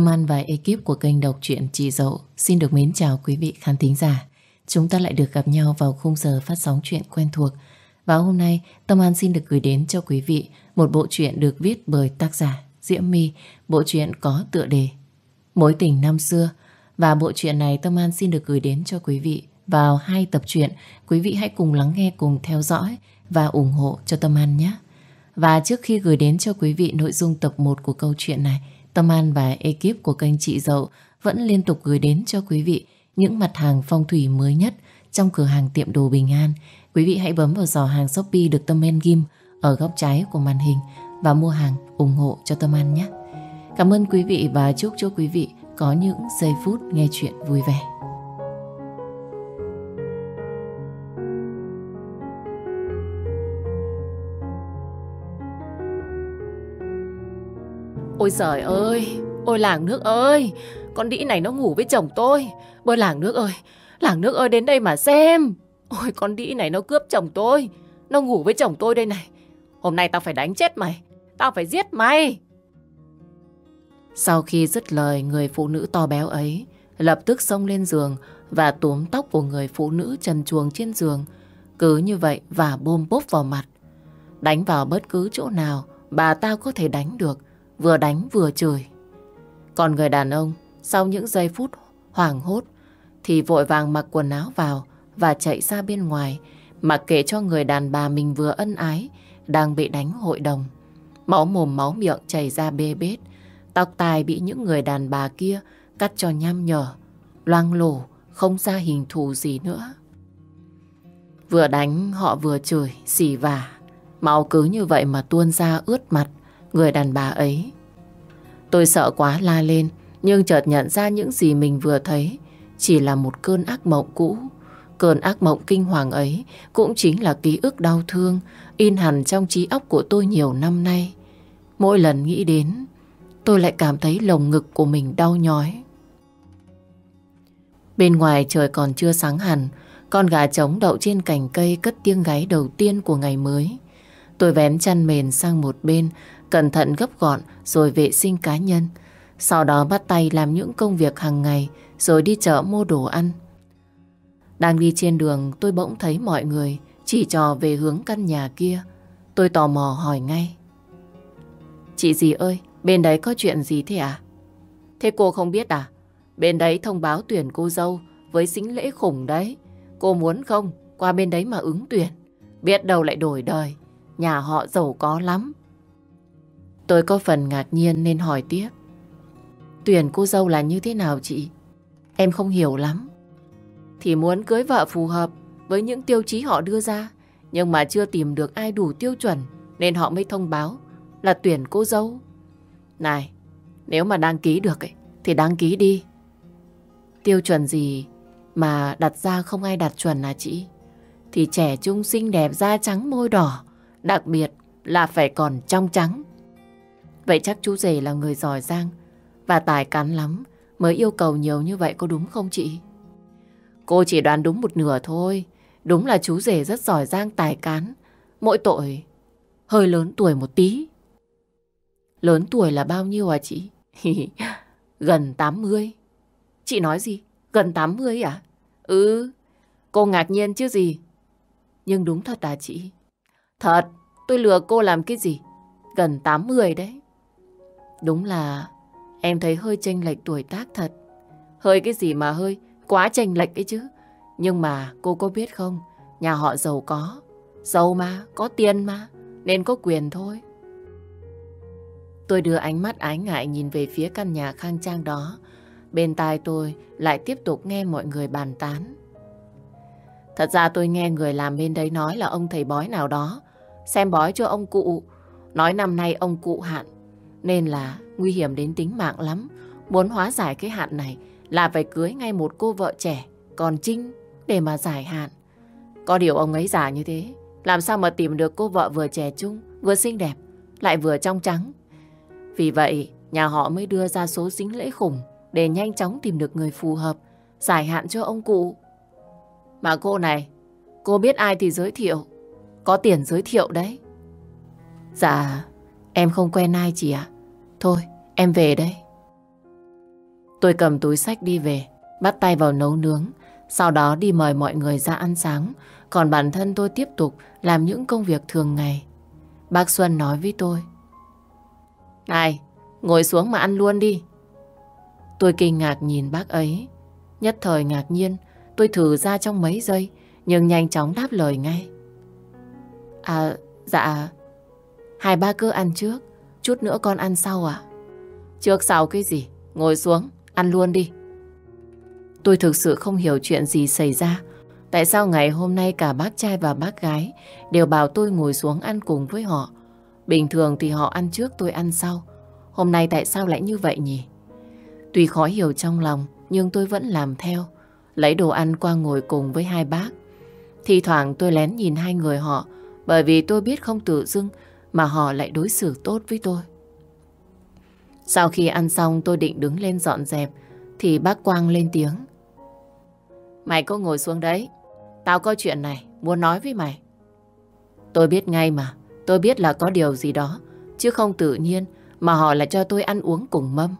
Tâm An và ekip của kênh đọc truyện Chị Dậu xin được mến chào quý vị khán thính giả. Chúng ta lại được gặp nhau vào khung giờ phát sóng chuyện quen thuộc. Và hôm nay, Tâm An xin được gửi đến cho quý vị một bộ truyện được viết bởi tác giả Diễm My. Bộ truyện có tựa đề Mối tình năm xưa. Và bộ truyện này Tâm An xin được gửi đến cho quý vị vào hai tập truyện. Quý vị hãy cùng lắng nghe, cùng theo dõi và ủng hộ cho Tâm An nhé. Và trước khi gửi đến cho quý vị nội dung tập 1 của câu chuyện này, Tâm An và ekip của kênh Chị Dậu vẫn liên tục gửi đến cho quý vị những mặt hàng phong thủy mới nhất trong cửa hàng tiệm đồ Bình An. Quý vị hãy bấm vào giỏ hàng Shopee được Tâm An ghim ở góc trái của màn hình và mua hàng ủng hộ cho Tâm An nhé. Cảm ơn quý vị và chúc cho quý vị có những giây phút nghe chuyện vui vẻ. Ôi giời ơi, ôi làng nước ơi, con đĩ này nó ngủ với chồng tôi. Bơi làng nước ơi, làng nước ơi đến đây mà xem. Ôi con đĩ này nó cướp chồng tôi, nó ngủ với chồng tôi đây này. Hôm nay tao phải đánh chết mày, tao phải giết mày. Sau khi dứt lời người phụ nữ to béo ấy lập tức xông lên giường và túm tóc của người phụ nữ trần chuồng trên giường. Cứ như vậy và bôm bốp vào mặt. Đánh vào bất cứ chỗ nào bà ta có thể đánh được vừa đánh vừa chửi. Còn người đàn ông, sau những giây phút hoảng hốt, thì vội vàng mặc quần áo vào và chạy ra bên ngoài, mặc kệ cho người đàn bà mình vừa ân ái, đang bị đánh hội đồng. Máu mồm máu miệng chảy ra bê bết, tóc tai bị những người đàn bà kia cắt cho nhăm nhở, loang lổ, không ra hình thù gì nữa. Vừa đánh họ vừa chửi, xỉ vả, máu cứ như vậy mà tuôn ra ướt mặt, người đàn bà ấy. Tôi sợ quá la lên, nhưng chợt nhận ra những gì mình vừa thấy chỉ là một cơn ác mộng cũ. Cơn ác mộng kinh hoàng ấy cũng chính là ký ức đau thương in hẳn trong trí óc của tôi nhiều năm nay. Mỗi lần nghĩ đến, tôi lại cảm thấy lồng ngực của mình đau nhói. Bên ngoài trời còn chưa sáng hẳn, con gà trống đậu trên cành cây cất tiếng gáy đầu tiên của ngày mới. Tôi vén chăn mền sang một bên, cẩn thận gấp gọn rồi vệ sinh cá nhân. Sau đó bắt tay làm những công việc hàng ngày rồi đi chợ mua đồ ăn. Đang đi trên đường tôi bỗng thấy mọi người chỉ trò về hướng căn nhà kia. Tôi tò mò hỏi ngay. Chị gì ơi, bên đấy có chuyện gì thế à? Thế cô không biết à? Bên đấy thông báo tuyển cô dâu với xính lễ khủng đấy. Cô muốn không? Qua bên đấy mà ứng tuyển. Biết đâu lại đổi đời. Nhà họ giàu có lắm. Tôi có phần ngạc nhiên nên hỏi tiếp. Tuyển cô dâu là như thế nào chị? Em không hiểu lắm. Thì muốn cưới vợ phù hợp với những tiêu chí họ đưa ra, nhưng mà chưa tìm được ai đủ tiêu chuẩn nên họ mới thông báo là tuyển cô dâu. Này, nếu mà đăng ký được ấy, thì đăng ký đi. Tiêu chuẩn gì mà đặt ra không ai đặt chuẩn à chị? Thì trẻ trung xinh đẹp da trắng môi đỏ, đặc biệt là phải còn trong trắng. Vậy chắc chú rể là người giỏi giang và tài cán lắm mới yêu cầu nhiều như vậy có đúng không chị? Cô chỉ đoán đúng một nửa thôi. Đúng là chú rể rất giỏi giang tài cán. Mỗi tội hơi lớn tuổi một tí. Lớn tuổi là bao nhiêu à chị? Gần 80. Chị nói gì? Gần 80 à? Ừ, cô ngạc nhiên chứ gì. Nhưng đúng thật à chị? Thật, tôi lừa cô làm cái gì? Gần 80 đấy. Đúng là em thấy hơi chênh lệch tuổi tác thật. Hơi cái gì mà hơi quá chênh lệch ấy chứ. Nhưng mà cô có biết không, nhà họ giàu có. Giàu mà, có tiền mà, nên có quyền thôi. Tôi đưa ánh mắt ái ngại nhìn về phía căn nhà khang trang đó. Bên tai tôi lại tiếp tục nghe mọi người bàn tán. Thật ra tôi nghe người làm bên đấy nói là ông thầy bói nào đó xem bói cho ông cụ. Nói năm nay ông cụ hạn nên là nguy hiểm đến tính mạng lắm. Muốn hóa giải cái hạn này là phải cưới ngay một cô vợ trẻ, còn Trinh để mà giải hạn. Có điều ông ấy giả như thế, làm sao mà tìm được cô vợ vừa trẻ trung, vừa xinh đẹp, lại vừa trong trắng. Vì vậy, nhà họ mới đưa ra số dính lễ khủng để nhanh chóng tìm được người phù hợp, giải hạn cho ông cụ. Mà cô này, cô biết ai thì giới thiệu, có tiền giới thiệu đấy. Dạ, Em không quen ai chị ạ. Thôi, em về đây. Tôi cầm túi sách đi về, bắt tay vào nấu nướng, sau đó đi mời mọi người ra ăn sáng, còn bản thân tôi tiếp tục làm những công việc thường ngày. Bác Xuân nói với tôi. Này, ngồi xuống mà ăn luôn đi. Tôi kinh ngạc nhìn bác ấy. Nhất thời ngạc nhiên, tôi thử ra trong mấy giây, nhưng nhanh chóng đáp lời ngay. À, dạ, hai ba cứ ăn trước, chút nữa con ăn sau à? Trước sau cái gì? Ngồi xuống, ăn luôn đi. Tôi thực sự không hiểu chuyện gì xảy ra. Tại sao ngày hôm nay cả bác trai và bác gái đều bảo tôi ngồi xuống ăn cùng với họ. Bình thường thì họ ăn trước tôi ăn sau. Hôm nay tại sao lại như vậy nhỉ? Tuy khó hiểu trong lòng, nhưng tôi vẫn làm theo. Lấy đồ ăn qua ngồi cùng với hai bác. Thì thoảng tôi lén nhìn hai người họ, bởi vì tôi biết không tự dưng mà họ lại đối xử tốt với tôi. Sau khi ăn xong tôi định đứng lên dọn dẹp, thì bác Quang lên tiếng. Mày có ngồi xuống đấy. Tao có chuyện này, muốn nói với mày. Tôi biết ngay mà, tôi biết là có điều gì đó, chứ không tự nhiên mà họ lại cho tôi ăn uống cùng mâm.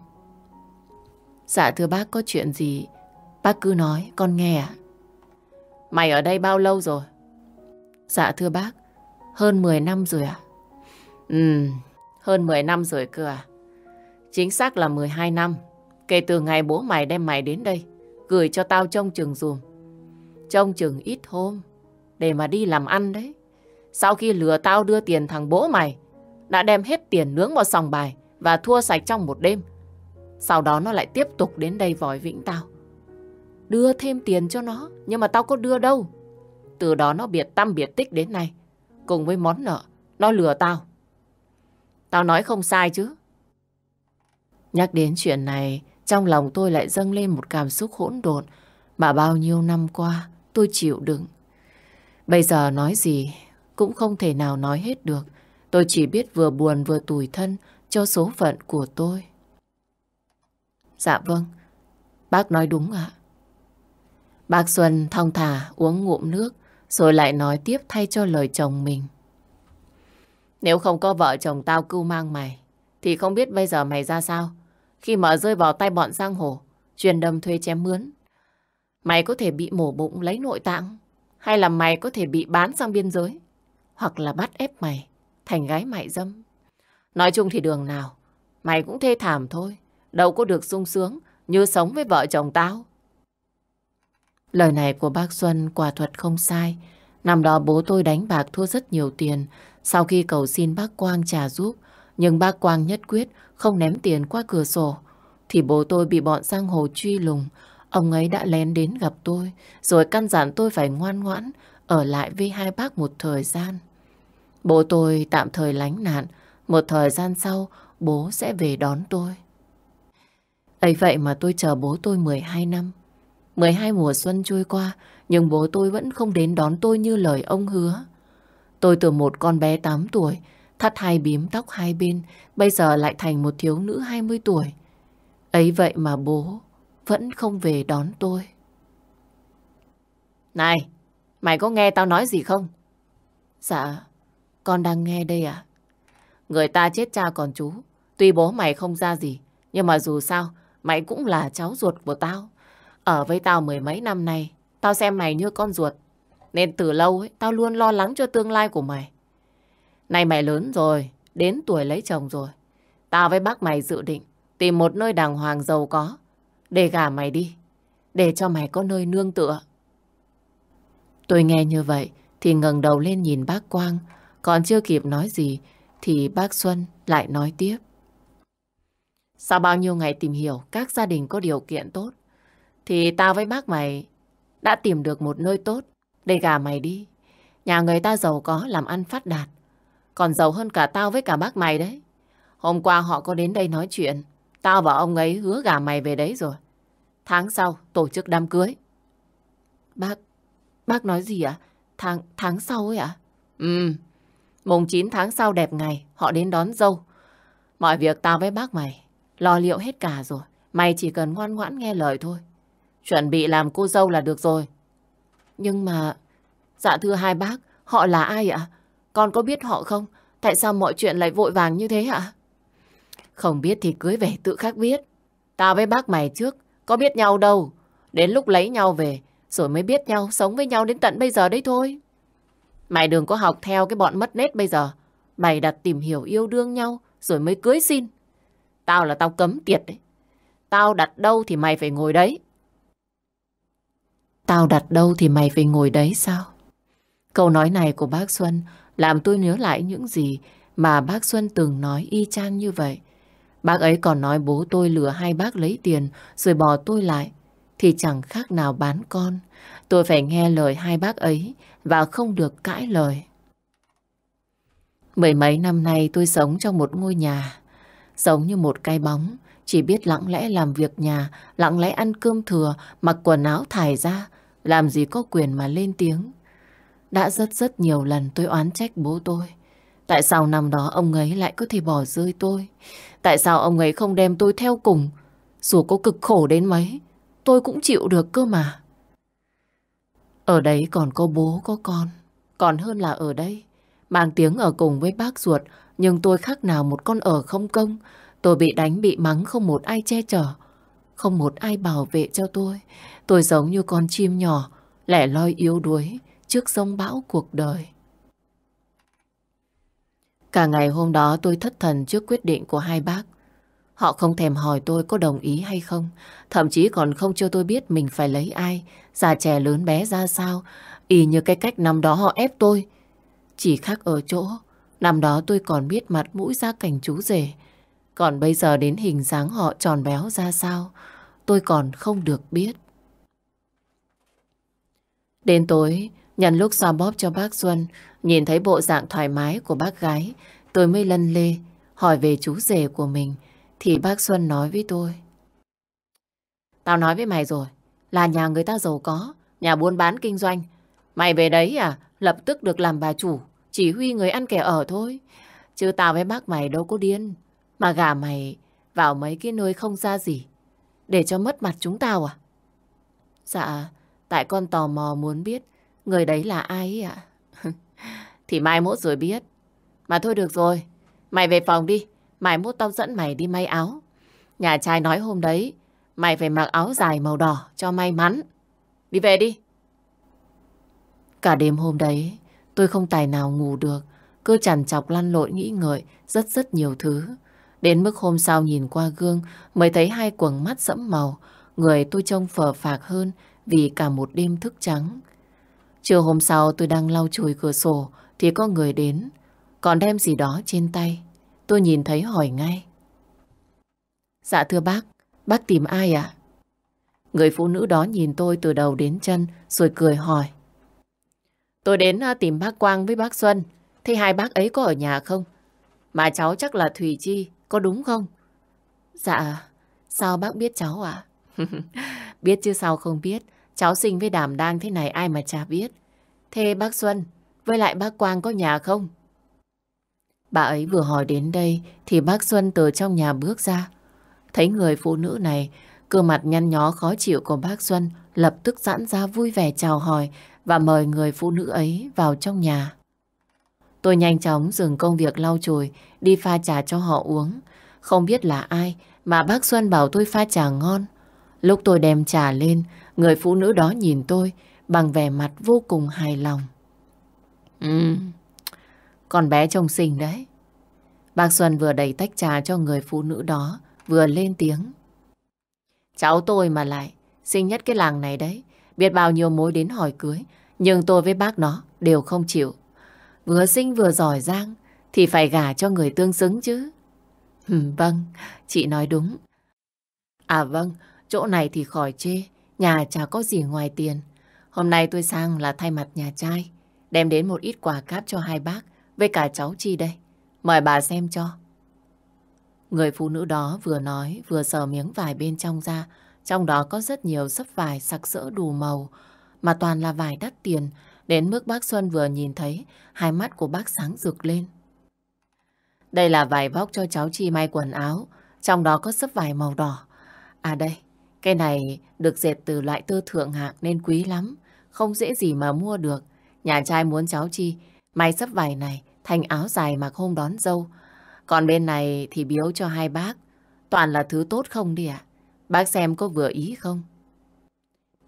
Dạ thưa bác có chuyện gì Bác cứ nói con nghe ạ Mày ở đây bao lâu rồi Dạ thưa bác Hơn 10 năm rồi ạ Ừ hơn 10 năm rồi cơ à Chính xác là 12 năm Kể từ ngày bố mày đem mày đến đây Gửi cho tao trông chừng dùm Trông chừng ít hôm Để mà đi làm ăn đấy Sau khi lừa tao đưa tiền thằng bố mày Đã đem hết tiền nướng vào sòng bài Và thua sạch trong một đêm sau đó nó lại tiếp tục đến đây vòi vĩnh tao. Đưa thêm tiền cho nó, nhưng mà tao có đưa đâu. Từ đó nó biệt tâm biệt tích đến nay. Cùng với món nợ, nó lừa tao. Tao nói không sai chứ. Nhắc đến chuyện này, trong lòng tôi lại dâng lên một cảm xúc hỗn độn mà bao nhiêu năm qua tôi chịu đựng. Bây giờ nói gì cũng không thể nào nói hết được. Tôi chỉ biết vừa buồn vừa tủi thân cho số phận của tôi. Dạ vâng, bác nói đúng ạ. Bác Xuân thong thả uống ngụm nước rồi lại nói tiếp thay cho lời chồng mình. Nếu không có vợ chồng tao cưu mang mày, thì không biết bây giờ mày ra sao khi mở rơi vào tay bọn giang hồ, truyền đâm thuê chém mướn. Mày có thể bị mổ bụng lấy nội tạng, hay là mày có thể bị bán sang biên giới, hoặc là bắt ép mày thành gái mại dâm. Nói chung thì đường nào, mày cũng thê thảm thôi, đâu có được sung sướng như sống với vợ chồng tao. Lời này của bác Xuân quả thuật không sai. Năm đó bố tôi đánh bạc thua rất nhiều tiền. Sau khi cầu xin bác Quang trả giúp, nhưng bác Quang nhất quyết không ném tiền qua cửa sổ, thì bố tôi bị bọn giang hồ truy lùng. Ông ấy đã lén đến gặp tôi, rồi căn dặn tôi phải ngoan ngoãn, ở lại với hai bác một thời gian. Bố tôi tạm thời lánh nạn, một thời gian sau bố sẽ về đón tôi ấy vậy mà tôi chờ bố tôi 12 năm. 12 mùa xuân trôi qua, nhưng bố tôi vẫn không đến đón tôi như lời ông hứa. Tôi từ một con bé 8 tuổi, thắt hai bím tóc hai bên, bây giờ lại thành một thiếu nữ 20 tuổi. Ấy vậy mà bố vẫn không về đón tôi. Này, mày có nghe tao nói gì không? Dạ, con đang nghe đây ạ. Người ta chết cha còn chú, tuy bố mày không ra gì, nhưng mà dù sao, Mày cũng là cháu ruột của tao. Ở với tao mười mấy năm nay, tao xem mày như con ruột. Nên từ lâu ấy, tao luôn lo lắng cho tương lai của mày. Này mày lớn rồi, đến tuổi lấy chồng rồi. Tao với bác mày dự định tìm một nơi đàng hoàng giàu có để gả mày đi. Để cho mày có nơi nương tựa. Tôi nghe như vậy thì ngẩng đầu lên nhìn bác Quang. Còn chưa kịp nói gì thì bác Xuân lại nói tiếp. Sau bao nhiêu ngày tìm hiểu các gia đình có điều kiện tốt, thì tao với bác mày đã tìm được một nơi tốt để gả mày đi. Nhà người ta giàu có làm ăn phát đạt, còn giàu hơn cả tao với cả bác mày đấy. Hôm qua họ có đến đây nói chuyện, tao và ông ấy hứa gả mày về đấy rồi. Tháng sau tổ chức đám cưới. Bác, bác nói gì ạ? Tháng, tháng sau ấy ạ? Ừ, mùng 9 tháng sau đẹp ngày, họ đến đón dâu. Mọi việc tao với bác mày Lo liệu hết cả rồi. Mày chỉ cần ngoan ngoãn nghe lời thôi. Chuẩn bị làm cô dâu là được rồi. Nhưng mà... Dạ thưa hai bác, họ là ai ạ? Con có biết họ không? Tại sao mọi chuyện lại vội vàng như thế ạ? Không biết thì cưới về tự khắc biết. Tao với bác mày trước, có biết nhau đâu. Đến lúc lấy nhau về, rồi mới biết nhau, sống với nhau đến tận bây giờ đấy thôi. Mày đừng có học theo cái bọn mất nết bây giờ. Mày đặt tìm hiểu yêu đương nhau, rồi mới cưới xin. Tao là tao cấm tiệt đấy. Tao đặt đâu thì mày phải ngồi đấy. Tao đặt đâu thì mày phải ngồi đấy sao? Câu nói này của bác Xuân làm tôi nhớ lại những gì mà bác Xuân từng nói y chang như vậy. Bác ấy còn nói bố tôi lừa hai bác lấy tiền rồi bỏ tôi lại. Thì chẳng khác nào bán con. Tôi phải nghe lời hai bác ấy và không được cãi lời. Mười mấy năm nay tôi sống trong một ngôi nhà. Giống như một cái bóng, chỉ biết lặng lẽ làm việc nhà, lặng lẽ ăn cơm thừa, mặc quần áo thải ra, làm gì có quyền mà lên tiếng. Đã rất rất nhiều lần tôi oán trách bố tôi. Tại sao năm đó ông ấy lại có thể bỏ rơi tôi? Tại sao ông ấy không đem tôi theo cùng? Dù có cực khổ đến mấy, tôi cũng chịu được cơ mà. Ở đấy còn có bố có con, còn hơn là ở đây. Mang tiếng ở cùng với bác ruột, nhưng tôi khác nào một con ở không công. Tôi bị đánh bị mắng không một ai che chở, không một ai bảo vệ cho tôi. Tôi giống như con chim nhỏ, lẻ loi yếu đuối trước sông bão cuộc đời. Cả ngày hôm đó tôi thất thần trước quyết định của hai bác. Họ không thèm hỏi tôi có đồng ý hay không, thậm chí còn không cho tôi biết mình phải lấy ai, già trẻ lớn bé ra sao, y như cái cách năm đó họ ép tôi. Chỉ khác ở chỗ, năm đó tôi còn biết mặt mũi ra cảnh chú rể, còn bây giờ đến hình dáng họ tròn béo ra sao, tôi còn không được biết. Đến tối, nhận lúc xoa bóp cho bác Xuân, nhìn thấy bộ dạng thoải mái của bác gái, tôi mới lân lê, hỏi về chú rể của mình, thì bác Xuân nói với tôi. Tao nói với mày rồi, là nhà người ta giàu có, nhà buôn bán kinh doanh. Mày về đấy à, lập tức được làm bà chủ, chỉ huy người ăn kẻ ở thôi. Chứ tao với bác mày đâu có điên, mà gả mày vào mấy cái nơi không ra gì, để cho mất mặt chúng tao à? Dạ, tại con tò mò muốn biết người đấy là ai ạ. Thì mai mốt rồi biết. Mà thôi được rồi, mày về phòng đi, mai mốt tao dẫn mày đi may áo. Nhà trai nói hôm đấy, mày phải mặc áo dài màu đỏ cho may mắn. Đi về đi. Cả đêm hôm đấy, tôi không tài nào ngủ được. Cứ chằn chọc lăn lộn nghĩ ngợi rất rất nhiều thứ. Đến mức hôm sau nhìn qua gương mới thấy hai quầng mắt sẫm màu. Người tôi trông phờ phạc hơn vì cả một đêm thức trắng. Chiều hôm sau tôi đang lau chùi cửa sổ thì có người đến. Còn đem gì đó trên tay. Tôi nhìn thấy hỏi ngay. Dạ thưa bác, bác tìm ai ạ? Người phụ nữ đó nhìn tôi từ đầu đến chân rồi cười hỏi. Tôi đến à, tìm bác Quang với bác Xuân. Thế hai bác ấy có ở nhà không? Mà cháu chắc là Thùy Chi, có đúng không? Dạ, sao bác biết cháu ạ? biết chứ sao không biết. Cháu sinh với đảm đang thế này ai mà chả biết. Thế bác Xuân, với lại bác Quang có nhà không? Bà ấy vừa hỏi đến đây thì bác Xuân từ trong nhà bước ra. Thấy người phụ nữ này, cơ mặt nhăn nhó khó chịu của bác Xuân lập tức giãn ra vui vẻ chào hỏi và mời người phụ nữ ấy vào trong nhà. Tôi nhanh chóng dừng công việc lau chùi, đi pha trà cho họ uống. Không biết là ai mà bác Xuân bảo tôi pha trà ngon. Lúc tôi đem trà lên, người phụ nữ đó nhìn tôi bằng vẻ mặt vô cùng hài lòng. Ừ, con bé trông xinh đấy. Bác Xuân vừa đẩy tách trà cho người phụ nữ đó, vừa lên tiếng. Cháu tôi mà lại, xinh nhất cái làng này đấy. Biết bao nhiêu mối đến hỏi cưới, nhưng tôi với bác nó đều không chịu. Vừa xinh vừa giỏi giang, thì phải gả cho người tương xứng chứ. Ừ, vâng, chị nói đúng. À vâng, chỗ này thì khỏi chê, nhà chả có gì ngoài tiền. Hôm nay tôi sang là thay mặt nhà trai, đem đến một ít quà cáp cho hai bác, với cả cháu Chi đây. Mời bà xem cho. Người phụ nữ đó vừa nói vừa sờ miếng vải bên trong ra. Trong đó có rất nhiều sấp vải sặc sỡ đủ màu, mà toàn là vải đắt tiền, đến mức bác Xuân vừa nhìn thấy, hai mắt của bác sáng rực lên. Đây là vải vóc cho cháu Chi may quần áo, trong đó có sấp vải màu đỏ. À đây, cái này được dệt từ loại tơ thượng hạng nên quý lắm, không dễ gì mà mua được. Nhà trai muốn cháu Chi may sấp vải này thành áo dài mặc hôm đón dâu. Còn bên này thì biếu cho hai bác, toàn là thứ tốt không đi ạ. Bác xem có vừa ý không?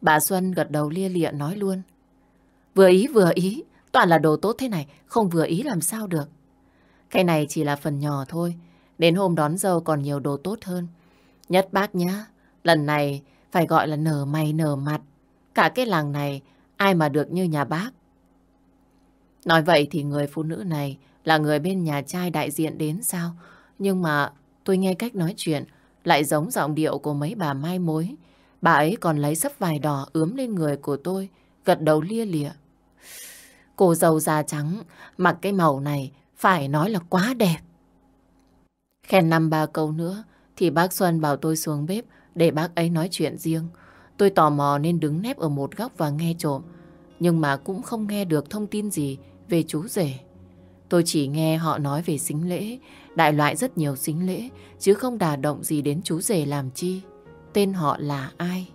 Bà Xuân gật đầu lia lịa nói luôn. Vừa ý vừa ý, toàn là đồ tốt thế này, không vừa ý làm sao được. Cái này chỉ là phần nhỏ thôi, đến hôm đón dâu còn nhiều đồ tốt hơn. Nhất bác nhá, lần này phải gọi là nở mày nở mặt. Cả cái làng này, ai mà được như nhà bác. Nói vậy thì người phụ nữ này là người bên nhà trai đại diện đến sao? Nhưng mà tôi nghe cách nói chuyện lại giống giọng điệu của mấy bà mai mối. Bà ấy còn lấy sấp vải đỏ ướm lên người của tôi, gật đầu lia lịa. Cô dâu da trắng, mặc cái màu này phải nói là quá đẹp. Khen năm ba câu nữa thì bác Xuân bảo tôi xuống bếp để bác ấy nói chuyện riêng. Tôi tò mò nên đứng nép ở một góc và nghe trộm. Nhưng mà cũng không nghe được thông tin gì về chú rể. Tôi chỉ nghe họ nói về xính lễ, đại loại rất nhiều xính lễ, chứ không đà động gì đến chú rể làm chi. Tên họ là ai?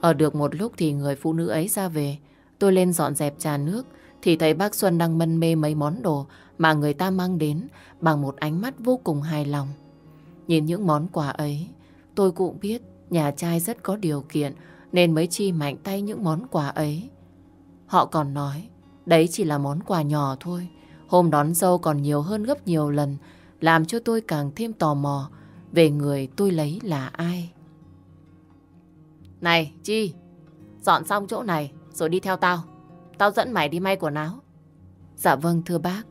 Ở được một lúc thì người phụ nữ ấy ra về, tôi lên dọn dẹp trà nước, thì thấy bác Xuân đang mân mê mấy món đồ mà người ta mang đến bằng một ánh mắt vô cùng hài lòng. Nhìn những món quà ấy, tôi cũng biết nhà trai rất có điều kiện nên mới chi mạnh tay những món quà ấy. Họ còn nói, đấy chỉ là món quà nhỏ thôi. Hôm đón dâu còn nhiều hơn gấp nhiều lần, làm cho tôi càng thêm tò mò về người tôi lấy là ai. Này, Chi, dọn xong chỗ này rồi đi theo tao. Tao dẫn mày đi may quần áo. Dạ vâng thưa bác.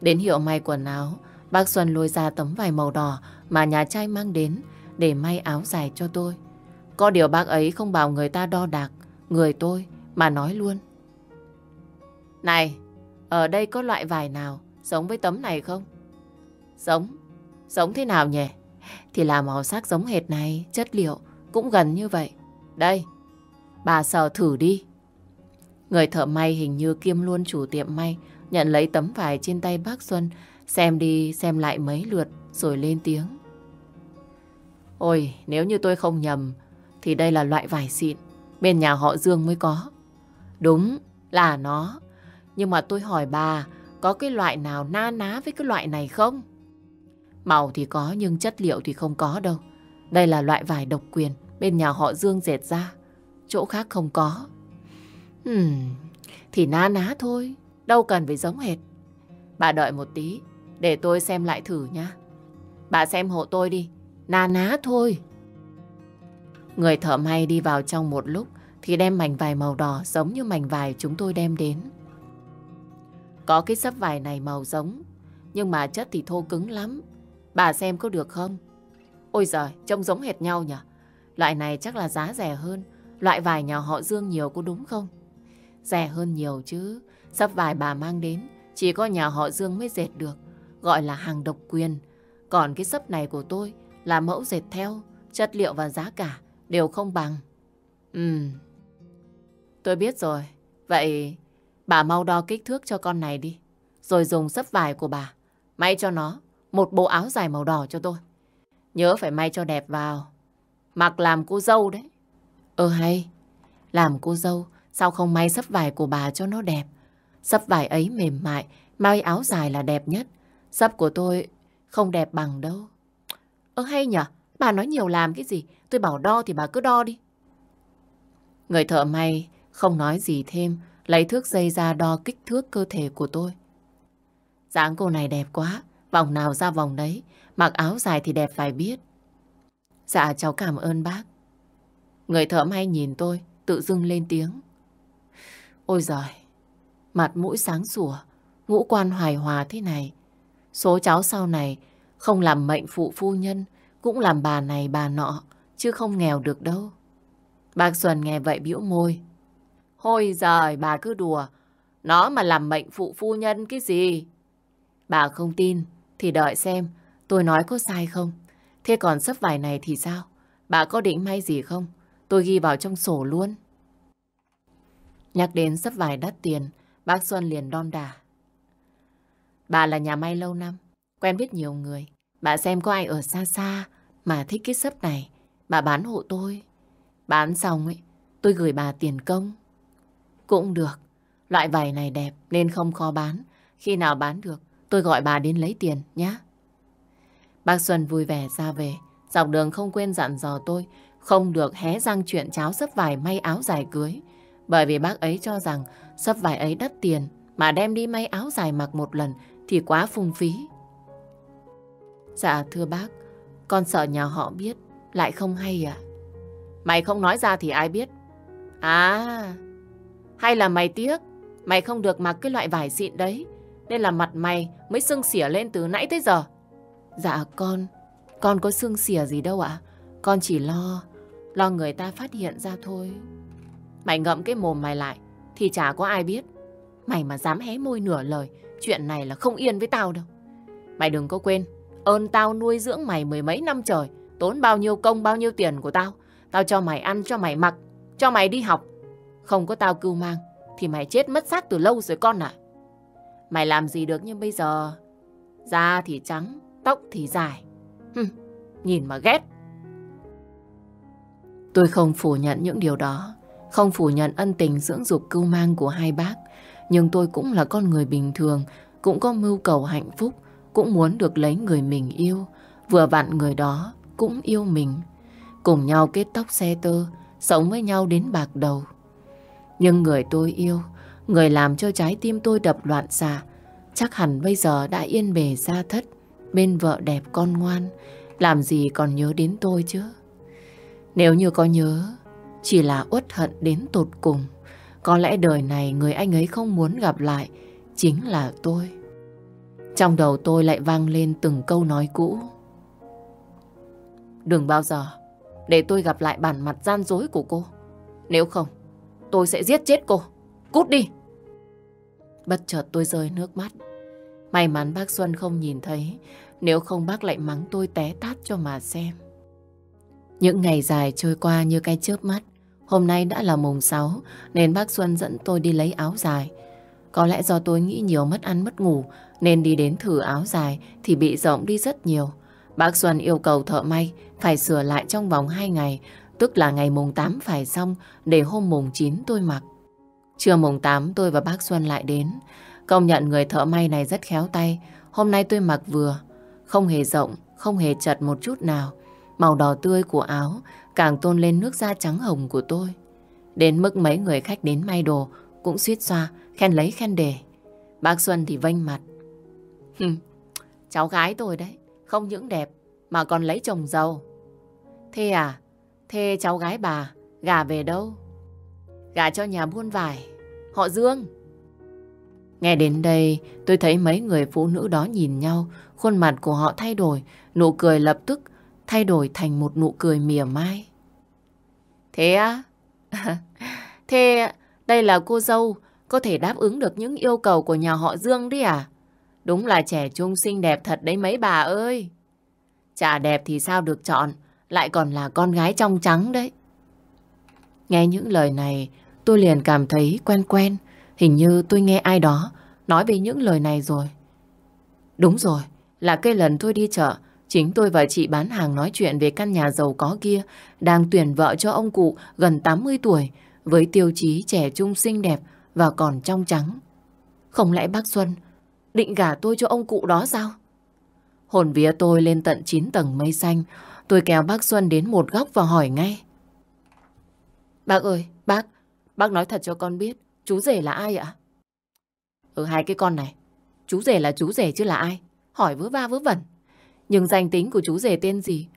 Đến hiệu may quần áo, bác Xuân lôi ra tấm vải màu đỏ mà nhà trai mang đến để may áo dài cho tôi. Có điều bác ấy không bảo người ta đo đạc người tôi mà nói luôn. Này, ở đây có loại vải nào giống với tấm này không? Giống? Giống thế nào nhỉ? Thì là màu sắc giống hệt này, chất liệu cũng gần như vậy. Đây, bà sờ thử đi. Người thợ may hình như kiêm luôn chủ tiệm may, nhận lấy tấm vải trên tay bác Xuân, xem đi xem lại mấy lượt rồi lên tiếng. Ôi, nếu như tôi không nhầm, thì đây là loại vải xịn, bên nhà họ Dương mới có. Đúng, là nó. Nhưng mà tôi hỏi bà, có cái loại nào na ná với cái loại này không? Màu thì có nhưng chất liệu thì không có đâu. Đây là loại vải độc quyền bên nhà họ Dương dệt ra. Chỗ khác không có. Hmm, thì na ná thôi, đâu cần phải giống hệt. Bà đợi một tí, để tôi xem lại thử nhá. Bà xem hộ tôi đi, na ná thôi. Người thợ may đi vào trong một lúc thì đem mảnh vải màu đỏ giống như mảnh vải chúng tôi đem đến. Có cái sấp vải này màu giống, nhưng mà chất thì thô cứng lắm. Bà xem có được không? Ôi giời, trông giống hệt nhau nhỉ? Loại này chắc là giá rẻ hơn. Loại vải nhà họ Dương nhiều có đúng không? Rẻ hơn nhiều chứ. Sắp vải bà mang đến, chỉ có nhà họ Dương mới dệt được. Gọi là hàng độc quyền. Còn cái sấp này của tôi là mẫu dệt theo, chất liệu và giá cả đều không bằng. Ừm, tôi biết rồi. Vậy bà mau đo kích thước cho con này đi. Rồi dùng sấp vải của bà, may cho nó một bộ áo dài màu đỏ cho tôi. Nhớ phải may cho đẹp vào. Mặc làm cô dâu đấy. Ơ hay, làm cô dâu, sao không may sấp vải của bà cho nó đẹp? Sấp vải ấy mềm mại, may áo dài là đẹp nhất. Sấp của tôi không đẹp bằng đâu. Ơ hay nhở, bà nói nhiều làm cái gì? Tôi bảo đo thì bà cứ đo đi. Người thợ may không nói gì thêm, lấy thước dây ra đo kích thước cơ thể của tôi. dáng cô này đẹp quá, vòng nào ra vòng đấy, mặc áo dài thì đẹp phải biết. Dạ cháu cảm ơn bác. Người thợ may nhìn tôi, tự dưng lên tiếng. Ôi giời, mặt mũi sáng sủa, ngũ quan hoài hòa thế này. Số cháu sau này không làm mệnh phụ phu nhân, cũng làm bà này bà nọ, chứ không nghèo được đâu. Bác Xuân nghe vậy bĩu môi. Ôi giời, bà cứ đùa. Nó mà làm mệnh phụ phu nhân cái gì? Bà không tin, thì đợi xem tôi nói có sai không. Thế còn sấp vải này thì sao? Bà có định may gì không? Tôi ghi vào trong sổ luôn. Nhắc đến sắp vải đắt tiền, bác Xuân liền đon đà. Bà là nhà may lâu năm, quen biết nhiều người. Bà xem có ai ở xa xa mà thích cái sấp này. Bà bán hộ tôi. Bán xong ấy, tôi gửi bà tiền công. Cũng được. Loại vải này đẹp nên không khó bán. Khi nào bán được, tôi gọi bà đến lấy tiền nhé. Bác Xuân vui vẻ ra về, Dọc đường không quên dặn dò tôi không được hé răng chuyện cháo sấp vải may áo dài cưới. Bởi vì bác ấy cho rằng sấp vải ấy đắt tiền mà đem đi may áo dài mặc một lần thì quá phung phí. Dạ thưa bác, con sợ nhà họ biết lại không hay à? Mày không nói ra thì ai biết? À, hay là mày tiếc, mày không được mặc cái loại vải xịn đấy, nên là mặt mày mới sưng xỉa lên từ nãy tới giờ. Dạ con, con có sưng xỉa gì đâu ạ. Con chỉ lo, lo người ta phát hiện ra thôi. Mày ngậm cái mồm mày lại, thì chả có ai biết. Mày mà dám hé môi nửa lời, chuyện này là không yên với tao đâu. Mày đừng có quên, ơn tao nuôi dưỡng mày mười mấy năm trời, tốn bao nhiêu công bao nhiêu tiền của tao. Tao cho mày ăn, cho mày mặc, cho mày đi học. Không có tao cưu mang, thì mày chết mất xác từ lâu rồi con ạ. Mày làm gì được như bây giờ? Da thì trắng, tóc thì dài. Hừm, nhìn mà ghét. Tôi không phủ nhận những điều đó, không phủ nhận ân tình dưỡng dục cưu mang của hai bác. Nhưng tôi cũng là con người bình thường, cũng có mưu cầu hạnh phúc, cũng muốn được lấy người mình yêu. Vừa vặn người đó cũng yêu mình. Cùng nhau kết tóc xe tơ, sống với nhau đến bạc đầu. Nhưng người tôi yêu, người làm cho trái tim tôi đập loạn xạ, chắc hẳn bây giờ đã yên bề ra thất, bên vợ đẹp con ngoan, làm gì còn nhớ đến tôi chứ. Nếu như có nhớ, chỉ là uất hận đến tột cùng. Có lẽ đời này người anh ấy không muốn gặp lại chính là tôi. Trong đầu tôi lại vang lên từng câu nói cũ. Đừng bao giờ để tôi gặp lại bản mặt gian dối của cô. Nếu không, tôi sẽ giết chết cô. Cút đi! Bất chợt tôi rơi nước mắt. May mắn bác Xuân không nhìn thấy, nếu không bác lại mắng tôi té tát cho mà xem. Những ngày dài trôi qua như cái chớp mắt. Hôm nay đã là mùng 6 nên bác Xuân dẫn tôi đi lấy áo dài. Có lẽ do tôi nghĩ nhiều mất ăn mất ngủ nên đi đến thử áo dài thì bị rộng đi rất nhiều. Bác Xuân yêu cầu thợ may phải sửa lại trong vòng 2 ngày, tức là ngày mùng 8 phải xong để hôm mùng 9 tôi mặc. Trưa mùng 8 tôi và bác Xuân lại đến. Công nhận người thợ may này rất khéo tay. Hôm nay tôi mặc vừa, không hề rộng, không hề chật một chút nào. Màu đỏ tươi của áo càng tôn lên nước da trắng hồng của tôi. Đến mức mấy người khách đến may đồ cũng suýt xoa, khen lấy khen đề. Bác Xuân thì vênh mặt. cháu gái tôi đấy, không những đẹp mà còn lấy chồng giàu. Thế à, thế cháu gái bà gà về đâu? Gà cho nhà buôn vải, họ Dương. Nghe đến đây, tôi thấy mấy người phụ nữ đó nhìn nhau, khuôn mặt của họ thay đổi, nụ cười lập tức thay đổi thành một nụ cười mỉa mai. Thế á? Thế đây là cô dâu có thể đáp ứng được những yêu cầu của nhà họ Dương đấy à? Đúng là trẻ trung xinh đẹp thật đấy mấy bà ơi. Chả đẹp thì sao được chọn, lại còn là con gái trong trắng đấy. Nghe những lời này, tôi liền cảm thấy quen quen. Hình như tôi nghe ai đó nói về những lời này rồi. Đúng rồi, là cái lần tôi đi chợ, chính tôi và chị bán hàng nói chuyện về căn nhà giàu có kia đang tuyển vợ cho ông cụ gần 80 tuổi với tiêu chí trẻ trung xinh đẹp và còn trong trắng. Không lẽ bác Xuân định gả tôi cho ông cụ đó sao? Hồn vía tôi lên tận 9 tầng mây xanh, tôi kéo bác Xuân đến một góc và hỏi ngay. Bác ơi, bác, bác nói thật cho con biết, chú rể là ai ạ? ở hai cái con này, chú rể là chú rể chứ là ai? Hỏi vớ va vớ vẩn. Nhưng danh tính của chú rể tên gì?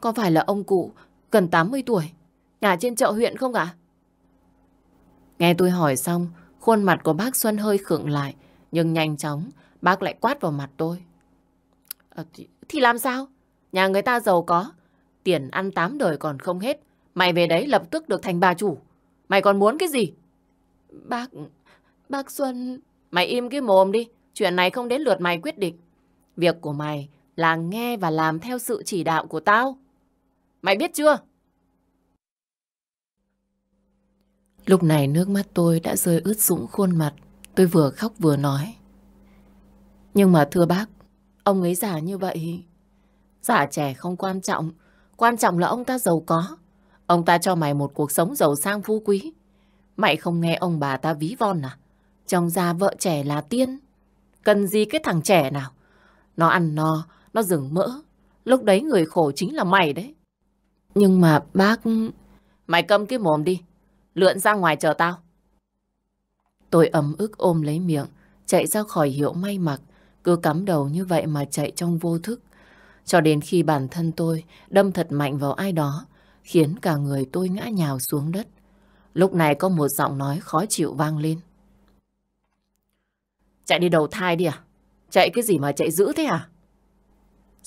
Có phải là ông cụ gần 80 tuổi, nhà trên chợ huyện không ạ? Nghe tôi hỏi xong, khuôn mặt của bác Xuân hơi khựng lại, nhưng nhanh chóng bác lại quát vào mặt tôi. À, thì, thì làm sao? Nhà người ta giàu có, tiền ăn tám đời còn không hết. Mày về đấy lập tức được thành bà chủ. Mày còn muốn cái gì? Bác... Bác Xuân... Mày im cái mồm đi. Chuyện này không đến lượt mày quyết định. Việc của mày là nghe và làm theo sự chỉ đạo của tao. Mày biết chưa? Lúc này nước mắt tôi đã rơi ướt sũng khuôn mặt. Tôi vừa khóc vừa nói. Nhưng mà thưa bác, ông ấy già như vậy. Già trẻ không quan trọng. Quan trọng là ông ta giàu có. Ông ta cho mày một cuộc sống giàu sang phú quý. Mày không nghe ông bà ta ví von à? trong gia vợ trẻ là tiên. Cần gì cái thằng trẻ nào? Nó ăn no, nó dừng mỡ. lúc đấy người khổ chính là mày đấy. Nhưng mà bác... Mày câm cái mồm đi, lượn ra ngoài chờ tao. Tôi ấm ức ôm lấy miệng, chạy ra khỏi hiệu may mặc, cứ cắm đầu như vậy mà chạy trong vô thức. Cho đến khi bản thân tôi đâm thật mạnh vào ai đó, khiến cả người tôi ngã nhào xuống đất. Lúc này có một giọng nói khó chịu vang lên. Chạy đi đầu thai đi à? Chạy cái gì mà chạy dữ thế à?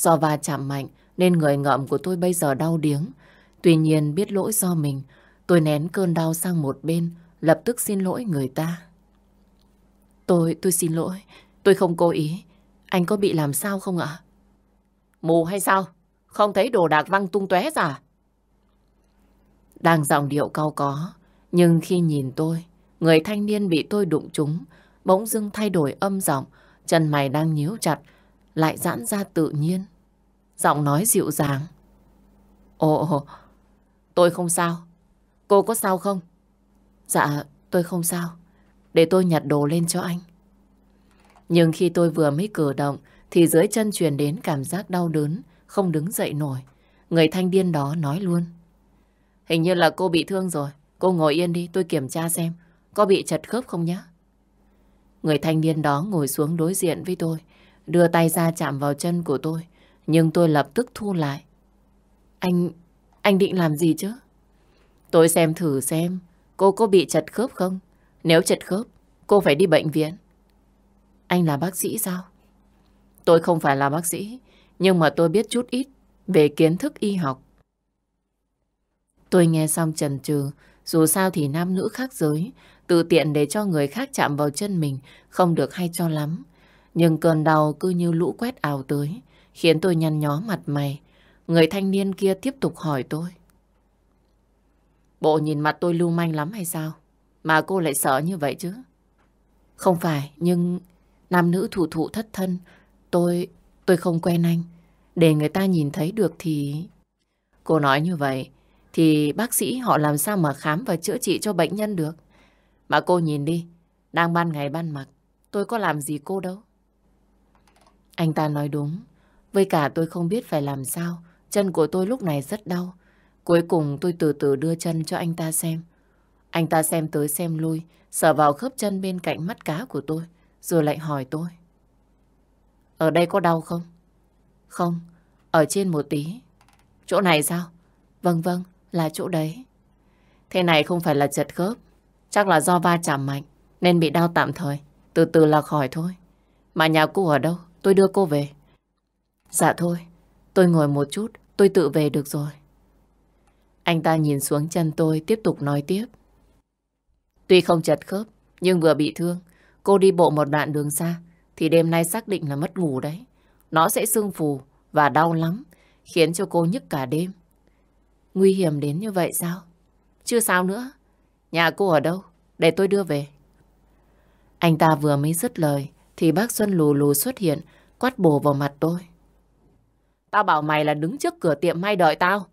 Do va chạm mạnh nên người ngợm của tôi bây giờ đau điếng. Tuy nhiên biết lỗi do mình, tôi nén cơn đau sang một bên, lập tức xin lỗi người ta. Tôi, tôi xin lỗi, tôi không cố ý. Anh có bị làm sao không ạ? Mù hay sao? Không thấy đồ đạc văng tung tóe ra? À? Đang giọng điệu cao có, nhưng khi nhìn tôi, người thanh niên bị tôi đụng trúng, bỗng dưng thay đổi âm giọng, chân mày đang nhíu chặt, lại giãn ra tự nhiên. Giọng nói dịu dàng. Ồ, tôi không sao. Cô có sao không? Dạ, tôi không sao. Để tôi nhặt đồ lên cho anh. Nhưng khi tôi vừa mới cử động, thì dưới chân truyền đến cảm giác đau đớn, không đứng dậy nổi. Người thanh niên đó nói luôn. Hình như là cô bị thương rồi. Cô ngồi yên đi, tôi kiểm tra xem. Có bị chật khớp không nhá? Người thanh niên đó ngồi xuống đối diện với tôi, đưa tay ra chạm vào chân của tôi, nhưng tôi lập tức thu lại. Anh, anh định làm gì chứ? Tôi xem thử xem cô có bị chật khớp không? Nếu chật khớp, cô phải đi bệnh viện. Anh là bác sĩ sao? Tôi không phải là bác sĩ, nhưng mà tôi biết chút ít về kiến thức y học. Tôi nghe xong trần trừ, dù sao thì nam nữ khác giới, tự tiện để cho người khác chạm vào chân mình không được hay cho lắm. Nhưng cơn đau cứ như lũ quét ảo tới, khiến tôi nhăn nhó mặt mày. Người thanh niên kia tiếp tục hỏi tôi. Bộ nhìn mặt tôi lưu manh lắm hay sao? Mà cô lại sợ như vậy chứ? Không phải, nhưng nam nữ thủ thụ thất thân, tôi, tôi không quen anh. Để người ta nhìn thấy được thì... Cô nói như vậy, thì bác sĩ họ làm sao mà khám và chữa trị cho bệnh nhân được? Mà cô nhìn đi, đang ban ngày ban mặt, tôi có làm gì cô đâu. Anh ta nói đúng, với cả tôi không biết phải làm sao, chân của tôi lúc này rất đau. Cuối cùng tôi từ từ đưa chân cho anh ta xem. Anh ta xem tới xem lui, sờ vào khớp chân bên cạnh mắt cá của tôi, rồi lại hỏi tôi. Ở đây có đau không? Không, ở trên một tí. Chỗ này sao? Vâng vâng, là chỗ đấy. Thế này không phải là chật khớp, chắc là do va chạm mạnh, nên bị đau tạm thời. Từ từ là khỏi thôi. Mà nhà cô ở đâu? Tôi đưa cô về. Dạ thôi, tôi ngồi một chút, tôi tự về được rồi. Anh ta nhìn xuống chân tôi, tiếp tục nói tiếp. Tuy không chật khớp, nhưng vừa bị thương. Cô đi bộ một đoạn đường xa, thì đêm nay xác định là mất ngủ đấy. Nó sẽ sưng phù và đau lắm, khiến cho cô nhức cả đêm. Nguy hiểm đến như vậy sao? Chưa sao nữa. Nhà cô ở đâu? Để tôi đưa về. Anh ta vừa mới dứt lời, thì bác Xuân lù lù xuất hiện, quát bổ vào mặt tôi. Tao bảo mày là đứng trước cửa tiệm may đợi tao.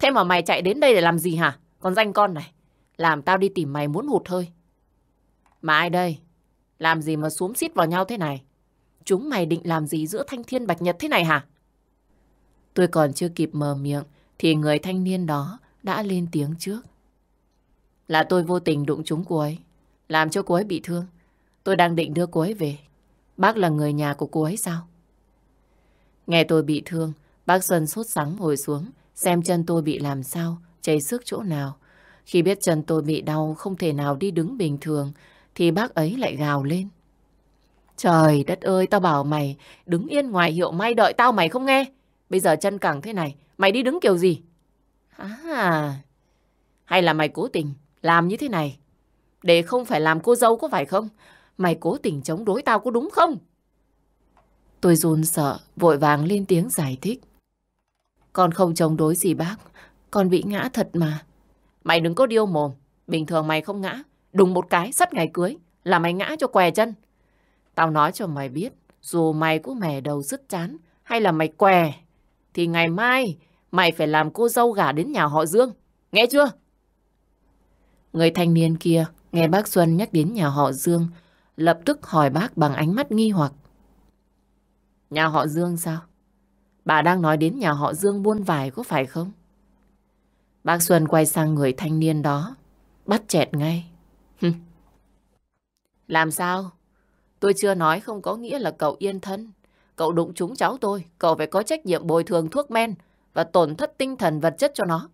Thế mà mày chạy đến đây để làm gì hả? Còn danh con này. Làm tao đi tìm mày muốn hụt hơi. Mà ai đây? Làm gì mà xuống xít vào nhau thế này? Chúng mày định làm gì giữa thanh thiên bạch nhật thế này hả? Tôi còn chưa kịp mở miệng thì người thanh niên đó đã lên tiếng trước. Là tôi vô tình đụng trúng cô ấy, làm cho cô ấy bị thương. Tôi đang định đưa cô ấy về. Bác là người nhà của cô ấy sao? Nghe tôi bị thương, bác Xuân sốt sắng ngồi xuống, xem chân tôi bị làm sao, chảy sức chỗ nào. Khi biết chân tôi bị đau, không thể nào đi đứng bình thường, thì bác ấy lại gào lên. Trời đất ơi, tao bảo mày, đứng yên ngoài hiệu may đợi tao mày không nghe. Bây giờ chân cẳng thế này, mày đi đứng kiểu gì? À, hay là mày cố tình làm như thế này, để không phải làm cô dâu có phải không? Mày cố tình chống đối tao có đúng không? Tôi run sợ, vội vàng lên tiếng giải thích. Con không chống đối gì bác, con bị ngã thật mà. Mày đừng có điêu mồm, bình thường mày không ngã. Đùng một cái sắt ngày cưới là mày ngã cho què chân. Tao nói cho mày biết, dù mày có mẻ đầu sứt chán hay là mày què, thì ngày mai mày phải làm cô dâu gả đến nhà họ Dương. Nghe chưa? Người thanh niên kia nghe bác Xuân nhắc đến nhà họ Dương, lập tức hỏi bác bằng ánh mắt nghi hoặc. Nhà họ Dương sao? Bà đang nói đến nhà họ Dương buôn vải có phải không? Bác Xuân quay sang người thanh niên đó, bắt chẹt ngay. Làm sao? Tôi chưa nói không có nghĩa là cậu yên thân. Cậu đụng trúng cháu tôi, cậu phải có trách nhiệm bồi thường thuốc men và tổn thất tinh thần vật chất cho nó.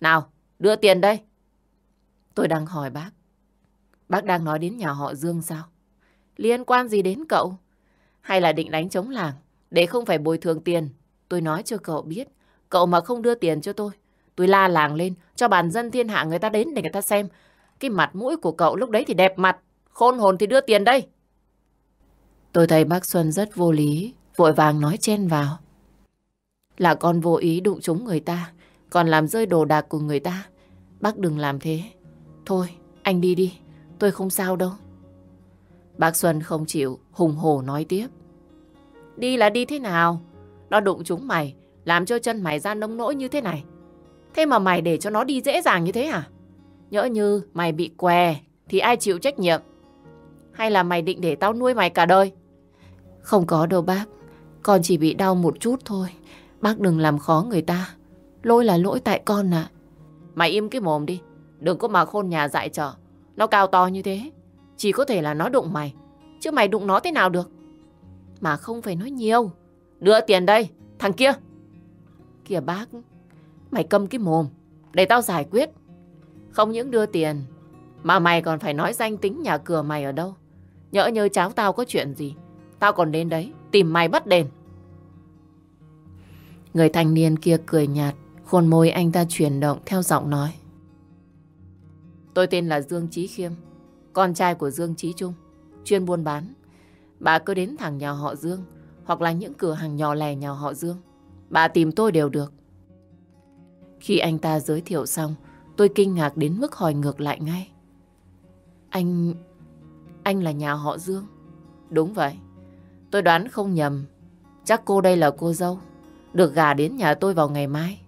Nào, đưa tiền đây. Tôi đang hỏi bác. Bác đang nói đến nhà họ Dương sao? Liên quan gì đến cậu? Hay là định đánh chống làng để không phải bồi thường tiền? Tôi nói cho cậu biết, cậu mà không đưa tiền cho tôi, tôi la làng lên cho bản dân thiên hạ người ta đến để người ta xem. Cái mặt mũi của cậu lúc đấy thì đẹp mặt, khôn hồn thì đưa tiền đây. Tôi thấy bác Xuân rất vô lý, vội vàng nói chen vào. Là con vô ý đụng trúng người ta, còn làm rơi đồ đạc của người ta. Bác đừng làm thế. Thôi, anh đi đi, tôi không sao đâu. Bác Xuân không chịu, hùng hổ nói tiếp. Đi là đi thế nào? Nó đụng chúng mày, làm cho chân mày ra nông nỗi như thế này. Thế mà mày để cho nó đi dễ dàng như thế à? Nhỡ như mày bị què thì ai chịu trách nhiệm? Hay là mày định để tao nuôi mày cả đời? Không có đâu bác, con chỉ bị đau một chút thôi. Bác đừng làm khó người ta. Lỗi là lỗi tại con ạ. Mày im cái mồm đi, đừng có mà khôn nhà dại trở. Nó cao to như thế, chỉ có thể là nó đụng mày, chứ mày đụng nó thế nào được. Mà không phải nói nhiều. Đưa tiền đây, thằng kia. Kìa bác, mày cầm cái mồm, để tao giải quyết. Không những đưa tiền, mà mày còn phải nói danh tính nhà cửa mày ở đâu. Nhỡ như cháu tao có chuyện gì, tao còn đến đấy, tìm mày bắt đền. Người thanh niên kia cười nhạt, khuôn môi anh ta chuyển động theo giọng nói. Tôi tên là Dương Chí Khiêm, con trai của Dương trí Trung, chuyên buôn bán. Bà cứ đến thẳng nhà họ Dương, hoặc là những cửa hàng nhỏ lẻ nhà họ Dương. Bà tìm tôi đều được. Khi anh ta giới thiệu xong, tôi kinh ngạc đến mức hỏi ngược lại ngay. Anh... anh là nhà họ Dương. Đúng vậy. Tôi đoán không nhầm. Chắc cô đây là cô dâu. Được gà đến nhà tôi vào ngày mai.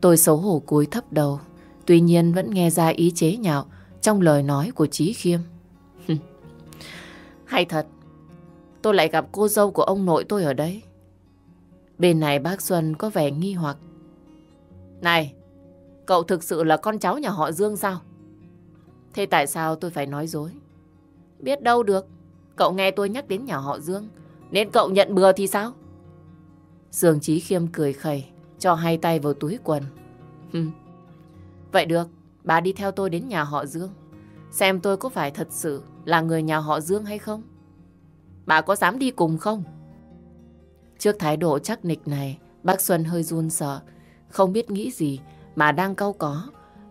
Tôi xấu hổ cúi thấp đầu. Tuy nhiên vẫn nghe ra ý chế nhạo trong lời nói của Chí Khiêm. Hay thật, tôi lại gặp cô dâu của ông nội tôi ở đây. Bên này bác Xuân có vẻ nghi hoặc. Này, cậu thực sự là con cháu nhà họ Dương sao? Thế tại sao tôi phải nói dối? Biết đâu được, cậu nghe tôi nhắc đến nhà họ Dương, nên cậu nhận bừa thì sao? Dương Chí Khiêm cười khẩy, cho hai tay vào túi quần. Vậy được, bà đi theo tôi đến nhà họ Dương. Xem tôi có phải thật sự là người nhà họ Dương hay không? Bà có dám đi cùng không? Trước thái độ chắc nịch này, bác Xuân hơi run sợ, không biết nghĩ gì mà đang cau có.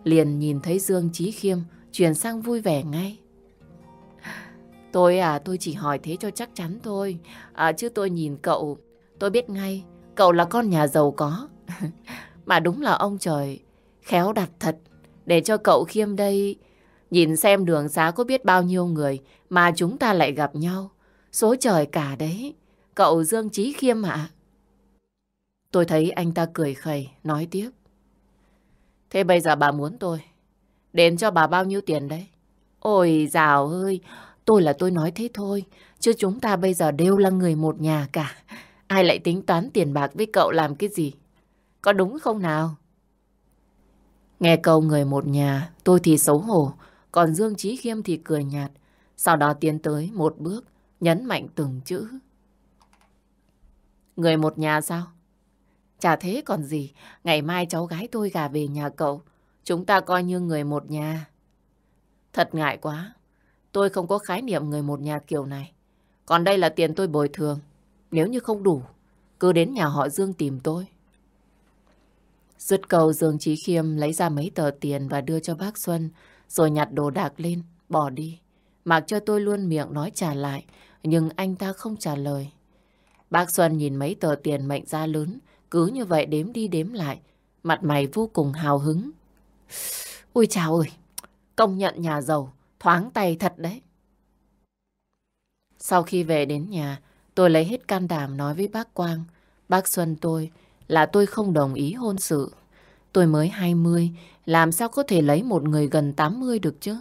Liền nhìn thấy Dương Chí Khiêm chuyển sang vui vẻ ngay. Tôi à, tôi chỉ hỏi thế cho chắc chắn thôi. À, chứ tôi nhìn cậu, tôi biết ngay, cậu là con nhà giàu có. mà đúng là ông trời khéo đặt thật để cho cậu Khiêm đây nhìn xem đường xá có biết bao nhiêu người mà chúng ta lại gặp nhau. Số trời cả đấy. Cậu Dương Trí Khiêm ạ. Tôi thấy anh ta cười khẩy, nói tiếp. Thế bây giờ bà muốn tôi đến cho bà bao nhiêu tiền đấy? Ôi dào ơi, tôi là tôi nói thế thôi. Chứ chúng ta bây giờ đều là người một nhà cả. Ai lại tính toán tiền bạc với cậu làm cái gì? Có đúng không nào? Nghe câu người một nhà, tôi thì xấu hổ, còn Dương Trí Khiêm thì cười nhạt. Sau đó tiến tới một bước, nhấn mạnh từng chữ. Người một nhà sao? Chả thế còn gì, ngày mai cháu gái tôi gà về nhà cậu. Chúng ta coi như người một nhà. Thật ngại quá, tôi không có khái niệm người một nhà kiểu này. Còn đây là tiền tôi bồi thường. Nếu như không đủ, cứ đến nhà họ Dương tìm tôi. Dứt cầu Dương Trí Khiêm lấy ra mấy tờ tiền và đưa cho bác Xuân, rồi nhặt đồ đạc lên, bỏ đi. Mặc cho tôi luôn miệng nói trả lại, nhưng anh ta không trả lời. Bác Xuân nhìn mấy tờ tiền mệnh ra lớn, cứ như vậy đếm đi đếm lại, mặt mày vô cùng hào hứng. Ôi chào ơi, công nhận nhà giàu, thoáng tay thật đấy. Sau khi về đến nhà, tôi lấy hết can đảm nói với bác Quang, bác Xuân tôi là tôi không đồng ý hôn sự. Tôi mới 20, làm sao có thể lấy một người gần 80 được chứ?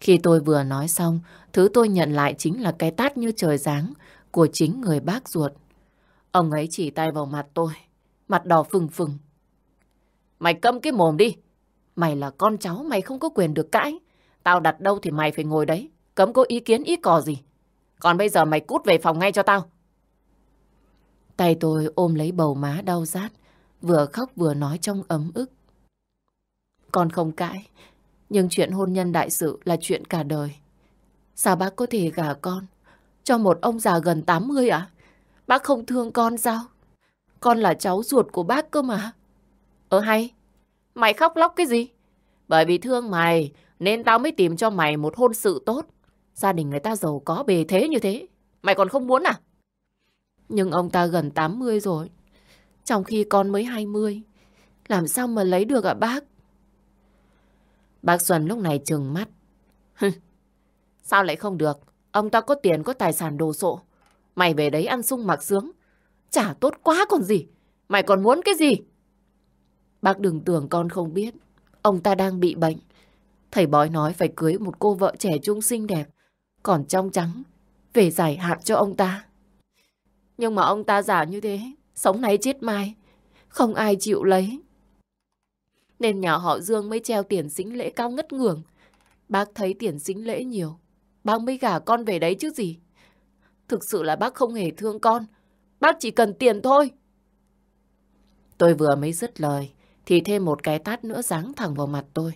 Khi tôi vừa nói xong, thứ tôi nhận lại chính là cái tát như trời giáng của chính người bác ruột. Ông ấy chỉ tay vào mặt tôi, mặt đỏ phừng phừng. Mày câm cái mồm đi. Mày là con cháu, mày không có quyền được cãi. Tao đặt đâu thì mày phải ngồi đấy. Cấm có ý kiến ý cò gì. Còn bây giờ mày cút về phòng ngay cho tao. Tay tôi ôm lấy bầu má đau rát, vừa khóc vừa nói trong ấm ức. Con không cãi, nhưng chuyện hôn nhân đại sự là chuyện cả đời. Sao bác có thể gả con cho một ông già gần 80 à? Bác không thương con sao? Con là cháu ruột của bác cơ mà. Ờ hay, mày khóc lóc cái gì? Bởi vì thương mày nên tao mới tìm cho mày một hôn sự tốt. Gia đình người ta giàu có bề thế như thế. Mày còn không muốn à? Nhưng ông ta gần 80 rồi. Trong khi con mới 20. Làm sao mà lấy được ạ, bác? Bác Xuân lúc này trừng mắt. sao lại không được? Ông ta có tiền, có tài sản đồ sộ. Mày về đấy ăn sung mặc sướng. Chả tốt quá còn gì. Mày còn muốn cái gì? Bác đừng tưởng con không biết. Ông ta đang bị bệnh. Thầy bói nói phải cưới một cô vợ trẻ trung xinh đẹp. Còn trong trắng. Về giải hạn cho ông ta. Nhưng mà ông ta giả như thế. Sống nay chết mai. Không ai chịu lấy. Nên nhà họ Dương mới treo tiền xính lễ cao ngất ngường. Bác thấy tiền xính lễ nhiều. Bác mới gả con về đấy chứ gì. Thực sự là bác không hề thương con. Bác chỉ cần tiền thôi. Tôi vừa mới dứt lời, thì thêm một cái tát nữa giáng thẳng vào mặt tôi.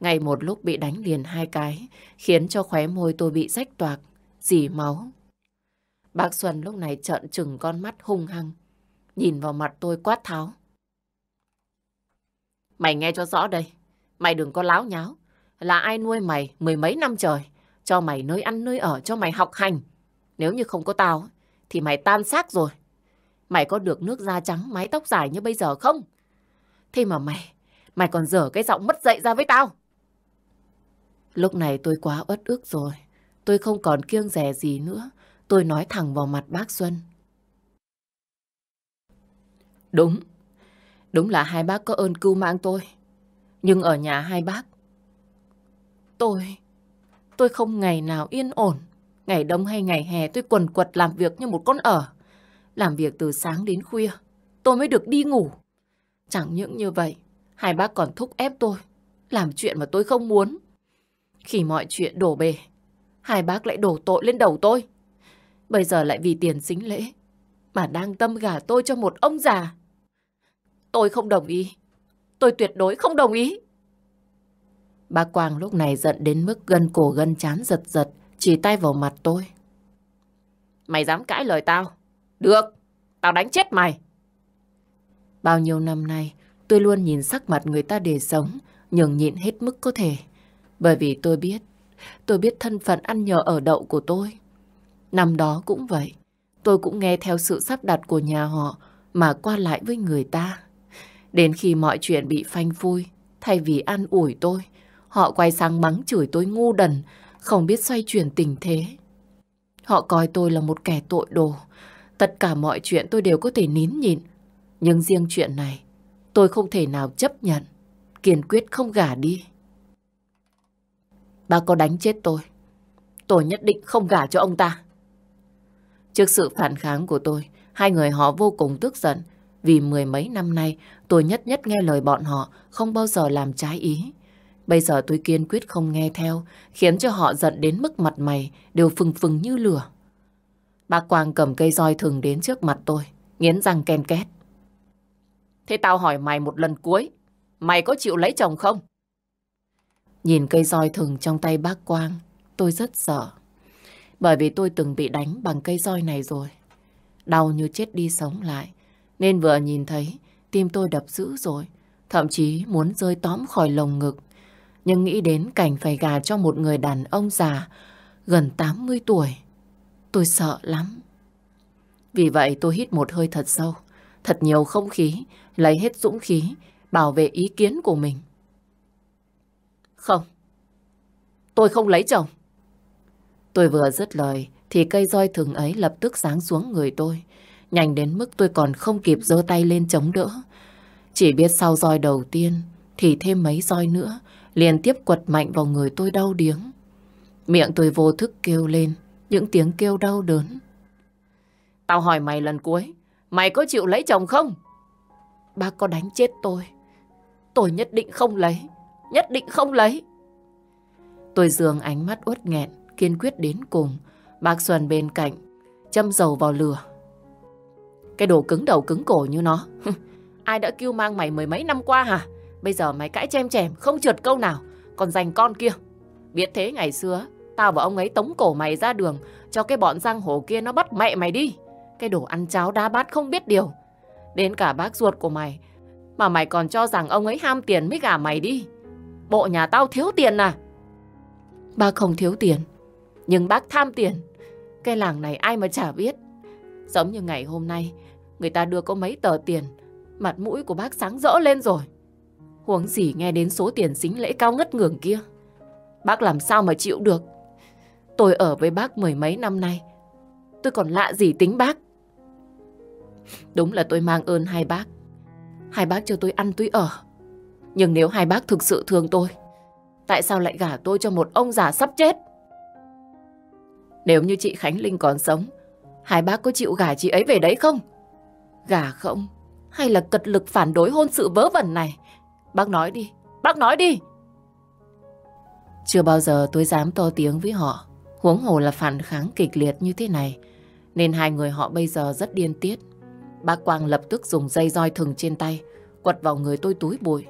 ngày một lúc bị đánh liền hai cái, khiến cho khóe môi tôi bị rách toạc, dì máu. Bác Xuân lúc này trợn trừng con mắt hung hăng, nhìn vào mặt tôi quát tháo. Mày nghe cho rõ đây, mày đừng có láo nháo. Là ai nuôi mày mười mấy năm trời, cho mày nơi ăn nơi ở, cho mày học hành. Nếu như không có tao, thì mày tan xác rồi. Mày có được nước da trắng, mái tóc dài như bây giờ không? Thế mà mày, mày còn dở cái giọng mất dậy ra với tao. Lúc này tôi quá uất ức rồi. Tôi không còn kiêng rẻ gì nữa. Tôi nói thẳng vào mặt bác Xuân. Đúng. Đúng là hai bác có ơn cứu mang tôi. Nhưng ở nhà hai bác, tôi, tôi không ngày nào yên ổn. Ngày đông hay ngày hè tôi quần quật làm việc như một con ở. Làm việc từ sáng đến khuya, tôi mới được đi ngủ. Chẳng những như vậy, hai bác còn thúc ép tôi, làm chuyện mà tôi không muốn. Khi mọi chuyện đổ bề, hai bác lại đổ tội lên đầu tôi. Bây giờ lại vì tiền xính lễ, mà đang tâm gả tôi cho một ông già. Tôi không đồng ý. Tôi tuyệt đối không đồng ý. bà Quang lúc này giận đến mức gân cổ gân chán giật giật, chỉ tay vào mặt tôi. Mày dám cãi lời tao? Được, tao đánh chết mày. Bao nhiêu năm nay, tôi luôn nhìn sắc mặt người ta để sống, nhường nhịn hết mức có thể. Bởi vì tôi biết, tôi biết thân phận ăn nhờ ở đậu của tôi. Năm đó cũng vậy, tôi cũng nghe theo sự sắp đặt của nhà họ mà qua lại với người ta. Đến khi mọi chuyện bị phanh phui, thay vì an ủi tôi, họ quay sang mắng chửi tôi ngu đần, không biết xoay chuyển tình thế. Họ coi tôi là một kẻ tội đồ. Tất cả mọi chuyện tôi đều có thể nín nhịn. Nhưng riêng chuyện này, tôi không thể nào chấp nhận. Kiên quyết không gả đi. Bà có đánh chết tôi. Tôi nhất định không gả cho ông ta. Trước sự phản kháng của tôi, hai người họ vô cùng tức giận. Vì mười mấy năm nay, tôi nhất nhất nghe lời bọn họ, không bao giờ làm trái ý. Bây giờ tôi kiên quyết không nghe theo, khiến cho họ giận đến mức mặt mày đều phừng phừng như lửa. Bác Quang cầm cây roi thừng đến trước mặt tôi, nghiến răng ken két. Thế tao hỏi mày một lần cuối, mày có chịu lấy chồng không? Nhìn cây roi thừng trong tay bác Quang, tôi rất sợ. Bởi vì tôi từng bị đánh bằng cây roi này rồi. Đau như chết đi sống lại. Nên vừa nhìn thấy, tim tôi đập dữ rồi. Thậm chí muốn rơi tóm khỏi lồng ngực. Nhưng nghĩ đến cảnh phải gà cho một người đàn ông già gần 80 tuổi. Tôi sợ lắm. Vì vậy tôi hít một hơi thật sâu. Thật nhiều không khí, lấy hết dũng khí, bảo vệ ý kiến của mình. Không, tôi không lấy chồng. Tôi vừa dứt lời, thì cây roi thừng ấy lập tức giáng xuống người tôi. Nhanh đến mức tôi còn không kịp giơ tay lên chống đỡ. Chỉ biết sau roi đầu tiên, thì thêm mấy roi nữa, liền tiếp quật mạnh vào người tôi đau điếng. Miệng tôi vô thức kêu lên, những tiếng kêu đau đớn. Tao hỏi mày lần cuối, Mày có chịu lấy chồng không? Bác có đánh chết tôi. Tôi nhất định không lấy. Nhất định không lấy. Tôi dường ánh mắt uất nghẹn, kiên quyết đến cùng. Bác Xuân bên cạnh, châm dầu vào lửa. Cái đồ cứng đầu cứng cổ như nó. Ai đã kêu mang mày mười mấy năm qua hả? Bây giờ mày cãi chem chèm, không trượt câu nào. Còn dành con kia. Biết thế ngày xưa, tao và ông ấy tống cổ mày ra đường, cho cái bọn giang hồ kia nó bắt mẹ mày đi. Cái đồ ăn cháo đá bát không biết điều. Đến cả bác ruột của mày. Mà mày còn cho rằng ông ấy ham tiền mới gả mày đi. Bộ nhà tao thiếu tiền à? Bác không thiếu tiền. Nhưng bác tham tiền. Cái làng này ai mà chả biết. Giống như ngày hôm nay, người ta đưa có mấy tờ tiền. Mặt mũi của bác sáng rỡ lên rồi. Huống gì nghe đến số tiền xính lễ cao ngất ngường kia. Bác làm sao mà chịu được. Tôi ở với bác mười mấy năm nay. Tôi còn lạ gì tính bác. Đúng là tôi mang ơn hai bác. Hai bác cho tôi ăn tôi ở. Nhưng nếu hai bác thực sự thương tôi, tại sao lại gả tôi cho một ông già sắp chết? Nếu như chị Khánh Linh còn sống, hai bác có chịu gả chị ấy về đấy không? Gả không? Hay là cật lực phản đối hôn sự vớ vẩn này? Bác nói đi, bác nói đi. Chưa bao giờ tôi dám to tiếng với họ, huống hồ là phản kháng kịch liệt như thế này. Nên hai người họ bây giờ rất điên tiết. Bác Quang lập tức dùng dây roi thừng trên tay, quật vào người tôi túi bụi.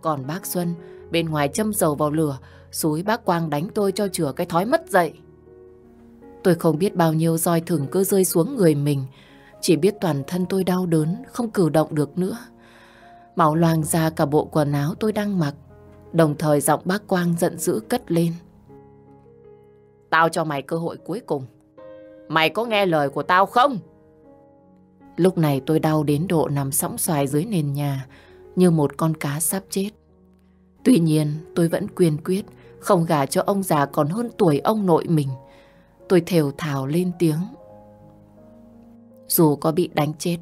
Còn bác Xuân bên ngoài châm dầu vào lửa, xúi bác Quang đánh tôi cho chừa cái thói mất dậy. Tôi không biết bao nhiêu roi thừng cứ rơi xuống người mình, chỉ biết toàn thân tôi đau đớn, không cử động được nữa. Máu loang ra cả bộ quần áo tôi đang mặc, đồng thời giọng bác Quang giận dữ cất lên. Tao cho mày cơ hội cuối cùng. Mày có nghe lời của tao không? Lúc này tôi đau đến độ nằm sóng xoài dưới nền nhà, như một con cá sắp chết. Tuy nhiên, tôi vẫn quyên quyết, không gả cho ông già còn hơn tuổi ông nội mình. Tôi thều thào lên tiếng. Dù có bị đánh chết,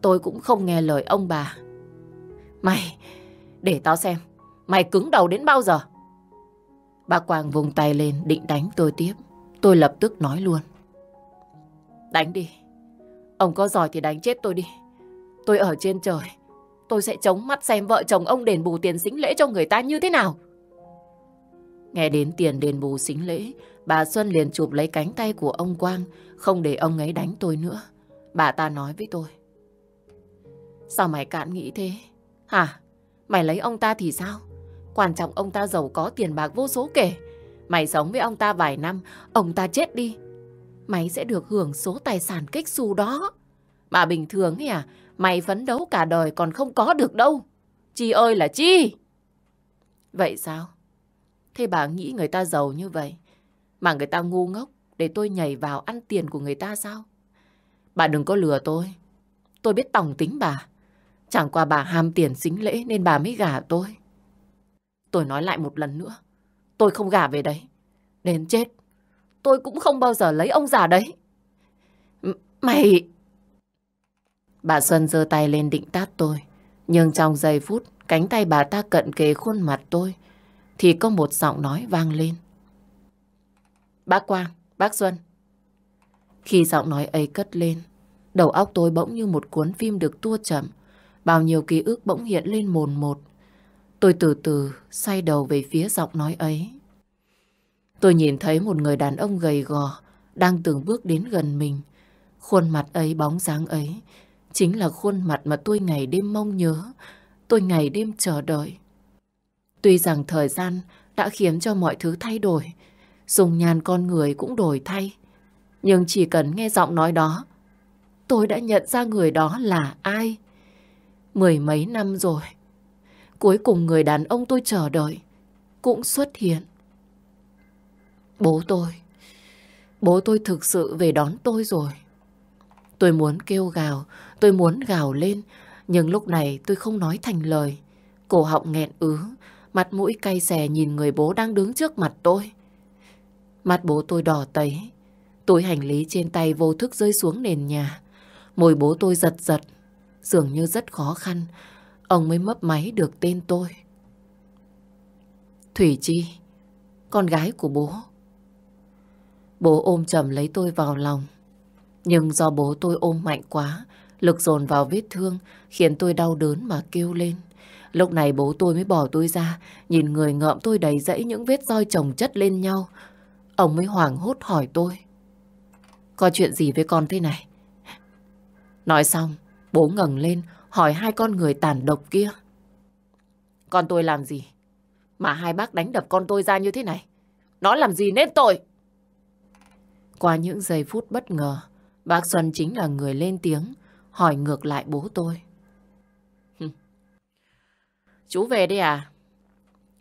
tôi cũng không nghe lời ông bà. Mày, để tao xem, mày cứng đầu đến bao giờ? Bà Quang vùng tay lên định đánh tôi tiếp. Tôi lập tức nói luôn. Đánh đi. Ông có giỏi thì đánh chết tôi đi. Tôi ở trên trời. Tôi sẽ chống mắt xem vợ chồng ông đền bù tiền xính lễ cho người ta như thế nào. Nghe đến tiền đền bù xính lễ, bà Xuân liền chụp lấy cánh tay của ông Quang, không để ông ấy đánh tôi nữa. Bà ta nói với tôi. Sao mày cạn nghĩ thế? Hả? Mày lấy ông ta thì sao? Quan trọng ông ta giàu có tiền bạc vô số kể. Mày sống với ông ta vài năm, ông ta chết đi. Mày sẽ được hưởng số tài sản kích xù đó. Mà bình thường ấy à, mày phấn đấu cả đời còn không có được đâu. Chi ơi là chi! Vậy sao? Thế bà nghĩ người ta giàu như vậy, mà người ta ngu ngốc để tôi nhảy vào ăn tiền của người ta sao? Bà đừng có lừa tôi. Tôi biết tổng tính bà. Chẳng qua bà ham tiền xính lễ nên bà mới gả tôi. Tôi nói lại một lần nữa. Tôi không gả về đấy. Đến chết. Tôi cũng không bao giờ lấy ông già đấy. M mày... Bà Xuân giơ tay lên định tát tôi. Nhưng trong giây phút, cánh tay bà ta cận kề khuôn mặt tôi, thì có một giọng nói vang lên. Bác Quang, bác Xuân. Khi giọng nói ấy cất lên, đầu óc tôi bỗng như một cuốn phim được tua chậm. Bao nhiêu ký ức bỗng hiện lên mồn một. Tôi từ từ xoay đầu về phía giọng nói ấy. Tôi nhìn thấy một người đàn ông gầy gò đang từng bước đến gần mình. Khuôn mặt ấy, bóng dáng ấy chính là khuôn mặt mà tôi ngày đêm mong nhớ, tôi ngày đêm chờ đợi. Tuy rằng thời gian đã khiến cho mọi thứ thay đổi, dùng nhàn con người cũng đổi thay. Nhưng chỉ cần nghe giọng nói đó, tôi đã nhận ra người đó là ai. Mười mấy năm rồi, cuối cùng người đàn ông tôi chờ đợi cũng xuất hiện. Bố tôi, bố tôi thực sự về đón tôi rồi. Tôi muốn kêu gào, tôi muốn gào lên, nhưng lúc này tôi không nói thành lời. Cổ họng nghẹn ứ, mặt mũi cay xè nhìn người bố đang đứng trước mặt tôi. Mặt bố tôi đỏ tấy, túi hành lý trên tay vô thức rơi xuống nền nhà. Môi bố tôi giật giật, dường như rất khó khăn, ông mới mấp máy được tên tôi. Thủy Chi, con gái của bố. Bố ôm chầm lấy tôi vào lòng. Nhưng do bố tôi ôm mạnh quá, Lực dồn vào vết thương khiến tôi đau đớn mà kêu lên. Lúc này bố tôi mới bỏ tôi ra, nhìn người ngợm tôi đầy dẫy những vết roi chồng chất lên nhau. Ông mới hoảng hốt hỏi tôi. Có chuyện gì với con thế này? Nói xong, bố ngẩng lên hỏi hai con người tàn độc kia. Con tôi làm gì? Mà hai bác đánh đập con tôi ra như thế này. Nó làm gì nên tội? Qua những giây phút bất ngờ, bác Xuân chính là người lên tiếng, hỏi ngược lại bố tôi. Chú về đi à?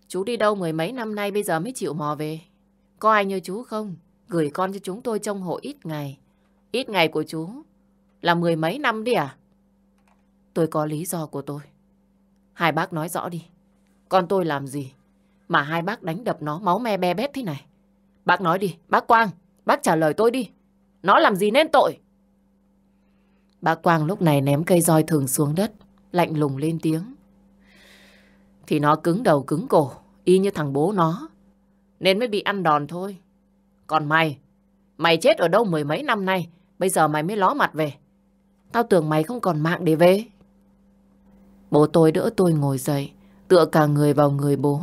Chú đi đâu mười mấy năm nay bây giờ mới chịu mò về? Có ai như chú không? Gửi con cho chúng tôi trong hộ ít ngày. Ít ngày của chú là mười mấy năm đi à? Tôi có lý do của tôi. Hai bác nói rõ đi. Con tôi làm gì? Mà hai bác đánh đập nó máu me be bét thế này. Bác nói đi, bác Quang, bác trả lời tôi đi. Nó làm gì nên tội? Bác Quang lúc này ném cây roi thường xuống đất, lạnh lùng lên tiếng. Thì nó cứng đầu cứng cổ, y như thằng bố nó. Nên mới bị ăn đòn thôi. Còn mày, mày chết ở đâu mười mấy năm nay, bây giờ mày mới ló mặt về. Tao tưởng mày không còn mạng để về. Bố tôi đỡ tôi ngồi dậy, tựa cả người vào người bố.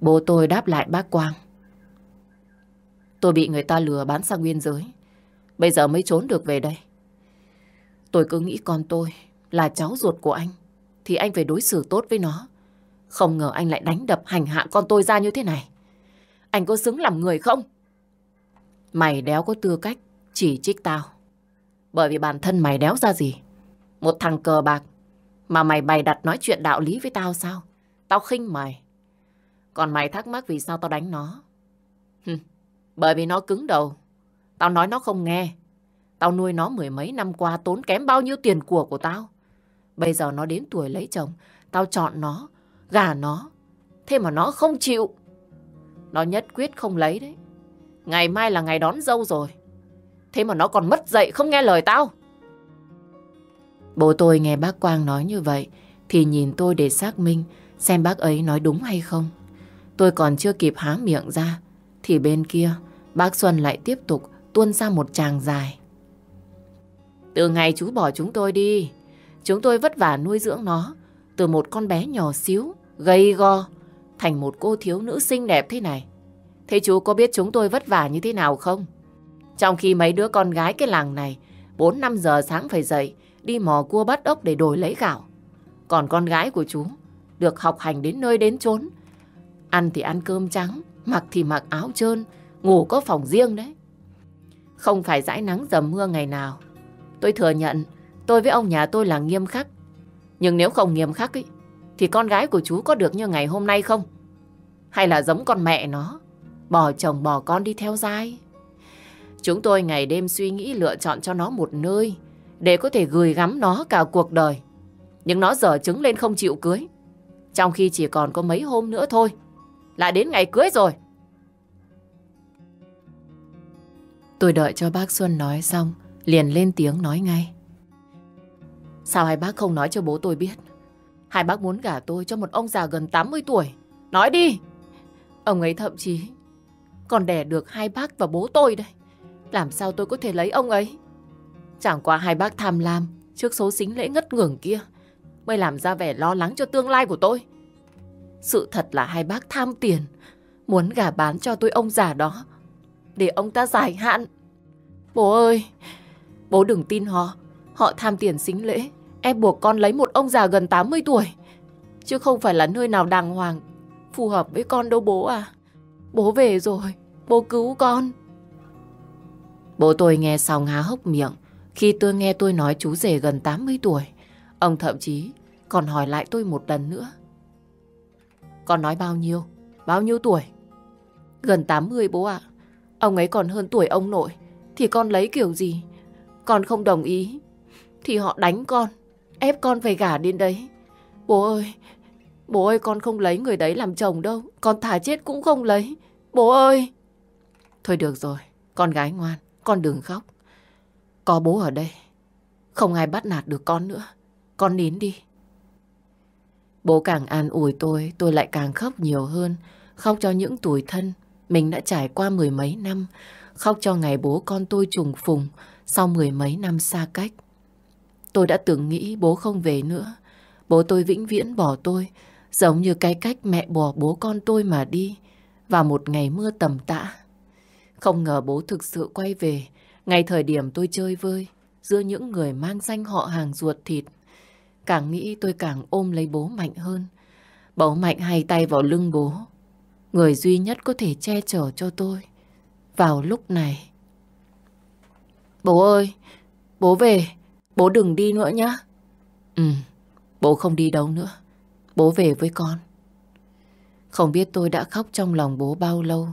Bố tôi đáp lại bác Quang. Tôi bị người ta lừa bán sang biên giới. Bây giờ mới trốn được về đây. Tôi cứ nghĩ con tôi là cháu ruột của anh. Thì anh phải đối xử tốt với nó. Không ngờ anh lại đánh đập hành hạ con tôi ra như thế này. Anh có xứng làm người không? Mày đéo có tư cách chỉ trích tao. Bởi vì bản thân mày đéo ra gì. Một thằng cờ bạc mà mày bày đặt nói chuyện đạo lý với tao sao? Tao khinh mày. Còn mày thắc mắc vì sao tao đánh nó? Hừm, bởi vì nó cứng đầu. Tao nói nó không nghe. Tao nuôi nó mười mấy năm qua tốn kém bao nhiêu tiền của của tao. Bây giờ nó đến tuổi lấy chồng. Tao chọn nó, gả nó. Thế mà nó không chịu. Nó nhất quyết không lấy đấy. Ngày mai là ngày đón dâu rồi. Thế mà nó còn mất dậy không nghe lời tao. Bố tôi nghe bác Quang nói như vậy thì nhìn tôi để xác minh xem bác ấy nói đúng hay không. Tôi còn chưa kịp há miệng ra thì bên kia bác Xuân lại tiếp tục tuôn ra một tràng dài. Từ ngày chú bỏ chúng tôi đi, chúng tôi vất vả nuôi dưỡng nó từ một con bé nhỏ xíu, gầy go, thành một cô thiếu nữ xinh đẹp thế này. Thế chú có biết chúng tôi vất vả như thế nào không? Trong khi mấy đứa con gái cái làng này 4-5 giờ sáng phải dậy đi mò cua bắt ốc để đổi lấy gạo. Còn con gái của chú được học hành đến nơi đến chốn. Ăn thì ăn cơm trắng, mặc thì mặc áo trơn, ngủ có phòng riêng đấy. Không phải dãi nắng dầm mưa ngày nào. Tôi thừa nhận tôi với ông nhà tôi là nghiêm khắc. Nhưng nếu không nghiêm khắc ấy thì con gái của chú có được như ngày hôm nay không? Hay là giống con mẹ nó, bỏ chồng bỏ con đi theo dai? Chúng tôi ngày đêm suy nghĩ lựa chọn cho nó một nơi để có thể gửi gắm nó cả cuộc đời. Nhưng nó dở trứng lên không chịu cưới. Trong khi chỉ còn có mấy hôm nữa thôi. Lại đến ngày cưới rồi. Tôi đợi cho bác Xuân nói xong, liền lên tiếng nói ngay. Sao hai bác không nói cho bố tôi biết? Hai bác muốn gả tôi cho một ông già gần 80 tuổi. Nói đi! Ông ấy thậm chí còn đẻ được hai bác và bố tôi đây. Làm sao tôi có thể lấy ông ấy? Chẳng qua hai bác tham lam trước số xính lễ ngất ngưởng kia mới làm ra vẻ lo lắng cho tương lai của tôi. Sự thật là hai bác tham tiền, muốn gả bán cho tôi ông già đó, để ông ta giải hạn. Bố ơi, bố đừng tin họ, họ tham tiền xính lễ, em buộc con lấy một ông già gần 80 tuổi, chứ không phải là nơi nào đàng hoàng, phù hợp với con đâu bố à. Bố về rồi, bố cứu con. Bố tôi nghe xong há hốc miệng, khi tôi nghe tôi nói chú rể gần 80 tuổi, ông thậm chí còn hỏi lại tôi một lần nữa. Con nói bao nhiêu? Bao nhiêu tuổi? Gần 80 bố ạ. Ông ấy còn hơn tuổi ông nội. Thì con lấy kiểu gì? Con không đồng ý. Thì họ đánh con. Ép con phải gả đến đấy. Bố ơi! Bố ơi con không lấy người đấy làm chồng đâu. Con thả chết cũng không lấy. Bố ơi! Thôi được rồi. Con gái ngoan. Con đừng khóc. Có bố ở đây. Không ai bắt nạt được con nữa. Con nín đi. Bố càng an ủi tôi, tôi lại càng khóc nhiều hơn. Khóc cho những tuổi thân. Mình đã trải qua mười mấy năm. Khóc cho ngày bố con tôi trùng phùng sau mười mấy năm xa cách. Tôi đã từng nghĩ bố không về nữa. Bố tôi vĩnh viễn bỏ tôi, giống như cái cách mẹ bỏ bố con tôi mà đi vào một ngày mưa tầm tã. Không ngờ bố thực sự quay về, ngay thời điểm tôi chơi vơi, giữa những người mang danh họ hàng ruột thịt. Càng nghĩ tôi càng ôm lấy bố Mạnh hơn. Bố Mạnh hai tay vào lưng bố, người duy nhất có thể che chở cho tôi vào lúc này. Bố ơi, bố về, bố đừng đi nữa nhá. Ừ, bố không đi đâu nữa, bố về với con. Không biết tôi đã khóc trong lòng bố bao lâu,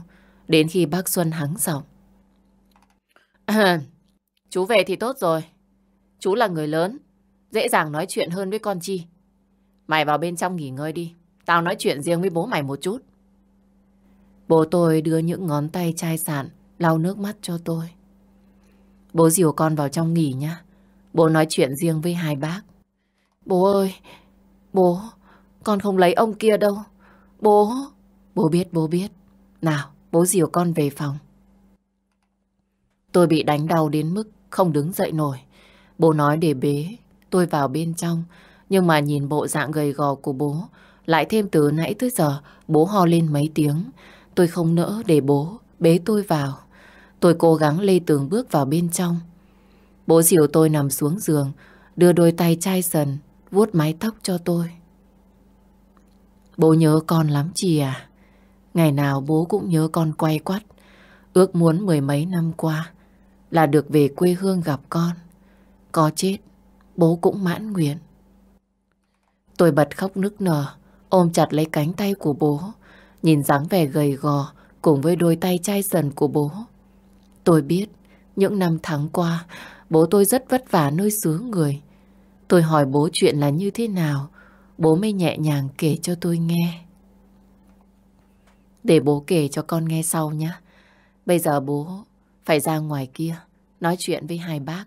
đến khi bác Xuân hắng giọng. À, chú về thì tốt rồi, chú là người lớn, dễ dàng nói chuyện hơn với con Chi. Mày vào bên trong nghỉ ngơi đi, tao nói chuyện riêng với bố mày một chút. Bố tôi đưa những ngón tay chai sạn lau nước mắt cho tôi. Bố dìu con vào trong nghỉ nhá. Bố nói chuyện riêng với hai bác. Bố ơi, bố, con không lấy ông kia đâu. Bố, bố biết, bố biết. Nào, bố dìu con về phòng. Tôi bị đánh đau đến mức không đứng dậy nổi. Bố nói để bế, tôi vào bên trong. Nhưng mà nhìn bộ dạng gầy gò của bố, lại thêm từ nãy tới giờ, bố ho lên mấy tiếng. Tôi không nỡ để bố bế tôi vào. Tôi cố gắng lê tường bước vào bên trong. Bố dìu tôi nằm xuống giường, đưa đôi tay chai sần, vuốt mái tóc cho tôi. Bố nhớ con lắm chị à. Ngày nào bố cũng nhớ con quay quắt. Ước muốn mười mấy năm qua là được về quê hương gặp con. Có chết, bố cũng mãn nguyện. Tôi bật khóc nức nở, ôm chặt lấy cánh tay của bố, nhìn dáng vẻ gầy gò cùng với đôi tay chai sần của bố. Tôi biết, những năm tháng qua, bố tôi rất vất vả nơi xứ người. Tôi hỏi bố chuyện là như thế nào, bố mới nhẹ nhàng kể cho tôi nghe. Để bố kể cho con nghe sau nhé. Bây giờ bố phải ra ngoài kia, nói chuyện với hai bác.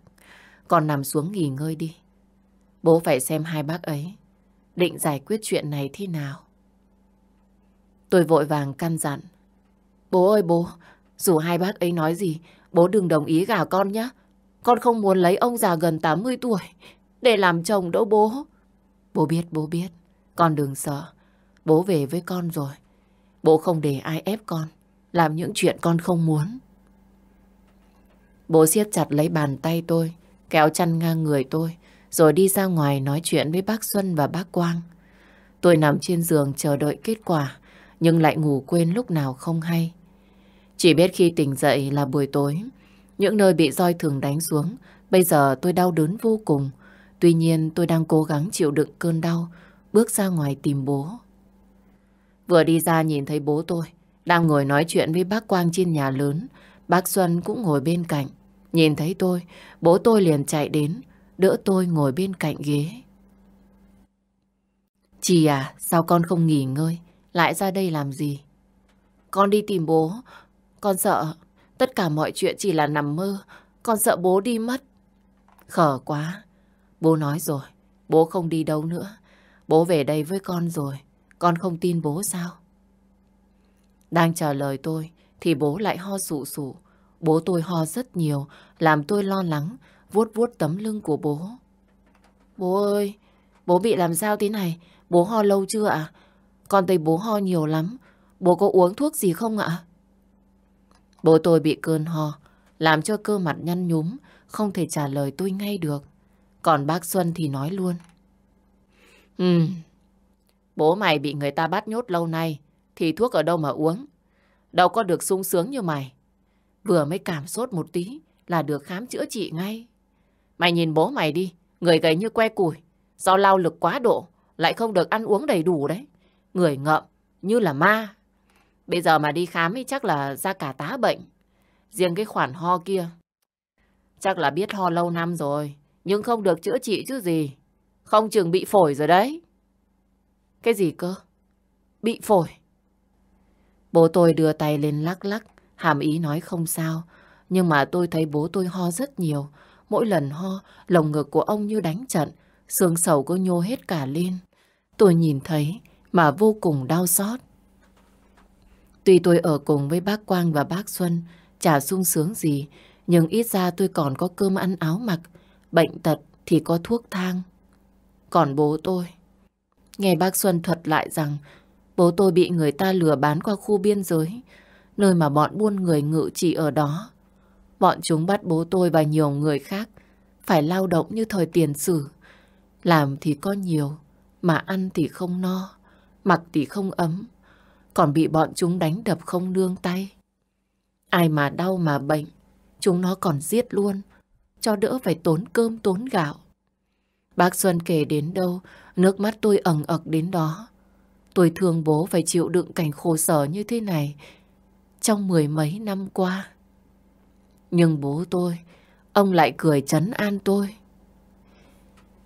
Con nằm xuống nghỉ ngơi đi. Bố phải xem hai bác ấy định giải quyết chuyện này thế nào. Tôi vội vàng căn dặn. Bố ơi bố, dù hai bác ấy nói gì, bố đừng đồng ý gả con nhé. Con không muốn lấy ông già gần 80 tuổi để làm chồng đâu bố. Bố biết, bố biết. Con đừng sợ. Bố về với con rồi. Bố không để ai ép con. Làm những chuyện con không muốn. Bố siết chặt lấy bàn tay tôi, kéo chăn ngang người tôi, rồi đi ra ngoài nói chuyện với bác Xuân và bác Quang. Tôi nằm trên giường chờ đợi kết quả, nhưng lại ngủ quên lúc nào không hay. Chỉ biết khi tỉnh dậy là buổi tối, những nơi bị roi thường đánh xuống, bây giờ tôi đau đớn vô cùng. Tuy nhiên tôi đang cố gắng chịu đựng cơn đau, bước ra ngoài tìm bố. Vừa đi ra nhìn thấy bố tôi, đang ngồi nói chuyện với bác Quang trên nhà lớn. Bác Xuân cũng ngồi bên cạnh. Nhìn thấy tôi, bố tôi liền chạy đến, đỡ tôi ngồi bên cạnh ghế. Chị à, sao con không nghỉ ngơi? Lại ra đây làm gì? Con đi tìm bố. Con sợ tất cả mọi chuyện chỉ là nằm mơ. Con sợ bố đi mất. Khở quá. Bố nói rồi. Bố không đi đâu nữa. Bố về đây với con rồi. Con không tin bố sao? Đang trả lời tôi thì bố lại ho sụ sụ. Bố tôi ho rất nhiều, làm tôi lo lắng, vuốt vuốt tấm lưng của bố. Bố ơi, bố bị làm sao thế này? Bố ho lâu chưa ạ? Con thấy bố ho nhiều lắm. Bố có uống thuốc gì không ạ? Bố tôi bị cơn ho, làm cho cơ mặt nhăn nhúm, không thể trả lời tôi ngay được. Còn bác Xuân thì nói luôn. Ừ, bố mày bị người ta bắt nhốt lâu nay, thì thuốc ở đâu mà uống? Đâu có được sung sướng như mày. Vừa mới cảm sốt một tí là được khám chữa trị ngay. Mày nhìn bố mày đi, người gầy như que củi. Do lao lực quá độ, lại không được ăn uống đầy đủ đấy. Người ngợm, như là ma. Bây giờ mà đi khám ấy chắc là ra cả tá bệnh. Riêng cái khoản ho kia, chắc là biết ho lâu năm rồi, nhưng không được chữa trị chứ gì. Không chừng bị phổi rồi đấy. Cái gì cơ? Bị phổi. Bố tôi đưa tay lên lắc lắc, hàm ý nói không sao. Nhưng mà tôi thấy bố tôi ho rất nhiều. Mỗi lần ho, lồng ngực của ông như đánh trận, xương sầu có nhô hết cả lên. Tôi nhìn thấy mà vô cùng đau xót. Tuy tôi ở cùng với bác Quang và bác Xuân, chả sung sướng gì, nhưng ít ra tôi còn có cơm ăn áo mặc. Bệnh tật thì có thuốc thang. Còn bố tôi, nghe bác Xuân thuật lại rằng bố tôi bị người ta lừa bán qua khu biên giới, nơi mà bọn buôn người ngự trị ở đó. Bọn chúng bắt bố tôi và nhiều người khác phải lao động như thời tiền sử. Làm thì có nhiều, mà ăn thì không no, mặc thì không ấm, còn bị bọn chúng đánh đập không nương tay. Ai mà đau mà bệnh, chúng nó còn giết luôn, cho đỡ phải tốn cơm tốn gạo. Bác Xuân kể đến đâu, nước mắt tôi ẩn ực đến đó. Tôi thương bố phải chịu đựng cảnh khổ sở như thế này trong mười mấy năm qua. Nhưng bố tôi, ông lại cười chấn an tôi.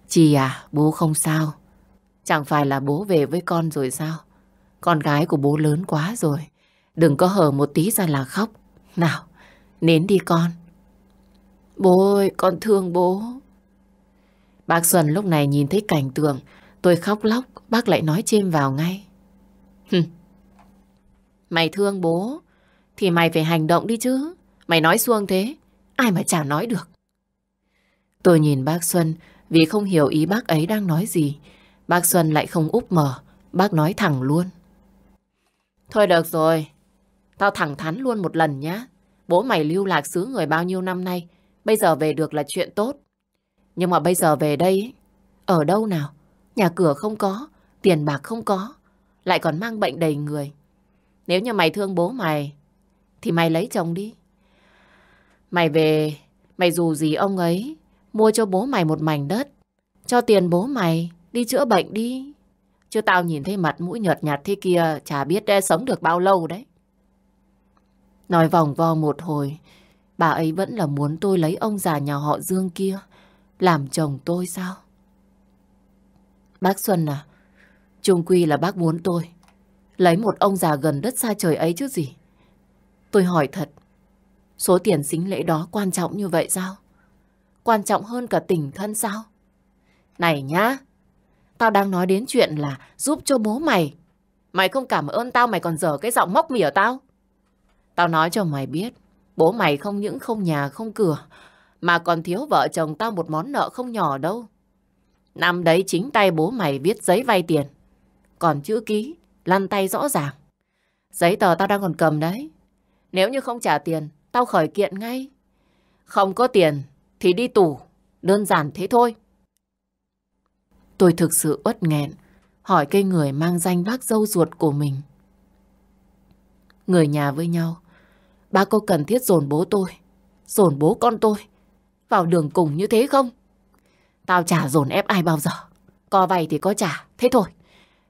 Chị à, bố không sao. Chẳng phải là bố về với con rồi sao? Con gái của bố lớn quá rồi. Đừng có hở một tí ra là khóc. Nào, nến đi con. Bố ơi, con thương bố. Bác Xuân lúc này nhìn thấy cảnh tượng, tôi khóc lóc, bác lại nói chêm vào ngay. Mày thương bố, thì mày phải hành động đi chứ. Mày nói xuông thế, ai mà chả nói được. Tôi nhìn bác Xuân vì không hiểu ý bác ấy đang nói gì. Bác Xuân lại không úp mở, bác nói thẳng luôn. Thôi được rồi, tao thẳng thắn luôn một lần nhá. Bố mày lưu lạc xứ người bao nhiêu năm nay, bây giờ về được là chuyện tốt. Nhưng mà bây giờ về đây, ở đâu nào? Nhà cửa không có, tiền bạc không có, lại còn mang bệnh đầy người. Nếu như mày thương bố mày, thì mày lấy chồng đi. Mày về, mày dù gì ông ấy, mua cho bố mày một mảnh đất, cho tiền bố mày, đi chữa bệnh đi. Chứ tao nhìn thấy mặt mũi nhợt nhạt thế kia, chả biết đã sống được bao lâu đấy. Nói vòng vo một hồi, bà ấy vẫn là muốn tôi lấy ông già nhà họ Dương kia, làm chồng tôi sao? Bác Xuân à, Chung quy là bác muốn tôi lấy một ông già gần đất xa trời ấy chứ gì. Tôi hỏi thật, số tiền xính lễ đó quan trọng như vậy sao? Quan trọng hơn cả tình thân sao? Này nhá, tao đang nói đến chuyện là giúp cho bố mày. Mày không cảm ơn tao mày còn dở cái giọng móc mỉa tao. Tao nói cho mày biết, bố mày không những không nhà không cửa, mà còn thiếu vợ chồng tao một món nợ không nhỏ đâu. Năm đấy chính tay bố mày viết giấy vay tiền. Còn chữ ký, lăn tay rõ ràng. Giấy tờ tao đang còn cầm đấy. Nếu như không trả tiền, tao khởi kiện ngay. Không có tiền thì đi tù. Đơn giản thế thôi. Tôi thực sự uất nghẹn, hỏi cây người mang danh bác dâu ruột của mình. Người nhà với nhau, bác có cần thiết dồn bố tôi, dồn bố con tôi vào đường cùng như thế không? Tao chả dồn ép ai bao giờ. có vay thì có trả, thế thôi.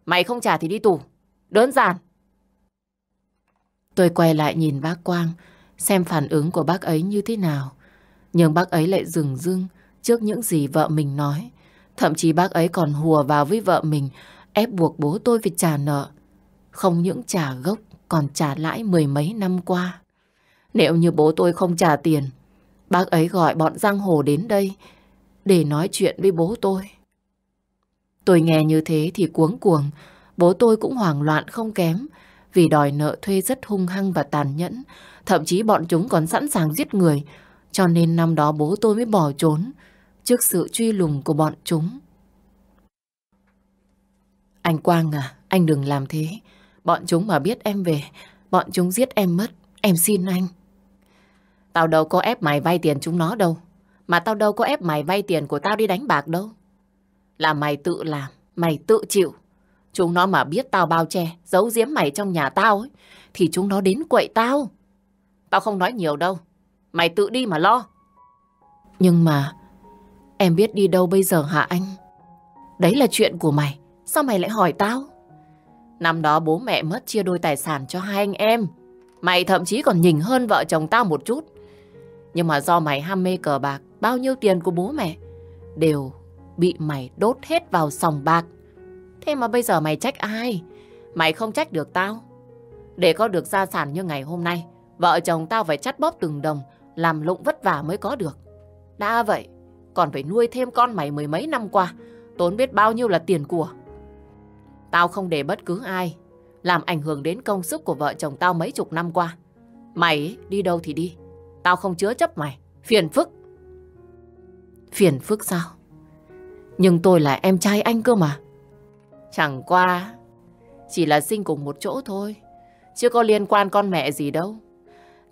Mày không trả thì đi tù. Đơn giản. Tôi quay lại nhìn bác Quang, xem phản ứng của bác ấy như thế nào. Nhưng bác ấy lại dừng dưng trước những gì vợ mình nói. Thậm chí bác ấy còn hùa vào với vợ mình, ép buộc bố tôi phải trả nợ. Không những trả gốc, còn trả lãi mười mấy năm qua. Nếu như bố tôi không trả tiền, bác ấy gọi bọn giang hồ đến đây để nói chuyện với bố tôi. Tôi nghe như thế thì cuống cuồng, bố tôi cũng hoảng loạn không kém vì đòi nợ thuê rất hung hăng và tàn nhẫn. Thậm chí bọn chúng còn sẵn sàng giết người, cho nên năm đó bố tôi mới bỏ trốn trước sự truy lùng của bọn chúng. Anh Quang à, anh đừng làm thế. Bọn chúng mà biết em về, bọn chúng giết em mất. Em xin anh. Tao đâu có ép mày vay tiền chúng nó đâu. Mà tao đâu có ép mày vay tiền của tao đi đánh bạc đâu. Là mày tự làm, mày tự chịu. Chúng nó mà biết tao bao che, giấu giếm mày trong nhà tao ấy, thì chúng nó đến quậy tao. Tao không nói nhiều đâu. Mày tự đi mà lo. Nhưng mà em biết đi đâu bây giờ hả anh? Đấy là chuyện của mày. Sao mày lại hỏi tao? Năm đó bố mẹ mất chia đôi tài sản cho hai anh em. Mày thậm chí còn nhỉnh hơn vợ chồng tao một chút. Nhưng mà do mày ham mê cờ bạc, bao nhiêu tiền của bố mẹ đều bị mày đốt hết vào sòng bạc. Thế mà bây giờ mày trách ai? Mày không trách được tao. Để có được gia sản như ngày hôm nay, vợ chồng tao phải chắt bóp từng đồng, làm lụng vất vả mới có được. Đã vậy, còn phải nuôi thêm con mày mười mấy năm qua, tốn biết bao nhiêu là tiền của. Tao không để bất cứ ai làm ảnh hưởng đến công sức của vợ chồng tao mấy chục năm qua. Mày đi đâu thì đi, tao không chứa chấp mày, phiền phức. Phiền phức sao? Nhưng tôi là em trai anh cơ mà. Chẳng qua, chỉ là sinh cùng một chỗ thôi. Chưa có liên quan con mẹ gì đâu.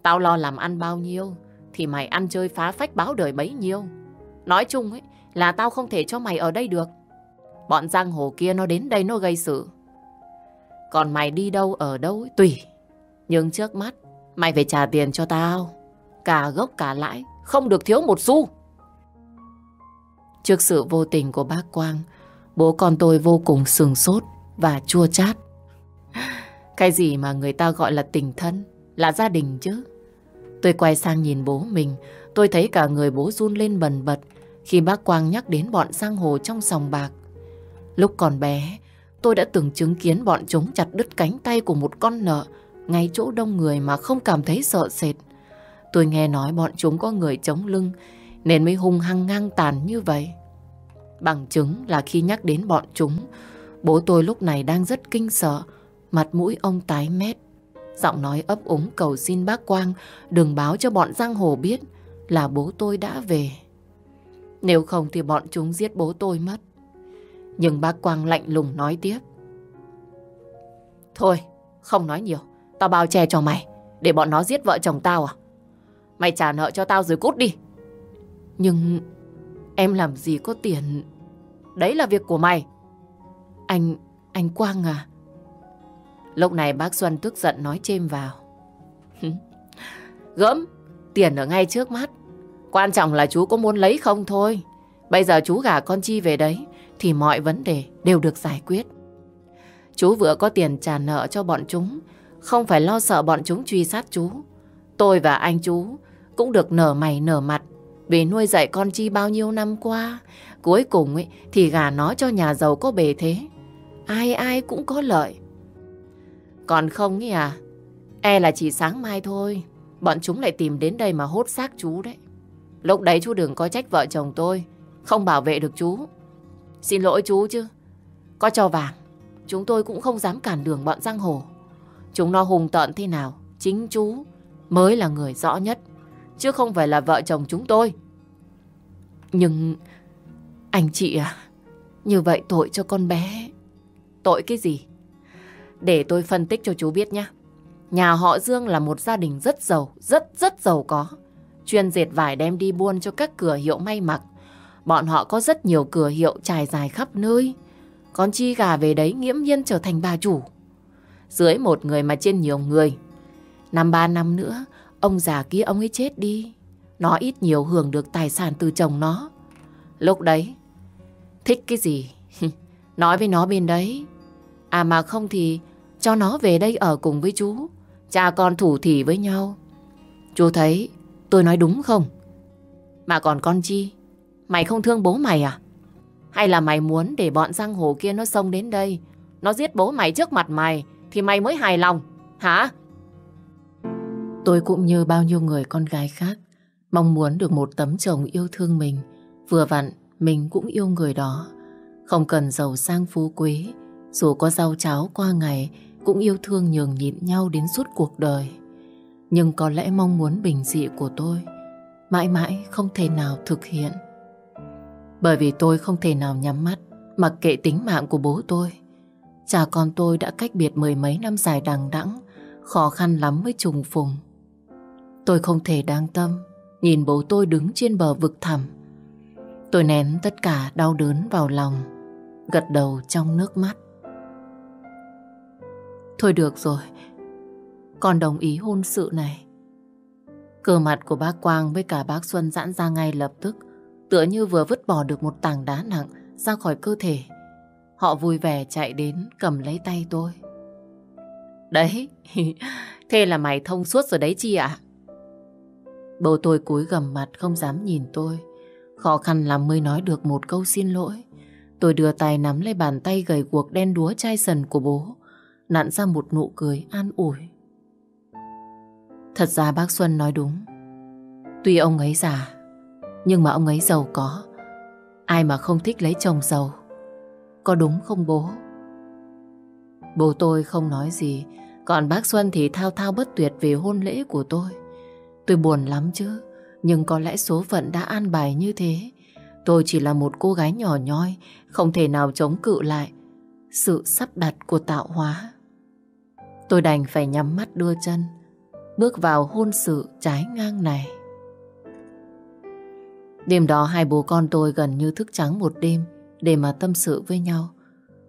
Tao lo làm ăn bao nhiêu, thì mày ăn chơi phá phách báo đời bấy nhiêu. Nói chung ấy, là tao không thể cho mày ở đây được. Bọn giang hồ kia nó đến đây nó gây sự. Còn mày đi đâu ở đâu ấy, tùy. Nhưng trước mắt, mày phải trả tiền cho tao. Cả gốc cả lãi, không được thiếu một xu. Trước sự vô tình của bác Quang, bố con tôi vô cùng sừng sốt và chua chát. Cái gì mà người ta gọi là tình thân, là gia đình chứ. Tôi quay sang nhìn bố mình, tôi thấy cả người bố run lên bần bật khi bác Quang nhắc đến bọn giang hồ trong sòng bạc. Lúc còn bé, tôi đã từng chứng kiến bọn chúng chặt đứt cánh tay của một con nợ ngay chỗ đông người mà không cảm thấy sợ sệt. Tôi nghe nói bọn chúng có người chống lưng nên mới hung hăng ngang tàn như vậy. Bằng chứng là khi nhắc đến bọn chúng, bố tôi lúc này đang rất kinh sợ, mặt mũi ông tái mét. Giọng nói ấp úng cầu xin bác Quang đừng báo cho bọn giang hồ biết là bố tôi đã về. Nếu không thì bọn chúng giết bố tôi mất. Nhưng bác Quang lạnh lùng nói tiếp. Thôi, không nói nhiều. Tao bao che cho mày, để bọn nó giết vợ chồng tao à? Mày trả nợ cho tao rồi cút đi. Nhưng em làm gì có tiền... Đấy là việc của mày. Anh... anh Quang à? Lúc này bác Xuân tức giận nói chêm vào. Gớm, tiền ở ngay trước mắt. Quan trọng là chú có muốn lấy không thôi. Bây giờ chú gả con Chi về đấy thì mọi vấn đề đều được giải quyết. Chú vừa có tiền trả nợ cho bọn chúng, không phải lo sợ bọn chúng truy sát chú. Tôi và anh chú cũng được nở mày nở mặt vì nuôi dạy con Chi bao nhiêu năm qua. Cuối cùng ấy, thì gả nó cho nhà giàu có bề thế. Ai ai cũng có lợi. Còn không ấy à, e là chỉ sáng mai thôi, bọn chúng lại tìm đến đây mà hốt xác chú đấy. Lúc đấy chú đừng có trách vợ chồng tôi, không bảo vệ được chú. Xin lỗi chú chứ, có cho vàng, chúng tôi cũng không dám cản đường bọn giang hồ. Chúng nó hùng tợn thế nào, chính chú mới là người rõ nhất, chứ không phải là vợ chồng chúng tôi. Nhưng anh chị à, như vậy tội cho con bé. Tội cái gì? Để tôi phân tích cho chú biết nhé. Nhà họ Dương là một gia đình rất giàu, rất rất giàu có. Chuyên dệt vải đem đi buôn cho các cửa hiệu may mặc. Bọn họ có rất nhiều cửa hiệu trải dài khắp nơi. Con chi gà về đấy nghiễm nhiên trở thành bà chủ. Dưới một người mà trên nhiều người. Năm ba năm nữa, ông già kia ông ấy chết đi. Nó ít nhiều hưởng được tài sản từ chồng nó. Lúc đấy, thích cái gì? Nói với nó bên đấy. À mà không thì cho nó về đây ở cùng với chú. Cha con thủ thỉ với nhau. Chú thấy tôi nói đúng không? Mà còn con Chi, mày không thương bố mày à? Hay là mày muốn để bọn giang hồ kia nó xông đến đây, nó giết bố mày trước mặt mày, thì mày mới hài lòng, hả? Tôi cũng như bao nhiêu người con gái khác, mong muốn được một tấm chồng yêu thương mình. Vừa vặn, mình cũng yêu người đó. Không cần giàu sang phú quý, dù có rau cháo qua ngày, cũng yêu thương nhường nhịn nhau đến suốt cuộc đời. Nhưng có lẽ mong muốn bình dị của tôi mãi mãi không thể nào thực hiện. Bởi vì tôi không thể nào nhắm mắt mặc kệ tính mạng của bố tôi. Cha con tôi đã cách biệt mười mấy năm dài đằng đẵng, khó khăn lắm mới trùng phùng. Tôi không thể đang tâm nhìn bố tôi đứng trên bờ vực thẳm. Tôi nén tất cả đau đớn vào lòng, gật đầu trong nước mắt. Thôi được rồi, con đồng ý hôn sự này. cờ mặt của bác Quang với cả bác Xuân giãn ra ngay lập tức, tựa như vừa vứt bỏ được một tảng đá nặng ra khỏi cơ thể. Họ vui vẻ chạy đến cầm lấy tay tôi. Đấy, thế là mày thông suốt rồi đấy chi ạ? Bố tôi cúi gầm mặt không dám nhìn tôi. Khó khăn lắm mới nói được một câu xin lỗi. Tôi đưa tay nắm lấy bàn tay gầy guộc đen đúa chai sần của bố nặn ra một nụ cười an ủi. Thật ra bác Xuân nói đúng. Tuy ông ấy già, nhưng mà ông ấy giàu có. Ai mà không thích lấy chồng giàu. Có đúng không bố? Bố tôi không nói gì, còn bác Xuân thì thao thao bất tuyệt về hôn lễ của tôi. Tôi buồn lắm chứ, nhưng có lẽ số phận đã an bài như thế. tôi chỉ là một cô gái nhỏ nhoi, không thể nào chống cự lại sự sắp đặt của tạo hóa. Tôi đành phải nhắm mắt đưa chân, bước vào hôn sự trái ngang này. Đêm đó hai bố con tôi gần như thức trắng một đêm để mà tâm sự với nhau.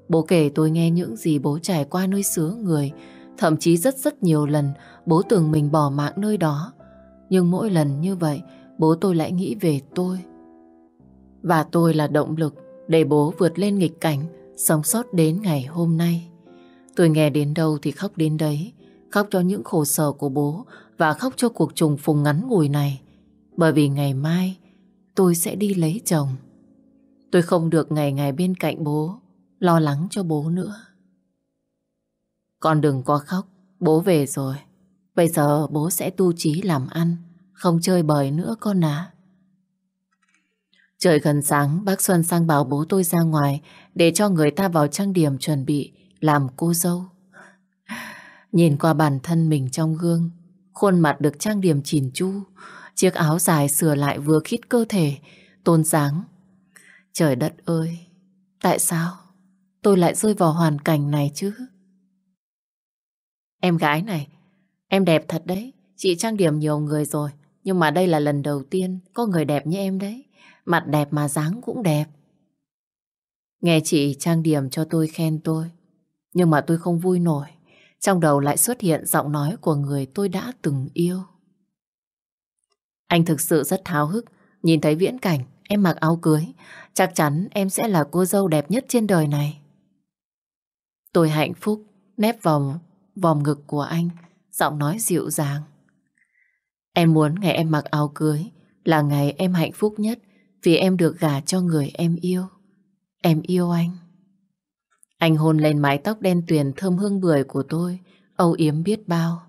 Bố kể tôi nghe những gì bố trải qua nơi xứ người, thậm chí rất rất nhiều lần bố tưởng mình bỏ mạng nơi đó. Nhưng mỗi lần như vậy, bố tôi lại nghĩ về tôi. Và tôi là động lực để bố vượt lên nghịch cảnh, sống sót đến ngày hôm nay. Tôi nghe đến đâu thì khóc đến đấy, khóc cho những khổ sở của bố và khóc cho cuộc trùng phùng ngắn ngủi này. Bởi vì ngày mai tôi sẽ đi lấy chồng. Tôi không được ngày ngày bên cạnh bố, lo lắng cho bố nữa. Con đừng có khóc, bố về rồi. Bây giờ bố sẽ tu trí làm ăn, không chơi bời nữa con à. Trời gần sáng, bác Xuân sang bảo bố tôi ra ngoài để cho người ta vào trang điểm chuẩn bị làm cô dâu. Nhìn qua bản thân mình trong gương, khuôn mặt được trang điểm chỉn chu, chiếc áo dài sửa lại vừa khít cơ thể, tôn dáng. Trời đất ơi, tại sao tôi lại rơi vào hoàn cảnh này chứ? Em gái này, em đẹp thật đấy. Chị trang điểm nhiều người rồi, nhưng mà đây là lần đầu tiên có người đẹp như em đấy. Mặt đẹp mà dáng cũng đẹp. Nghe chị trang điểm cho tôi khen tôi, nhưng mà tôi không vui nổi. Trong đầu lại xuất hiện giọng nói của người tôi đã từng yêu. Anh thực sự rất háo hức, nhìn thấy viễn cảnh, em mặc áo cưới, chắc chắn em sẽ là cô dâu đẹp nhất trên đời này. Tôi hạnh phúc, nép vào vòng ngực của anh, giọng nói dịu dàng. Em muốn ngày em mặc áo cưới là ngày em hạnh phúc nhất vì em được gả cho người em yêu. Em yêu anh. Anh hôn lên mái tóc đen tuyền thơm hương bưởi của tôi, âu yếm biết bao.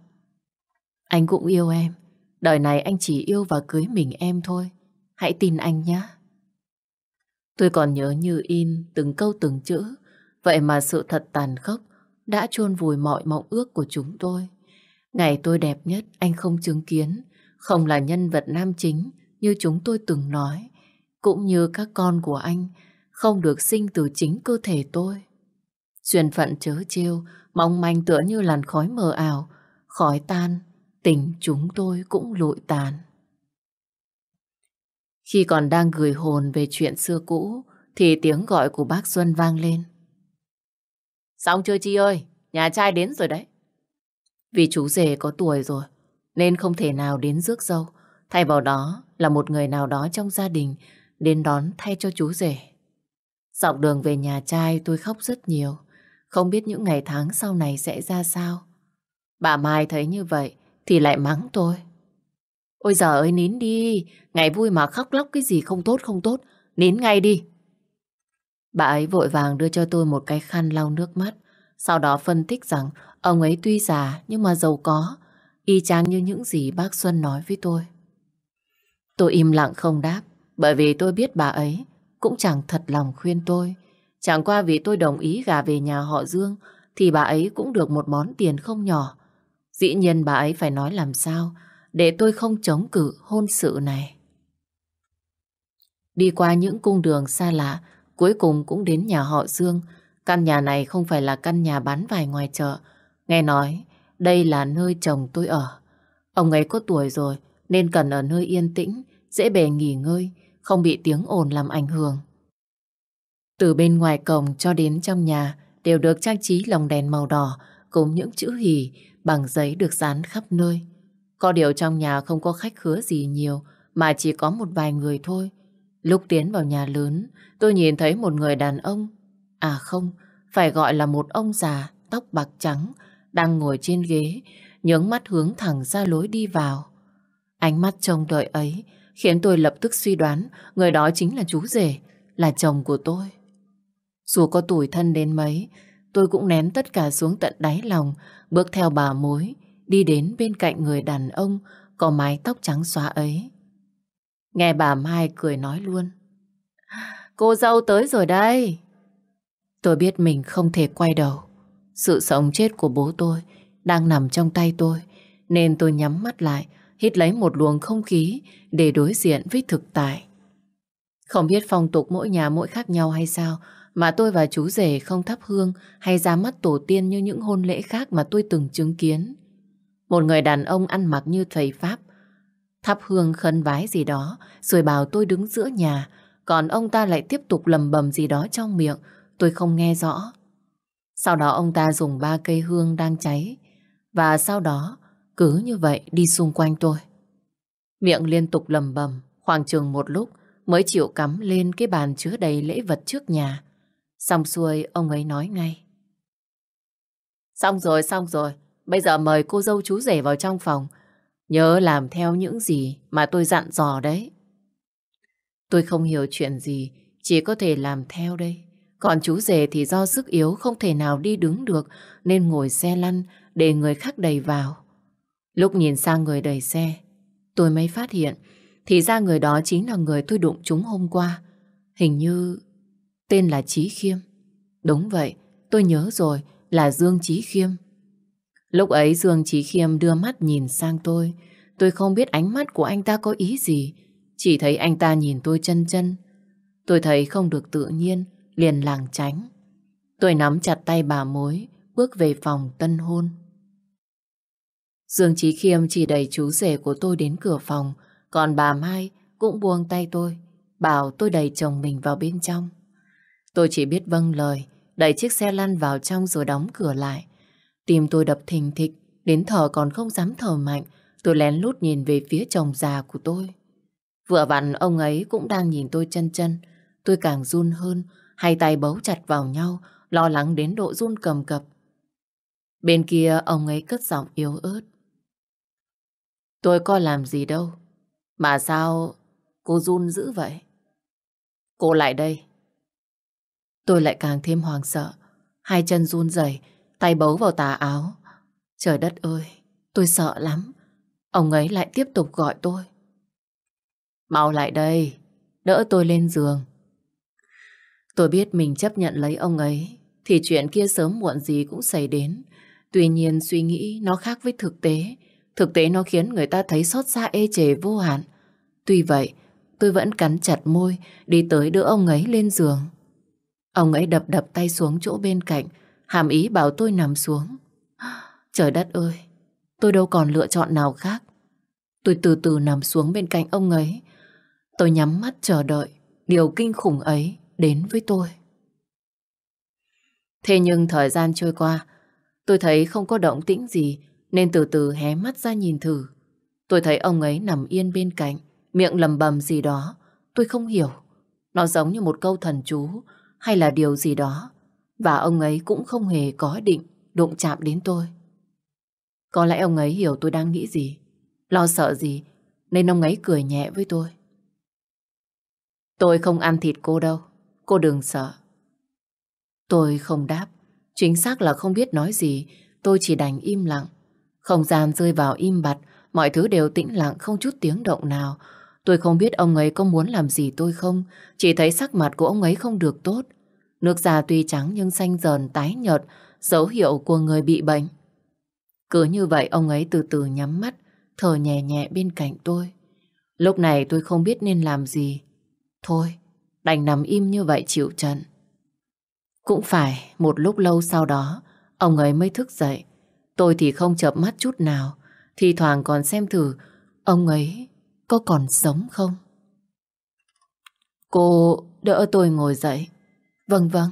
Anh cũng yêu em. Đời này anh chỉ yêu và cưới mình em thôi. Hãy tin anh nhé. Tôi còn nhớ như in từng câu từng chữ. Vậy mà sự thật tàn khốc đã chôn vùi mọi mộng ước của chúng tôi. Ngày tôi đẹp nhất anh không chứng kiến, không là nhân vật nam chính như chúng tôi từng nói, cũng như các con của anh không được sinh từ chính cơ thể tôi. Duyên phận chớ trêu, mong manh tựa như làn khói mờ ảo, khói tan, tình chúng tôi cũng lụi tàn. Khi còn đang gửi hồn về chuyện xưa cũ, thì tiếng gọi của bác Xuân vang lên. Xong chưa Chi ơi, nhà trai đến rồi đấy. Vì chú rể có tuổi rồi, nên không thể nào đến rước dâu. Thay vào đó là một người nào đó trong gia đình đến đón thay cho chú rể. Dọc đường về nhà trai tôi khóc rất nhiều, không biết những ngày tháng sau này sẽ ra sao. Bà Mai thấy như vậy thì lại mắng tôi. Ôi giời ơi nín đi, ngày vui mà khóc lóc cái gì không tốt không tốt, nín ngay đi. Bà ấy vội vàng đưa cho tôi một cái khăn lau nước mắt. Sau đó phân tích rằng ông ấy tuy già nhưng mà giàu có, y chang như những gì bác Xuân nói với tôi. Tôi im lặng không đáp, bởi vì tôi biết bà ấy cũng chẳng thật lòng khuyên tôi. Chẳng qua vì tôi đồng ý gà về nhà họ Dương, thì bà ấy cũng được một món tiền không nhỏ. Dĩ nhiên bà ấy phải nói làm sao để tôi không chống cự hôn sự này. Đi qua những cung đường xa lạ, Cuối cùng cũng đến nhà họ Dương. Căn nhà này không phải là căn nhà bán vải ngoài chợ. Nghe nói, đây là nơi chồng tôi ở. Ông ấy có tuổi rồi, nên cần ở nơi yên tĩnh, dễ bề nghỉ ngơi, không bị tiếng ồn làm ảnh hưởng. Từ bên ngoài cổng cho đến trong nhà đều được trang trí lồng đèn màu đỏ cùng những chữ hỉ bằng giấy được dán khắp nơi. Có điều trong nhà không có khách khứa gì nhiều mà chỉ có một vài người thôi. Lúc tiến vào nhà lớn, tôi nhìn thấy một người đàn ông. À không, phải gọi là một ông già, tóc bạc trắng, đang ngồi trên ghế, nhướng mắt hướng thẳng ra lối đi vào. Ánh mắt trông đợi ấy khiến tôi lập tức suy đoán người đó chính là chú rể, là chồng của tôi. Dù có tuổi thân đến mấy, tôi cũng nén tất cả xuống tận đáy lòng, bước theo bà mối, đi đến bên cạnh người đàn ông có mái tóc trắng xóa ấy. Nghe bà Mai cười nói luôn. Cô dâu tới rồi đây. Tôi biết mình không thể quay đầu. Sự sống chết của bố tôi đang nằm trong tay tôi, nên tôi nhắm mắt lại, hít lấy một luồng không khí để đối diện với thực tại. Không biết phong tục mỗi nhà mỗi khác nhau hay sao mà tôi và chú rể không thắp hương hay ra mắt tổ tiên như những hôn lễ khác mà tôi từng chứng kiến. Một người đàn ông ăn mặc như thầy Pháp, thắp hương khấn vái gì đó, rồi bảo tôi đứng giữa nhà, còn ông ta lại tiếp tục lầm bầm gì đó trong miệng, tôi không nghe rõ. Sau đó ông ta dùng ba cây hương đang cháy, và sau đó cứ như vậy đi xung quanh tôi. Miệng liên tục lầm bầm, khoảng chừng một lúc mới chịu cắm lên cái bàn chứa đầy lễ vật trước nhà. Xong xuôi ông ấy nói ngay. Xong rồi, xong rồi. Bây giờ mời cô dâu chú rể vào trong phòng. Nhớ làm theo những gì mà tôi dặn dò đấy. Tôi không hiểu chuyện gì, chỉ có thể làm theo đây. Còn chú rể thì do sức yếu không thể nào đi đứng được nên ngồi xe lăn để người khác đẩy vào. Lúc nhìn sang người đẩy xe, tôi mới phát hiện thì ra người đó chính là người tôi đụng chúng hôm qua. Hình như tên là Chí Khiêm. Đúng vậy, tôi nhớ rồi, là Dương Chí Khiêm. Lúc ấy Dương Chí Khiêm đưa mắt nhìn sang tôi. Tôi không biết ánh mắt của anh ta có ý gì. Chỉ thấy anh ta nhìn tôi chân chân. Tôi thấy không được tự nhiên, liền làng tránh. Tôi nắm chặt tay bà mối, bước về phòng tân hôn. Dương Chí Khiêm chỉ đẩy chú rể của tôi đến cửa phòng, còn bà Mai cũng buông tay tôi, bảo tôi đẩy chồng mình vào bên trong. Tôi chỉ biết vâng lời, đẩy chiếc xe lăn vào trong rồi đóng cửa lại. Tim tôi đập thình thịch, đến thở còn không dám thở mạnh, tôi lén lút nhìn về phía chồng già của tôi. Vừa vặn ông ấy cũng đang nhìn tôi chân chân, tôi càng run hơn, hai tay bấu chặt vào nhau, lo lắng đến độ run cầm cập. Bên kia ông ấy cất giọng yếu ớt. Tôi có làm gì đâu, mà sao cô run dữ vậy? Cô lại đây. Tôi lại càng thêm hoàng sợ. Hai chân run rẩy, tay bấu vào tà áo. Trời đất ơi, tôi sợ lắm. Ông ấy lại tiếp tục gọi tôi. Mau lại đây, đỡ tôi lên giường. Tôi biết mình chấp nhận lấy ông ấy, thì chuyện kia sớm muộn gì cũng xảy đến. Tuy nhiên suy nghĩ nó khác với thực tế. Thực tế nó khiến người ta thấy xót xa ê chề vô hạn. Tuy vậy, tôi vẫn cắn chặt môi đi tới đỡ ông ấy lên giường. Ông ấy đập đập tay xuống chỗ bên cạnh, hàm ý bảo tôi nằm xuống. Trời đất ơi, tôi đâu còn lựa chọn nào khác. Tôi từ từ nằm xuống bên cạnh ông ấy. Tôi nhắm mắt chờ đợi điều kinh khủng ấy đến với tôi. Thế nhưng thời gian trôi qua, tôi thấy không có động tĩnh gì nên từ từ hé mắt ra nhìn thử. Tôi thấy ông ấy nằm yên bên cạnh, miệng lầm bầm gì đó. Tôi không hiểu. Nó giống như một câu thần chú hay là điều gì đó. Và ông ấy cũng không hề có định đụng chạm đến tôi. Có lẽ ông ấy hiểu tôi đang nghĩ gì, lo sợ gì, nên ông ấy cười nhẹ với tôi. Tôi không ăn thịt cô đâu, cô đừng sợ. Tôi không đáp, chính xác là không biết nói gì, tôi chỉ đành im lặng. Không gian rơi vào im bặt, mọi thứ đều tĩnh lặng không chút tiếng động nào. Tôi không biết ông ấy có muốn làm gì tôi không, chỉ thấy sắc mặt của ông ấy không được tốt. Nước da tuy trắng nhưng xanh dần tái nhợt, dấu hiệu của người bị bệnh. Cứ như vậy ông ấy từ từ nhắm mắt, thở nhẹ nhẹ bên cạnh tôi. Lúc này tôi không biết nên làm gì. Thôi, đành nằm im như vậy chịu trận. Cũng phải, một lúc lâu sau đó, ông ấy mới thức dậy. Tôi thì không chợp mắt chút nào, thì thoảng còn xem thử ông ấy có còn sống không. Cô đỡ tôi ngồi dậy. Vâng vâng.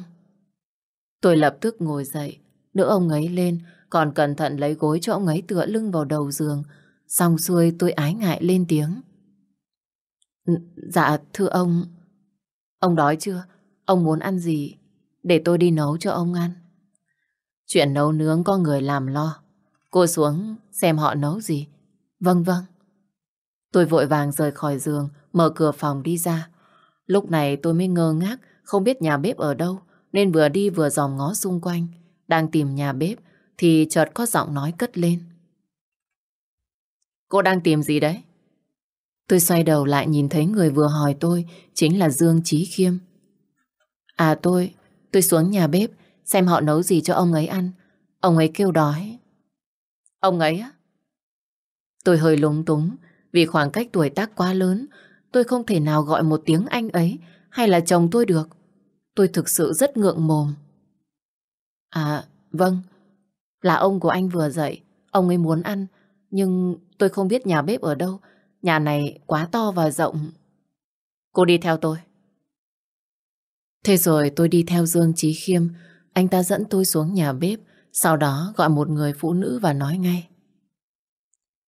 Tôi lập tức ngồi dậy, đỡ ông ấy lên, còn cẩn thận lấy gối cho ông ấy tựa lưng vào đầu giường. Xong xuôi tôi ái ngại lên tiếng. Dạ thưa ông, ông đói chưa? Ông muốn ăn gì? Để tôi đi nấu cho ông ăn. Chuyện nấu nướng có người làm lo. Cô xuống xem họ nấu gì. Vâng vâng. Tôi vội vàng rời khỏi giường, mở cửa phòng đi ra. Lúc này tôi mới ngơ ngác, không biết nhà bếp ở đâu, nên vừa đi vừa dòm ngó xung quanh. Đang tìm nhà bếp, thì chợt có giọng nói cất lên. Cô đang tìm gì đấy? Tôi xoay đầu lại nhìn thấy người vừa hỏi tôi chính là Dương Chí Khiêm. À tôi, tôi xuống nhà bếp xem họ nấu gì cho ông ấy ăn. Ông ấy kêu đói. Ông ấy á? Tôi hơi lúng túng vì khoảng cách tuổi tác quá lớn tôi không thể nào gọi một tiếng anh ấy hay là chồng tôi được. Tôi thực sự rất ngượng mồm. À, vâng, là ông của anh vừa dậy, ông ấy muốn ăn, nhưng tôi không biết nhà bếp ở đâu. Nhà này quá to và rộng. Cô đi theo tôi. Thế rồi tôi đi theo Dương Trí Khiêm, anh ta dẫn tôi xuống nhà bếp, sau đó gọi một người phụ nữ và nói ngay.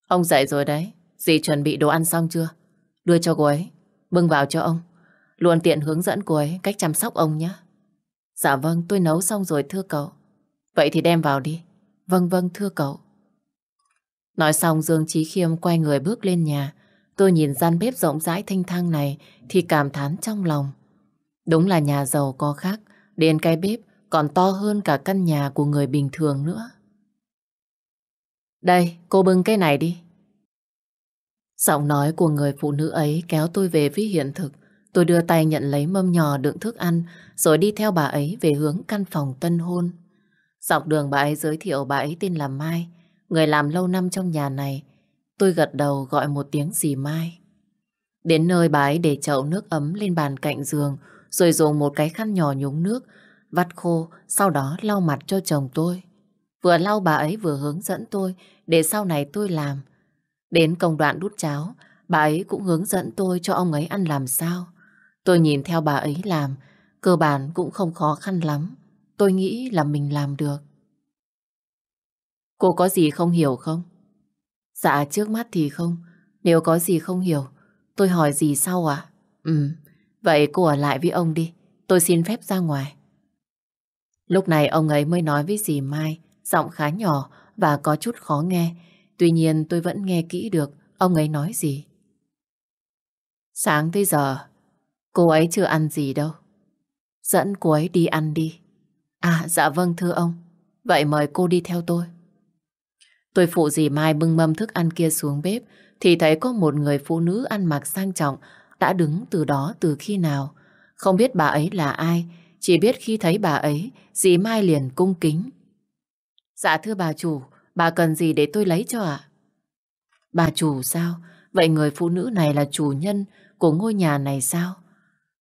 Ông dậy rồi đấy, dì chuẩn bị đồ ăn xong chưa? Đưa cho cô ấy, bưng vào cho ông. Luôn tiện hướng dẫn cô ấy cách chăm sóc ông nhé. Dạ vâng, tôi nấu xong rồi thưa cậu. Vậy thì đem vào đi. Vâng vâng thưa cậu. Nói xong Dương Trí Khiêm quay người bước lên nhà. Tôi nhìn gian bếp rộng rãi thanh thang này thì cảm thán trong lòng. Đúng là nhà giàu có khác, đến cái bếp còn to hơn cả căn nhà của người bình thường nữa. Đây, cô bưng cái này đi. Giọng nói của người phụ nữ ấy kéo tôi về với hiện thực. Tôi đưa tay nhận lấy mâm nhỏ đựng thức ăn rồi đi theo bà ấy về hướng căn phòng tân hôn. Dọc đường bà ấy giới thiệu bà ấy tên là Mai, người làm lâu năm trong nhà này. Tôi gật đầu gọi một tiếng dì Mai. Đến nơi bà ấy để chậu nước ấm lên bàn cạnh giường rồi dùng một cái khăn nhỏ nhúng nước vắt khô, sau đó lau mặt cho chồng tôi. Vừa lau bà ấy vừa hướng dẫn tôi để sau này tôi làm. Đến công đoạn đút cháo, bà ấy cũng hướng dẫn tôi cho ông ấy ăn làm sao. Tôi nhìn theo bà ấy làm, cơ bản cũng không khó khăn lắm. Tôi nghĩ là mình làm được. Cô có gì không hiểu không? Dạ trước mắt thì không. Nếu có gì không hiểu, tôi hỏi gì sau à? Ừ, vậy cô ở lại với ông đi. Tôi xin phép ra ngoài. Lúc này ông ấy mới nói với dì Mai, giọng khá nhỏ và có chút khó nghe. Tuy nhiên tôi vẫn nghe kỹ được ông ấy nói gì. Sáng tới giờ, cô ấy chưa ăn gì đâu. Dẫn cô ấy đi ăn đi. À, dạ vâng thưa ông. Vậy mời cô đi theo tôi. Tôi phụ dì Mai bưng mâm thức ăn kia xuống bếp thì thấy có một người phụ nữ ăn mặc sang trọng đã đứng từ đó từ khi nào. Không biết bà ấy là ai chỉ biết khi thấy bà ấy, dì Mai liền cung kính. Dạ thưa bà chủ, bà cần gì để tôi lấy cho ạ? Bà chủ sao? Vậy người phụ nữ này là chủ nhân của ngôi nhà này sao?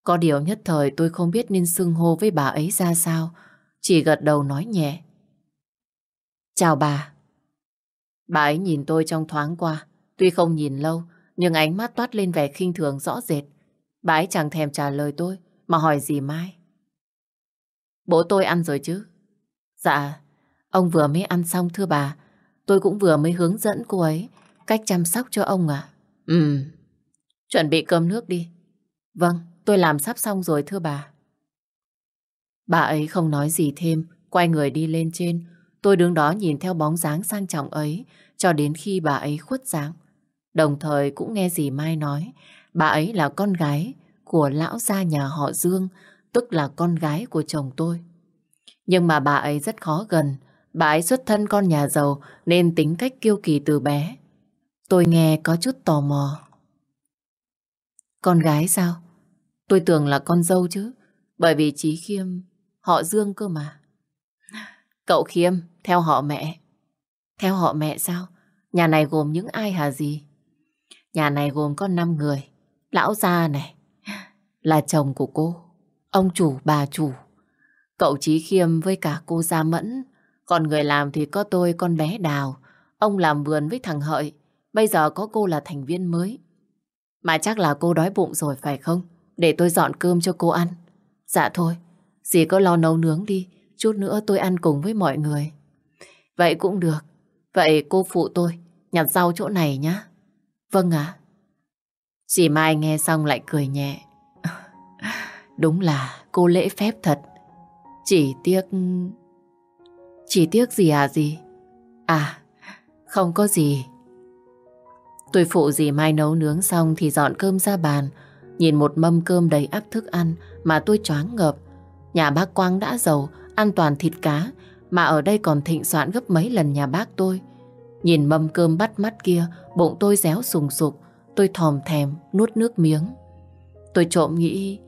Có điều nhất thời tôi không biết nên xưng hô với bà ấy ra sao. Chỉ gật đầu nói nhẹ. Chào bà. Bà ấy nhìn tôi trong thoáng qua. Tuy không nhìn lâu, nhưng ánh mắt toát lên vẻ khinh thường rõ rệt. Bà ấy chẳng thèm trả lời tôi, mà hỏi gì Mai. Bố tôi ăn rồi chứ? Dạ, ông vừa mới ăn xong thưa bà. Tôi cũng vừa mới hướng dẫn cô ấy cách chăm sóc cho ông à. Ừ, chuẩn bị cơm nước đi. Vâng, tôi làm sắp xong rồi thưa bà. Bà ấy không nói gì thêm, quay người đi lên trên. Tôi đứng đó nhìn theo bóng dáng sang trọng ấy cho đến khi bà ấy khuất dáng. Đồng thời cũng nghe dì Mai nói bà ấy là con gái của lão gia nhà họ Dương tức là con gái của chồng tôi. Nhưng mà bà ấy rất khó gần, bà ấy xuất thân con nhà giàu nên tính cách kiêu kỳ từ bé. Tôi nghe có chút tò mò. Con gái sao? Tôi tưởng là con dâu chứ, bởi vì Chí Khiêm họ Dương cơ mà. Cậu Khiêm, theo họ mẹ. Theo họ mẹ sao? Nhà này gồm những ai hả gì? Nhà này gồm có 5 người. Lão gia này, là chồng của cô ông chủ, bà chủ, cậu Chí Khiêm với cả cô Gia Mẫn. Còn người làm thì có tôi, con bé Đào. Ông làm vườn với thằng Hợi. Bây giờ có cô là thành viên mới. Mà chắc là cô đói bụng rồi phải không? Để tôi dọn cơm cho cô ăn. Dạ thôi, dì có lo nấu nướng đi. Chút nữa tôi ăn cùng với mọi người. Vậy cũng được. Vậy cô phụ tôi nhặt rau chỗ này nhá. Vâng ạ. Dì Mai nghe xong lại cười nhẹ. Đúng là cô lễ phép thật. Chỉ tiếc... Chỉ tiếc gì à gì? À, không có gì. Tôi phụ dì Mai nấu nướng xong thì dọn cơm ra bàn. Nhìn một mâm cơm đầy ắp thức ăn mà tôi choáng ngợp. Nhà bác Quang đã giàu, ăn toàn thịt cá, mà ở đây còn thịnh soạn gấp mấy lần nhà bác tôi. Nhìn mâm cơm bắt mắt kia, bụng tôi réo sùng sục, tôi thòm thèm, nuốt nước miếng. Tôi trộm nghĩ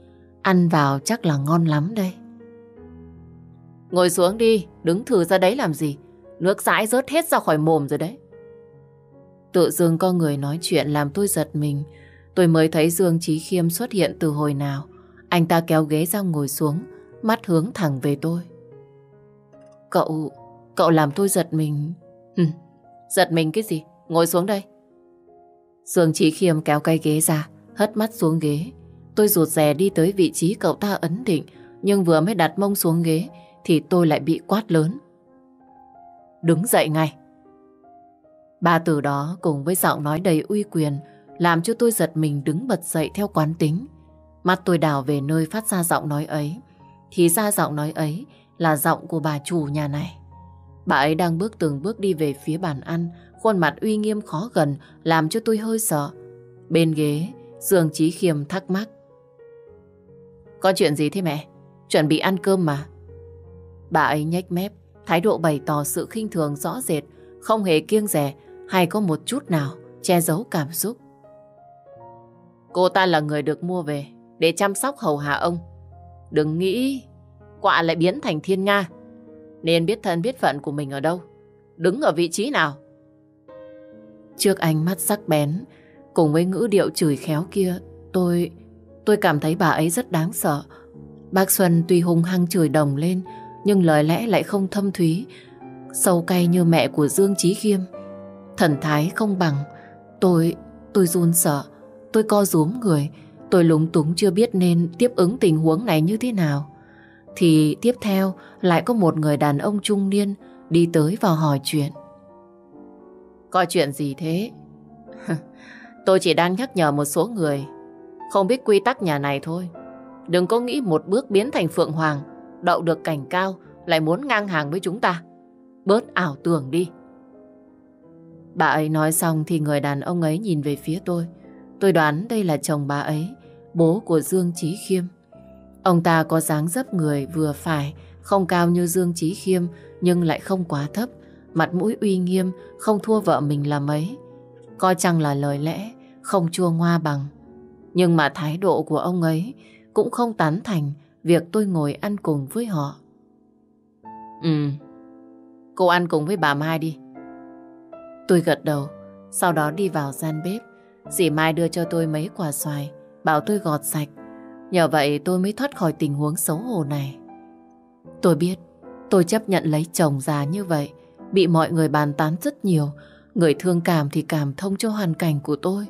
Ăn vào chắc là ngon lắm đây. Ngồi xuống đi, đứng thử ra đấy làm gì? Nước dãi rớt hết ra khỏi mồm rồi đấy. Tự dưng có người nói chuyện làm tôi giật mình. tôi mới thấy Dương Trí Khiêm xuất hiện từ hồi nào. Anh ta kéo ghế ra ngồi xuống, mắt hướng thẳng về tôi. Cậu, cậu làm tôi giật mình. Hừ, giật mình cái gì? Ngồi xuống đây. Dương Trí Khiêm kéo cây ghế ra, hất mắt xuống ghế. Tôi rụt rè đi tới vị trí cậu ta ấn định, nhưng vừa mới đặt mông xuống ghế thì tôi lại bị quát lớn. Đứng dậy ngay. Ba từ đó cùng với giọng nói đầy uy quyền làm cho tôi giật mình đứng bật dậy theo quán tính. Mắt tôi đào về nơi phát ra giọng nói ấy. Thì ra giọng nói ấy là giọng của bà chủ nhà này. Bà ấy đang bước từng bước đi về phía bàn ăn, khuôn mặt uy nghiêm khó gần làm cho tôi hơi sợ. Bên ghế, Dương Chí Khiêm thắc mắc. Có chuyện gì thế mẹ? Chuẩn bị ăn cơm mà. Bà ấy nhếch mép, thái độ bày tỏ sự khinh thường rõ rệt, không hề kiêng rẻ hay có một chút nào che giấu cảm xúc. Cô ta là người được mua về để chăm sóc hầu hạ ông. Đừng nghĩ quạ lại biến thành thiên nga. Nên biết thân biết phận của mình ở đâu. Đứng ở vị trí nào. Trước ánh mắt sắc bén, cùng với ngữ điệu chửi khéo kia, tôi... Tôi cảm thấy bà ấy rất đáng sợ. Bác Xuân tuy hung hăng chửi đồng lên, nhưng lời lẽ lại không thâm thúy, sâu cay như mẹ của Dương Chí Khiêm. Thần thái không bằng, tôi, tôi run sợ, tôi co rúm người, tôi lúng túng chưa biết nên tiếp ứng tình huống này như thế nào. Thì tiếp theo lại có một người đàn ông trung niên đi tới và hỏi chuyện. Có chuyện gì thế? tôi chỉ đang nhắc nhở một số người không biết quy tắc nhà này thôi. Đừng có nghĩ một bước biến thành Phượng Hoàng, đậu được cảnh cao, lại muốn ngang hàng với chúng ta. Bớt ảo tưởng đi. Bà ấy nói xong thì người đàn ông ấy nhìn về phía tôi. Tôi đoán đây là chồng bà ấy, bố của Dương Trí Khiêm. Ông ta có dáng dấp người vừa phải, không cao như Dương Trí Khiêm nhưng lại không quá thấp. Mặt mũi uy nghiêm, không thua vợ mình là mấy. Coi chăng là lời lẽ, không chua ngoa bằng. Nhưng mà thái độ của ông ấy cũng không tán thành việc tôi ngồi ăn cùng với họ. Ừ, cô ăn cùng với bà Mai đi. Tôi gật đầu, sau đó đi vào gian bếp. Dì Mai đưa cho tôi mấy quả xoài, bảo tôi gọt sạch. Nhờ vậy tôi mới thoát khỏi tình huống xấu hổ này. Tôi biết, tôi chấp nhận lấy chồng già như vậy, bị mọi người bàn tán rất nhiều. Người thương cảm thì cảm thông cho hoàn cảnh của tôi.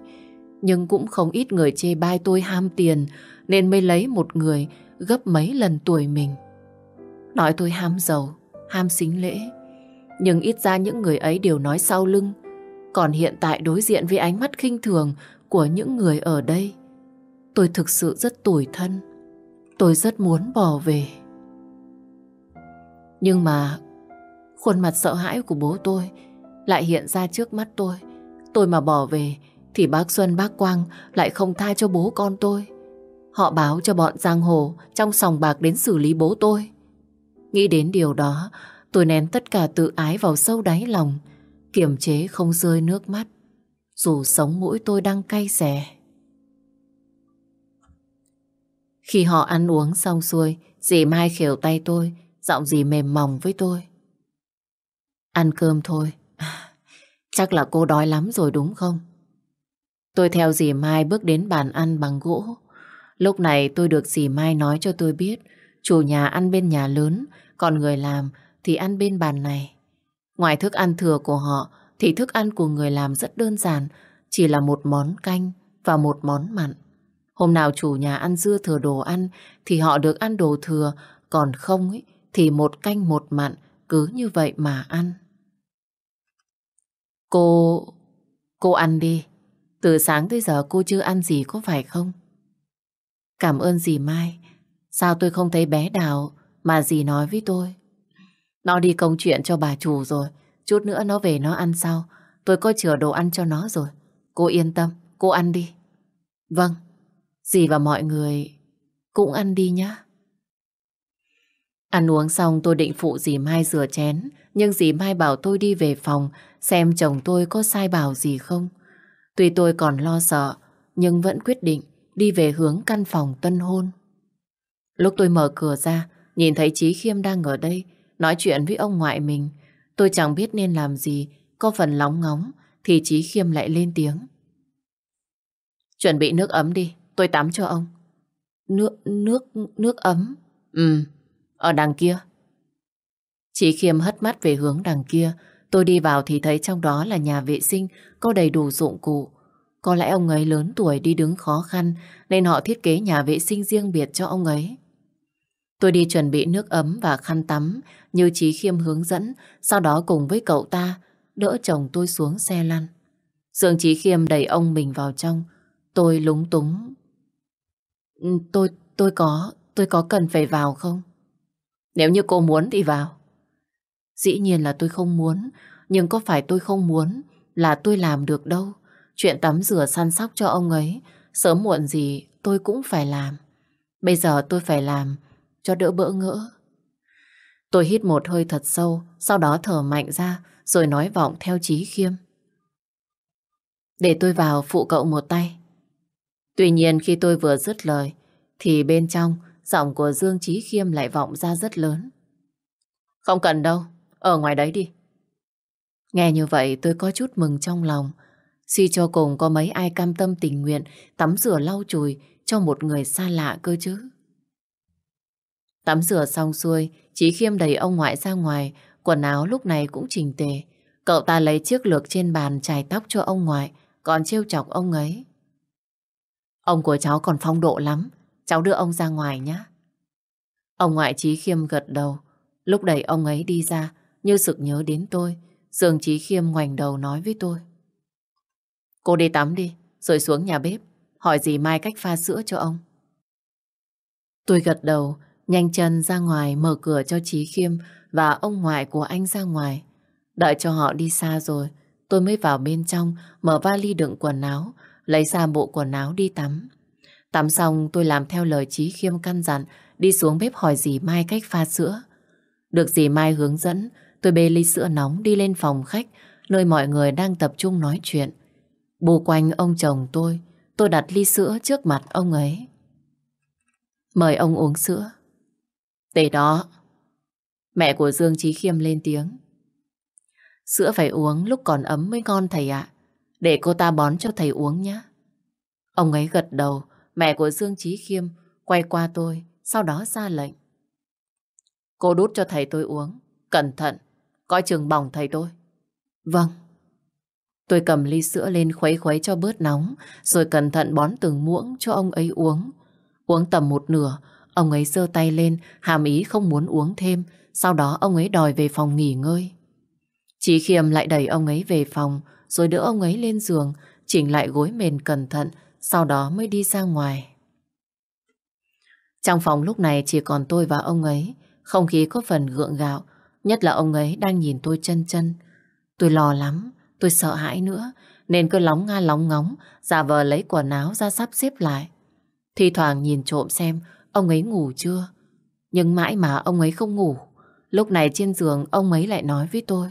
Nhưng cũng không ít người chê bai tôi ham tiền, nên mới lấy một người gấp mấy lần tuổi mình. Nói tôi ham giàu, ham xính lễ. Nhưng ít ra những người ấy đều nói sau lưng. Còn hiện tại đối diện với ánh mắt khinh thường của những người ở đây, tôi thực sự rất tủi thân. Tôi rất muốn bỏ về. Nhưng mà khuôn mặt sợ hãi của bố tôi lại hiện ra trước mắt tôi. Tôi mà bỏ về thì bác Xuân bác Quang lại không tha cho bố con tôi. Họ báo cho bọn giang hồ trong sòng bạc đến xử lý bố tôi. Nghĩ đến điều đó, tôi nén tất cả tự ái vào sâu đáy lòng, kiềm chế không rơi nước mắt, dù sống mũi tôi đang cay xè. Khi họ ăn uống xong xuôi, dì Mai khều tay tôi, giọng dì mềm mỏng với tôi. Ăn cơm thôi. Chắc là cô đói lắm rồi đúng không? Tôi theo dì Mai bước đến bàn ăn bằng gỗ. Lúc này tôi được dì Mai nói cho tôi biết chủ nhà ăn bên nhà lớn, còn người làm thì ăn bên bàn này. Ngoài thức ăn thừa của họ thì thức ăn của người làm rất đơn giản, chỉ là một món canh và một món mặn. Hôm nào chủ nhà ăn dưa thừa đồ ăn thì họ được ăn đồ thừa, còn không ấy, thì một canh một mặn, cứ như vậy mà ăn. Cô... cô ăn đi. Từ sáng tới giờ cô chưa ăn gì có phải không? Cảm ơn dì Mai. Sao tôi không thấy bé Đào mà dì nói với tôi? Nó đi công chuyện cho bà chủ rồi. Chút nữa nó về nó ăn sau. Tôi có chừa đồ ăn cho nó rồi. Cô yên tâm, cô ăn đi. Vâng, dì và mọi người cũng ăn đi nhá. Ăn uống xong tôi định phụ dì Mai rửa chén. Nhưng dì Mai bảo tôi đi về phòng xem chồng tôi có sai bảo gì không. Tuy tôi còn lo sợ, nhưng vẫn quyết định đi về hướng căn phòng tân hôn. Lúc tôi mở cửa ra, nhìn thấy Chí Khiêm đang ở đây, nói chuyện với ông ngoại mình. Tôi chẳng biết nên làm gì, có phần lóng ngóng, thì Chí Khiêm lại lên tiếng. Chuẩn bị nước ấm đi, tôi tắm cho ông. Nước, nước, nước ấm? Ừ, ở đằng kia. Chị Khiêm hất mắt về hướng đằng kia. Tôi đi vào thì thấy trong đó là nhà vệ sinh, có đầy đủ dụng cụ. Có lẽ ông ấy lớn tuổi đi đứng khó khăn nên họ thiết kế nhà vệ sinh riêng biệt cho ông ấy. Tôi đi chuẩn bị nước ấm và khăn tắm như Chí Khiêm hướng dẫn, sau đó cùng với cậu ta đỡ chồng tôi xuống xe lăn. Dương Chí Khiêm đẩy ông mình vào trong, tôi lúng túng. Ừ, tôi, tôi có, tôi có cần phải vào không? Nếu như cô muốn thì vào. Dĩ nhiên là tôi không muốn, nhưng có phải tôi không muốn là tôi làm được đâu. Chuyện tắm rửa săn sóc cho ông ấy, sớm muộn gì tôi cũng phải làm. Bây giờ tôi phải làm cho đỡ bỡ ngỡ. Tôi hít một hơi thật sâu, sau đó thở mạnh ra, rồi nói vọng theo trí khiêm. Để tôi vào phụ cậu một tay. Tuy nhiên khi tôi vừa dứt lời, thì bên trong, giọng của Dương Trí Khiêm lại vọng ra rất lớn. Không cần đâu, ở ngoài đấy đi. Nghe như vậy tôi có chút mừng trong lòng. Suy cho cùng có mấy ai cam tâm tình nguyện tắm rửa lau chùi cho một người xa lạ cơ chứ. Tắm rửa xong xuôi, Chí Khiêm đẩy ông ngoại ra ngoài, quần áo lúc này cũng chỉnh tề. Cậu ta lấy chiếc lược trên bàn chải tóc cho ông ngoại, còn trêu chọc ông ấy. Ông của cháu còn phong độ lắm, cháu đưa ông ra ngoài nhé. Ông ngoại Chí Khiêm gật đầu, lúc đẩy ông ấy đi ra, như sực nhớ đến tôi, Dương Chí Khiêm ngoảnh đầu nói với tôi. Cô đi tắm đi, rồi xuống nhà bếp, hỏi gì mai cách pha sữa cho ông. Tôi gật đầu, nhanh chân ra ngoài mở cửa cho trí Khiêm và ông ngoại của anh ra ngoài. Đợi cho họ đi xa rồi, tôi mới vào bên trong, mở vali đựng quần áo, lấy ra bộ quần áo đi tắm. Tắm xong tôi làm theo lời trí Khiêm căn dặn, đi xuống bếp hỏi dì Mai cách pha sữa. Được dì Mai hướng dẫn, tôi bê ly sữa nóng đi lên phòng khách, nơi mọi người đang tập trung nói chuyện. Bù quanh ông chồng tôi, tôi đặt ly sữa trước mặt ông ấy. Mời ông uống sữa. Để đó. Mẹ của Dương Trí Khiêm lên tiếng. Sữa phải uống lúc còn ấm mới ngon thầy ạ. Để cô ta bón cho thầy uống nhé. Ông ấy gật đầu, mẹ của Dương Trí Khiêm quay qua tôi, sau đó ra lệnh. Cô đút cho thầy tôi uống. Cẩn thận, coi chừng bỏng thầy tôi. Vâng. Tôi cầm ly sữa lên khuấy khuấy cho bớt nóng, rồi cẩn thận bón từng muỗng cho ông ấy uống. Uống tầm một nửa, ông ấy giơ tay lên, hàm ý không muốn uống thêm, sau đó ông ấy đòi về phòng nghỉ ngơi. Chị Khiêm lại đẩy ông ấy về phòng, rồi đỡ ông ấy lên giường, chỉnh lại gối mền cẩn thận, sau đó mới đi ra ngoài. Trong phòng lúc này chỉ còn tôi và ông ấy, không khí có phần gượng gạo, nhất là ông ấy đang nhìn tôi chân chân. Tôi lo lắm, tôi sợ hãi nữa, nên cứ lóng nga lóng ngóng, giả vờ lấy quần áo ra sắp xếp lại. Thì thoảng nhìn trộm xem ông ấy ngủ chưa. Nhưng mãi mà ông ấy không ngủ. Lúc này trên giường ông ấy lại nói với tôi.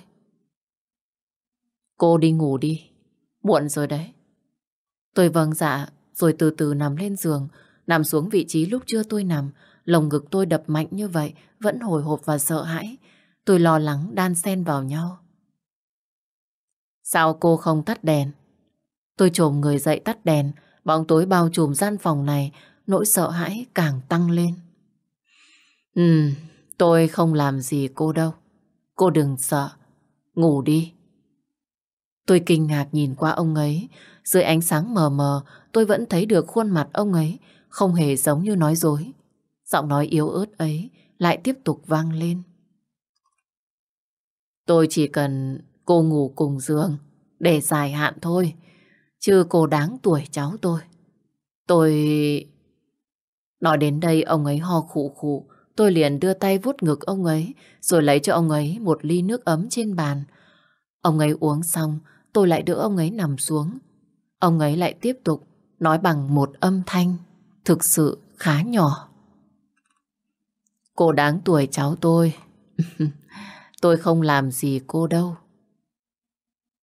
Cô đi ngủ đi, muộn rồi đấy. Tôi vâng dạ, rồi từ từ nằm lên giường, nằm xuống vị trí lúc chưa tôi nằm, lồng ngực tôi đập mạnh như vậy, vẫn hồi hộp và sợ hãi. Tôi lo lắng đan xen vào nhau. Sao cô không tắt đèn? Tôi trồm người dậy tắt đèn, bóng tối bao trùm gian phòng này, nỗi sợ hãi càng tăng lên. Ừ, tôi không làm gì cô đâu. Cô đừng sợ, ngủ đi. Tôi kinh ngạc nhìn qua ông ấy, dưới ánh sáng mờ mờ, tôi vẫn thấy được khuôn mặt ông ấy, không hề giống như nói dối. Giọng nói yếu ớt ấy lại tiếp tục vang lên. Tôi chỉ cần cô ngủ cùng giường để dài hạn thôi, chứ cô đáng tuổi cháu tôi. Tôi... Nói đến đây ông ấy ho khụ khụ, tôi liền đưa tay vuốt ngực ông ấy, rồi lấy cho ông ấy một ly nước ấm trên bàn. Ông ấy uống xong, tôi lại đỡ ông ấy nằm xuống. Ông ấy lại tiếp tục nói bằng một âm thanh thực sự khá nhỏ. Cô đáng tuổi cháu tôi. tôi không làm gì cô đâu.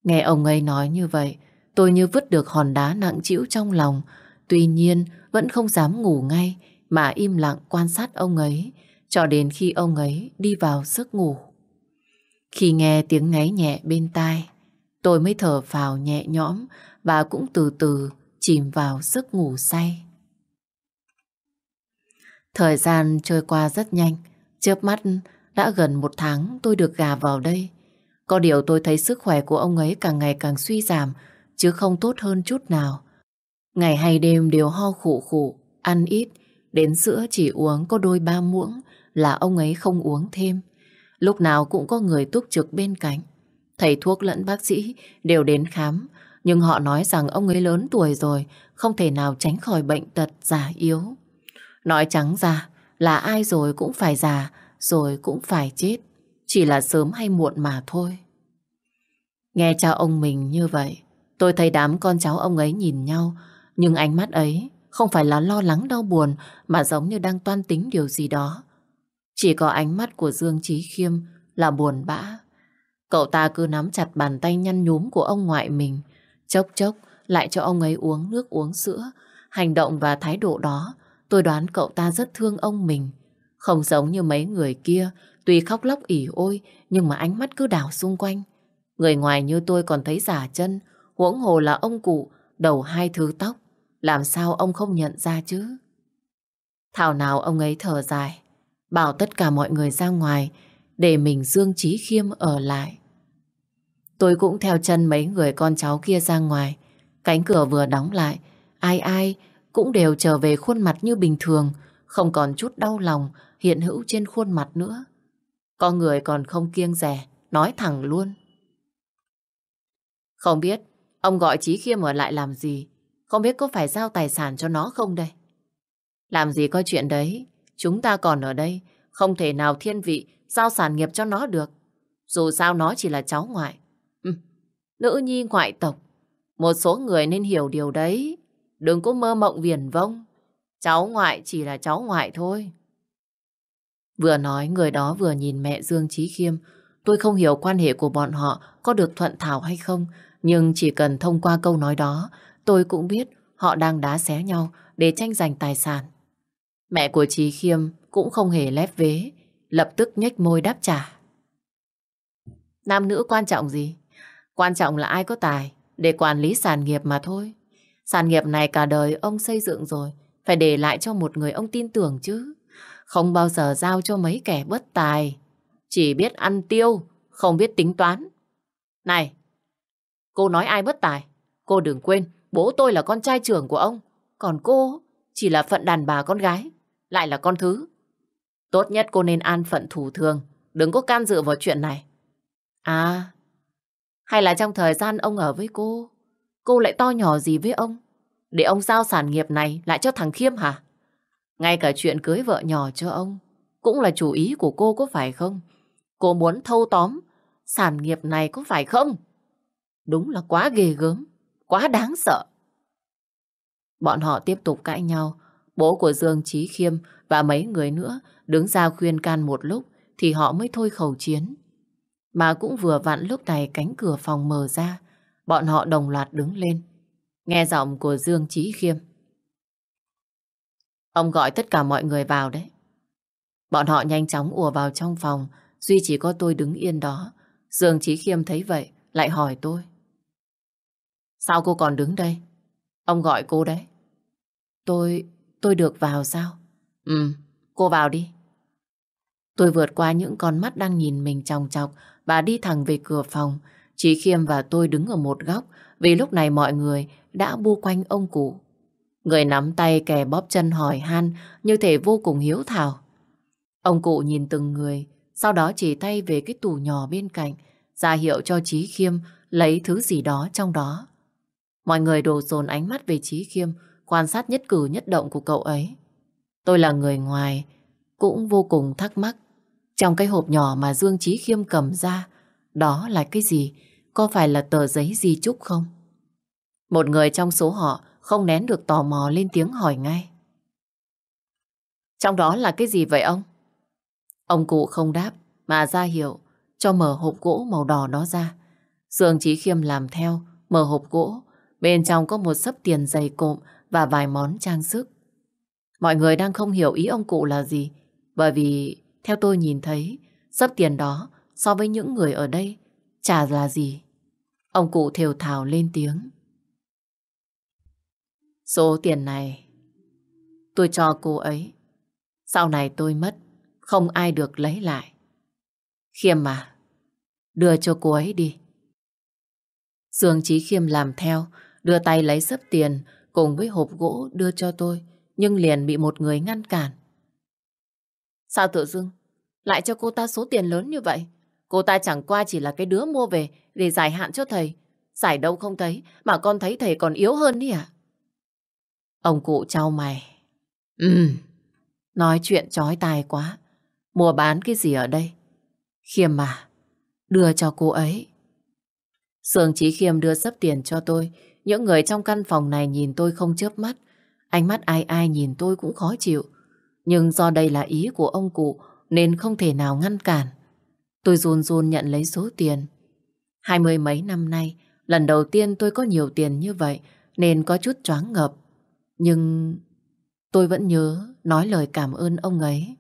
Nghe ông ấy nói như vậy, tôi như vứt được hòn đá nặng trĩu trong lòng. Tuy nhiên, vẫn không dám ngủ ngay, mà im lặng quan sát ông ấy, cho đến khi ông ấy đi vào giấc ngủ. Khi nghe tiếng ngáy nhẹ bên tai, tôi mới thở phào nhẹ nhõm và cũng từ từ chìm vào giấc ngủ say. Thời gian trôi qua rất nhanh, chớp mắt đã gần một tháng tôi được gà vào đây. Có điều tôi thấy sức khỏe của ông ấy càng ngày càng suy giảm, chứ không tốt hơn chút nào. Ngày hay đêm đều ho khủ khủ, ăn ít, đến sữa chỉ uống có đôi ba muỗng là ông ấy không uống thêm. Lúc nào cũng có người túc trực bên cạnh. Thầy thuốc lẫn bác sĩ đều đến khám, nhưng họ nói rằng ông ấy lớn tuổi rồi, không thể nào tránh khỏi bệnh tật già yếu. Nói trắng ra là ai rồi cũng phải già, rồi cũng phải chết. Chỉ là sớm hay muộn mà thôi. Nghe cha ông mình như vậy, tôi thấy đám con cháu ông ấy nhìn nhau, nhưng ánh mắt ấy không phải là lo lắng đau buồn mà giống như đang toan tính điều gì đó. Chỉ có ánh mắt của Dương Trí Khiêm là buồn bã. Cậu ta cứ nắm chặt bàn tay nhăn nhúm của ông ngoại mình, chốc chốc lại cho ông ấy uống nước uống sữa. Hành động và thái độ đó, tôi đoán cậu ta rất thương ông mình. Không giống như mấy người kia, tuy khóc lóc ỉ ôi, nhưng mà ánh mắt cứ đảo xung quanh. Người ngoài như tôi còn thấy giả chân, huống hồ là ông cụ, đầu hai thứ tóc. Làm sao ông không nhận ra chứ? Thảo nào ông ấy thở dài, bảo tất cả mọi người ra ngoài để mình Dương Trí Khiêm ở lại. Tôi cũng theo chân mấy người con cháu kia ra ngoài. Cánh cửa vừa đóng lại, ai ai cũng đều trở về khuôn mặt như bình thường, không còn chút đau lòng hiện hữu trên khuôn mặt nữa. Có người còn không kiêng rẻ, nói thẳng luôn. Không biết, ông gọi Trí Khiêm ở lại làm gì? Không biết có phải giao tài sản cho nó không đây? Làm gì có chuyện đấy, chúng ta còn ở đây, không thể nào thiên vị giao sản nghiệp cho nó được. Dù sao nó chỉ là cháu ngoại. Ừ, nữ nhi ngoại tộc. Một số người nên hiểu điều đấy. Đừng có mơ mộng viển vông. Cháu ngoại chỉ là cháu ngoại thôi. Vừa nói người đó vừa nhìn mẹ Dương Trí Khiêm. Tôi không hiểu quan hệ của bọn họ có được thuận thảo hay không. Nhưng chỉ cần thông qua câu nói đó, tôi cũng biết họ đang đá xé nhau để tranh giành tài sản. Mẹ của Trí Khiêm cũng không hề lép vế, lập tức nhếch môi đáp trả. Nam nữ quan trọng gì? Quan trọng là ai có tài để quản lý sản nghiệp mà thôi. Sản nghiệp này cả đời ông xây dựng rồi, phải để lại cho một người ông tin tưởng chứ. Không bao giờ giao cho mấy kẻ bất tài. Chỉ biết ăn tiêu, không biết tính toán. Này, cô nói ai bất tài? Cô đừng quên, bố tôi là con trai trưởng của ông. Còn cô chỉ là phận đàn bà con gái, lại là con thứ. Tốt nhất cô nên an phận thủ thường, đừng có can dự vào chuyện này. À, hay là trong thời gian ông ở với cô, cô lại to nhỏ gì với ông? Để ông giao sản nghiệp này lại cho thằng Khiêm hả? Ngay cả chuyện cưới vợ nhỏ cho ông, cũng là chủ ý của cô có phải không? Cô muốn thâu tóm sản nghiệp này có phải không? Đúng là quá ghê gớm, quá đáng sợ. Bọn họ tiếp tục cãi nhau. Bố của Dương Trí Khiêm và mấy người nữa đứng ra khuyên can một lúc thì họ mới thôi khẩu chiến. Mà cũng vừa vặn lúc này cánh cửa phòng mở ra, bọn họ đồng loạt đứng lên. Nghe giọng của Dương Trí Khiêm. Ông gọi tất cả mọi người vào đấy. Bọn họ nhanh chóng ùa vào trong phòng, duy chỉ có tôi đứng yên đó. Dương Chí Khiêm thấy vậy, lại hỏi tôi. Sao cô còn đứng đây? Ông gọi cô đấy. Tôi... tôi được vào sao? Ừ, cô vào đi. Tôi vượt qua những con mắt đang nhìn mình chòng chọc và đi thẳng về cửa phòng. Chí Khiêm và tôi đứng ở một góc vì lúc này mọi người đã bu quanh ông cụ. Người nắm tay kè bóp chân hỏi han như thể vô cùng hiếu thảo. Ông cụ nhìn từng người, sau đó chỉ tay về cái tủ nhỏ bên cạnh, ra hiệu cho Chí Khiêm lấy thứ gì đó trong đó. Mọi người đổ dồn ánh mắt về Chí Khiêm, quan sát nhất cử nhất động của cậu ấy. Tôi là người ngoài, cũng vô cùng thắc mắc. Trong cái hộp nhỏ mà Dương Chí Khiêm cầm ra, đó là cái gì? Có phải là tờ giấy di chúc không? Một người trong số họ không nén được tò mò lên tiếng hỏi ngay. Trong đó là cái gì vậy ông? Ông cụ không đáp mà ra hiệu cho mở hộp gỗ màu đỏ đó ra. Dương trí Khiêm làm theo, mở hộp gỗ. Bên trong có một sấp tiền dày cộm và vài món trang sức. Mọi người đang không hiểu ý ông cụ là gì, bởi vì theo tôi nhìn thấy, sấp tiền đó so với những người ở đây chả là gì. Ông cụ thều thào lên tiếng. Số tiền này tôi cho cô ấy. Sau này tôi mất, không ai được lấy lại. Khiêm mà, đưa cho cô ấy đi. Dương Chí Khiêm làm theo, đưa tay lấy sấp tiền cùng với hộp gỗ đưa cho tôi, nhưng liền bị một người ngăn cản. Sao tự dưng lại cho cô ta số tiền lớn như vậy? Cô ta chẳng qua chỉ là cái đứa mua về để giải hạn cho thầy. Giải đâu không thấy, mà con thấy thầy còn yếu hơn đi à? Ông cụ trao mày. Ừ, nói chuyện chói tai quá. Mua bán cái gì ở đây? Khiêm mà, đưa cho cô ấy. Sương Chí Khiêm đưa sấp tiền cho tôi. Những người trong căn phòng này nhìn tôi không chớp mắt. Ánh mắt ai ai nhìn tôi cũng khó chịu. Nhưng do đây là ý của ông cụ nên không thể nào ngăn cản. Tôi run run nhận lấy số tiền. Hai mươi mấy năm nay, lần đầu tiên tôi có nhiều tiền như vậy nên có chút choáng ngợp. Nhưng tôi vẫn nhớ nói lời cảm ơn ông ấy.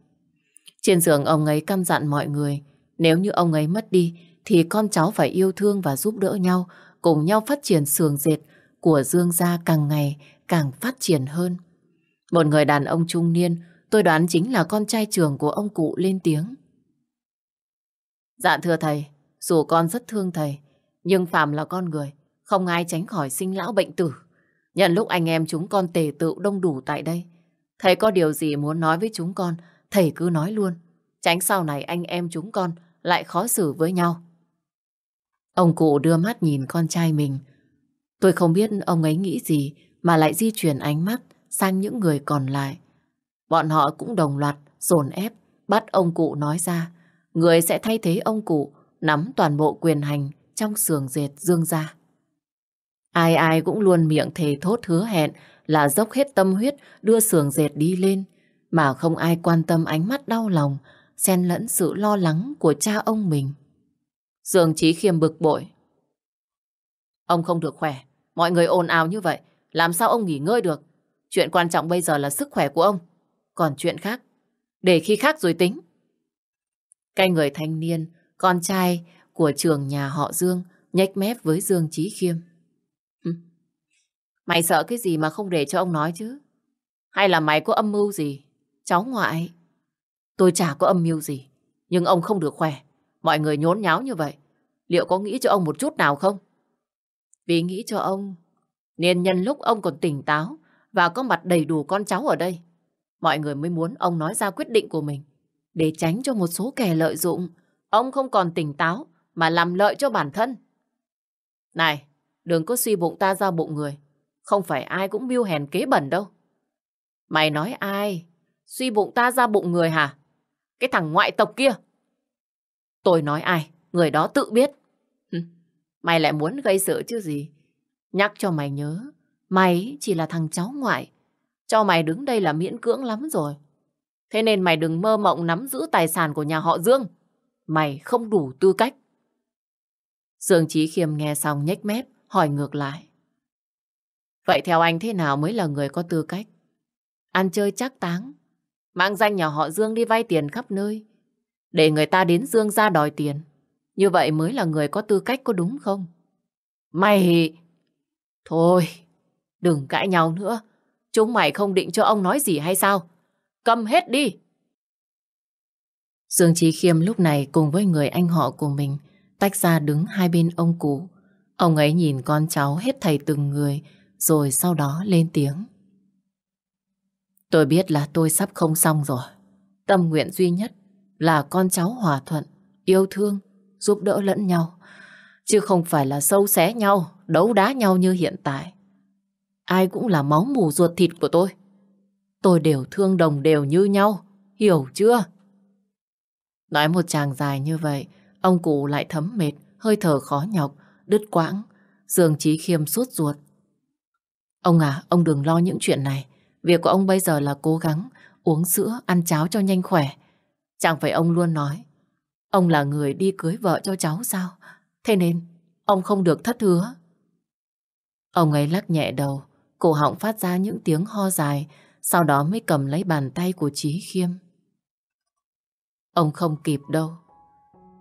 Trên giường ông ấy căn dặn mọi người nếu như ông ấy mất đi thì con cháu phải yêu thương và giúp đỡ nhau cùng nhau phát triển sườn dệt của Dương gia càng ngày càng phát triển hơn. Một người đàn ông trung niên tôi đoán chính là con trai trưởng của ông cụ lên tiếng. Dạ thưa thầy, dù con rất thương thầy, nhưng Phạm là con người, không ai tránh khỏi sinh lão bệnh tử. Nhận lúc anh em chúng con tề tựu đông đủ tại đây. Thầy có điều gì muốn nói với chúng con, thầy cứ nói luôn. Tránh sau này anh em chúng con lại khó xử với nhau. Ông cụ đưa mắt nhìn con trai mình. Tôi không biết ông ấy nghĩ gì mà lại di chuyển ánh mắt sang những người còn lại. Bọn họ cũng đồng loạt dồn ép bắt ông cụ nói ra người sẽ thay thế ông cụ nắm toàn bộ quyền hành trong sườn dệt dương gia. Ai ai cũng luôn miệng thề thốt hứa hẹn là dốc hết tâm huyết đưa sường dệt đi lên, mà không ai quan tâm ánh mắt đau lòng, xen lẫn sự lo lắng của cha ông mình. Dương Chí Khiêm bực bội. Ông không được khỏe, mọi người ồn ào như vậy, làm sao ông nghỉ ngơi được? Chuyện quan trọng bây giờ là sức khỏe của ông, còn chuyện khác, để khi khác rồi tính. Cái người thanh niên, con trai của trường nhà họ Dương, nhếch mép với Dương Chí Khiêm. Mày sợ cái gì mà không để cho ông nói chứ? Hay là mày có âm mưu gì? Cháu ngoại. Tôi chả có âm mưu gì. Nhưng ông không được khỏe. Mọi người nhốn nháo như vậy. Liệu có nghĩ cho ông một chút nào không? Vì nghĩ cho ông, nên nhân lúc ông còn tỉnh táo và có mặt đầy đủ con cháu ở đây, mọi người mới muốn ông nói ra quyết định của mình. Để tránh cho một số kẻ lợi dụng, ông không còn tỉnh táo mà làm lợi cho bản thân. Này, đừng có suy bụng ta ra bụng người. Không phải ai cũng mưu hèn kế bẩn đâu. Mày nói ai? Suy bụng ta ra bụng người hả? Cái thằng ngoại tộc kia. Tôi nói ai? Người đó tự biết. Mày lại muốn gây sự chứ gì? Nhắc cho mày nhớ, mày chỉ là thằng cháu ngoại. Cho mày đứng đây là miễn cưỡng lắm rồi. Thế nên mày đừng mơ mộng nắm giữ tài sản của nhà họ Dương. Mày không đủ tư cách. Dương Chí Khiêm nghe xong nhếch mép, hỏi ngược lại. Vậy theo anh thế nào mới là người có tư cách? Ăn chơi chắc táng, mang danh nhà họ Dương đi vay tiền khắp nơi, để người ta đến Dương ra đòi tiền. Như vậy mới là người có tư cách có đúng không? Mày... Thôi, đừng cãi nhau nữa. Chúng mày không định cho ông nói gì hay sao? Cầm hết đi! Dương Trí Khiêm lúc này cùng với người anh họ của mình tách ra đứng hai bên ông cụ. Ông ấy nhìn con cháu hết thầy từng người rồi sau đó lên tiếng. Tôi biết là tôi sắp không xong rồi. Tâm nguyện duy nhất là con cháu hòa thuận, yêu thương, giúp đỡ lẫn nhau. Chứ không phải là sâu xé nhau, đấu đá nhau như hiện tại. Ai cũng là máu mù ruột thịt của tôi. Tôi đều thương đồng đều như nhau, hiểu chưa? Nói một chàng dài như vậy, ông cụ lại thấm mệt, hơi thở khó nhọc, đứt quãng. Dương Trí Khiêm suốt ruột. Ông à, ông đừng lo những chuyện này. Việc của ông bây giờ là cố gắng uống sữa, ăn cháo cho nhanh khỏe. Chẳng phải ông luôn nói. Ông là người đi cưới vợ cho cháu sao? Thế nên, ông không được thất hứa. Ông ấy lắc nhẹ đầu, cổ họng phát ra những tiếng ho dài, sau đó mới cầm lấy bàn tay của Trí Khiêm. Ông không kịp đâu.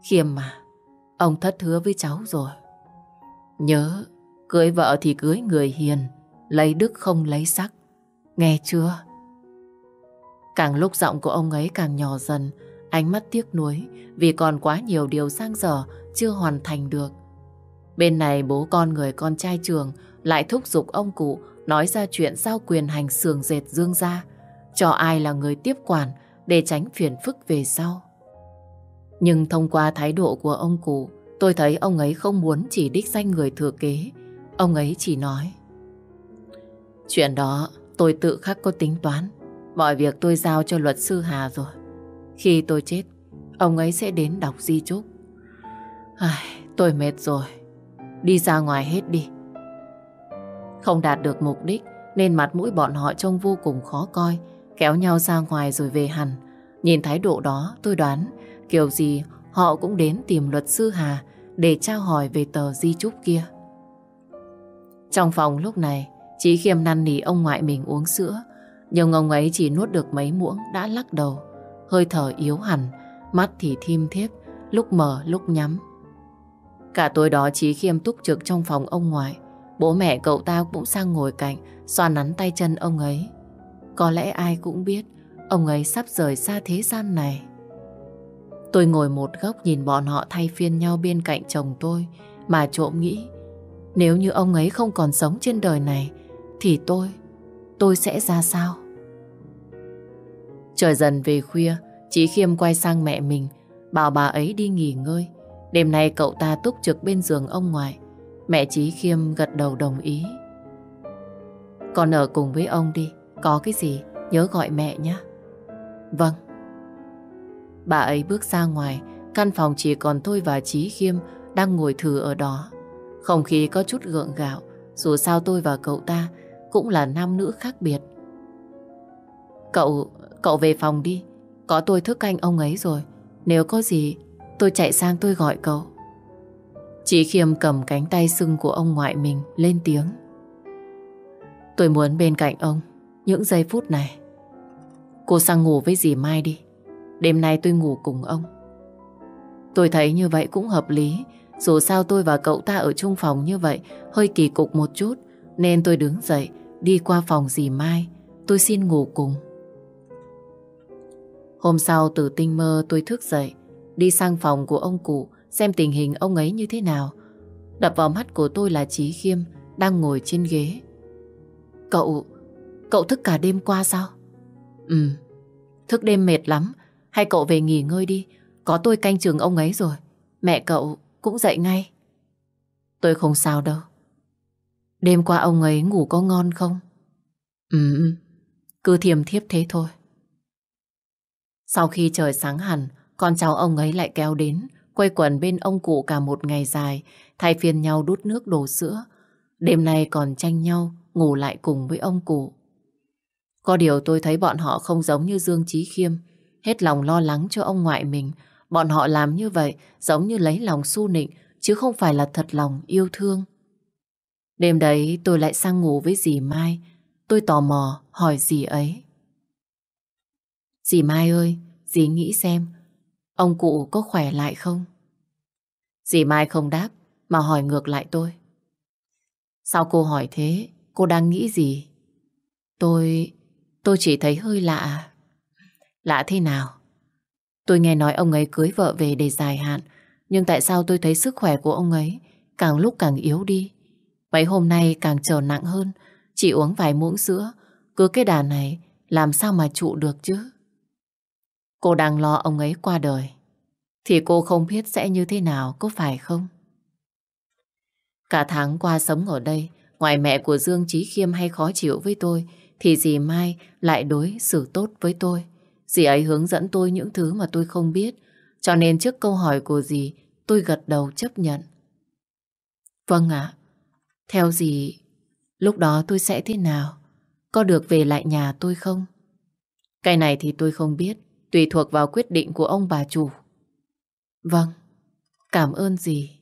Khiêm mà, ông thất hứa với cháu rồi. Nhớ, cưới vợ thì cưới người hiền, lấy đức không lấy sắc. Nghe chưa? Càng lúc giọng của ông ấy càng nhỏ dần, ánh mắt tiếc nuối vì còn quá nhiều điều sang dở chưa hoàn thành được. Bên này bố con người con trai trường lại thúc giục ông cụ nói ra chuyện giao quyền hành sườn dệt dương gia, cho ai là người tiếp quản để tránh phiền phức về sau. Nhưng thông qua thái độ của ông cụ, tôi thấy ông ấy không muốn chỉ đích danh người thừa kế. Ông ấy chỉ nói. Chuyện đó tôi tự khắc có tính toán. Mọi việc tôi giao cho luật sư Hà rồi. Khi tôi chết, ông ấy sẽ đến đọc di chúc. Ai, tôi mệt rồi. Đi ra ngoài hết đi. Không đạt được mục đích nên mặt mũi bọn họ trông vô cùng khó coi. Kéo nhau ra ngoài rồi về hẳn. Nhìn thái độ đó tôi đoán kiểu gì họ cũng đến tìm luật sư Hà để trao hỏi về tờ di chúc kia. Trong phòng lúc này, Chí Khiêm năn nỉ ông ngoại mình uống sữa, nhưng ông ấy chỉ nuốt được mấy muỗng đã lắc đầu, hơi thở yếu hẳn, mắt thì thim thiếp, lúc mở lúc nhắm. Cả tối đó Chí Khiêm túc trực trong phòng ông ngoại, bố mẹ cậu ta cũng sang ngồi cạnh, xoa nắn tay chân ông ấy. Có lẽ ai cũng biết, ông ấy sắp rời xa thế gian này. Tôi ngồi một góc nhìn bọn họ thay phiên nhau bên cạnh chồng tôi mà trộm nghĩ nếu như ông ấy không còn sống trên đời này thì tôi, tôi sẽ ra sao? Trời dần về khuya, Chí Khiêm quay sang mẹ mình bảo bà ấy đi nghỉ ngơi. Đêm nay cậu ta túc trực bên giường ông ngoại. Mẹ Chí Khiêm gật đầu đồng ý. Con ở cùng với ông đi, có cái gì nhớ gọi mẹ nhé. Vâng. Bà ấy bước ra ngoài, căn phòng chỉ còn tôi và Chí Khiêm đang ngồi thử ở đó. Không khí có chút gượng gạo, dù sao tôi và cậu ta cũng là nam nữ khác biệt. Cậu, cậu về phòng đi, có tôi thức canh ông ấy rồi. Nếu có gì, tôi chạy sang tôi gọi cậu. Chị Khiêm cầm cánh tay sưng của ông ngoại mình lên tiếng. Tôi muốn bên cạnh ông những giây phút này. Cô sang ngủ với dì Mai đi. Đêm nay tôi ngủ cùng ông. Tôi thấy như vậy cũng hợp lý. Dù sao tôi và cậu ta ở chung phòng như vậy hơi kỳ cục một chút. Nên tôi đứng dậy, đi qua phòng dì Mai. Tôi xin ngủ cùng. Hôm sau từ tinh mơ tôi thức dậy, đi sang phòng của ông cụ xem tình hình ông ấy như thế nào. Đập vào mắt của tôi là trí Khiêm đang ngồi trên ghế. Cậu, cậu thức cả đêm qua sao? Ừ, thức đêm mệt lắm hay cậu về nghỉ ngơi đi Có tôi canh chừng ông ấy rồi Mẹ cậu cũng dậy ngay Tôi không sao đâu Đêm qua ông ấy ngủ có ngon không? Ừ, cứ thiềm thiếp thế thôi Sau khi trời sáng hẳn Con cháu ông ấy lại kéo đến Quay quần bên ông cụ cả một ngày dài Thay phiên nhau đút nước đổ sữa Đêm nay còn tranh nhau Ngủ lại cùng với ông cụ Có điều tôi thấy bọn họ không giống như Dương Trí Khiêm Hết lòng lo lắng cho ông ngoại mình. Bọn họ làm như vậy giống như lấy lòng su nịnh chứ không phải là thật lòng yêu thương. Đêm đấy tôi lại sang ngủ với dì Mai. Tôi tò mò hỏi dì ấy. Dì Mai ơi, dì nghĩ xem, ông cụ có khỏe lại không? Dì Mai không đáp, mà hỏi ngược lại tôi. Sao cô hỏi thế? Cô đang nghĩ gì? Tôi... tôi chỉ thấy hơi lạ. Lạ thế nào? Tôi nghe nói ông ấy cưới vợ về để dài hạn, nhưng tại sao tôi thấy sức khỏe của ông ấy càng lúc càng yếu đi? Mấy hôm nay càng trở nặng hơn, chỉ uống vài muỗng sữa, cứ cái đà này làm sao mà trụ được chứ? Cô đang lo ông ấy qua đời, thì cô không biết sẽ như thế nào, có phải không? Cả tháng qua sống ở đây, ngoài mẹ của Dương Trí Khiêm hay khó chịu với tôi, thì dì Mai lại đối xử tốt với tôi. Dì ấy hướng dẫn tôi những thứ mà tôi không biết, cho nên trước câu hỏi của dì, tôi gật đầu chấp nhận. Vâng ạ, theo gì lúc đó tôi sẽ thế nào? Có được về lại nhà tôi không? Cái này thì tôi không biết, tùy thuộc vào quyết định của ông bà chủ. Vâng, cảm ơn gì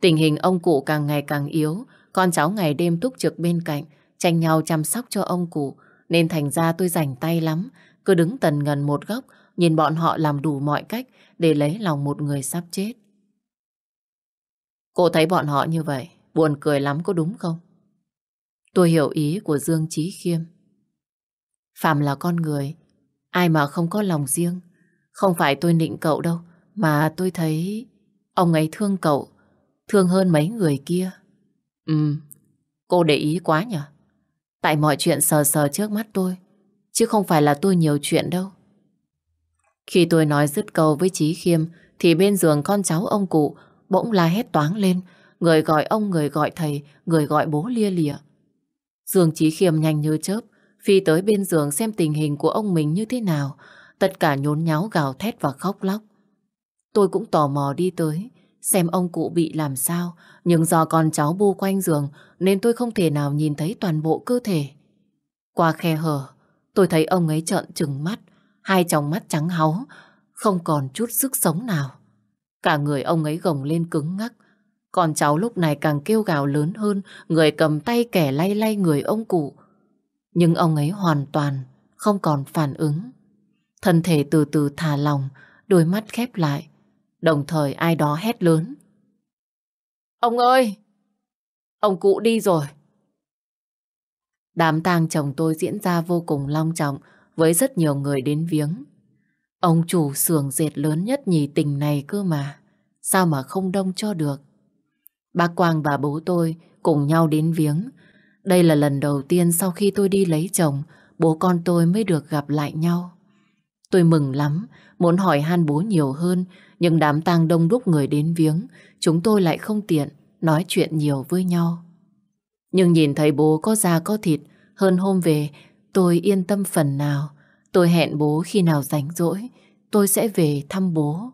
Tình hình ông cụ càng ngày càng yếu, con cháu ngày đêm túc trực bên cạnh, tranh nhau chăm sóc cho ông cụ, nên thành ra tôi rảnh tay lắm, cứ đứng tần ngần một góc, nhìn bọn họ làm đủ mọi cách để lấy lòng một người sắp chết. Cô thấy bọn họ như vậy, buồn cười lắm có đúng không? Tôi hiểu ý của Dương Chí Khiêm. Phạm là con người, ai mà không có lòng riêng. Không phải tôi nịnh cậu đâu, mà tôi thấy ông ấy thương cậu, thương hơn mấy người kia. Ừ, cô để ý quá nhỉ? Tại mọi chuyện sờ sờ trước mắt tôi, chứ không phải là tôi nhiều chuyện đâu. Khi tôi nói dứt câu với Chí Khiêm, thì bên giường con cháu ông cụ bỗng la hét toáng lên, người gọi ông, người gọi thầy, người gọi bố lia lịa. Dương Chí Khiêm nhanh như chớp, phi tới bên giường xem tình hình của ông mình như thế nào, tất cả nhốn nháo gào thét và khóc lóc. Tôi cũng tò mò đi tới, xem ông cụ bị làm sao, nhưng do con cháu bu quanh giường nên tôi không thể nào nhìn thấy toàn bộ cơ thể. Qua khe hở, tôi thấy ông ấy trợn trừng mắt, hai tròng mắt trắng háu, không còn chút sức sống nào. Cả người ông ấy gồng lên cứng ngắc, còn cháu lúc này càng kêu gào lớn hơn, người cầm tay kẻ lay lay người ông cụ. Nhưng ông ấy hoàn toàn không còn phản ứng. Thân thể từ từ thả lòng, đôi mắt khép lại. Đồng thời ai đó hét lớn. Ông ơi! Ông cụ đi rồi. Đám tang chồng tôi diễn ra vô cùng long trọng với rất nhiều người đến viếng. Ông chủ xưởng dệt lớn nhất nhì tình này cơ mà. Sao mà không đông cho được? Bác Quang và bố tôi cùng nhau đến viếng. Đây là lần đầu tiên sau khi tôi đi lấy chồng, bố con tôi mới được gặp lại nhau. Tôi mừng lắm, muốn hỏi han bố nhiều hơn, nhưng đám tang đông đúc người đến viếng, chúng tôi lại không tiện nói chuyện nhiều với nhau. Nhưng nhìn thấy bố có da có thịt, hơn hôm về, tôi yên tâm phần nào. Tôi hẹn bố khi nào rảnh rỗi, tôi sẽ về thăm bố.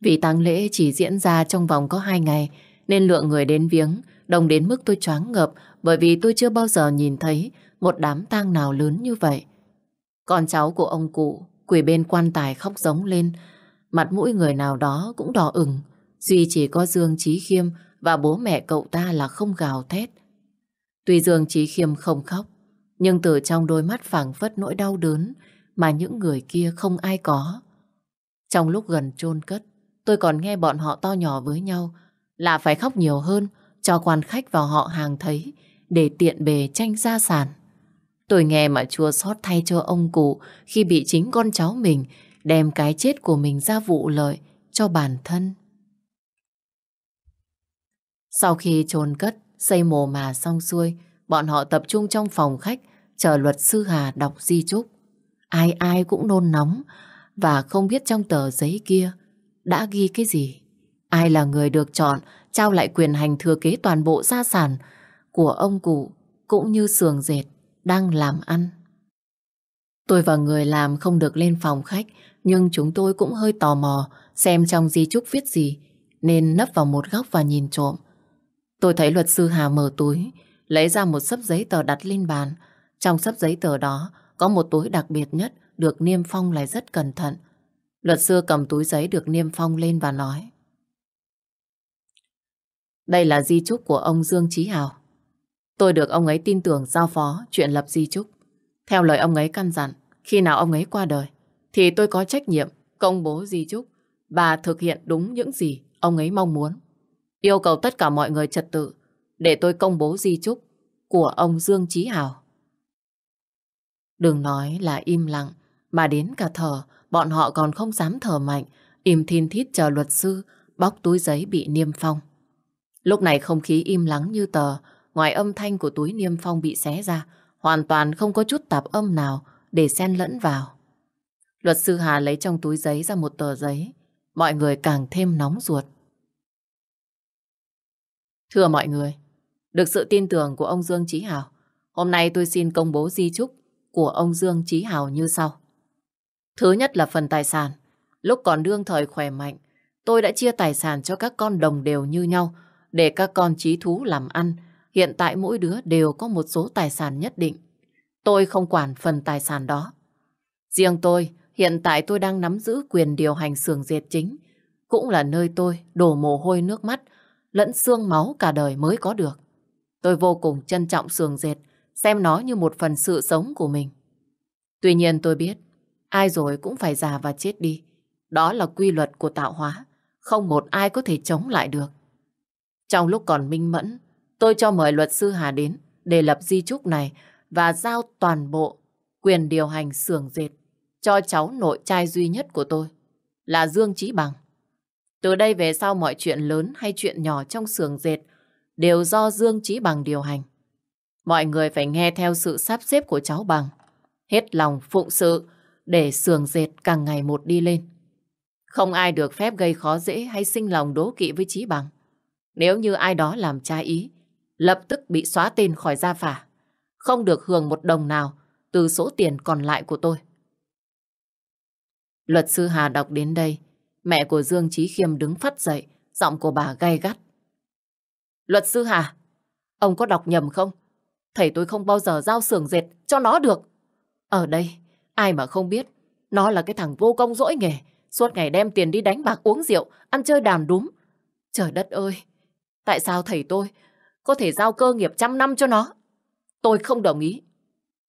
Vì tang lễ chỉ diễn ra trong vòng có hai ngày, nên lượng người đến viếng đông đến mức tôi choáng ngợp bởi vì tôi chưa bao giờ nhìn thấy một đám tang nào lớn như vậy. Con cháu của ông cụ quỳ bên quan tài khóc giống lên, mặt mũi người nào đó cũng đỏ ửng, duy chỉ có Dương Chí Khiêm và bố mẹ cậu ta là không gào thét. Tuy Dương Chí Khiêm không khóc, nhưng từ trong đôi mắt phảng phất nỗi đau đớn mà những người kia không ai có. Trong lúc gần chôn cất, tôi còn nghe bọn họ to nhỏ với nhau là phải khóc nhiều hơn cho quan khách vào họ hàng thấy để tiện bề tranh gia sản. Tôi nghe mà chua xót thay cho ông cụ khi bị chính con cháu mình đem cái chết của mình ra vụ lợi cho bản thân. Sau khi chôn cất, xây mồ mà xong xuôi, bọn họ tập trung trong phòng khách chờ luật sư Hà đọc di chúc. Ai ai cũng nôn nóng và không biết trong tờ giấy kia đã ghi cái gì. Ai là người được chọn, trao lại quyền hành thừa kế toàn bộ gia sản của ông cụ cũng như sườn dệt đang làm ăn. Tôi và người làm không được lên phòng khách, nhưng chúng tôi cũng hơi tò mò xem trong di chúc viết gì nên nấp vào một góc và nhìn trộm. Tôi thấy luật sư Hà mở túi, lấy ra một sấp giấy tờ đặt lên bàn. Trong sấp giấy tờ đó có một túi đặc biệt nhất được niêm phong lại rất cẩn thận. Luật sư cầm túi giấy được niêm phong lên và nói Đây là di chúc của ông Dương Trí Hào. Tôi được ông ấy tin tưởng giao phó chuyện lập di chúc. Theo lời ông ấy căn dặn, khi nào ông ấy qua đời, thì tôi có trách nhiệm công bố di chúc và thực hiện đúng những gì ông ấy mong muốn. Yêu cầu tất cả mọi người trật tự để tôi công bố di chúc của ông Dương Trí Hào. Đừng nói là im lặng, mà đến cả thở, bọn họ còn không dám thở mạnh, im thiên thít chờ luật sư bóc túi giấy bị niêm phong. Lúc này không khí im lắng như tờ, ngoài âm thanh của túi niêm phong bị xé ra, hoàn toàn không có chút tạp âm nào để xen lẫn vào. Luật sư Hà lấy trong túi giấy ra một tờ giấy, mọi người càng thêm nóng ruột. Thưa mọi người, được sự tin tưởng của ông Dương Chí Hào, hôm nay tôi xin công bố di chúc của ông Dương Chí Hào như sau. Thứ nhất là phần tài sản. Lúc còn đương thời khỏe mạnh, tôi đã chia tài sản cho các con đồng đều như nhau để các con trí thú làm ăn. Hiện tại mỗi đứa đều có một số tài sản nhất định. Tôi không quản phần tài sản đó. Riêng tôi, hiện tại tôi đang nắm giữ quyền điều hành xưởng dệt chính. Cũng là nơi tôi đổ mồ hôi nước mắt, lẫn xương máu cả đời mới có được. Tôi vô cùng trân trọng xưởng dệt, xem nó như một phần sự sống của mình. Tuy nhiên tôi biết, ai rồi cũng phải già và chết đi. Đó là quy luật của tạo hóa, không một ai có thể chống lại được. Trong lúc còn minh mẫn, tôi cho mời luật sư Hà đến để lập di chúc này và giao toàn bộ quyền điều hành xưởng dệt cho cháu nội trai duy nhất của tôi là Dương Chí Bằng. Từ đây về sau mọi chuyện lớn hay chuyện nhỏ trong xưởng dệt đều do Dương Chí Bằng điều hành. Mọi người phải nghe theo sự sắp xếp của cháu Bằng. Hết lòng phụng sự để sườn dệt càng ngày một đi lên. Không ai được phép gây khó dễ hay sinh lòng đố kỵ với Chí Bằng. Nếu như ai đó làm trái ý, lập tức bị xóa tên khỏi gia phả. Không được hưởng một đồng nào từ số tiền còn lại của tôi. Luật sư Hà đọc đến đây, mẹ của Dương Chí Khiêm đứng phát dậy, giọng của bà gay gắt. Luật sư Hà, ông có đọc nhầm không? Thầy tôi không bao giờ giao xưởng dệt cho nó được. Ở đây, ai mà không biết, nó là cái thằng vô công dỗi nghề, suốt ngày đem tiền đi đánh bạc uống rượu, ăn chơi đàm đúng. Trời đất ơi, tại sao thầy tôi có thể giao cơ nghiệp trăm năm cho nó? Tôi không đồng ý.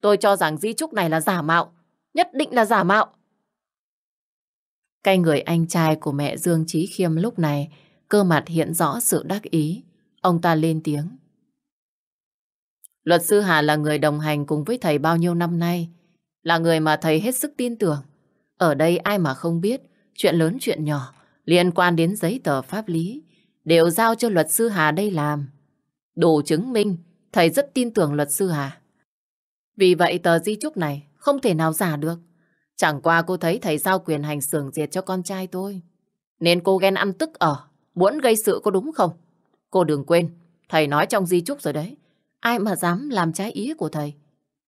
Tôi cho rằng di trúc này là giả mạo, nhất định là giả mạo. Cái người anh trai của mẹ Dương Trí Khiêm lúc này cơ mặt hiện rõ sự đắc ý. Ông ta lên tiếng. Luật sư Hà là người đồng hành cùng với thầy bao nhiêu năm nay. Là người mà thầy hết sức tin tưởng. Ở đây ai mà không biết chuyện lớn chuyện nhỏ liên quan đến giấy tờ pháp lý đều giao cho luật sư Hà đây làm. Đủ chứng minh thầy rất tin tưởng luật sư Hà. Vì vậy tờ di chúc này không thể nào giả được. Chẳng qua cô thấy thầy giao quyền hành xưởng diệt cho con trai tôi. Nên cô ghen ăn tức ở, muốn gây sự có đúng không? Cô đừng quên, thầy nói trong di chúc rồi đấy. Ai mà dám làm trái ý của thầy?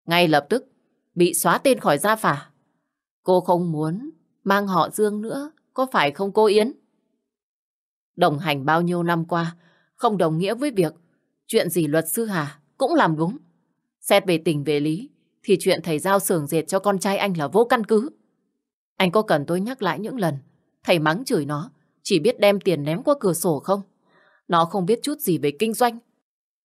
Ngay lập tức, bị xóa tên khỏi gia phả. Cô không muốn mang họ Dương nữa, có phải không cô Yến? Đồng hành bao nhiêu năm qua, không đồng nghĩa với việc chuyện gì luật sư Hà cũng làm đúng. Xét về tình về lý, thì chuyện thầy giao sưởng dệt cho con trai anh là vô căn cứ. Anh có cần tôi nhắc lại những lần thầy mắng chửi nó, chỉ biết đem tiền ném qua cửa sổ không? Nó không biết chút gì về kinh doanh.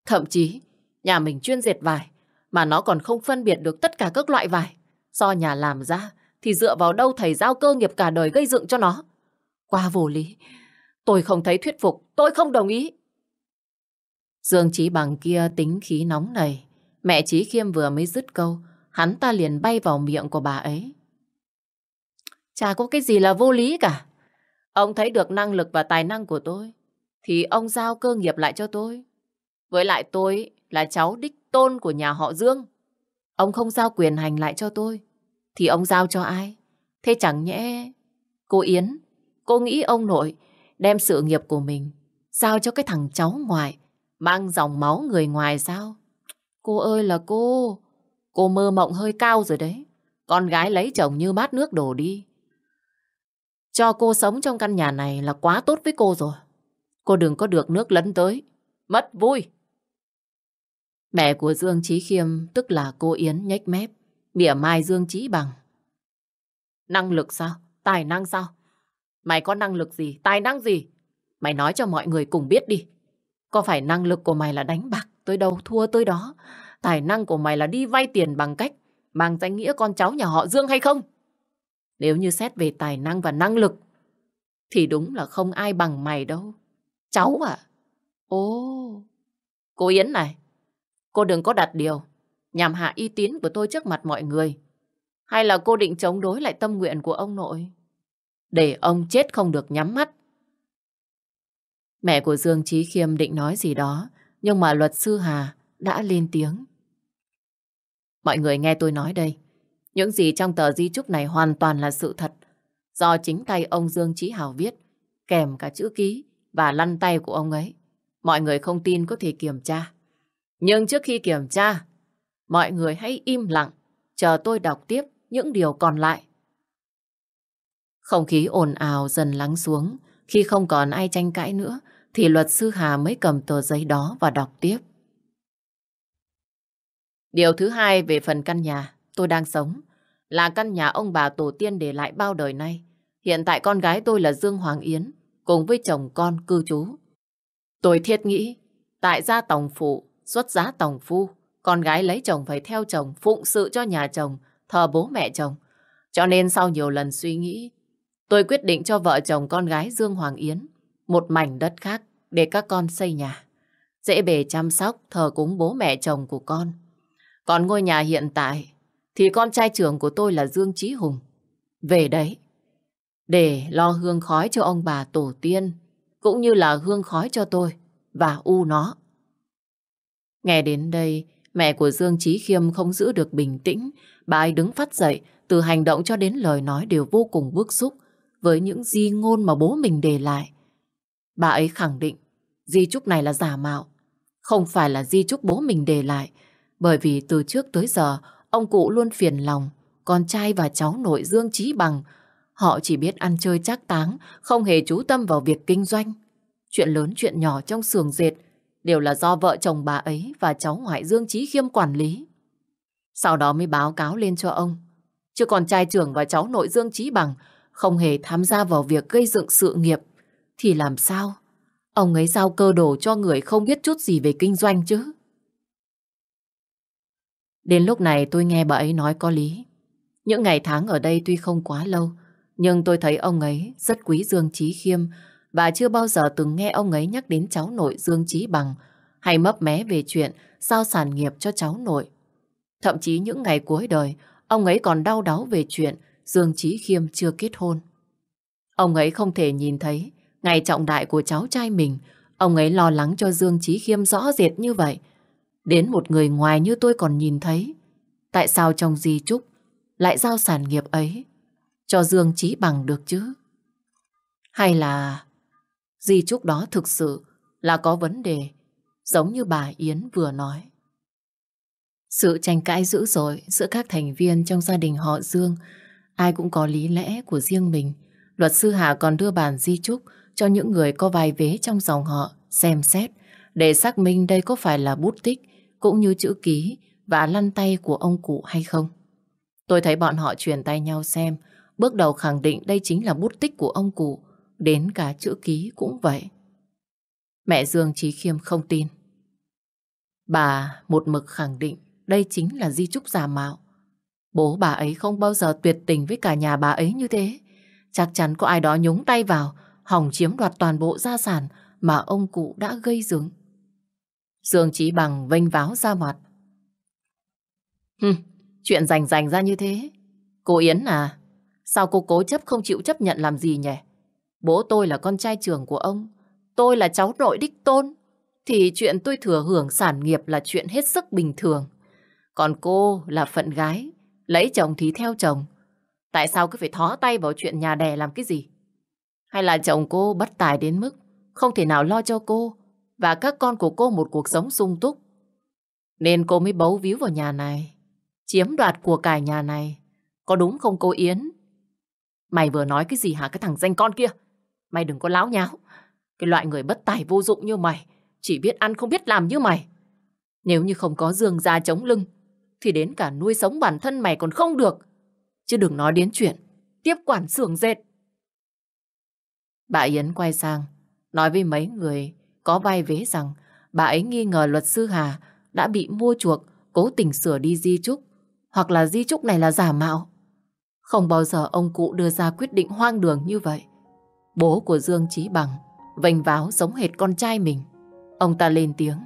Thậm chí, nhà mình chuyên dệt vải, mà nó còn không phân biệt được tất cả các loại vải. Do nhà làm ra, thì dựa vào đâu thầy giao cơ nghiệp cả đời gây dựng cho nó? Quá vô lý. Tôi không thấy thuyết phục, tôi không đồng ý. Dương Chí Bằng kia tính khí nóng này. Mẹ Chí Khiêm vừa mới dứt câu, hắn ta liền bay vào miệng của bà ấy. Chả có cái gì là vô lý cả. Ông thấy được năng lực và tài năng của tôi, thì ông giao cơ nghiệp lại cho tôi. Với lại tôi là cháu đích tôn của nhà họ Dương. Ông không giao quyền hành lại cho tôi, thì ông giao cho ai? Thế chẳng nhẽ... Cô Yến, cô nghĩ ông nội đem sự nghiệp của mình giao cho cái thằng cháu ngoại, mang dòng máu người ngoài sao? Cô ơi là cô, cô mơ mộng hơi cao rồi đấy. Con gái lấy chồng như mát nước đổ đi. Cho cô sống trong căn nhà này là quá tốt với cô rồi. Cô đừng có được nước lấn tới. Mất vui. Mẹ của Dương Trí Khiêm, tức là cô Yến nhếch mép, mỉa mai Dương Trí Bằng. Năng lực sao? Tài năng sao? Mày có năng lực gì? Tài năng gì? Mày nói cho mọi người cùng biết đi. Có phải năng lực của mày là đánh bạc tới đâu thua tới đó? Tài năng của mày là đi vay tiền bằng cách mang danh nghĩa con cháu nhà họ Dương hay không? Nếu như xét về tài năng và năng lực thì đúng là không ai bằng mày đâu. Cháu à? Ồ, cô Yến này, cô đừng có đặt điều nhằm hạ uy tín của tôi trước mặt mọi người. Hay là cô định chống đối lại tâm nguyện của ông nội? Để ông chết không được nhắm mắt. Mẹ của Dương Trí Khiêm định nói gì đó, nhưng mà luật sư Hà đã lên tiếng. Mọi người nghe tôi nói đây. Những gì trong tờ di chúc này hoàn toàn là sự thật. Do chính tay ông Dương Trí Hào viết, kèm cả chữ ký và lăn tay của ông ấy. Mọi người không tin có thể kiểm tra. Nhưng trước khi kiểm tra, mọi người hãy im lặng, chờ tôi đọc tiếp những điều còn lại. Không khí ồn ào dần lắng xuống. Khi không còn ai tranh cãi nữa, thì luật sư Hà mới cầm tờ giấy đó và đọc tiếp. Điều thứ hai về phần căn nhà tôi đang sống là căn nhà ông bà tổ tiên để lại bao đời nay. Hiện tại con gái tôi là Dương Hoàng Yến cùng với chồng con cư trú. Tôi thiết nghĩ tại gia tổng phụ xuất giá tổng phu con gái lấy chồng phải theo chồng phụng sự cho nhà chồng thờ bố mẹ chồng. Cho nên sau nhiều lần suy nghĩ tôi quyết định cho vợ chồng con gái Dương Hoàng Yến một mảnh đất khác để các con xây nhà. dễ bề chăm sóc, thờ cúng bố mẹ chồng của con. Còn ngôi nhà hiện tại thì con trai trưởng của tôi là Dương Chí Hùng. Về đấy, để lo hương khói cho ông bà tổ tiên, cũng như là hương khói cho tôi và U nó. Nghe đến đây, mẹ của Dương Chí Khiêm không giữ được bình tĩnh. Bà ấy đứng phát dậy, từ hành động cho đến lời nói đều vô cùng bức xúc với những di ngôn mà bố mình để lại. Bà ấy khẳng định di chúc này là giả mạo, không phải là di chúc bố mình để lại, bởi vì từ trước tới giờ ông cụ luôn phiền lòng con trai và cháu nội Dương Chí Bằng. Họ chỉ biết ăn chơi chắc táng, không hề chú tâm vào việc kinh doanh. Chuyện lớn chuyện nhỏ trong xưởng dệt đều là do vợ chồng bà ấy và cháu ngoại Dương Chí Khiêm quản lý. Sau đó mới báo cáo lên cho ông. Chứ còn trai trưởng và cháu nội Dương Chí Bằng không hề tham gia vào việc gây dựng sự nghiệp. Thì làm sao? Ông ấy giao cơ đồ cho người không biết chút gì về kinh doanh chứ. Đến lúc này tôi nghe bà ấy nói có lý. Những ngày tháng ở đây tuy không quá lâu, nhưng tôi thấy ông ấy rất quý Dương Chí Khiêm và chưa bao giờ từng nghe ông ấy nhắc đến cháu nội Dương Chí Bằng hay mấp mé về chuyện giao sản nghiệp cho cháu nội. Thậm chí những ngày cuối đời, ông ấy còn đau đáu về chuyện Dương Chí Khiêm chưa kết hôn. Ông ấy không thể nhìn thấy ngày trọng đại của cháu trai mình, ông ấy lo lắng cho Dương Chí Khiêm rõ rệt như vậy. Đến một người ngoài như tôi còn nhìn thấy. Tại sao trong di trúc lại giao sản nghiệp ấy cho Dương Chí Bằng được chứ? Hay là di trúc đó thực sự là có vấn đề giống như bà Yến vừa nói? Sự tranh cãi dữ dội giữa các thành viên trong gia đình họ Dương ai cũng có lý lẽ của riêng mình. Luật sư Hà còn đưa bản di trúc cho những người có vài vế trong dòng họ xem xét để xác minh đây có phải là bút tích cũng như chữ ký và lăn tay của ông cụ hay không. Tôi thấy bọn họ truyền tay nhau xem, bước đầu khẳng định đây chính là bút tích của ông cụ, đến cả chữ ký cũng vậy. Mẹ Dương Trí Khiêm không tin. Bà một mực khẳng định đây chính là di trúc giả mạo. Bố bà ấy không bao giờ tuyệt tình với cả nhà bà ấy như thế. Chắc chắn có ai đó nhúng tay vào, hỏng chiếm đoạt toàn bộ gia sản mà ông cụ đã gây dựng. Dương Chí Bằng vênh váo ra mặt. Hừ, chuyện rành rành ra như thế. Cô Yến à, sao cô cố chấp không chịu chấp nhận làm gì nhỉ? Bố tôi là con trai trưởng của ông, tôi là cháu nội đích tôn, thì chuyện tôi thừa hưởng sản nghiệp là chuyện hết sức bình thường. Còn cô là phận gái, lấy chồng thì theo chồng. Tại sao cứ phải thó tay vào chuyện nhà đẻ làm cái gì? Hay là chồng cô bất tài đến mức không thể nào lo cho cô và các con của cô một cuộc sống sung túc. Nên cô mới bấu víu vào nhà này, chiếm đoạt của cải nhà này. Có đúng không cô Yến? Mày vừa nói cái gì hả cái thằng danh con kia? Mày đừng có láo nháo. Cái loại người bất tài vô dụng như mày, chỉ biết ăn không biết làm như mày. Nếu như không có dương ra chống lưng, thì đến cả nuôi sống bản thân mày còn không được. Chứ đừng nói đến chuyện tiếp quản xưởng dệt. Bà Yến quay sang, nói với mấy người có vai vế rằng bà ấy nghi ngờ luật sư Hà đã bị mua chuộc, cố tình sửa đi di trúc, hoặc là di trúc này là giả mạo. Không bao giờ ông cụ đưa ra quyết định hoang đường như vậy. Bố của Dương Trí Bằng vênh váo giống hệt con trai mình. Ông ta lên tiếng.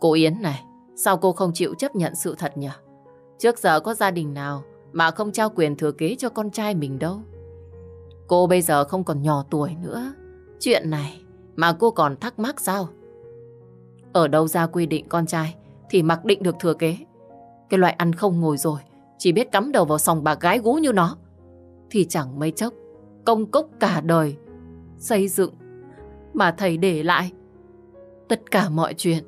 Cô Yến này, sao cô không chịu chấp nhận sự thật nhỉ? Trước giờ có gia đình nào mà không trao quyền thừa kế cho con trai mình đâu. Cô bây giờ không còn nhỏ tuổi nữa. Chuyện này mà cô còn thắc mắc sao? Ở đâu ra quy định con trai thì mặc định được thừa kế. Cái loại ăn không ngồi rồi, chỉ biết cắm đầu vào sòng bạc gái gú như nó. Thì chẳng mấy chốc, công cốc cả đời, xây dựng, mà thầy để lại. Tất cả mọi chuyện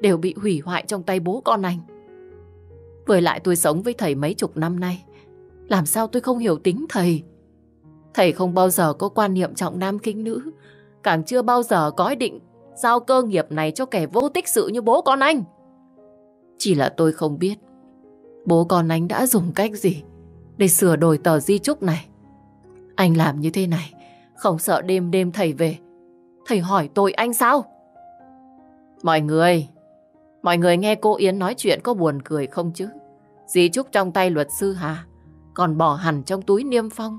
đều bị hủy hoại trong tay bố con anh. Với lại tôi sống với thầy mấy chục năm nay, làm sao tôi không hiểu tính thầy? Thầy không bao giờ có quan niệm trọng nam khinh nữ, càng chưa bao giờ có ý định giao cơ nghiệp này cho kẻ vô tích sự như bố con anh. Chỉ là tôi không biết bố con anh đã dùng cách gì để sửa đổi tờ di trúc này. Anh làm như thế này, không sợ đêm đêm thầy về. Thầy hỏi tôi anh sao? Mọi người, mọi người nghe cô Yến nói chuyện có buồn cười không chứ? Dì trúc trong tay luật sư Hà, còn bỏ hẳn trong túi niêm phong,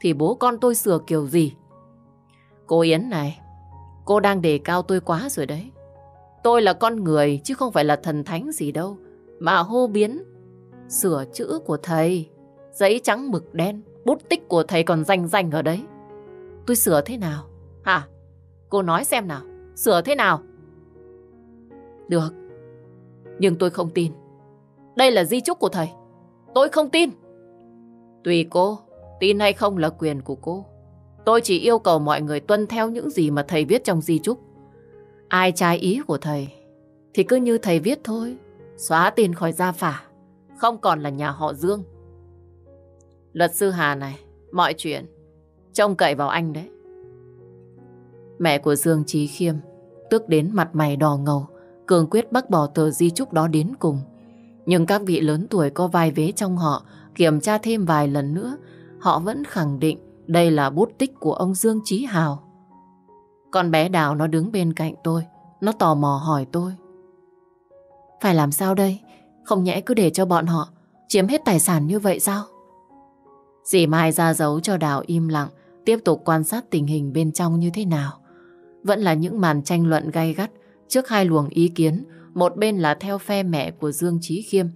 thì bố con tôi sửa kiểu gì? Cô Yến này, Cô đang đề cao tôi quá rồi đấy. Tôi là con người chứ không phải là thần thánh gì đâu. Mà hô biến, sửa chữ của thầy, giấy trắng mực đen, bút tích của thầy còn danh danh ở đấy. Tôi sửa thế nào? Hả? Cô nói xem nào, sửa thế nào? Được, nhưng tôi không tin. Đây là di chúc của thầy. Tôi không tin. Tùy cô, tin hay không là quyền của cô. Tôi chỉ yêu cầu mọi người tuân theo những gì mà thầy viết trong di chúc. Ai trái ý của thầy thì cứ như thầy viết thôi. Xóa tiền khỏi gia phả. Không còn là nhà họ Dương. Luật sư Hà này, mọi chuyện trông cậy vào anh đấy. Mẹ của Dương Trí Khiêm tức đến mặt mày đỏ ngầu, cường quyết bác bỏ tờ di chúc đó đến cùng. Nhưng các vị lớn tuổi có vai vế trong họ kiểm tra thêm vài lần nữa, họ vẫn khẳng định đây là bút tích của ông Dương Trí Hào. Con bé Đào nó đứng bên cạnh tôi, nó tò mò hỏi tôi. Phải làm sao đây? Không nhẽ cứ để cho bọn họ chiếm hết tài sản như vậy sao? Dì Mai ra dấu cho Đào im lặng, tiếp tục quan sát tình hình bên trong như thế nào. Vẫn là những màn tranh luận gay gắt trước hai luồng ý kiến, một bên là theo phe mẹ của Dương Trí Khiêm,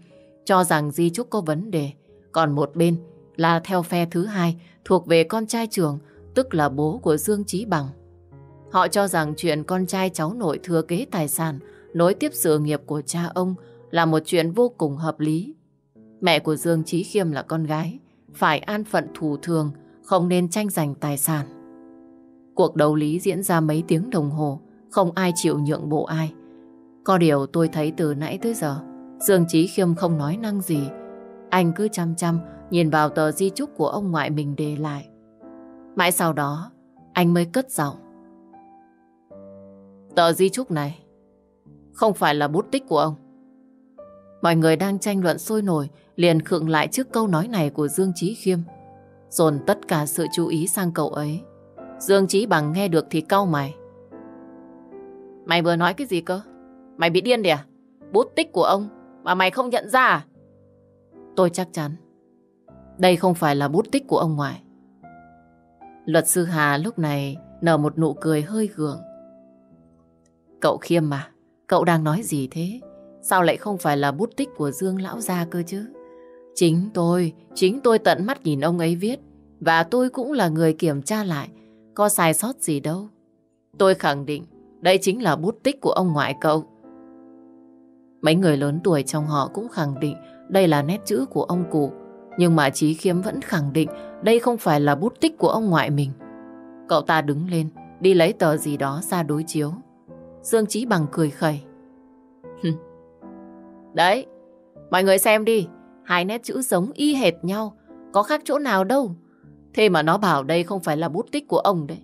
cho rằng Di Trúc có vấn đề, còn một bên là theo phe thứ hai thuộc về con trai trưởng, tức là bố của Dương Trí Bằng. Họ cho rằng chuyện con trai cháu nội thừa kế tài sản, nối tiếp sự nghiệp của cha ông là một chuyện vô cùng hợp lý. Mẹ của Dương Trí Khiêm là con gái, phải an phận thủ thường, không nên tranh giành tài sản. Cuộc đấu lý diễn ra mấy tiếng đồng hồ, không ai chịu nhượng bộ ai. Có điều tôi thấy từ nãy tới giờ, Dương Trí Khiêm không nói năng gì. Anh cứ chăm chăm nhìn vào tờ di chúc của ông ngoại mình để lại. Mãi sau đó, anh mới cất giọng. Tờ di chúc này không phải là bút tích của ông. Mọi người đang tranh luận sôi nổi liền khựng lại trước câu nói này của Dương Trí Khiêm. Dồn tất cả sự chú ý sang cậu ấy. Dương Trí Bằng nghe được thì cau mày. Mày vừa nói cái gì cơ? Mày bị điên đi à? Bút tích của ông mà mày không nhận ra à? Tôi chắc chắn. Đây không phải là bút tích của ông ngoại. Luật sư Hà lúc này nở một nụ cười hơi gượng. Cậu Khiêm mà, cậu đang nói gì thế? Sao lại không phải là bút tích của Dương Lão Gia cơ chứ? Chính tôi, chính tôi tận mắt nhìn ông ấy viết. Và tôi cũng là người kiểm tra lại. Có sai sót gì đâu. Tôi khẳng định đây chính là bút tích của ông ngoại cậu. Mấy người lớn tuổi trong họ cũng khẳng định đây là nét chữ của ông cụ. Nhưng mà trí Khiêm vẫn khẳng định đây không phải là bút tích của ông ngoại mình. Cậu ta đứng lên, đi lấy tờ gì đó ra đối chiếu. Dương trí bằng cười khẩy. Đấy, mọi người xem đi, hai nét chữ giống y hệt nhau, có khác chỗ nào đâu. Thế mà nó bảo đây không phải là bút tích của ông đấy.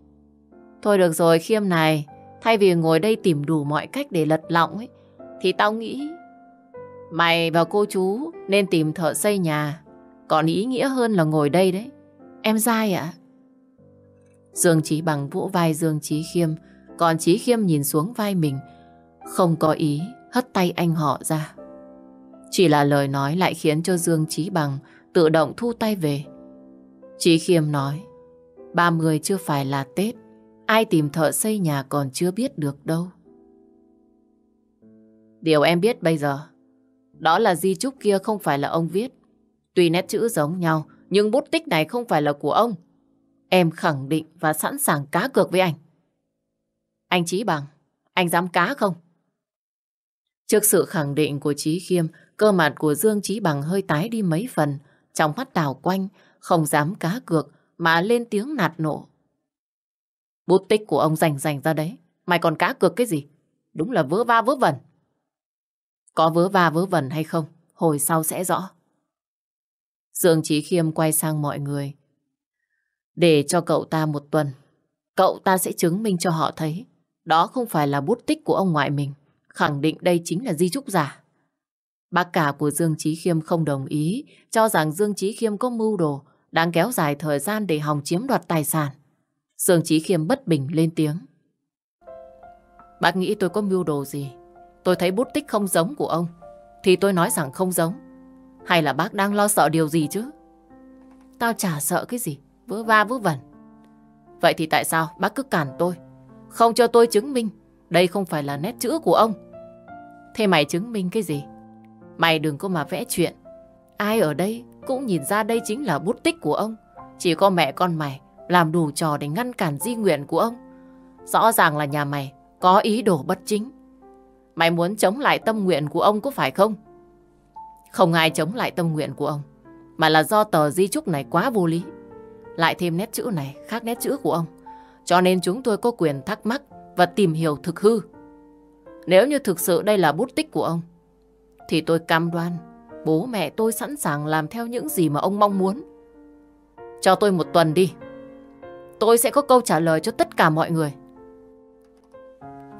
Thôi được rồi Khiêm này, thay vì ngồi đây tìm đủ mọi cách để lật lọng ấy, thì tao nghĩ mày và cô chú nên tìm thợ xây nhà. Còn ý nghĩa hơn là ngồi đây đấy. Em dai ạ? Dương Chí bằng vỗ vai Dương Chí Khiêm, còn Chí Khiêm nhìn xuống vai mình, không có ý hất tay anh họ ra. Chỉ là lời nói lại khiến cho Dương Trí Bằng tự động thu tay về. Trí Khiêm nói, 30 chưa phải là Tết, ai tìm thợ xây nhà còn chưa biết được đâu. Điều em biết bây giờ, đó là di chúc kia không phải là ông viết. Tuy nét chữ giống nhau, nhưng bút tích này không phải là của ông. Em khẳng định và sẵn sàng cá cược với anh. Anh Trí Bằng, anh dám cá không? Trước sự khẳng định của Trí Khiêm, cơ mặt của Dương Chí Bằng hơi tái đi mấy phần, trong mắt đảo quanh, không dám cá cược mà lên tiếng nạt nộ. Bút tích của ông rành rành ra đấy, mày còn cá cược cái gì? Đúng là vớ va vớ vẩn. Có vớ va vớ vẩn hay không, hồi sau sẽ rõ. Dương Chí Khiêm quay sang mọi người. Để cho cậu ta một tuần, cậu ta sẽ chứng minh cho họ thấy đó không phải là bút tích của ông ngoại mình khẳng định đây chính là di trúc giả. Bác cả của Dương Trí Khiêm không đồng ý, cho rằng Dương Trí Khiêm có mưu đồ, đang kéo dài thời gian để hòng chiếm đoạt tài sản. Dương Trí Khiêm bất bình lên tiếng. Bác nghĩ tôi có mưu đồ gì? Tôi thấy bút tích không giống của ông, thì tôi nói rằng không giống. Hay là bác đang lo sợ điều gì chứ? Tao chả sợ cái gì, vớ va vớ vẩn. Vậy thì tại sao bác cứ cản tôi? không cho tôi chứng minh đây không phải là nét chữ của ông. Thế mày chứng minh cái gì? Mày đừng có mà vẽ chuyện. Ai ở đây cũng nhìn ra đây chính là bút tích của ông. Chỉ có mẹ con mày làm đủ trò để ngăn cản di nguyện của ông. Rõ ràng là nhà mày có ý đồ bất chính. Mày muốn chống lại tâm nguyện của ông có phải không? Không ai chống lại tâm nguyện của ông, mà là do tờ di trúc này quá vô lý. Lại thêm nét chữ này khác nét chữ của ông. Cho nên chúng tôi có quyền thắc mắc và tìm hiểu thực hư. Nếu như thực sự đây là bút tích của ông, thì tôi cam đoan bố mẹ tôi sẵn sàng làm theo những gì mà ông mong muốn. Cho tôi một tuần đi. Tôi sẽ có câu trả lời cho tất cả mọi người.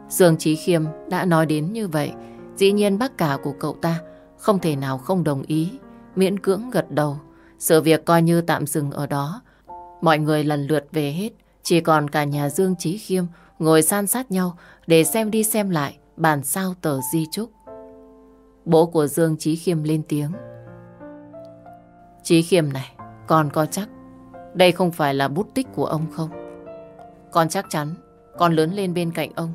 Dương Trí Khiêm đã nói đến như vậy. Dĩ nhiên bác cả của cậu ta không thể nào không đồng ý. Miễn cưỡng gật đầu. Sự việc coi như tạm dừng ở đó. Mọi người lần lượt về hết. Chỉ còn cả nhà Dương Trí Khiêm ngồi san sát nhau để xem đi xem lại bản sao tờ di trúc. Bố của Dương Trí Khiêm lên tiếng. Trí Khiêm này, con có chắc đây không phải là bút tích của ông không? Con chắc chắn con lớn lên bên cạnh ông,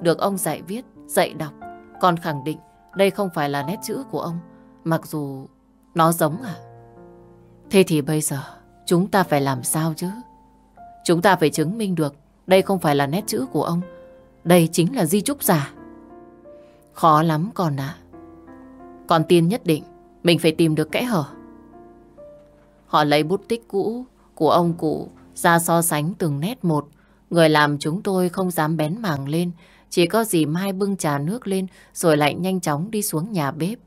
được ông dạy viết, dạy đọc. Con khẳng định đây không phải là nét chữ của ông, mặc dù nó giống à? Thế thì bây giờ chúng ta phải làm sao chứ? Chúng ta phải chứng minh được đây không phải là nét chữ của ông. Đây chính là di trúc giả. Khó lắm con ạ còn tin nhất định mình phải tìm được kẽ hở. Họ lấy bút tích cũ của ông cụ ra so sánh từng nét một. Người làm chúng tôi không dám bén mảng lên. Chỉ có gì Mai bưng trà nước lên rồi lại nhanh chóng đi xuống nhà bếp.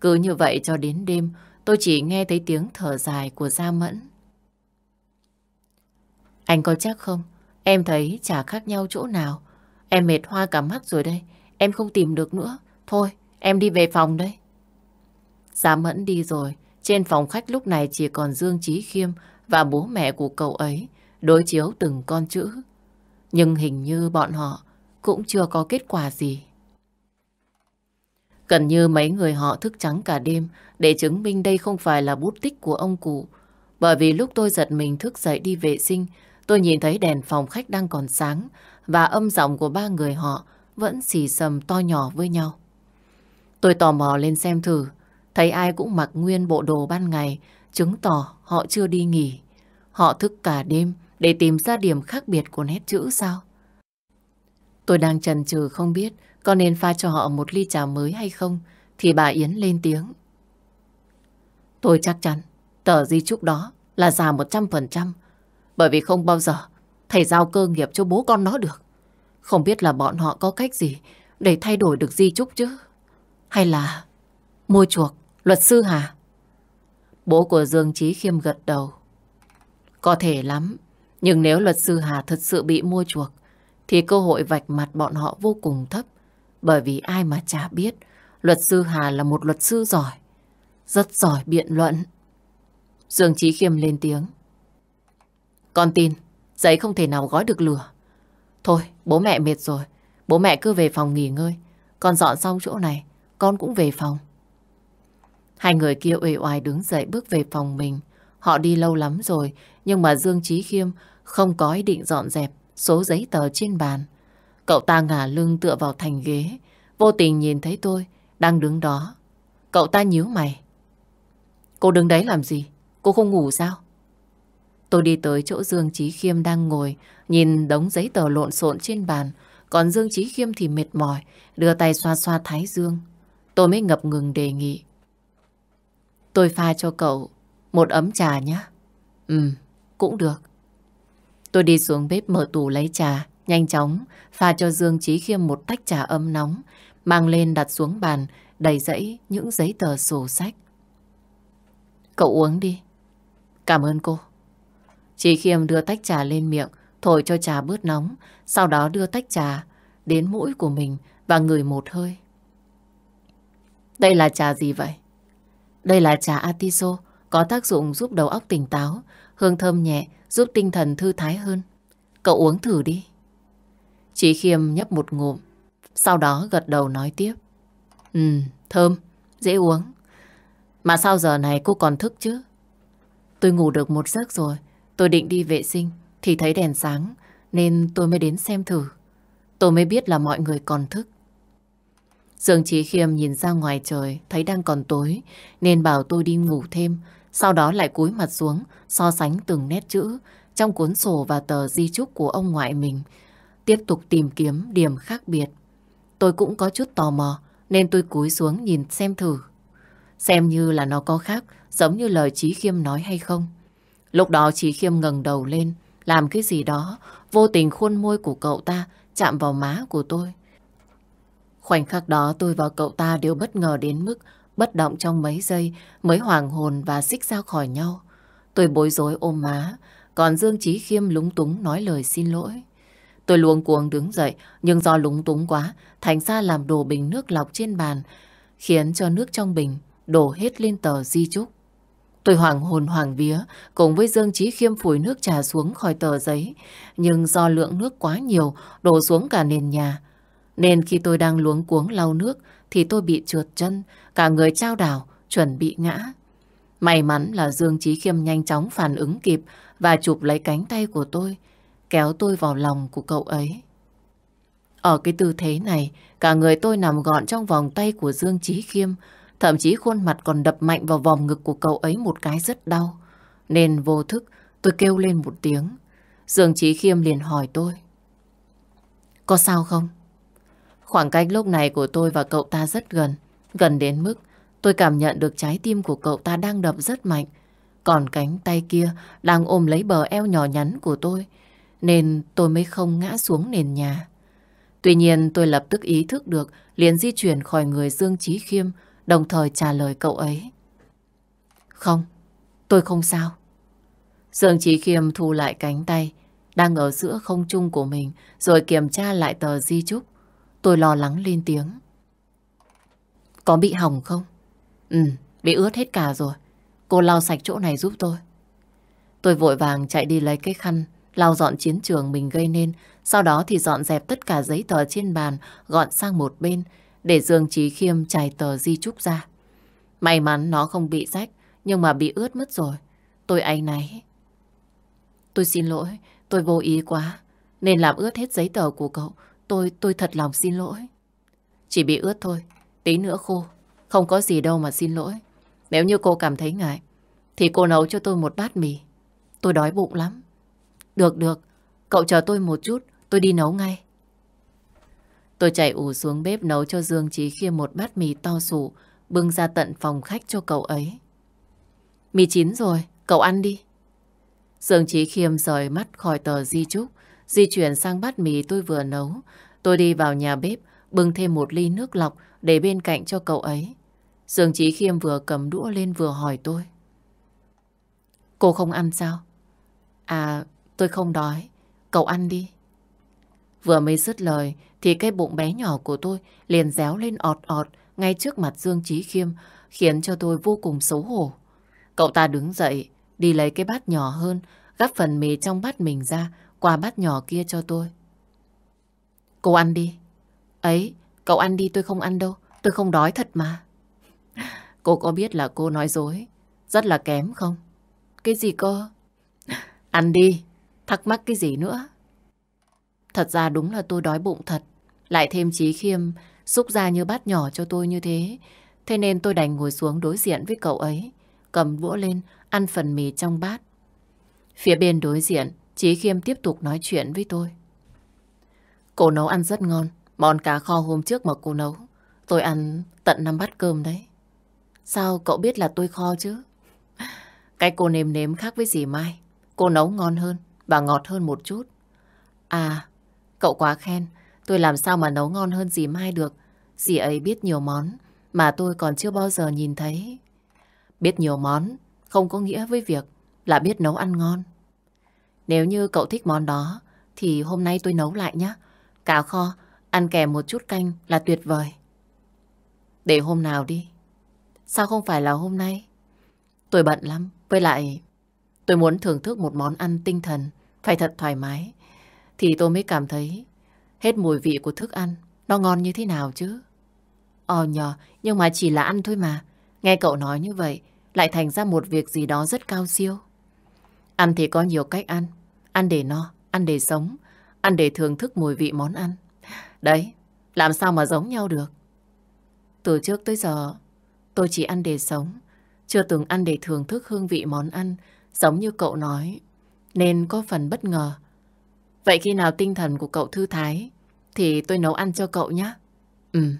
Cứ như vậy cho đến đêm tôi chỉ nghe thấy tiếng thở dài của Gia Mẫn. Anh có chắc không? Em thấy chả khác nhau chỗ nào. Em mệt hoa cả mắt rồi đây. Em không tìm được nữa. Thôi, em đi về phòng đây. Giá Mẫn đi rồi. Trên phòng khách lúc này chỉ còn Dương Trí Khiêm và bố mẹ của cậu ấy đối chiếu từng con chữ. Nhưng hình như bọn họ cũng chưa có kết quả gì. Gần như mấy người họ thức trắng cả đêm để chứng minh đây không phải là bút tích của ông cụ. Bởi vì lúc tôi giật mình thức dậy đi vệ sinh, tôi nhìn thấy đèn phòng khách đang còn sáng và âm giọng của ba người họ vẫn xì sầm to nhỏ với nhau. Tôi tò mò lên xem thử, thấy ai cũng mặc nguyên bộ đồ ban ngày, chứng tỏ họ chưa đi nghỉ. Họ thức cả đêm để tìm ra điểm khác biệt của nét chữ sao? Tôi đang chần chừ không biết có nên pha cho họ một ly trà mới hay không, thì bà Yến lên tiếng. Tôi chắc chắn tờ di chúc đó là già 100%, bởi vì không bao giờ thầy giao cơ nghiệp cho bố con nó được. Không biết là bọn họ có cách gì để thay đổi được di chúc chứ? Hay là mua chuộc luật sư hả? Bố của Dương Trí Khiêm gật đầu. Có thể lắm, nhưng nếu luật sư Hà thật sự bị mua chuộc, thì cơ hội vạch mặt bọn họ vô cùng thấp. Bởi vì ai mà chả biết, luật sư Hà là một luật sư giỏi, rất giỏi biện luận. Dương Trí Khiêm lên tiếng. Con tin, giấy không thể nào gói được lửa. Thôi, bố mẹ mệt rồi, bố mẹ cứ về phòng nghỉ ngơi. Con dọn xong chỗ này, con cũng về phòng. Hai người kia uể oải đứng dậy bước về phòng mình. Họ đi lâu lắm rồi, nhưng mà Dương Trí Khiêm không có ý định dọn dẹp số giấy tờ trên bàn. Cậu ta ngả lưng tựa vào thành ghế, vô tình nhìn thấy tôi đang đứng đó. Cậu ta nhíu mày. Cô đứng đấy làm gì? Cô không ngủ sao? Tôi đi tới chỗ Dương Trí Khiêm đang ngồi, nhìn đống giấy tờ lộn xộn trên bàn. Còn Dương Trí Khiêm thì mệt mỏi, đưa tay xoa xoa thái dương. Tôi mới ngập ngừng đề nghị. Tôi pha cho cậu một ấm trà nhé. Ừ, cũng được. Tôi đi xuống bếp mở tủ lấy trà, nhanh chóng pha cho Dương Trí Khiêm một tách trà ấm nóng, mang lên đặt xuống bàn, đầy dẫy những giấy tờ sổ sách. Cậu uống đi. Cảm ơn cô. Trí Khiêm đưa tách trà lên miệng, thổi cho trà bớt nóng, sau đó đưa tách trà đến mũi của mình và ngửi một hơi. Đây là trà gì vậy? Đây là trà Atiso, có tác dụng giúp đầu óc tỉnh táo, hương thơm nhẹ, giúp tinh thần thư thái hơn. Cậu uống thử đi. Chị Khiêm nhấp một ngụm, sau đó gật đầu nói tiếp. Ừ, thơm, dễ uống. Mà sao giờ này cô còn thức chứ? Tôi ngủ được một giấc rồi, tôi định đi vệ sinh, thì thấy đèn sáng, nên tôi mới đến xem thử. tôi mới biết là mọi người còn thức. Dương Trí Khiêm nhìn ra ngoài trời, thấy đang còn tối, nên bảo tôi đi ngủ thêm. Sau đó lại cúi mặt xuống, so sánh từng nét chữ trong cuốn sổ và tờ di chúc của ông ngoại mình. Tiếp tục tìm kiếm điểm khác biệt. Tôi cũng có chút tò mò, nên tôi cúi xuống nhìn xem thử. Xem như là nó có khác, giống như lời Trí Khiêm nói hay không. Lúc đó Trí Khiêm ngẩng đầu lên, làm cái gì đó, vô tình khuôn môi của cậu ta chạm vào má của tôi. Khoảnh khắc đó tôi và cậu ta đều bất ngờ đến mức bất động trong mấy giây mới hoàng hồn và xích ra khỏi nhau. Tôi bối rối ôm má, còn Dương Chí Khiêm lúng túng nói lời xin lỗi. Tôi luống cuống đứng dậy, nhưng do lúng túng quá, thành ra làm đổ bình nước lọc trên bàn, khiến cho nước trong bình đổ hết lên tờ di chúc. Tôi hoàng hồn hoàng vía, cùng với Dương Chí Khiêm phủi nước trà xuống khỏi tờ giấy, nhưng do lượng nước quá nhiều, đổ xuống cả nền nhà. Nên khi tôi đang luống cuống lau nước, thì tôi bị trượt chân, cả người trao đảo, chuẩn bị ngã. May mắn là Dương Trí Khiêm nhanh chóng phản ứng kịp và chụp lấy cánh tay của tôi, kéo tôi vào lòng của cậu ấy. Ở cái tư thế này, cả người tôi nằm gọn trong vòng tay của Dương Trí Khiêm, thậm chí khuôn mặt còn đập mạnh vào vòng ngực của cậu ấy một cái rất đau. Nên vô thức, tôi kêu lên một tiếng. Dương Trí Khiêm liền hỏi tôi. Có sao không? Khoảng cách lúc này của tôi và cậu ta rất gần, gần đến mức tôi cảm nhận được trái tim của cậu ta đang đập rất mạnh. Còn cánh tay kia đang ôm lấy bờ eo nhỏ nhắn của tôi, nên tôi mới không ngã xuống nền nhà. Tuy nhiên tôi lập tức ý thức được liền di chuyển khỏi người Dương Trí Khiêm, đồng thời trả lời cậu ấy. Không, tôi không sao. Dương Trí Khiêm thu lại cánh tay, đang ở giữa không trung của mình, rồi kiểm tra lại tờ di chúc. Tôi lo lắng lên tiếng. Có bị hỏng không? Ừ, bị ướt hết cả rồi. Cô lau sạch chỗ này giúp tôi. Tôi vội vàng chạy đi lấy cái khăn, lau dọn chiến trường mình gây nên. Sau đó thì dọn dẹp tất cả giấy tờ trên bàn, gọn sang một bên, để Dương Trí Khiêm trải tờ di trúc ra. May mắn nó không bị rách, nhưng mà bị ướt mất rồi. Tôi áy náy. Tôi xin lỗi, tôi vô ý quá, nên làm ướt hết giấy tờ của cậu. Tôi, tôi thật lòng xin lỗi. Chỉ bị ướt thôi, tí nữa khô. Không có gì đâu mà xin lỗi. Nếu như cô cảm thấy ngại, thì cô nấu cho tôi một bát mì. Tôi đói bụng lắm. Được, được. Cậu chờ tôi một chút, tôi đi nấu ngay. Tôi chạy ủ xuống bếp nấu cho Dương Trí Khiêm một bát mì to sủ, bưng ra tận phòng khách cho cậu ấy. Mì chín rồi, cậu ăn đi. Dương Trí Khiêm rời mắt khỏi tờ di trúc, di chuyển sang bát mì tôi vừa nấu. Tôi đi vào nhà bếp, bưng thêm một ly nước lọc để bên cạnh cho cậu ấy. Dương Chí Khiêm vừa cầm đũa lên vừa hỏi tôi. Cô không ăn sao? À, tôi không đói. Cậu ăn đi. Vừa mới dứt lời thì cái bụng bé nhỏ của tôi liền réo lên ọt ọt ngay trước mặt Dương Chí Khiêm khiến cho tôi vô cùng xấu hổ. Cậu ta đứng dậy đi lấy cái bát nhỏ hơn gắp phần mì trong bát mình ra quà bát nhỏ kia cho tôi. Cô ăn đi. Ấy, cậu ăn đi tôi không ăn đâu. Tôi không đói thật mà. Cô có biết là cô nói dối rất là kém không? Cái gì cơ? Ăn đi. Thắc mắc cái gì nữa? Thật ra đúng là tôi đói bụng thật. Lại thêm trí khiêm xúc ra như bát nhỏ cho tôi như thế. Thế nên tôi đành ngồi xuống đối diện với cậu ấy. Cầm đũa lên, ăn phần mì trong bát. Phía bên đối diện, Chí Khiêm tiếp tục nói chuyện với tôi. Cô nấu ăn rất ngon. Món cá kho hôm trước mà cô nấu. Tôi ăn tận năm bát cơm đấy. Sao cậu biết là tôi kho chứ? Cái cô nêm nếm khác với dì Mai. Cô nấu ngon hơn và ngọt hơn một chút. À, cậu quá khen. Tôi làm sao mà nấu ngon hơn dì Mai được. Dì ấy biết nhiều món mà tôi còn chưa bao giờ nhìn thấy. Biết nhiều món không có nghĩa với việc là biết nấu ăn ngon. Nếu như cậu thích món đó thì hôm nay tôi nấu lại nhé. Cá kho, ăn kèm một chút canh là tuyệt vời. Để hôm nào đi. Sao không phải là hôm nay? Tôi bận lắm. Với lại, tôi muốn thưởng thức một món ăn tinh thần, phải thật thoải mái. Thì tôi mới cảm thấy hết mùi vị của thức ăn. Nó ngon như thế nào chứ? Ờ nhờ, nhưng mà chỉ là ăn thôi mà. Nghe cậu nói như vậy, lại thành ra một việc gì đó rất cao siêu. Ăn thì có nhiều cách ăn. Ăn để no, ăn để sống, ăn để thưởng thức mùi vị món ăn. Đấy, làm sao mà giống nhau được? Từ trước tới giờ, tôi chỉ ăn để sống, chưa từng ăn để thưởng thức hương vị món ăn, giống như cậu nói, nên có phần bất ngờ. Vậy khi nào tinh thần của cậu thư thái, thì tôi nấu ăn cho cậu nhé. Ừ.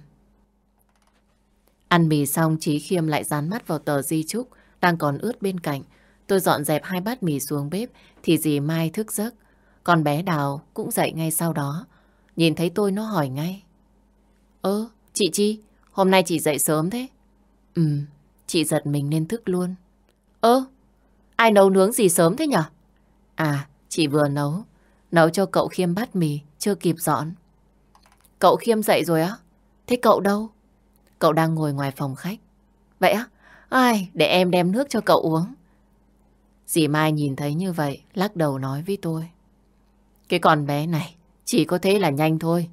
Ăn mì xong, Chí Khiêm lại dán mắt vào tờ di trúc, đang còn ướt bên cạnh. Tôi dọn dẹp hai bát mì xuống bếp, thì dì Mai thức giấc. Con bé Đào cũng dậy ngay sau đó. Nhìn thấy tôi nó hỏi ngay. Ơ, chị Chi, hôm nay chị dậy sớm thế? Ừ, chị giật mình nên thức luôn. Ơ, ai nấu nướng gì sớm thế nhở? À, chị vừa nấu. Nấu cho cậu Khiêm bát mì, chưa kịp dọn. Cậu Khiêm dậy rồi á? Thế cậu đâu? Cậu đang ngồi ngoài phòng khách. Vậy á? Ai, để em đem nước cho cậu uống. Dì Mai nhìn thấy như vậy, lắc đầu nói với tôi. Cái con bé này, chỉ có thế là nhanh thôi.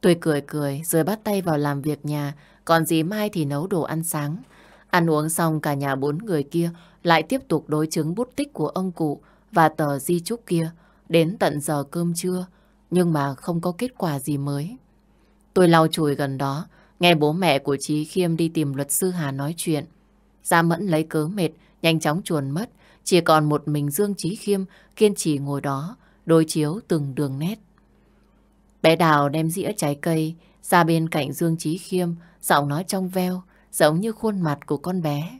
Tôi cười cười rồi bắt tay vào làm việc nhà, còn dì Mai thì nấu đồ ăn sáng. Ăn uống xong cả nhà bốn người kia lại tiếp tục đối chứng bút tích của ông cụ và tờ di chúc kia đến tận giờ cơm trưa, nhưng mà không có kết quả gì mới. Tôi lau chùi gần đó, nghe bố mẹ của Trí Khiêm đi tìm luật sư Hà nói chuyện. Gia Mẫn lấy cớ mệt, nhanh chóng chuồn mất, chỉ còn một mình Dương Trí Khiêm kiên trì ngồi đó, đối chiếu từng đường nét. Bé Đào đem dĩa trái cây ra bên cạnh Dương Trí Khiêm, giọng nói trong veo, giống như khuôn mặt của con bé.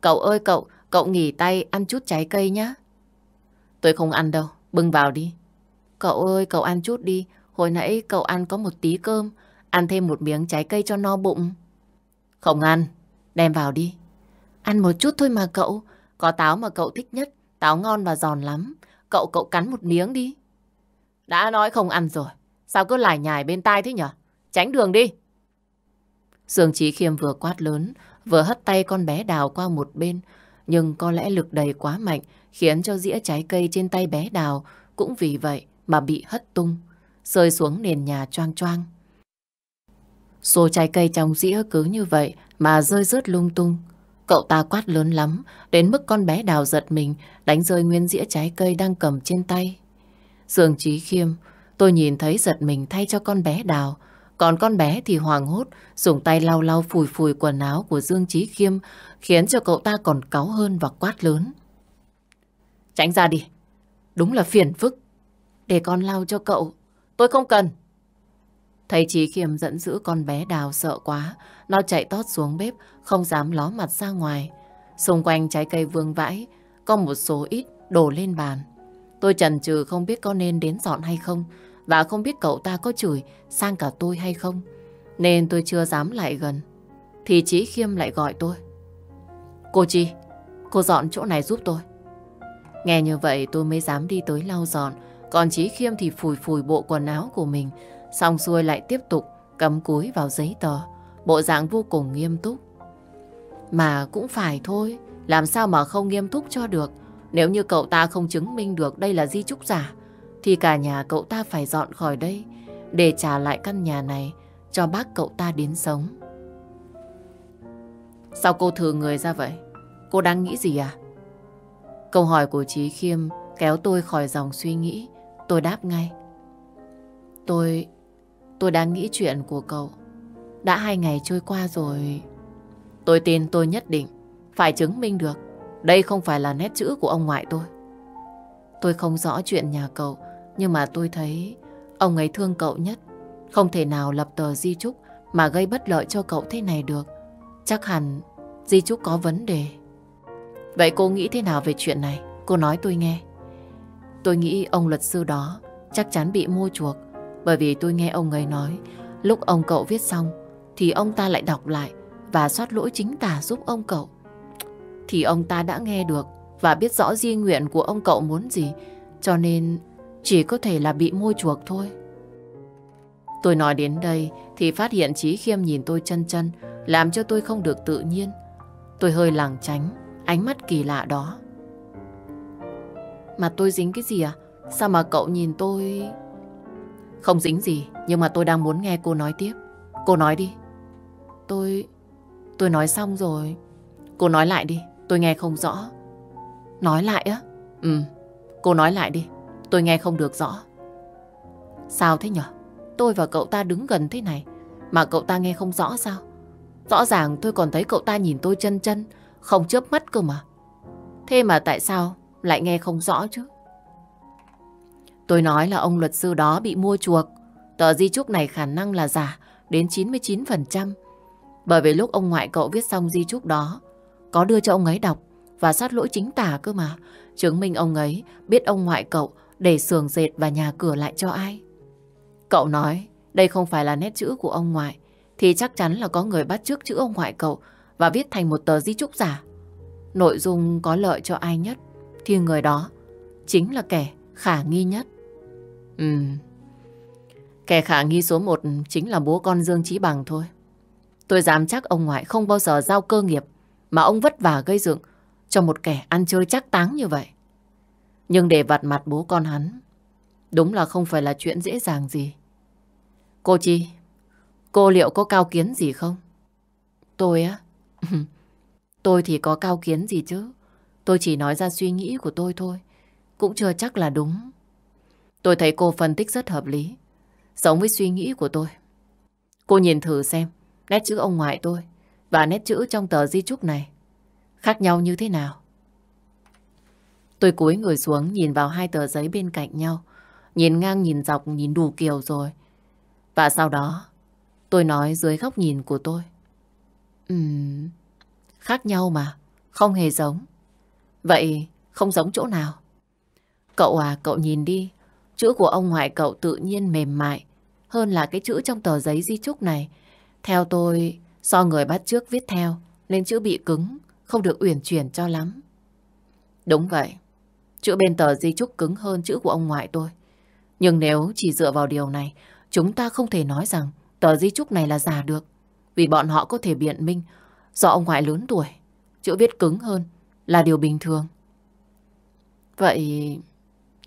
Cậu ơi cậu, cậu nghỉ tay ăn chút trái cây nhé. Tôi không ăn đâu, bưng vào đi. Cậu ơi, cậu ăn chút đi, hồi nãy cậu ăn có một tí cơm, ăn thêm một miếng trái cây cho no bụng. Không ăn, đem vào đi. Ăn một chút thôi mà cậu, có táo mà cậu thích nhất, táo ngon và giòn lắm. Cậu cậu cắn một miếng đi. Đã nói không ăn rồi, sao cứ lải nhải bên tai thế nhở? Tránh đường đi. Dương Trí Khiêm vừa quát lớn, vừa hất tay con bé đào qua một bên, nhưng có lẽ lực đầy quá mạnh khiến cho dĩa trái cây trên tay bé đào cũng vì vậy mà bị hất tung, rơi xuống nền nhà choang choang. Số trái cây trong dĩa cứ như vậy mà rơi rớt lung tung. Cậu ta quát lớn lắm, đến mức con bé đào giật mình, đánh rơi nguyên dĩa trái cây đang cầm trên tay. Dương Trí Khiêm, tôi nhìn thấy giật mình thay cho con bé đào, còn con bé thì hoàng hốt, dùng tay lau lau phùi phùi quần áo của Dương Trí Khiêm, khiến cho cậu ta còn cáu hơn và quát lớn. Tránh ra đi, đúng là phiền phức. Để con lau cho cậu, tôi không cần. Thấy Trí Khiêm dẫn giữ con bé đào sợ quá, nó chạy tót xuống bếp, không dám ló mặt ra ngoài. Xung quanh trái cây vương vãi, có một số ít đổ lên bàn. Tôi chần chừ không biết có nên đến dọn hay không, và không biết cậu ta có chửi sang cả tôi hay không. Nên tôi chưa dám lại gần. Thì Chí Khiêm lại gọi tôi. Cô Chi, cô dọn chỗ này giúp tôi. Nghe như vậy tôi mới dám đi tới lau dọn. Còn Chí Khiêm thì phủi phủi bộ quần áo của mình. Xong xuôi lại tiếp tục cắm cúi vào giấy tờ. Bộ dạng vô cùng nghiêm túc. Mà cũng phải thôi. Làm sao mà không nghiêm túc cho được. Nếu như cậu ta không chứng minh được đây là di trúc giả, thì cả nhà cậu ta phải dọn khỏi đây, để trả lại căn nhà này cho bác cậu ta đến sống. Sao cô thừa người ra vậy? Cô đang nghĩ gì à? Câu hỏi của Trí Khiêm kéo tôi khỏi dòng suy nghĩ. Tôi đáp ngay. Tôi... tôi đang nghĩ chuyện của cậu. Đã hai ngày trôi qua rồi. Tôi tin tôi nhất định phải chứng minh được đây không phải là nét chữ của ông ngoại tôi. Tôi không rõ chuyện nhà cậu, nhưng mà tôi thấy ông ấy thương cậu nhất. Không thể nào lập tờ di chúc mà gây bất lợi cho cậu thế này được. Chắc hẳn di chúc có vấn đề. Vậy cô nghĩ thế nào về chuyện này? Cô nói tôi nghe. Tôi nghĩ ông luật sư đó chắc chắn bị mua chuộc. Bởi vì tôi nghe ông ấy nói, lúc ông cậu viết xong thì ông ta lại đọc lại và soát lỗi chính tả giúp ông cậu. Thì ông ta đã nghe được và biết rõ di nguyện của ông cậu muốn gì cho nên chỉ có thể là bị mua chuộc thôi. Tôi nói đến đây thì phát hiện Chí Khiêm nhìn tôi chân chân, làm cho tôi không được tự nhiên. Tôi hơi lảng tránh, ánh mắt kỳ lạ đó. Mà tôi dính cái gì à? Sao mà cậu nhìn tôi... Không dính gì, nhưng mà tôi đang muốn nghe cô nói tiếp. Cô nói đi. Tôi... Tôi nói xong rồi. Cô nói lại đi, tôi nghe không rõ. Nói lại á? Ừ, cô nói lại đi. Tôi nghe không được rõ. Sao thế nhở? Tôi và cậu ta đứng gần thế này mà cậu ta nghe không rõ sao? Rõ ràng tôi còn thấy cậu ta nhìn tôi chân chân, không chớp mắt cơ mà. Thế mà tại sao lại nghe không rõ chứ? Tôi nói là ông luật sư đó bị mua chuộc. Tờ di chúc này khả năng là giả đến 99%. Bởi vì lúc ông ngoại cậu viết xong di chúc đó, có đưa cho ông ấy đọc và sát lỗi chính tả cơ mà. Chứng minh ông ấy biết ông ngoại cậu để sường dệt và nhà cửa lại cho ai. Cậu nói đây không phải là nét chữ của ông ngoại thì chắc chắn là có người bắt chước chữ ông ngoại cậu và viết thành một tờ di chúc giả. Nội dung có lợi cho ai nhất thì người đó chính là kẻ khả nghi nhất. Ừm, kẻ khả nghi số một chính là bố con Dương Trí Bằng thôi. Tôi dám chắc ông ngoại không bao giờ giao cơ nghiệp mà ông vất vả gây dựng cho một kẻ ăn chơi chắc táng như vậy. Nhưng để vặt mặt bố con hắn, đúng là không phải là chuyện dễ dàng gì. Cô Chi, cô liệu có cao kiến gì không? Tôi á? tôi thì có cao kiến gì chứ. Tôi chỉ nói ra suy nghĩ của tôi thôi. Cũng chưa chắc là đúng. Tôi thấy cô phân tích rất hợp lý. Giống với suy nghĩ của tôi. Cô nhìn thử xem nét chữ ông ngoại tôi và nét chữ trong tờ di chúc này khác nhau như thế nào. Tôi cúi người xuống nhìn vào hai tờ giấy bên cạnh nhau. Nhìn ngang, nhìn dọc, nhìn đủ kiểu rồi. Và sau đó, tôi nói dưới góc nhìn của tôi. Ừm, khác nhau mà, không hề giống. Vậy không giống chỗ nào? Cậu à, cậu nhìn đi. Chữ của ông ngoại cậu tự nhiên mềm mại hơn là cái chữ trong tờ giấy di chúc này. Theo tôi, do người bắt trước viết theo nên chữ bị cứng, không được uyển chuyển cho lắm. Đúng vậy. Chữ bên tờ di chúc cứng hơn chữ của ông ngoại tôi. Nhưng nếu chỉ dựa vào điều này, chúng ta không thể nói rằng tờ di chúc này là giả được. Vì bọn họ có thể biện minh do ông ngoại lớn tuổi, chữ viết cứng hơn là điều bình thường. Vậy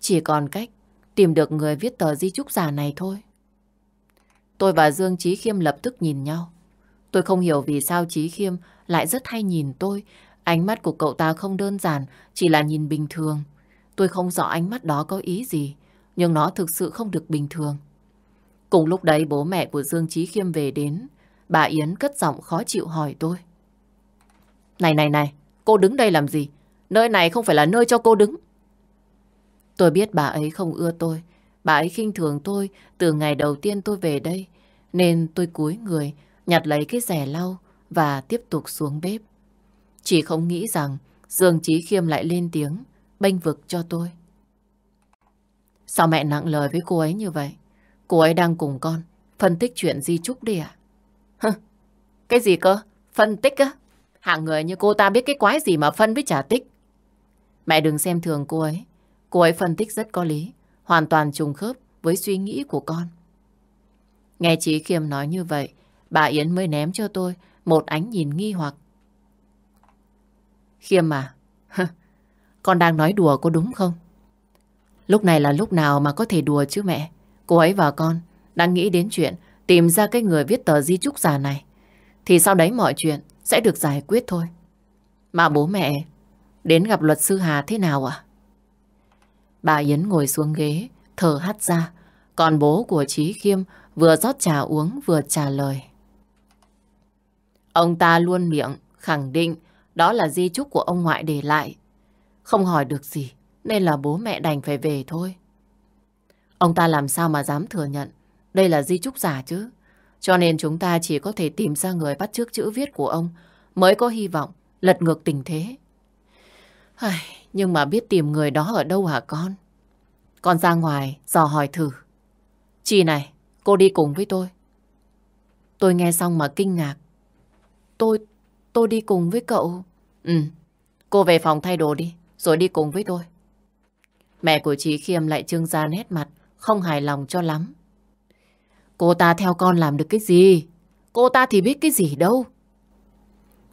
chỉ còn cách tìm được người viết tờ di chúc giả này thôi. Tôi và Dương Trí Khiêm lập tức nhìn nhau. Tôi không hiểu vì sao Trí Khiêm lại rất hay nhìn tôi. Ánh mắt của cậu ta không đơn giản, chỉ là nhìn bình thường. Tôi không rõ ánh mắt đó có ý gì, nhưng nó thực sự không được bình thường. Cùng lúc đấy bố mẹ của Dương Trí Khiêm về đến, bà Yến cất giọng khó chịu hỏi tôi. Này này này, cô đứng đây làm gì? Nơi này không phải là nơi cho cô đứng. Tôi biết bà ấy không ưa tôi, bà ấy khinh thường tôi từ ngày đầu tiên tôi về đây, nên tôi cúi người, nhặt lấy cái rẻ lau và tiếp tục xuống bếp. Chỉ không nghĩ rằng Dương Trí Khiêm lại lên tiếng, bênh vực cho tôi. Sao mẹ nặng lời với cô ấy như vậy? Cô ấy đang cùng con, phân tích chuyện di trúc đi à? Hừ, cái gì cơ? Phân tích á? Hạng người như cô ta biết cái quái gì mà phân với trả tích. Mẹ đừng xem thường cô ấy. Cô ấy phân tích rất có lý, hoàn toàn trùng khớp với suy nghĩ của con. Nghe chị Khiêm nói như vậy, bà Yến mới ném cho tôi một ánh nhìn nghi hoặc. Khiêm à, con đang nói đùa có đúng không? Lúc này là lúc nào mà có thể đùa chứ mẹ? Cô ấy và con đang nghĩ đến chuyện tìm ra cái người viết tờ di trúc giả này. Thì sau đấy mọi chuyện sẽ được giải quyết thôi. Mà bố mẹ đến gặp luật sư Hà thế nào ạ? Bà Yến ngồi xuống ghế, thở hắt ra. Còn bố của Trí Khiêm vừa rót trà uống vừa trả lời. Ông ta luôn miệng khẳng định đó là di chúc của ông ngoại để lại. Không hỏi được gì, nên là bố mẹ đành phải về thôi. Ông ta làm sao mà dám thừa nhận đây là di chúc giả chứ? Cho nên chúng ta chỉ có thể tìm ra người bắt chước chữ viết của ông mới có hy vọng lật ngược tình thế. Ai, nhưng mà biết tìm người đó ở đâu hả con? Con ra ngoài dò hỏi thử. Chị này, cô đi cùng với tôi. Tôi nghe xong mà kinh ngạc. Tôi, tôi đi cùng với cậu. Ừ, cô về phòng thay đồ đi, rồi đi cùng với tôi. Mẹ của chị Khiêm lại trưng ra nét mặt, không hài lòng cho lắm. Cô ta theo con làm được cái gì? Cô ta thì biết cái gì đâu.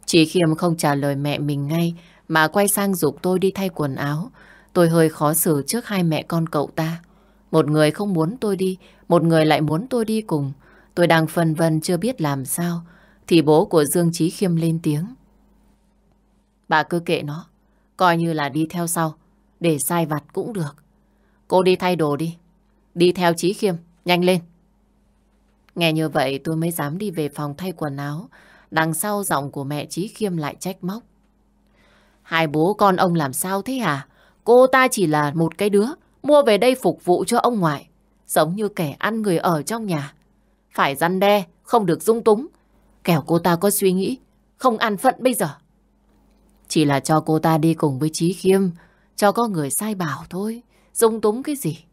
Chị Khiêm không trả lời mẹ mình ngay, mà quay sang dục tôi đi thay quần áo. Tôi hơi khó xử trước hai mẹ con cậu ta. Một người không muốn tôi đi, một người lại muốn tôi đi cùng. Tôi đang phân vân chưa biết làm sao, thì bố của Dương Trí Khiêm lên tiếng. Bà cứ kệ nó, coi như là đi theo sau, để sai vặt cũng được. Cô đi thay đồ đi, đi theo Trí Khiêm, nhanh lên. Nghe như vậy tôi mới dám đi về phòng thay quần áo. Đằng sau giọng của mẹ Chí Khiêm lại trách móc. Hai bố con ông làm sao thế hả? Cô ta chỉ là một cái đứa, mua về đây phục vụ cho ông ngoại. Giống như kẻ ăn người ở trong nhà. Phải răn đe, không được dung túng. Kẻo cô ta có suy nghĩ, không ăn phận bây giờ. Chỉ là cho cô ta đi cùng với Chí Khiêm, cho có người sai bảo thôi. Dung túng cái gì?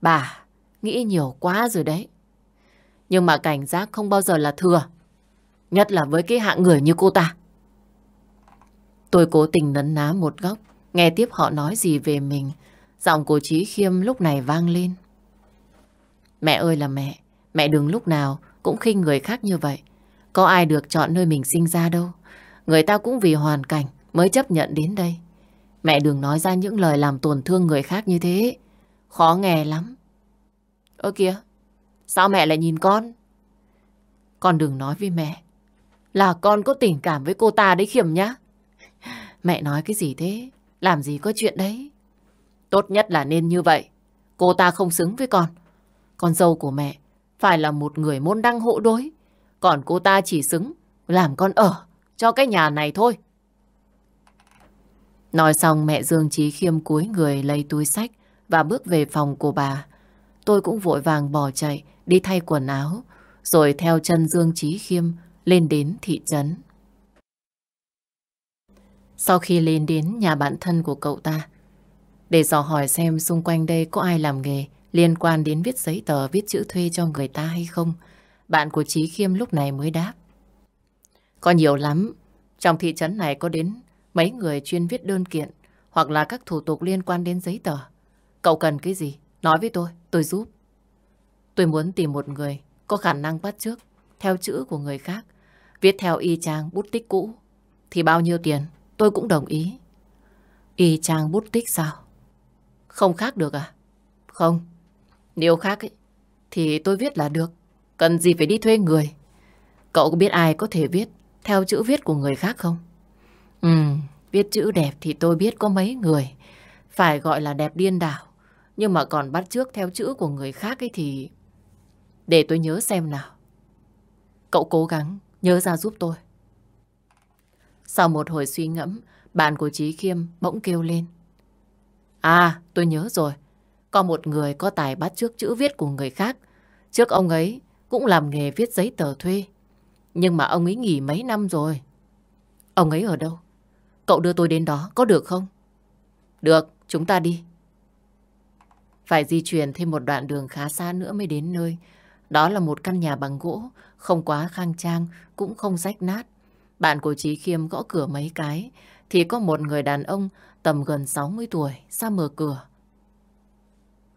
Bà, nghĩ nhiều quá rồi đấy. Nhưng mà cảnh giác không bao giờ là thừa. Nhất là với cái hạng người như cô ta. Tôi cố tình nấn ná một góc, nghe tiếp họ nói gì về mình. Giọng của Chí Khiêm lúc này vang lên. Mẹ ơi là mẹ, mẹ đừng lúc nào cũng khinh người khác như vậy. Có ai được chọn nơi mình sinh ra đâu. Người ta cũng vì hoàn cảnh mới chấp nhận đến đây. Mẹ đừng nói ra những lời làm tổn thương người khác như thế. Khó nghe lắm. Ơ kìa, sao mẹ lại nhìn con? Con đừng nói với mẹ là con có tình cảm với cô ta đấy Khiêm nhá. Mẹ nói cái gì thế? Làm gì có chuyện đấy? Tốt nhất là nên như vậy. Cô ta không xứng với con. Con dâu của mẹ phải là một người môn đăng hộ đối. Còn cô ta chỉ xứng làm con ở cho cái nhà này thôi. Nói xong, mẹ Dương Trí Khiêm cúi người lấy túi sách và bước về phòng của bà. Tôi cũng vội vàng bỏ chạy, đi thay quần áo, rồi theo chân Dương Trí Khiêm lên đến thị trấn. Sau khi lên đến nhà bạn thân của cậu ta, để dò hỏi xem xung quanh đây có ai làm nghề liên quan đến viết giấy tờ, viết chữ thuê cho người ta hay không, bạn của Trí Khiêm lúc này mới đáp. Có nhiều lắm, trong thị trấn này có đến mấy người chuyên viết đơn kiện hoặc là các thủ tục liên quan đến giấy tờ. Cậu cần cái gì? Nói với tôi, tôi giúp. Tôi muốn tìm một người có khả năng bắt trước theo chữ của người khác, viết theo y chang bút tích cũ. Thì bao nhiêu tiền, tôi cũng đồng ý. Y chang bút tích sao? Không khác được à? Không. Nếu khác ấy, thì tôi viết là được. Cần gì phải đi thuê người? Cậu có biết ai có thể viết theo chữ viết của người khác không? Ừ, viết chữ đẹp thì tôi biết có mấy người. Phải gọi là đẹp điên đảo. Nhưng mà còn bắt trước theo chữ của người khác ấy thì... Để tôi nhớ xem nào. Cậu cố gắng nhớ ra giúp tôi. Sau một hồi suy ngẫm, bạn của Trí Khiêm bỗng kêu lên. À, tôi nhớ rồi. Có một người có tài bắt trước chữ viết của người khác. Trước ông ấy cũng làm nghề viết giấy tờ thuê. Nhưng mà ông ấy nghỉ mấy năm rồi. Ông ấy ở đâu? Cậu đưa tôi đến đó, có được không? Được, chúng ta đi. Phải di chuyển thêm một đoạn đường khá xa nữa mới đến nơi. Đó là một căn nhà bằng gỗ, không quá khang trang, cũng không rách nát. Bạn của Trí Khiêm gõ cửa mấy cái, thì có một người đàn ông tầm gần 60 tuổi ra mở cửa.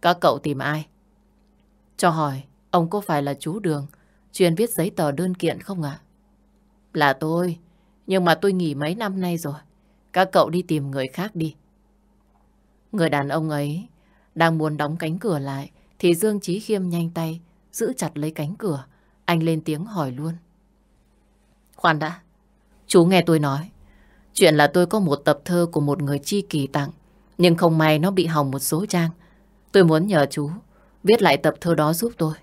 Các cậu tìm ai? Cho hỏi, ông có phải là chú Đường, chuyên viết giấy tờ đơn kiện không ạ? Là tôi, nhưng mà tôi nghỉ mấy năm nay rồi. Các cậu đi tìm người khác đi. Người đàn ông ấy đang muốn đóng cánh cửa lại thì Dương trí Khiêm nhanh tay giữ chặt lấy cánh cửa. Anh lên tiếng hỏi luôn. Khoan đã, chú nghe tôi nói. Chuyện là tôi có một tập thơ của một người chi kỳ tặng nhưng không may nó bị hỏng một số trang. Tôi muốn nhờ chú viết lại tập thơ đó giúp tôi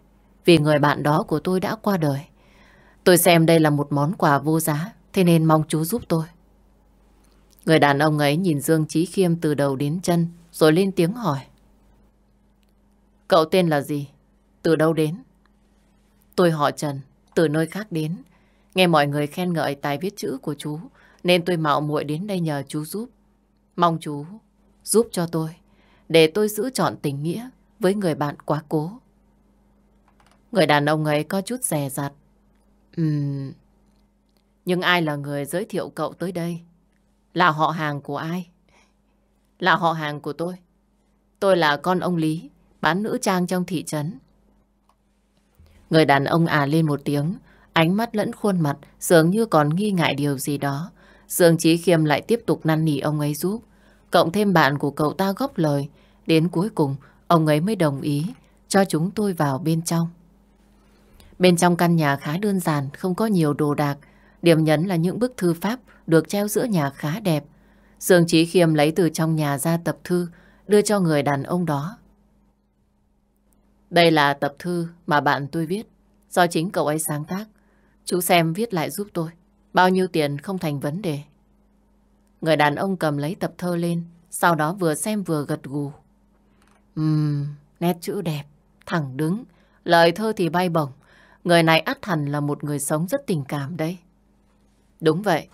vì người bạn đó của tôi đã qua đời. Tôi xem đây là một món quà vô giá thế nên mong chú giúp tôi. Người đàn ông ấy nhìn Dương Chí Khiêm từ đầu đến chân rồi lên tiếng hỏi. Cậu tên là gì? Từ đâu đến? Tôi họ Trần, từ nơi khác đến. Nghe mọi người khen ngợi tài viết chữ của chú nên tôi mạo muội đến đây nhờ chú giúp. Mong chú giúp cho tôi để tôi giữ chọn tình nghĩa với người bạn quá cố. Người đàn ông ấy có chút rè rặt. Ừm... Nhưng ai là người giới thiệu cậu tới đây? Là họ hàng của ai? Là họ hàng của tôi. Tôi là con ông Lý, bán nữ trang trong thị trấn. Người đàn ông à lên một tiếng, ánh mắt lẫn khuôn mặt dường như còn nghi ngại điều gì đó. Dương Chí Khiêm lại tiếp tục năn nỉ ông ấy giúp. Cộng thêm bạn của cậu ta góp lời. Đến cuối cùng, ông ấy mới đồng ý cho chúng tôi vào bên trong. Bên trong căn nhà khá đơn giản, không có nhiều đồ đạc. Điểm nhấn là những bức thư pháp được treo giữa nhà khá đẹp. Dương Chí Khiêm lấy từ trong nhà ra tập thư, đưa cho người đàn ông đó. Đây là tập thư mà bạn tôi viết, do chính cậu ấy sáng tác. Chú xem viết lại giúp tôi. Bao nhiêu tiền không thành vấn đề. Người đàn ông cầm lấy tập thơ lên, sau đó vừa xem vừa gật gù. Ừm, nét chữ đẹp, thẳng đứng, lời thơ thì bay bổng. Người này ắt hẳn là một người sống rất tình cảm đấy. Đúng vậy,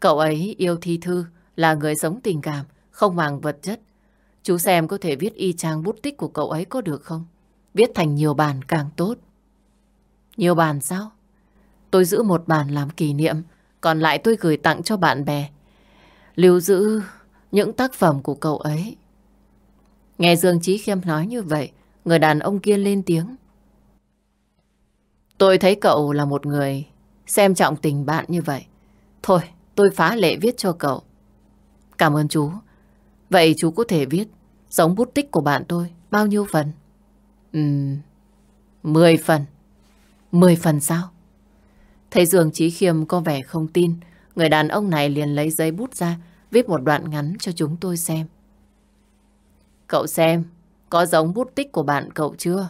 cậu ấy yêu thi thư, là người sống tình cảm, không màng vật chất. Chú xem có thể viết y chang bút tích của cậu ấy có được không? Viết thành nhiều bản càng tốt. Nhiều bản sao? Tôi giữ một bản làm kỷ niệm, còn lại tôi gửi tặng cho bạn bè. Lưu giữ những tác phẩm của cậu ấy. Nghe Dương Chí Khiêm nói như vậy, người đàn ông kia lên tiếng. Tôi thấy cậu là một người xem trọng tình bạn như vậy. Thôi, tôi phá lệ viết cho cậu. Cảm ơn chú. Vậy chú có thể viết giống bút tích của bạn tôi bao nhiêu phần? Ừm, 10 phần. 10 phần sao? Thấy Dương Chí Khiêm có vẻ không tin, người đàn ông này liền lấy giấy bút ra, viết một đoạn ngắn cho chúng tôi xem. Cậu xem, có giống bút tích của bạn cậu chưa?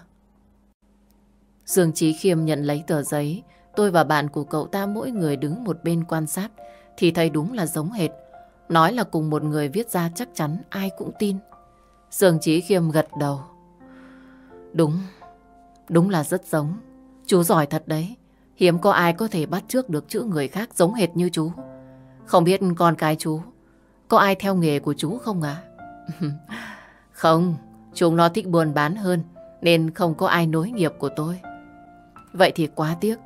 Dương Chí Khiêm nhận lấy tờ giấy, tôi và bạn của cậu ta mỗi người đứng một bên quan sát, thì thấy đúng là giống hệt. Nói là cùng một người viết ra chắc chắn ai cũng tin. Dương Chí Khiêm gật đầu. Đúng, đúng là rất giống. Chú giỏi thật đấy. Hiếm có ai có thể bắt trước được chữ người khác giống hệt như chú. Không biết con cái chú, có ai theo nghề của chú không ạ? không, chúng nó thích buôn bán hơn, nên không có ai nối nghiệp của tôi. Vậy thì quá tiếc.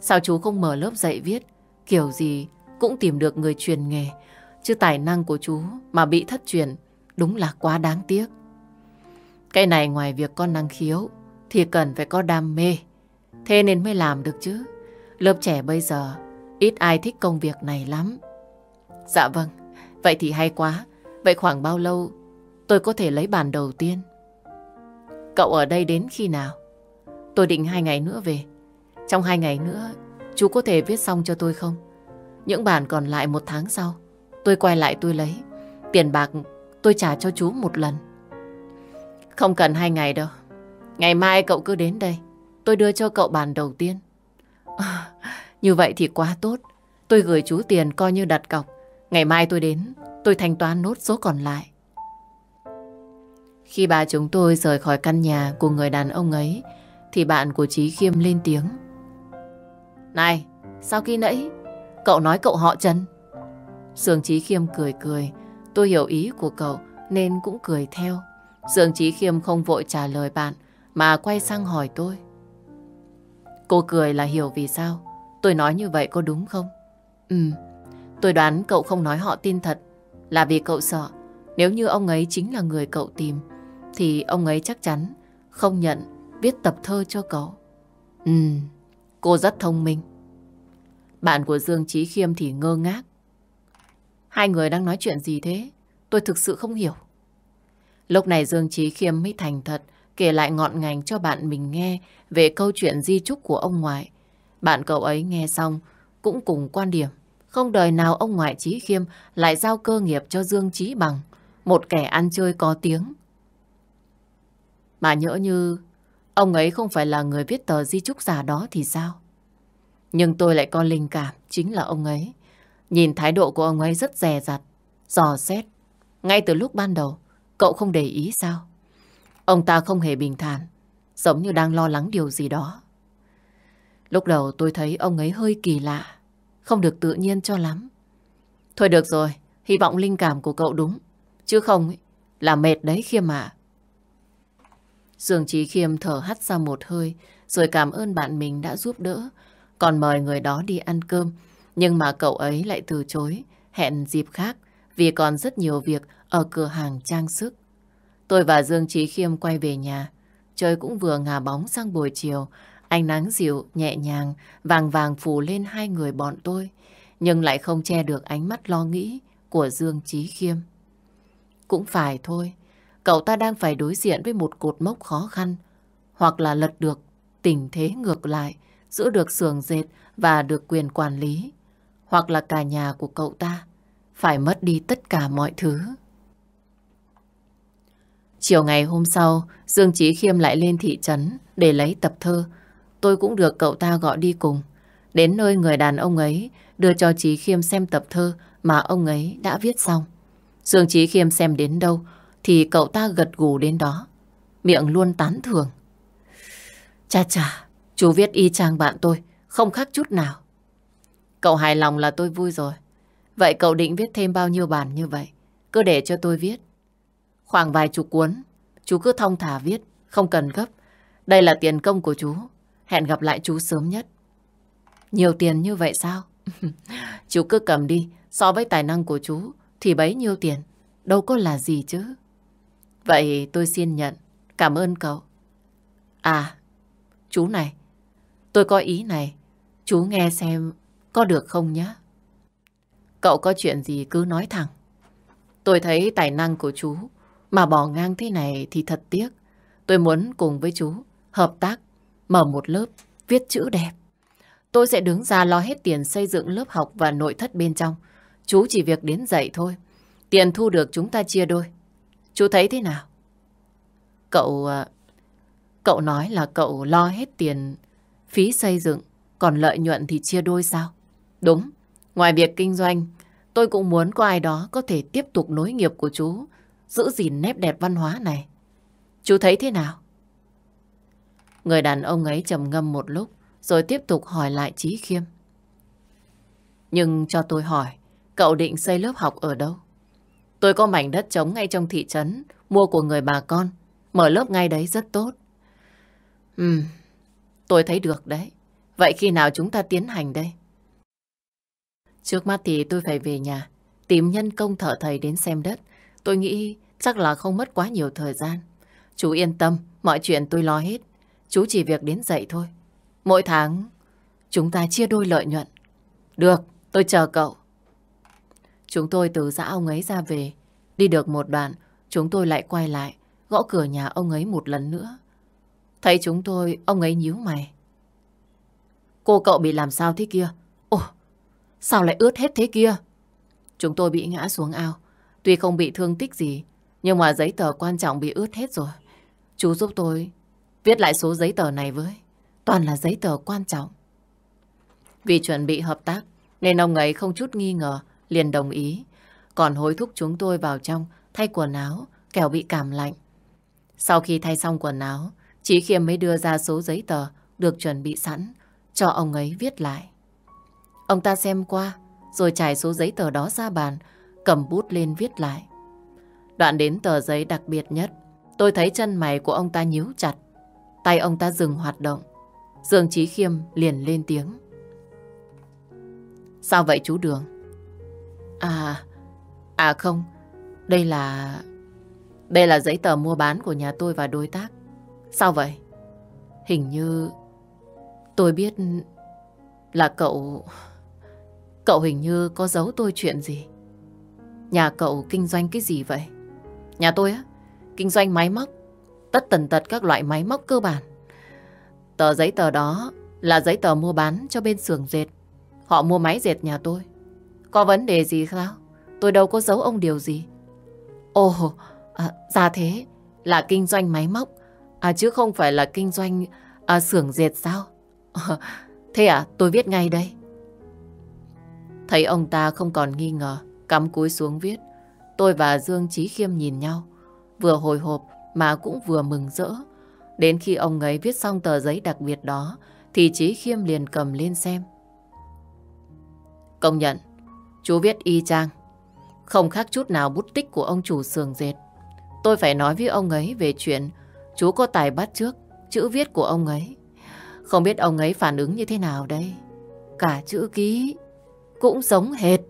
Sao chú không mở lớp dạy viết? Kiểu gì cũng tìm được người truyền nghề. Chứ tài năng của chú mà bị thất truyền đúng là quá đáng tiếc. Cái này ngoài việc con năng khiếu thì cần phải có đam mê. Thế nên mới làm được chứ. Lớp trẻ bây giờ ít ai thích công việc này lắm. Dạ vâng, vậy thì hay quá. Vậy khoảng bao lâu tôi có thể lấy bàn đầu tiên? Cậu ở đây đến khi nào? Tôi định hai ngày nữa về. Trong hai ngày nữa, chú có thể viết xong cho tôi không? Những bản còn lại một tháng sau, tôi quay lại tôi lấy. Tiền bạc tôi trả cho chú một lần. Không cần hai ngày đâu. Ngày mai cậu cứ đến đây. Tôi đưa cho cậu bản đầu tiên. À, như vậy thì quá tốt. Tôi gửi chú tiền coi như đặt cọc. Ngày mai tôi đến, tôi thanh toán nốt số còn lại. Khi bà chúng tôi rời khỏi căn nhà của người đàn ông ấy, thì bạn của Trí Khiêm lên tiếng. Này, sao khi nãy cậu nói cậu họ Trần? Sương Trí Khiêm cười cười, tôi hiểu ý của cậu nên cũng cười theo. Sương Trí Khiêm không vội trả lời bạn mà quay sang hỏi tôi. Cô cười là hiểu vì sao tôi nói như vậy có đúng không? Ừ, tôi đoán cậu không nói họ tin thật là vì cậu sợ nếu như ông ấy chính là người cậu tìm thì ông ấy chắc chắn không nhận viết tập thơ cho cậu. Ừ, cô rất thông minh. Bạn của Dương Trí Khiêm thì ngơ ngác. Hai người đang nói chuyện gì thế? Tôi thực sự không hiểu. Lúc này Dương Trí Khiêm mới thành thật kể lại ngọn ngành cho bạn mình nghe về câu chuyện di chúc của ông ngoại. Bạn cậu ấy nghe xong cũng cùng quan điểm. Không đời nào ông ngoại Trí Khiêm lại giao cơ nghiệp cho Dương Trí Bằng, một kẻ ăn chơi có tiếng. Mà nhỡ như ông ấy không phải là người viết tờ di chúc giả đó thì sao? Nhưng tôi lại có linh cảm chính là ông ấy. Nhìn thái độ của ông ấy rất dè dặt, dò xét. Ngay từ lúc ban đầu, cậu không để ý sao? Ông ta không hề bình thản, giống như đang lo lắng điều gì đó. Lúc đầu tôi thấy ông ấy hơi kỳ lạ, không được tự nhiên cho lắm. Thôi được rồi, hy vọng linh cảm của cậu đúng. Chứ không ấy, là mệt đấy Khiêm ạ. Dương Trí Khiêm thở hắt ra một hơi, rồi cảm ơn bạn mình đã giúp đỡ, còn mời người đó đi ăn cơm. Nhưng mà cậu ấy lại từ chối, hẹn dịp khác, vì còn rất nhiều việc ở cửa hàng trang sức. Tôi và Dương Trí Khiêm quay về nhà. Trời cũng vừa ngả bóng sang buổi chiều. Ánh nắng dịu, nhẹ nhàng, vàng vàng phủ lên hai người bọn tôi. Nhưng lại không che được ánh mắt lo nghĩ của Dương Trí Khiêm. Cũng phải thôi. Cậu ta đang phải đối diện với một cột mốc khó khăn. Hoặc là lật được tình thế ngược lại, giữ được sườn dệt và được quyền quản lý. Hoặc là cả nhà của cậu ta phải mất đi tất cả mọi thứ. Chiều ngày hôm sau, Dương Chí Khiêm lại lên thị trấn để lấy tập thơ. Tôi cũng được cậu ta gọi đi cùng. Đến nơi người đàn ông ấy đưa cho Chí Khiêm xem tập thơ mà ông ấy đã viết xong. Dương Chí Khiêm xem đến đâu thì cậu ta gật gù đến đó. Miệng luôn tán thưởng. Cha cha, chú viết y chang bạn tôi, không khác chút nào. Cậu hài lòng là tôi vui rồi. Vậy cậu định viết thêm bao nhiêu bản như vậy? Cứ để cho tôi viết. Khoảng vài chục cuốn, chú cứ thông thả viết, không cần gấp. Đây là tiền công của chú. Hẹn gặp lại chú sớm nhất. Nhiều tiền như vậy sao? chú cứ cầm đi, so với tài năng của chú thì bấy nhiêu tiền, đâu có là gì chứ. Vậy tôi xin nhận, cảm ơn cậu. À, chú này, tôi có ý này, chú nghe xem có được không nhé? Cậu có chuyện gì cứ nói thẳng. Tôi thấy tài năng của chú mà bỏ ngang thế này thì thật tiếc. Tôi muốn cùng với chú hợp tác, mở một lớp viết chữ đẹp. Tôi sẽ đứng ra lo hết tiền xây dựng lớp học và nội thất bên trong. Chú chỉ việc đến dạy thôi. Tiền thu được chúng ta chia đôi. Chú thấy thế nào? Cậu... À, cậu nói là cậu lo hết tiền phí xây dựng, còn lợi nhuận thì chia đôi sao? Đúng. Ngoài việc kinh doanh, tôi cũng muốn có ai đó có thể tiếp tục nối nghiệp của chú, giữ gìn nét đẹp văn hóa này. Chú thấy thế nào? Người đàn ông ấy trầm ngâm một lúc, rồi tiếp tục hỏi lại Trí Khiêm. Nhưng cho tôi hỏi, cậu định xây lớp học ở đâu? Tôi có mảnh đất trống ngay trong thị trấn, mua của người bà con, mở lớp ngay đấy rất tốt. Ừm, tôi thấy được đấy. Vậy khi nào chúng ta tiến hành đây? Trước mắt thì tôi phải về nhà, tìm nhân công thợ thầy đến xem đất. Tôi nghĩ chắc là không mất quá nhiều thời gian. Chú yên tâm, mọi chuyện tôi lo hết. Chú chỉ việc đến dậy thôi. Mỗi tháng chúng ta chia đôi lợi nhuận. Được, tôi chờ cậu. Chúng tôi từ dã ông ấy ra về. Đi được một đoạn, chúng tôi lại quay lại, gõ cửa nhà ông ấy một lần nữa. Thấy chúng tôi, ông ấy nhíu mày. Cô cậu bị làm sao thế kia? Ồ, sao lại ướt hết thế kia? Chúng tôi bị ngã xuống ao. Tuy không bị thương tích gì, nhưng mà giấy tờ quan trọng bị ướt hết rồi. Chú giúp tôi viết lại số giấy tờ này với. Toàn là giấy tờ quan trọng. Vì chuẩn bị hợp tác, nên ông ấy không chút nghi ngờ, liền đồng ý. Còn hối thúc chúng tôi vào trong, thay quần áo, kẻo bị cảm lạnh. Sau khi thay xong quần áo, Chí Khiêm mới đưa ra số giấy tờ được chuẩn bị sẵn, cho ông ấy viết lại. Ông ta xem qua, rồi trải số giấy tờ đó ra bàn, cầm bút lên viết lại. Đoạn đến tờ giấy đặc biệt nhất, tôi thấy chân mày của ông ta nhíu chặt. Tay ông ta dừng hoạt động. Dương Trí Khiêm liền lên tiếng. Sao vậy chú Đường? À, à không, đây là... Đây là giấy tờ mua bán của nhà tôi và đối tác. Sao vậy? Hình như tôi biết là cậu... Cậu hình như có giấu tôi chuyện gì. Nhà cậu kinh doanh cái gì vậy? Nhà tôi á, kinh doanh máy móc. Tất tần tật các loại máy móc cơ bản. Tờ giấy tờ đó là giấy tờ mua bán cho bên xưởng dệt. Họ mua máy dệt nhà tôi. Có vấn đề gì sao? Tôi đâu có giấu ông điều gì. Ồ, à, ra thế là kinh doanh máy móc, à, chứ không phải là kinh doanh à, xưởng dệt sao? À, thế à, tôi viết ngay đây. Thấy ông ta không còn nghi ngờ, cắm cúi xuống viết. Tôi và Dương Trí Khiêm nhìn nhau, vừa hồi hộp mà cũng vừa mừng rỡ. Đến khi ông ấy viết xong tờ giấy đặc biệt đó, thì Trí Khiêm liền cầm lên xem. Công nhận, chú viết y chang. Không khác chút nào bút tích của ông chủ sườn dệt. Tôi phải nói với ông ấy về chuyện chú có tài bắt trước chữ viết của ông ấy. Không biết ông ấy phản ứng như thế nào đây. Cả chữ ký cũng giống hệt.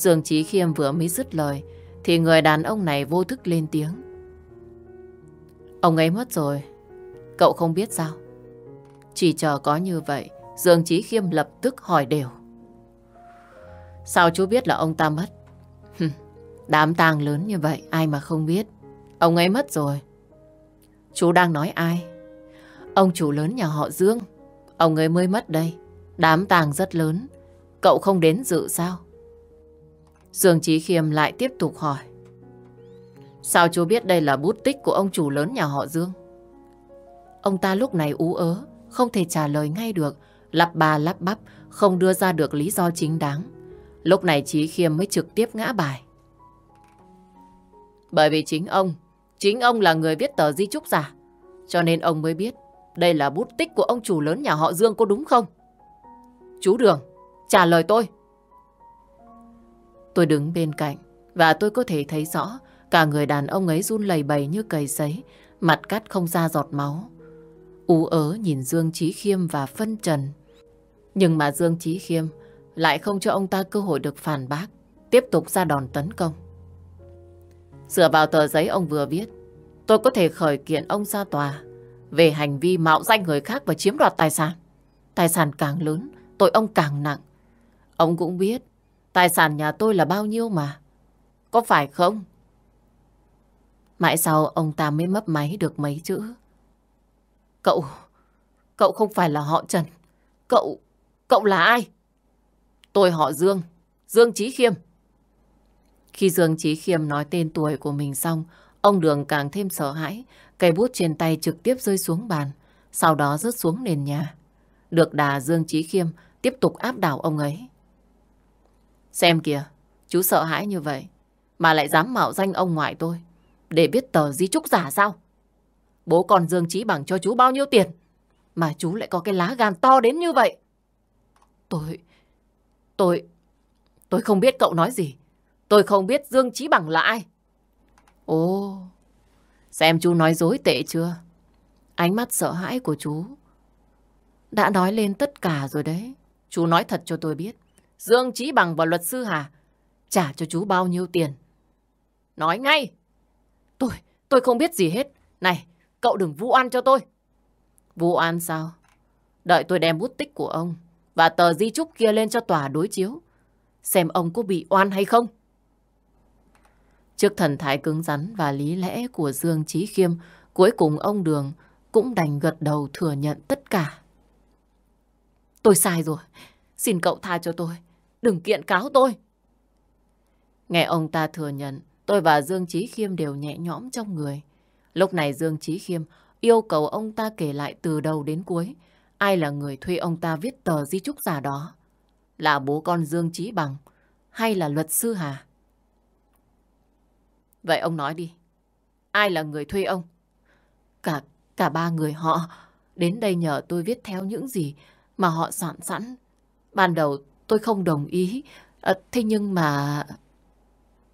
Dương Trí Khiêm vừa mới dứt lời thì người đàn ông này vô thức lên tiếng. Ông ấy mất rồi. Cậu không biết sao? Chỉ chờ có như vậy, Dương Trí Khiêm lập tức hỏi đều. Sao chú biết là ông ta mất? Đám tang lớn như vậy, ai mà không biết. Ông ấy mất rồi. Chú đang nói ai? Ông chủ lớn nhà họ Dương. Ông ấy mới mất đây. Đám tang rất lớn. Cậu không đến dự sao? Dương Trí Khiêm lại tiếp tục hỏi. Sao chú biết đây là bút tích của ông chủ lớn nhà họ Dương? Ông ta lúc này ú ớ, không thể trả lời ngay được, lắp ba lắp bắp, không đưa ra được lý do chính đáng. Lúc này Chí Khiêm mới trực tiếp ngã bài. Bởi vì chính ông, chính ông là người viết tờ di trúc giả, cho nên ông mới biết đây là bút tích của ông chủ lớn nhà họ Dương có đúng không? Chú Đường, trả lời tôi. Tôi đứng bên cạnh và tôi có thể thấy rõ cả người đàn ông ấy run lẩy bẩy như cầy sấy, mặt cắt không ra giọt máu. Ú ớ nhìn Dương Chí Khiêm và phân trần. Nhưng mà Dương Chí Khiêm lại không cho ông ta cơ hội được phản bác, tiếp tục ra đòn tấn công. Dựa vào tờ giấy ông vừa viết, tôi có thể khởi kiện ông ra tòa về hành vi mạo danh người khác và chiếm đoạt tài sản. Tài sản càng lớn, tội ông càng nặng. Ông cũng biết tài sản nhà tôi là bao nhiêu mà. Có phải không? Mãi sau ông ta mới mấp máy được mấy chữ. Cậu, cậu không phải là họ Trần. Cậu, cậu là ai? Tôi họ Dương, Dương Chí Khiêm. Khi Dương Chí Khiêm nói tên tuổi của mình xong, ông Đường càng thêm sợ hãi, cây bút trên tay trực tiếp rơi xuống bàn, sau đó rớt xuống nền nhà. Được đà Dương Chí Khiêm tiếp tục áp đảo ông ấy. Xem kìa, chú sợ hãi như vậy, mà lại dám mạo danh ông ngoại tôi, để biết tờ di trúc giả sao? Bố còn Dương Chí bằng cho chú bao nhiêu tiền, mà chú lại có cái lá gan to đến như vậy. Tôi, tôi, tôi không biết cậu nói gì. Tôi không biết Dương Chí Bằng là ai. Ồ, xem chú nói dối tệ chưa? Ánh mắt sợ hãi của chú đã nói lên tất cả rồi đấy. Chú nói thật cho tôi biết. Dương Chí Bằng và luật sư Hà trả cho chú bao nhiêu tiền? Nói ngay. Tôi, tôi không biết gì hết. Này, cậu đừng vu oan cho tôi. Vu oan sao? Đợi tôi đem bút tích của ông và tờ di trúc kia lên cho tòa đối chiếu. Xem ông có bị oan hay không? Trước thần thái cứng rắn và lý lẽ của Dương Trí Khiêm, cuối cùng ông Đường cũng đành gật đầu thừa nhận tất cả. Tôi sai rồi. Xin cậu tha cho tôi. Đừng kiện cáo tôi. Nghe ông ta thừa nhận, tôi và Dương Trí Khiêm đều nhẹ nhõm trong người. Lúc này Dương Trí Khiêm yêu cầu ông ta kể lại từ đầu đến cuối ai là người thuê ông ta viết tờ di trúc giả đó. Là bố con Dương Trí Bằng hay là luật sư Hà? Vậy ông nói đi. Ai là người thuê ông? Cả cả ba người họ đến đây nhờ tôi viết theo những gì mà họ soạn sẵn. Ban đầu tôi không đồng ý. À, thế nhưng mà...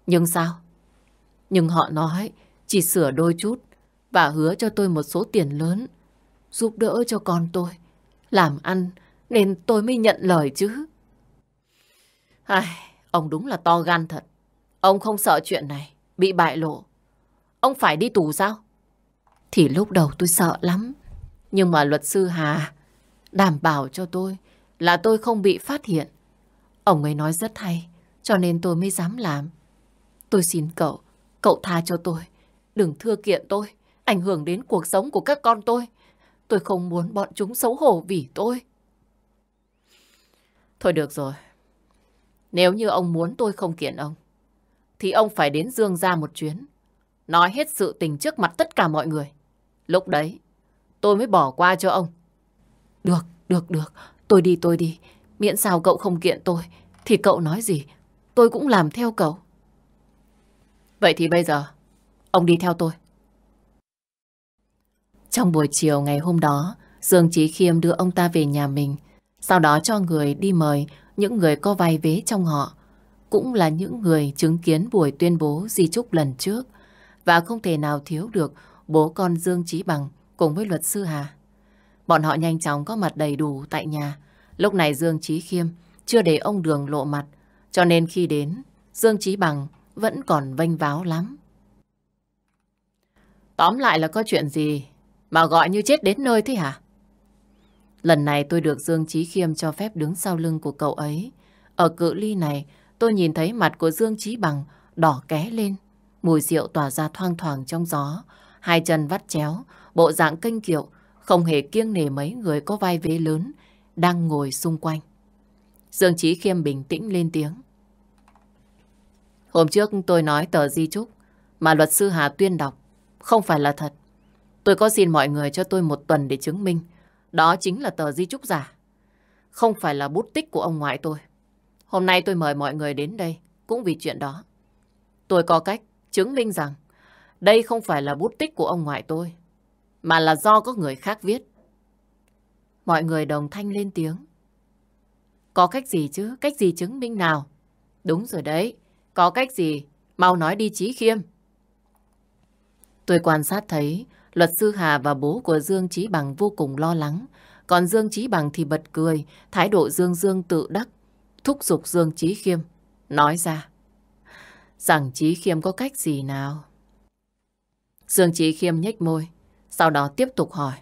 Nhưng sao? Nhưng họ nói chỉ sửa đôi chút và hứa cho tôi một số tiền lớn giúp đỡ cho con tôi làm ăn nên tôi mới nhận lời chứ. Ai, ông đúng là to gan thật. Ông không sợ chuyện này bị bại lộ. Ông phải đi tù sao? Thì lúc đầu tôi sợ lắm. Nhưng mà luật sư Hà đảm bảo cho tôi là tôi không bị phát hiện. Ông ấy nói rất hay, cho nên tôi mới dám làm. Tôi xin cậu, cậu tha cho tôi. Đừng thưa kiện tôi, ảnh hưởng đến cuộc sống của các con tôi. Tôi không muốn bọn chúng xấu hổ vì tôi. Thôi được rồi. Nếu như ông muốn tôi không kiện ông, thì ông phải đến Dương ra một chuyến. Nói hết sự tình trước mặt tất cả mọi người. Lúc đấy, tôi mới bỏ qua cho ông. Được, được, được. Tôi đi, tôi đi. Miễn sao cậu không kiện tôi, thì cậu nói gì, tôi cũng làm theo cậu. Vậy thì bây giờ, ông đi theo tôi. Trong buổi chiều ngày hôm đó, Dương Chí Khiêm đưa ông ta về nhà mình, sau đó cho người đi mời những người có vai vế trong họ, cũng là những người chứng kiến buổi tuyên bố di trúc lần trước, và không thể nào thiếu được bố con Dương Chí Bằng cùng với luật sư Hà. Bọn họ nhanh chóng có mặt đầy đủ tại nhà. Lúc này Dương Chí Khiêm chưa để ông Đường lộ mặt, cho nên khi đến, Dương Chí Bằng vẫn còn vênh váo lắm. Tóm lại là có chuyện gì mà gọi như chết đến nơi thế hả? Lần này tôi được Dương Chí Khiêm cho phép đứng sau lưng của cậu ấy. Ở cự ly này, tôi nhìn thấy mặt của Dương Chí Bằng đỏ ké lên. Mùi rượu tỏa ra thoang thoảng trong gió. Hai chân vắt chéo, bộ dạng kênh kiệu, không hề kiêng nể mấy người có vai vế lớn đang ngồi xung quanh. Dương Chí Khiêm bình tĩnh lên tiếng. Hôm trước tôi nói tờ di trúc mà luật sư Hà tuyên đọc không phải là thật. Tôi có xin mọi người cho tôi một tuần để chứng minh. Đó chính là tờ di trúc giả. Không phải là bút tích của ông ngoại tôi. Hôm nay tôi mời mọi người đến đây cũng vì chuyện đó. Tôi có cách chứng minh rằng đây không phải là bút tích của ông ngoại tôi, mà là do có người khác viết. Mọi người đồng thanh lên tiếng. Có cách gì chứ? Cách gì chứng minh nào? Đúng rồi đấy. Có cách gì? Mau nói đi Chí Khiêm. Tôi quan sát thấy luật sư Hà và bố của Dương Chí Bằng vô cùng lo lắng. Còn Dương Chí Bằng thì bật cười, thái độ Dương Dương tự đắc, thúc giục Dương Chí Khiêm. Nói ra, rằng Chí Khiêm có cách gì nào? Dương Chí Khiêm nhếch môi, sau đó tiếp tục hỏi.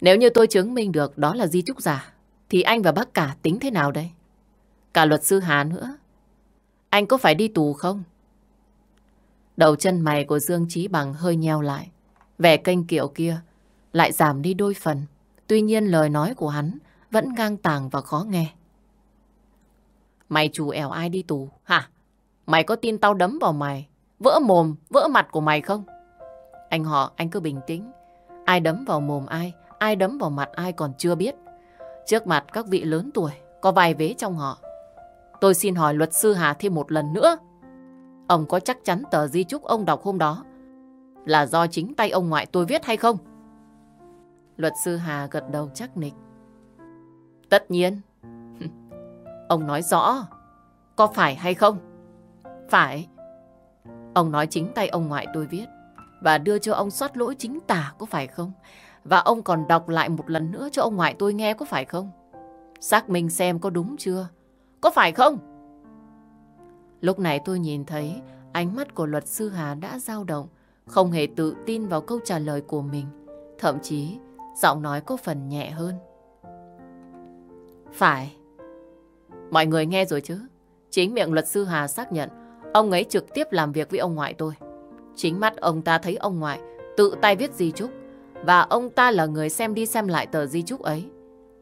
Nếu như tôi chứng minh được đó là di trúc giả, thì anh và bác cả tính thế nào đây? Cả luật sư Hà nữa. Anh có phải đi tù không? Đầu chân mày của Dương Chí Bằng hơi nheo lại. Vẻ kênh kiệu kia lại giảm đi đôi phần. Tuy nhiên lời nói của hắn vẫn ngang tàng và khó nghe. Mày chủ ẻo ai đi tù, hả? Mày có tin tao đấm vào mày, vỡ mồm, vỡ mặt của mày không? Anh họ, anh cứ bình tĩnh. Ai đấm vào mồm ai, ai đấm vào mặt ai còn chưa biết. Trước mặt các vị lớn tuổi, có vài vế trong họ. Tôi xin hỏi luật sư Hà thêm một lần nữa. Ông có chắc chắn tờ di chúc ông đọc hôm đó là do chính tay ông ngoại tôi viết hay không? Luật sư Hà gật đầu chắc nịch. Tất nhiên. Ông nói rõ. Có phải hay không? Phải. Ông nói chính tay ông ngoại tôi viết và đưa cho ông soát lỗi chính tả có phải không? Và ông còn đọc lại một lần nữa cho ông ngoại tôi nghe có phải không? Xác minh xem có đúng chưa? Có phải không? Lúc này tôi nhìn thấy ánh mắt của luật sư Hà đã dao động, không hề tự tin vào câu trả lời của mình. Thậm chí, giọng nói có phần nhẹ hơn. Phải. Mọi người nghe rồi chứ? Chính miệng luật sư Hà xác nhận ông ấy trực tiếp làm việc với ông ngoại tôi. Chính mắt ông ta thấy ông ngoại tự tay viết di chúc và ông ta là người xem đi xem lại tờ di chúc ấy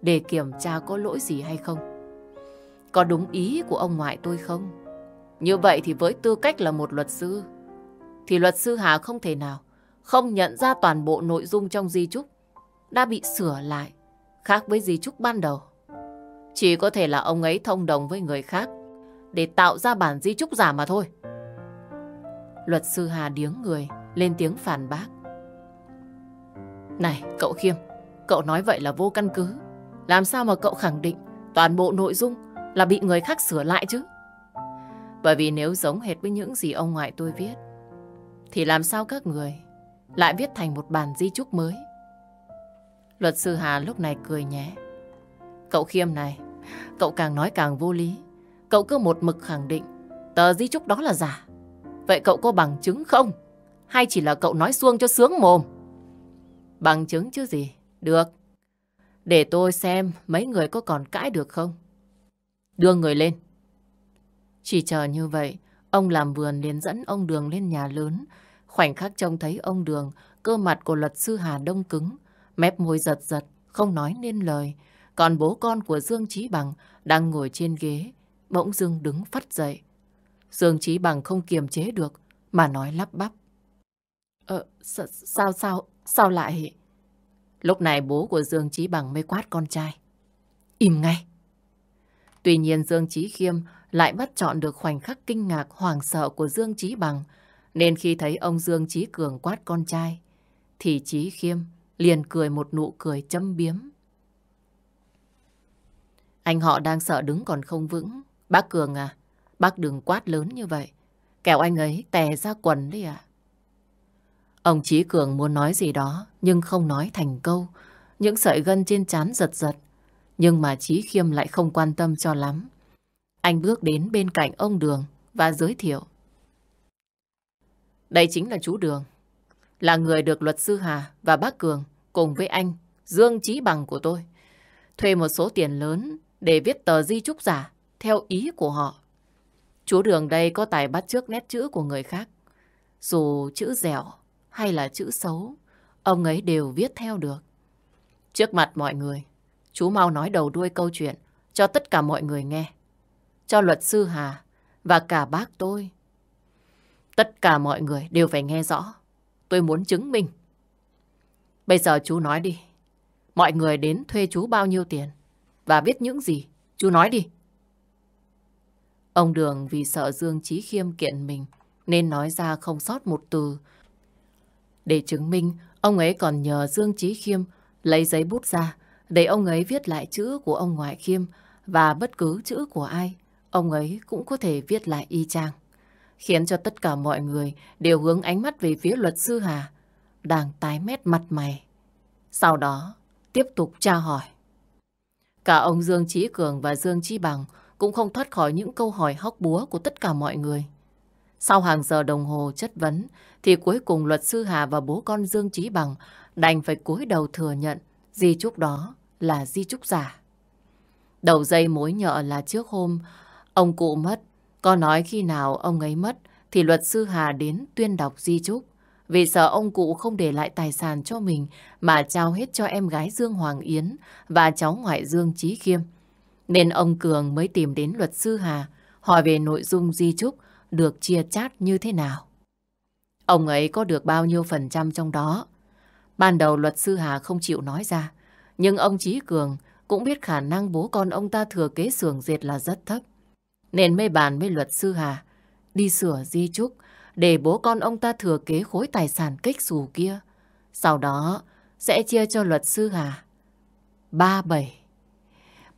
để kiểm tra có lỗi gì hay không. Có đúng ý của ông ngoại tôi không? Như vậy thì với tư cách là một luật sư, thì luật sư Hà không thể nào không nhận ra toàn bộ nội dung trong di chúc đã bị sửa lại, khác với di chúc ban đầu. Chỉ có thể là ông ấy thông đồng với người khác để tạo ra bản di chúc giả mà thôi. Luật sư Hà điếng người, lên tiếng phản bác. Này, cậu Khiêm, cậu nói vậy là vô căn cứ. Làm sao mà cậu khẳng định toàn bộ nội dung là bị người khác sửa lại chứ? Bởi vì nếu giống hệt với những gì ông ngoại tôi viết, thì làm sao các người lại viết thành một bản di chúc mới? Luật sư Hà lúc này cười nhẹ. Cậu Khiêm này, cậu càng nói càng vô lý. Cậu cứ một mực khẳng định tờ di chúc đó là giả. Vậy cậu có bằng chứng không? Hay chỉ là cậu nói xuông cho sướng mồm? Bằng chứng chứ gì? Được. Để tôi xem mấy người có còn cãi được không? Đưa người lên. Chỉ chờ như vậy, ông làm vườn liền dẫn ông Đường lên nhà lớn. Khoảnh khắc trông thấy ông Đường, cơ mặt của luật sư Hà đông cứng, mép môi giật giật, không nói nên lời. Còn bố con của Dương Trí Bằng đang ngồi trên ghế, bỗng dưng đứng phát dậy. Dương Trí Bằng không kiềm chế được, mà nói lắp bắp. Ờ, sao, sao, sao sao lại... Lúc này bố của Dương Trí Bằng mới quát con trai. Im ngay. Tuy nhiên Dương Trí Khiêm lại bắt chọn được khoảnh khắc kinh ngạc hoàng sợ của Dương Trí Bằng. Nên khi thấy ông Dương Trí Cường quát con trai, thì Trí Khiêm liền cười một nụ cười châm biếm. Anh họ đang sợ đứng còn không vững. Bác Cường à, bác đừng quát lớn như vậy. Kẻo anh ấy tè ra quần đấy à. Ông chí Cường muốn nói gì đó, nhưng không nói thành câu. Những sợi gân trên trán giật giật. Nhưng mà chí Khiêm lại không quan tâm cho lắm. Anh bước đến bên cạnh ông Đường và giới thiệu. Đây chính là chú Đường. Là người được luật sư Hà và bác Cường cùng với anh Dương chí Bằng của tôi. Thuê một số tiền lớn để viết tờ di trúc giả theo ý của họ. Chú Đường đây có tài bắt trước nét chữ của người khác. Dù chữ dẻo hay là chữ xấu, ông ấy đều viết theo được. Trước mặt mọi người, chú mau nói đầu đuôi câu chuyện cho tất cả mọi người nghe. Cho luật sư Hà và cả bác tôi. Tất cả mọi người đều phải nghe rõ. Tôi muốn chứng minh. Bây giờ chú nói đi. Mọi người đến thuê chú bao nhiêu tiền? Và biết những gì? Chú nói đi. Ông Đường vì sợ Dương Trí Khiêm kiện mình nên nói ra không sót một từ. Để chứng minh, ông ấy còn nhờ Dương Trí Khiêm lấy giấy bút ra để ông ấy viết lại chữ của ông ngoại Khiêm và bất cứ chữ của ai, ông ấy cũng có thể viết lại y chang. Khiến cho tất cả mọi người đều hướng ánh mắt về phía luật sư Hà, đang tái mét mặt mày. Sau đó, tiếp tục tra hỏi. Cả ông Dương Trí Cường và Dương Trí Bằng cũng không thoát khỏi những câu hỏi hóc búa của tất cả mọi người. Sau hàng giờ đồng hồ chất vấn, thì cuối cùng luật sư Hà và bố con Dương Trí Bằng đành phải cúi đầu thừa nhận di chúc đó là di chúc giả. Đầu dây mối nhợ là trước hôm ông cụ mất, có nói khi nào ông ấy mất thì luật sư Hà đến tuyên đọc di chúc. Vì sợ ông cụ không để lại tài sản cho mình mà trao hết cho em gái Dương Hoàng Yến và cháu ngoại Dương Trí Khiêm. Nên ông Cường mới tìm đến luật sư Hà hỏi về nội dung di chúc được chia chát như thế nào. Ông ấy có được bao nhiêu phần trăm trong đó. Ban đầu luật sư Hà không chịu nói ra, nhưng ông Trí Cường cũng biết khả năng bố con ông ta thừa kế xưởng dệt là rất thấp. Nên mê bàn với luật sư Hà đi sửa di chúc để bố con ông ta thừa kế khối tài sản kích xù kia. Sau đó sẽ chia cho luật sư Hà ba bảy.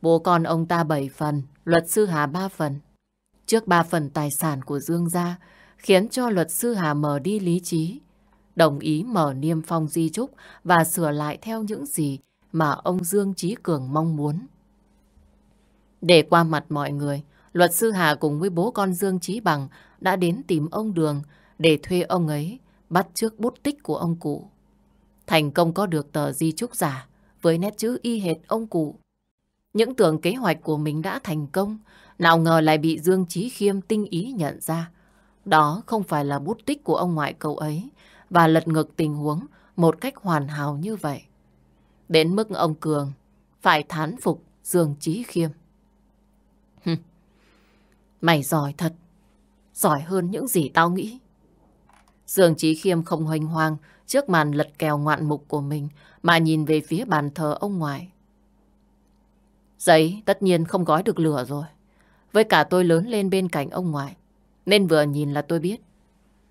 Bố con ông ta bảy phần, luật sư Hà ba phần. Trước ba phần tài sản của Dương gia khiến cho luật sư Hà mở đi lý trí, đồng ý mở niêm phong di trúc và sửa lại theo những gì mà ông Dương Trí Cường mong muốn. Để qua mặt mọi người, luật sư Hà cùng với bố con Dương Trí Bằng đã đến tìm ông Đường để thuê ông ấy bắt trước bút tích của ông cụ. Thành công có được tờ di trúc giả với nét chữ y hệt ông cụ. Những tưởng kế hoạch của mình đã thành công, nào ngờ lại bị Dương Trí Khiêm tinh ý nhận ra. Đó không phải là bút tích của ông ngoại cậu ấy và lật ngược tình huống một cách hoàn hảo như vậy. Đến mức ông Cường phải thán phục Dương Trí Khiêm. Mày giỏi thật, giỏi hơn những gì tao nghĩ. Dương Trí Khiêm không hoành hoang trước màn lật kèo ngoạn mục của mình mà nhìn về phía bàn thờ ông ngoại. Giấy tất nhiên không gói được lửa rồi. Với cả tôi lớn lên bên cạnh ông ngoại. Nên vừa nhìn là tôi biết.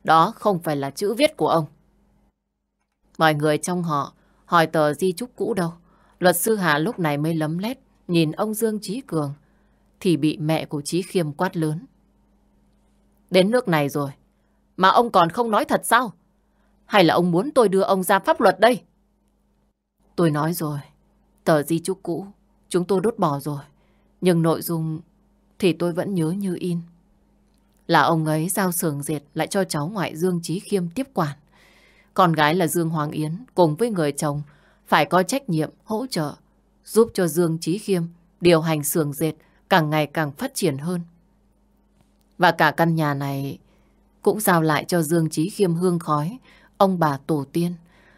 Đó không phải là chữ viết của ông. Mọi người trong họ hỏi tờ di chúc cũ đâu. Luật sư Hà lúc này mới lấm lét nhìn ông Dương Trí Cường. Thì bị mẹ của Trí Khiêm quát lớn. Đến nước này rồi. Mà ông còn không nói thật sao? Hay là ông muốn tôi đưa ông ra pháp luật đây? Tôi nói rồi. Tờ di chúc cũ, chúng tôi đốt bỏ rồi. Nhưng nội dung thì tôi vẫn nhớ như in. Là ông ấy giao sưởng diệt lại cho cháu ngoại Dương Trí Khiêm tiếp quản. Con gái là Dương Hoàng Yến cùng với người chồng phải có trách nhiệm hỗ trợ giúp cho Dương Trí Khiêm điều hành sưởng dệt càng ngày càng phát triển hơn. Và cả căn nhà này cũng giao lại cho Dương Trí Khiêm hương khói, ông bà tổ tiên.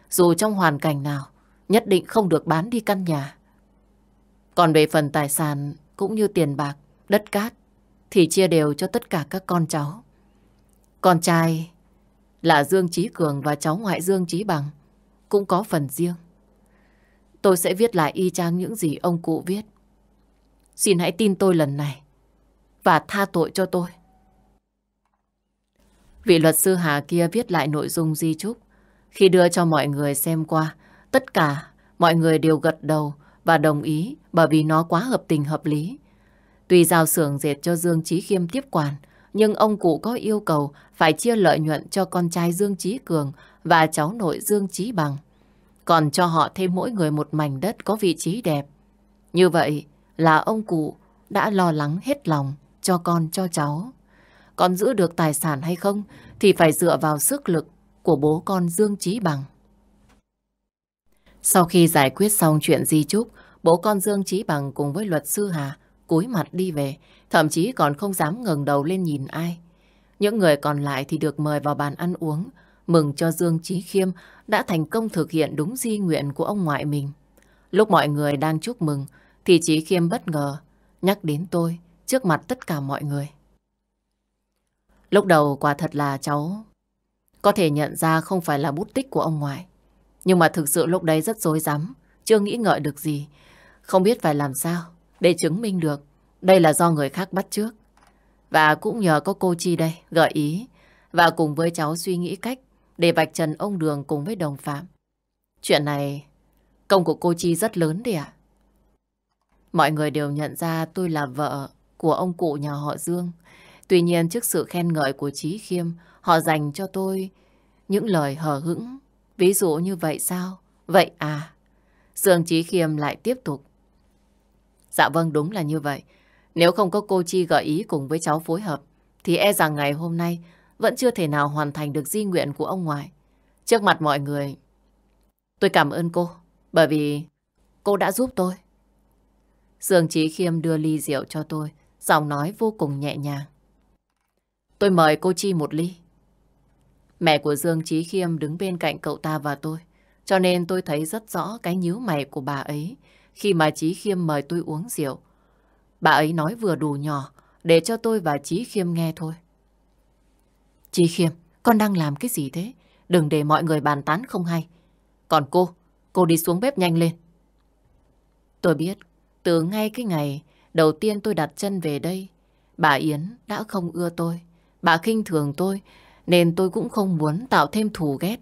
Dù trong hoàn cảnh nào, nhất định không được bán đi căn nhà. Còn về phần tài sản cũng như tiền bạc, đất cát thì chia đều cho tất cả các con cháu. Con trai là Dương Trí Cường và cháu ngoại Dương Trí Bằng cũng có phần riêng. Tôi sẽ viết lại y chang những gì ông cụ viết. Xin hãy tin tôi lần này và tha tội cho tôi. Vị luật sư Hà kia viết lại nội dung di chúc. Khi đưa cho mọi người xem qua, tất cả mọi người đều gật đầu và đồng ý bởi vì nó quá hợp tình hợp lý. Tuy giao xưởng dệt cho Dương Trí Khiêm tiếp quản, nhưng ông cụ có yêu cầu phải chia lợi nhuận cho con trai Dương Trí Cường và cháu nội Dương Trí Bằng. Còn cho họ thêm mỗi người một mảnh đất có vị trí đẹp. Như vậy là ông cụ đã lo lắng hết lòng cho con cho cháu. Còn giữ được tài sản hay không thì phải dựa vào sức lực của bố con Dương Trí Bằng. Sau khi giải quyết xong chuyện di trúc, bố con Dương Trí Bằng cùng với luật sư Hà cúi mặt đi về, thậm chí còn không dám ngẩng đầu lên nhìn ai. Những người còn lại thì được mời vào bàn ăn uống, mừng cho Dương Trí Khiêm đã thành công thực hiện đúng di nguyện của ông ngoại mình. Lúc mọi người đang chúc mừng, thì Trí Khiêm bất ngờ nhắc đến tôi trước mặt tất cả mọi người. Lúc đầu quả thật là cháu có thể nhận ra không phải là bút tích của ông ngoại. Nhưng mà thực sự lúc đấy rất dối rắm chưa nghĩ ngợi được gì. Không biết phải làm sao để chứng minh được đây là do người khác bắt trước. Và cũng nhờ có cô Chi đây gợi ý và cùng với cháu suy nghĩ cách để vạch trần ông Đường cùng với đồng phạm. Chuyện này công của cô Chi rất lớn đi ạ. Mọi người đều nhận ra tôi là vợ của ông cụ nhà họ Dương. Tuy nhiên trước sự khen ngợi của Chí Khiêm, họ dành cho tôi những lời hờ hững. Ví dụ như vậy sao? Vậy à? Dương Chí Khiêm lại tiếp tục. Dạ vâng đúng là như vậy. Nếu không có cô Chi gợi ý cùng với cháu phối hợp, thì e rằng ngày hôm nay vẫn chưa thể nào hoàn thành được di nguyện của ông ngoại. Trước mặt mọi người, tôi cảm ơn cô, bởi vì cô đã giúp tôi. Dương Chí Khiêm đưa ly rượu cho tôi, giọng nói vô cùng nhẹ nhàng. Tôi mời cô Chi một ly. Mẹ của Dương Chí Khiêm đứng bên cạnh cậu ta và tôi, cho nên tôi thấy rất rõ cái nhíu mày của bà ấy khi mà Chí Khiêm mời tôi uống rượu. Bà ấy nói vừa đủ nhỏ để cho tôi và Chí Khiêm nghe thôi. Chí Khiêm, con đang làm cái gì thế? Đừng để mọi người bàn tán không hay. Còn cô, cô đi xuống bếp nhanh lên. Tôi biết, từ ngay cái ngày đầu tiên tôi đặt chân về đây, bà Yến đã không ưa tôi. Bà khinh thường tôi, nên tôi cũng không muốn tạo thêm thù ghét.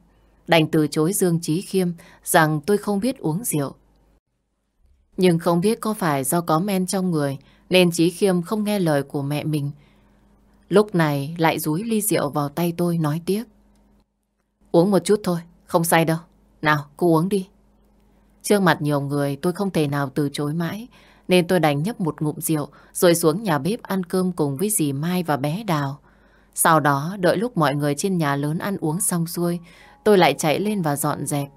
Đành từ chối Dương Chí Khiêm rằng tôi không biết uống rượu. Nhưng không biết có phải do có men trong người nên Chí Khiêm không nghe lời của mẹ mình. Lúc này lại rúi ly rượu vào tay tôi nói tiếc. Uống một chút thôi, không say đâu. Nào, cô uống đi. Trước mặt nhiều người tôi không thể nào từ chối mãi nên tôi đành nhấp một ngụm rượu rồi xuống nhà bếp ăn cơm cùng với dì Mai và bé Đào. Sau đó đợi lúc mọi người trên nhà lớn ăn uống xong xuôi tôi lại chạy lên và dọn dẹp.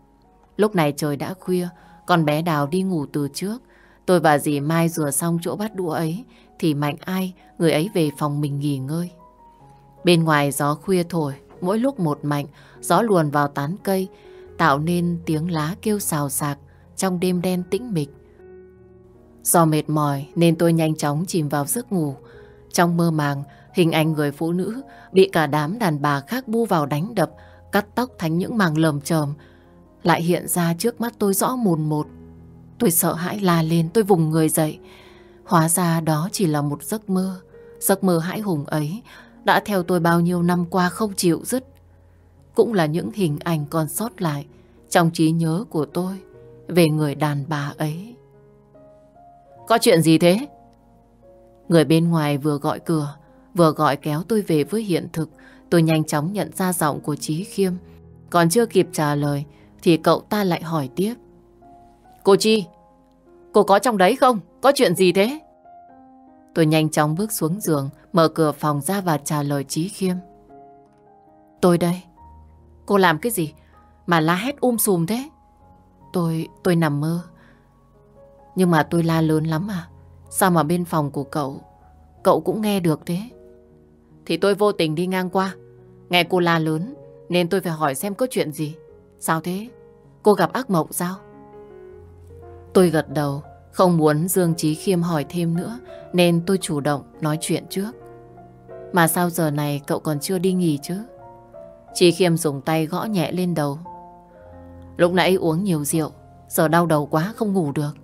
Lúc này trời đã khuya con bé Đào đi ngủ từ trước. Tôi và dì Mai rửa xong chỗ bắt đũa ấy thì mạnh ai người ấy về phòng mình nghỉ ngơi. Bên ngoài gió khuya thổi mỗi lúc một mạnh gió luồn vào tán cây tạo nên tiếng lá kêu xào xạc trong đêm đen tĩnh mịch. Do mệt mỏi nên tôi nhanh chóng chìm vào giấc ngủ. Trong mơ màng, hình ảnh người phụ nữ bị cả đám đàn bà khác bu vào đánh đập, cắt tóc thành những màng lầm chởm lại hiện ra trước mắt tôi rõ mồn một. Tôi sợ hãi la lên, tôi vùng người dậy. Hóa ra đó chỉ là một giấc mơ. Giấc mơ hãi hùng ấy đã theo tôi bao nhiêu năm qua không chịu dứt. Cũng là những hình ảnh còn sót lại trong trí nhớ của tôi về người đàn bà ấy. Có chuyện gì thế? Người bên ngoài vừa gọi cửa, vừa gọi kéo tôi về với hiện thực. Tôi nhanh chóng nhận ra giọng của Trí Khiêm. Còn chưa kịp trả lời, thì cậu ta lại hỏi tiếp. Cô Chi, cô có trong đấy không? Có chuyện gì thế? Tôi nhanh chóng bước xuống giường, mở cửa phòng ra và trả lời Trí Khiêm. Tôi đây. Cô làm cái gì? Mà la hét um sùm thế? Tôi, tôi nằm mơ. Nhưng mà tôi la lớn lắm à? Sao mà bên phòng của cậu, cậu cũng nghe được thế? Thì tôi vô tình đi ngang qua. Nghe cô la lớn, nên tôi phải hỏi xem có chuyện gì. Sao thế? Cô gặp ác mộng sao? Tôi gật đầu, không muốn Dương Trí Khiêm hỏi thêm nữa, nên tôi chủ động nói chuyện trước. Mà sao giờ này cậu còn chưa đi nghỉ chứ? Trí Khiêm dùng tay gõ nhẹ lên đầu. Lúc nãy uống nhiều rượu, giờ đau đầu quá không ngủ được.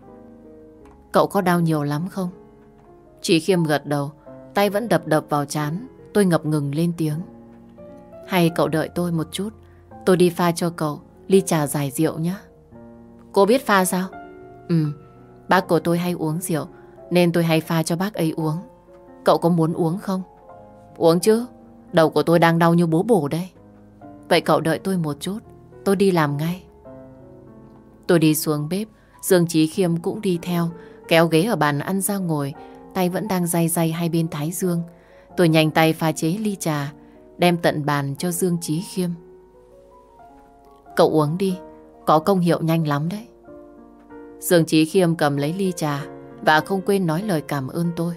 Cậu có đau nhiều lắm không? trí Khiêm gật đầu, tay vẫn đập đập vào chán, tôi ngập ngừng lên tiếng. Hay cậu đợi tôi một chút, tôi đi pha cho cậu ly trà giải rượu nhé. Cô biết pha sao? Ừ, bác của tôi hay uống rượu nên tôi hay pha cho bác ấy uống. Cậu có muốn uống không? Uống chứ, đầu của tôi đang đau như bố bổ đây. Vậy cậu đợi tôi một chút, tôi đi làm ngay. Tôi đi xuống bếp, Dương Chí Khiêm cũng đi theo, kéo ghế ở bàn ăn ra ngồi, tay vẫn đang day day hai bên thái dương. Tôi nhanh tay pha chế ly trà, đem tận bàn cho Dương Chí Khiêm. Cậu uống đi, có công hiệu nhanh lắm đấy. Dương Chí Khiêm cầm lấy ly trà và không quên nói lời cảm ơn tôi.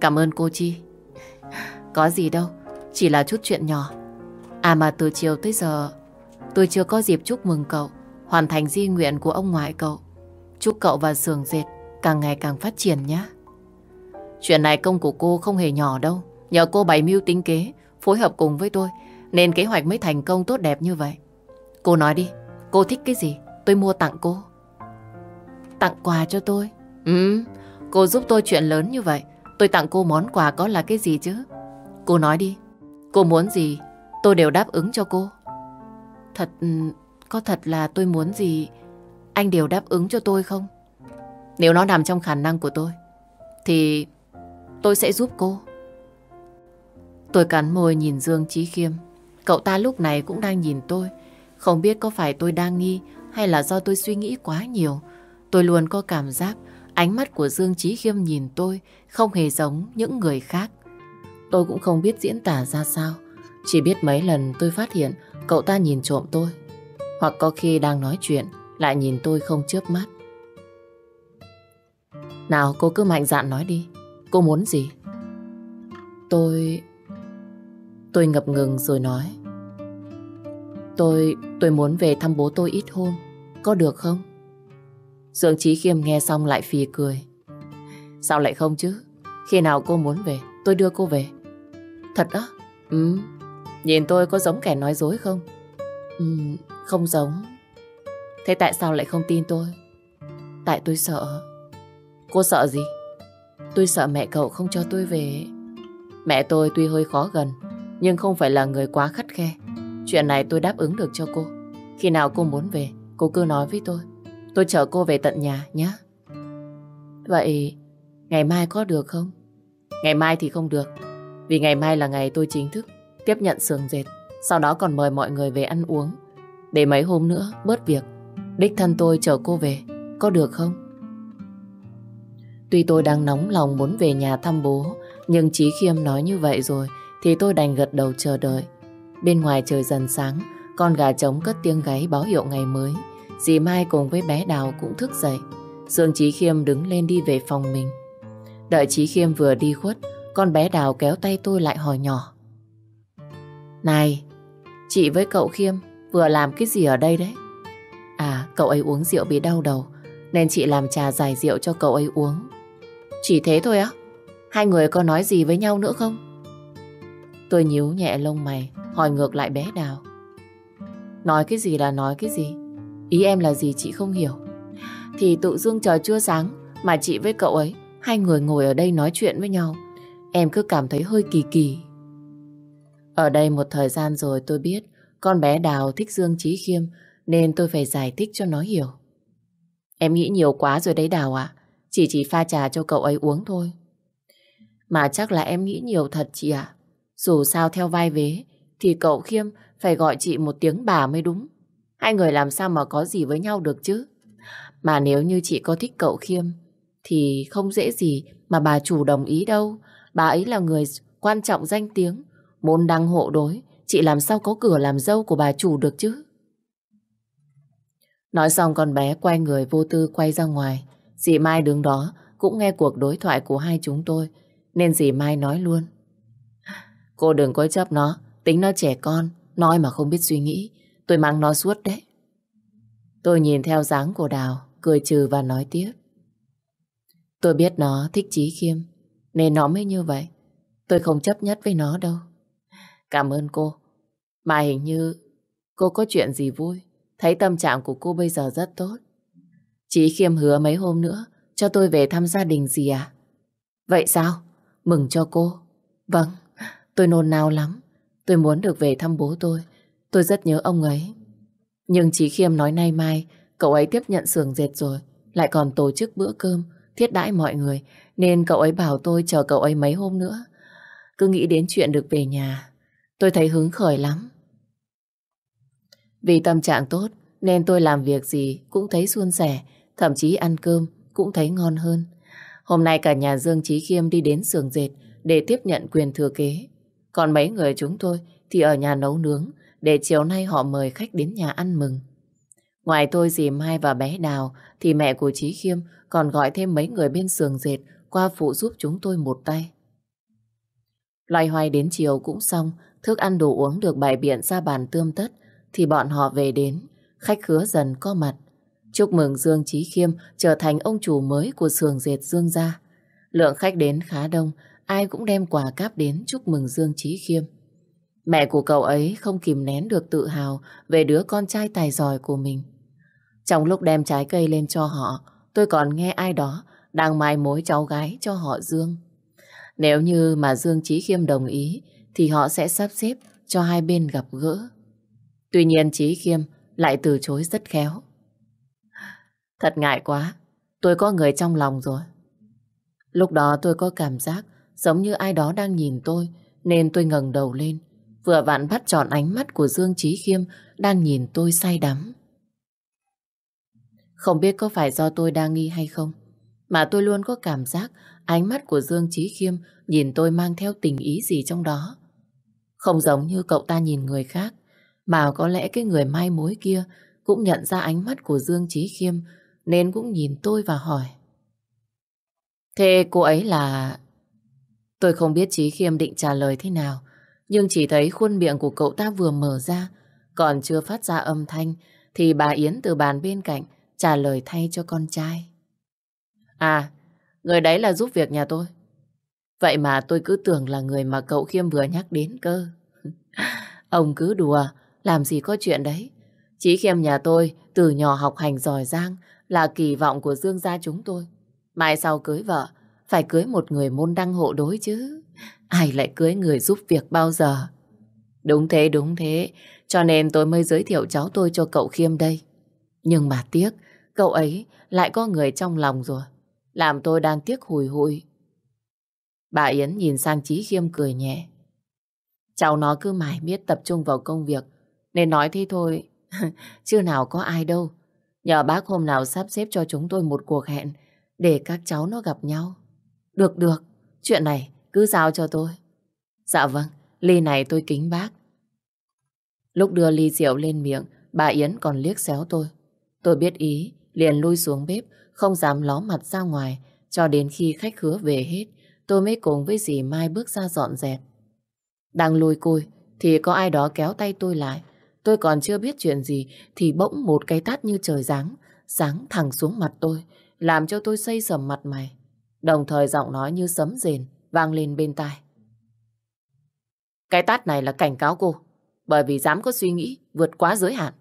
Cảm ơn cô Chi. Có gì đâu, chỉ là chút chuyện nhỏ. À mà từ chiều tới giờ tôi chưa có dịp chúc mừng cậu hoàn thành di nguyện của ông ngoại cậu. Chúc cậu và sườn dệt càng ngày càng phát triển nhé. Chuyện này công của cô không hề nhỏ đâu. Nhờ cô bày mưu tính kế, phối hợp cùng với tôi, nên kế hoạch mới thành công tốt đẹp như vậy. Cô nói đi, cô thích cái gì? Tôi mua tặng cô. Tặng quà cho tôi? Ừ, cô giúp tôi chuyện lớn như vậy. Tôi tặng cô món quà có là cái gì chứ? Cô nói đi, cô muốn gì, tôi đều đáp ứng cho cô. Thật, có thật là tôi muốn gì, anh đều đáp ứng cho tôi không? Nếu nó nằm trong khả năng của tôi, thì tôi sẽ giúp cô. Tôi cắn môi nhìn Dương Chí Khiêm. Cậu ta lúc này cũng đang nhìn tôi. Không biết có phải tôi đang nghi hay là do tôi suy nghĩ quá nhiều. Tôi luôn có cảm giác ánh mắt của Dương Chí Khiêm nhìn tôi không hề giống những người khác. Tôi cũng không biết diễn tả ra sao. Chỉ biết mấy lần tôi phát hiện cậu ta nhìn trộm tôi. Hoặc có khi đang nói chuyện lại nhìn tôi không chớp mắt. Nào, cô cứ mạnh dạn nói đi. Cô muốn gì? Tôi... Tôi ngập ngừng rồi nói. Tôi... tôi muốn về thăm bố tôi ít hôm. Có được không? Dương Trí Khiêm nghe xong lại phì cười. Sao lại không chứ? Khi nào cô muốn về, tôi đưa cô về. Thật đó? Ừ. Nhìn tôi có giống kẻ nói dối không? Ừ, không giống. Thế tại sao lại không tin tôi? Tại tôi sợ. Cô sợ gì? Tôi sợ mẹ cậu không cho tôi về. Mẹ tôi tuy hơi khó gần, nhưng không phải là người quá khắt khe. Chuyện này tôi đáp ứng được cho cô. Khi nào cô muốn về, cô cứ nói với tôi. Tôi chở cô về tận nhà nhé. Vậy ngày mai có được không? Ngày mai thì không được. Vì ngày mai là ngày tôi chính thức tiếp nhận sườn dệt. Sau đó còn mời mọi người về ăn uống. Để mấy hôm nữa bớt việc. Đích thân tôi chở cô về. Có được không? Tuy tôi đang nóng lòng muốn về nhà thăm bố, nhưng Chí Khiêm nói như vậy rồi thì tôi đành gật đầu chờ đợi. Bên ngoài trời dần sáng, con gà trống cất tiếng gáy báo hiệu ngày mới. Dì Mai cùng với bé Đào cũng thức dậy. Dương Chí Khiêm đứng lên đi về phòng mình. Đợi Chí Khiêm vừa đi khuất, con bé Đào kéo tay tôi lại hỏi nhỏ. Này, chị với cậu Khiêm vừa làm cái gì ở đây đấy? À, cậu ấy uống rượu bị đau đầu, nên chị làm trà giải rượu cho cậu ấy uống. Chỉ thế thôi á? Hai người có nói gì với nhau nữa không? Tôi nhíu nhẹ lông mày, hỏi ngược lại bé Đào. Nói cái gì là nói cái gì? Ý em là gì chị không hiểu. Thì tự dưng trời chưa sáng mà chị với cậu ấy, hai người ngồi ở đây nói chuyện với nhau. Em cứ cảm thấy hơi kỳ kỳ. Ở đây một thời gian rồi tôi biết con bé Đào thích Dương Trí Khiêm nên tôi phải giải thích cho nó hiểu. Em nghĩ nhiều quá rồi đấy Đào ạ. Chỉ chỉ pha trà cho cậu ấy uống thôi. Mà chắc là em nghĩ nhiều thật chị ạ. Dù sao theo vai vế thì cậu Khiêm phải gọi chị một tiếng bà mới đúng. Hai người làm sao mà có gì với nhau được chứ? Mà nếu như chị có thích cậu Khiêm thì không dễ gì mà bà chủ đồng ý đâu. Bà ấy là người quan trọng danh tiếng, môn đăng hộ đối, chị làm sao có cửa làm dâu của bà chủ được chứ? Nói xong con bé quay người vô tư quay ra ngoài. Dì Mai đứng đó cũng nghe cuộc đối thoại của hai chúng tôi, nên dì Mai nói luôn. Cô đừng có chấp nó, tính nó trẻ con, nói mà không biết suy nghĩ. Tôi mang nó suốt đấy. Tôi nhìn theo dáng của Đào, cười trừ và nói tiếp. Tôi biết nó thích trí Khiêm, nên nó mới như vậy. Tôi không chấp nhất với nó đâu. Cảm ơn cô. Mà hình như cô có chuyện gì vui. Thấy tâm trạng của cô bây giờ rất tốt. Chí Khiêm hứa mấy hôm nữa cho tôi về thăm gia đình gì à? Vậy sao? Mừng cho cô. Vâng, tôi nôn nao lắm. Tôi muốn được về thăm bố tôi. Tôi rất nhớ ông ấy. Nhưng Chí Khiêm nói nay mai cậu ấy tiếp nhận xưởng dệt rồi. Lại còn tổ chức bữa cơm, thiết đãi mọi người. Nên cậu ấy bảo tôi chờ cậu ấy mấy hôm nữa. Cứ nghĩ đến chuyện được về nhà. Tôi thấy hứng khởi lắm. Vì tâm trạng tốt nên tôi làm việc gì cũng thấy suôn sẻ. Thậm chí ăn cơm cũng thấy ngon hơn. Hôm nay cả nhà Dương Trí Khiêm đi đến xưởng dệt để tiếp nhận quyền thừa kế. Còn mấy người chúng tôi thì ở nhà nấu nướng để chiều nay họ mời khách đến nhà ăn mừng. Ngoài tôi dì Mai và bé Đào thì mẹ của Trí Khiêm còn gọi thêm mấy người bên sườn dệt qua phụ giúp chúng tôi một tay. Loay hoay đến chiều cũng xong, thức ăn đồ uống được bày biện ra bàn tươm tất thì bọn họ về đến, khách khứa dần có mặt. Chúc mừng Dương Trí Khiêm trở thành ông chủ mới của sườn dệt Dương Gia. Lượng khách đến khá đông, ai cũng đem quà cáp đến chúc mừng Dương Trí Khiêm. Mẹ của cậu ấy không kìm nén được tự hào về đứa con trai tài giỏi của mình. Trong lúc đem trái cây lên cho họ, tôi còn nghe ai đó đang mai mối cháu gái cho họ Dương. Nếu như mà Dương Trí Khiêm đồng ý, thì họ sẽ sắp xếp cho hai bên gặp gỡ. Tuy nhiên Trí Khiêm lại từ chối rất khéo. Thật ngại quá, tôi có người trong lòng rồi. Lúc đó tôi có cảm giác giống như ai đó đang nhìn tôi, nên tôi ngẩng đầu lên, vừa vặn bắt tròn ánh mắt của Dương Trí Khiêm đang nhìn tôi say đắm. Không biết có phải do tôi đang nghi hay không, mà tôi luôn có cảm giác ánh mắt của Dương Trí Khiêm nhìn tôi mang theo tình ý gì trong đó. Không giống như cậu ta nhìn người khác, mà có lẽ cái người mai mối kia cũng nhận ra ánh mắt của Dương Trí Khiêm nên cũng nhìn tôi và hỏi. Thế cô ấy là... Tôi không biết Trí Khiêm định trả lời thế nào, nhưng chỉ thấy khuôn miệng của cậu ta vừa mở ra, còn chưa phát ra âm thanh, thì bà Yến từ bàn bên cạnh trả lời thay cho con trai. À, người đấy là giúp việc nhà tôi. Vậy mà tôi cứ tưởng là người mà cậu Khiêm vừa nhắc đến cơ. Ông cứ đùa, làm gì có chuyện đấy. Chí Khiêm nhà tôi từ nhỏ học hành giỏi giang là kỳ vọng của Dương gia chúng tôi. Mai sau cưới vợ, phải cưới một người môn đăng hộ đối chứ. Ai lại cưới người giúp việc bao giờ? Đúng thế, đúng thế. Cho nên tôi mới giới thiệu cháu tôi cho cậu Khiêm đây. Nhưng mà tiếc, cậu ấy lại có người trong lòng rồi. Làm tôi đang tiếc hùi hụi. Bà Yến nhìn sang Chí Khiêm cười nhẹ. Cháu nó cứ mãi miết tập trung vào công việc. Nên nói thế thôi. chưa nào có ai đâu. Nhờ bác hôm nào sắp xếp cho chúng tôi một cuộc hẹn để các cháu nó gặp nhau. Được được, chuyện này cứ giao cho tôi. Dạ vâng, ly này tôi kính bác. Lúc đưa ly rượu lên miệng, bà Yến còn liếc xéo tôi. Tôi biết ý, liền lui xuống bếp, không dám ló mặt ra ngoài, cho đến khi khách khứa về hết, tôi mới cùng với dì Mai bước ra dọn dẹp. Đang lùi côi thì có ai đó kéo tay tôi lại. Tôi còn chưa biết chuyện gì, thì bỗng một cái tát như trời giáng, giáng thẳng xuống mặt tôi, làm cho tôi xây sầm mặt mày. Đồng thời giọng nói như sấm rền, vang lên bên tai. Cái tát này là cảnh cáo cô, bởi vì dám có suy nghĩ vượt quá giới hạn.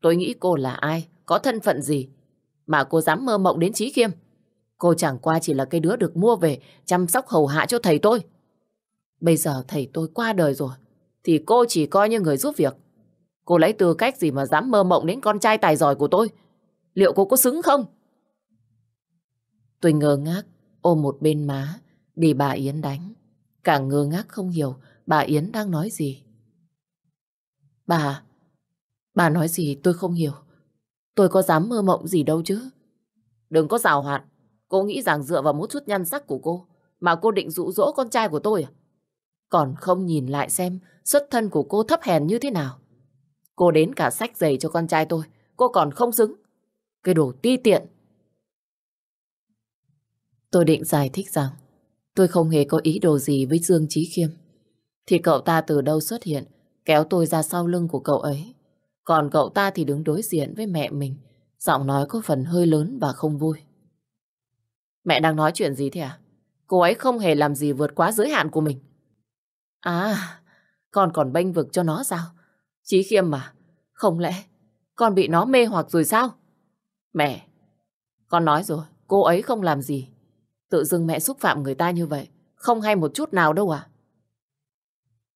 Tôi nghĩ cô là ai, có thân phận gì, mà cô dám mơ mộng đến trí khiêm. Cô chẳng qua chỉ là cái đứa được mua về chăm sóc hầu hạ cho thầy tôi. Bây giờ thầy tôi qua đời rồi, thì cô chỉ coi như người giúp việc. Cô lấy tư cách gì mà dám mơ mộng đến con trai tài giỏi của tôi? Liệu cô có xứng không? Tôi ngơ ngác, ôm một bên má, bị bà Yến đánh. Càng ngơ ngác không hiểu bà Yến đang nói gì. Bà, bà nói gì tôi không hiểu. Tôi có dám mơ mộng gì đâu chứ. Đừng có rào hoạt. Cô nghĩ rằng dựa vào một chút nhan sắc của cô mà cô định dụ dỗ con trai của tôi à? Còn không nhìn lại xem xuất thân của cô thấp hèn như thế nào. Cô đến cả sách giày cho con trai tôi. Cô còn không xứng. Cái đồ ti tiện. Tôi định giải thích rằng tôi không hề có ý đồ gì với Dương Trí Khiêm. Thì cậu ta từ đâu xuất hiện kéo tôi ra sau lưng của cậu ấy. Còn cậu ta thì đứng đối diện với mẹ mình. Giọng nói có phần hơi lớn và không vui. Mẹ đang nói chuyện gì thế à? Cô ấy không hề làm gì vượt quá giới hạn của mình. À, con còn bênh vực cho nó sao? Chí khiêm mà, không lẽ con bị nó mê hoặc rồi sao? Mẹ, con nói rồi, cô ấy không làm gì. Tự dưng mẹ xúc phạm người ta như vậy, không hay một chút nào đâu à?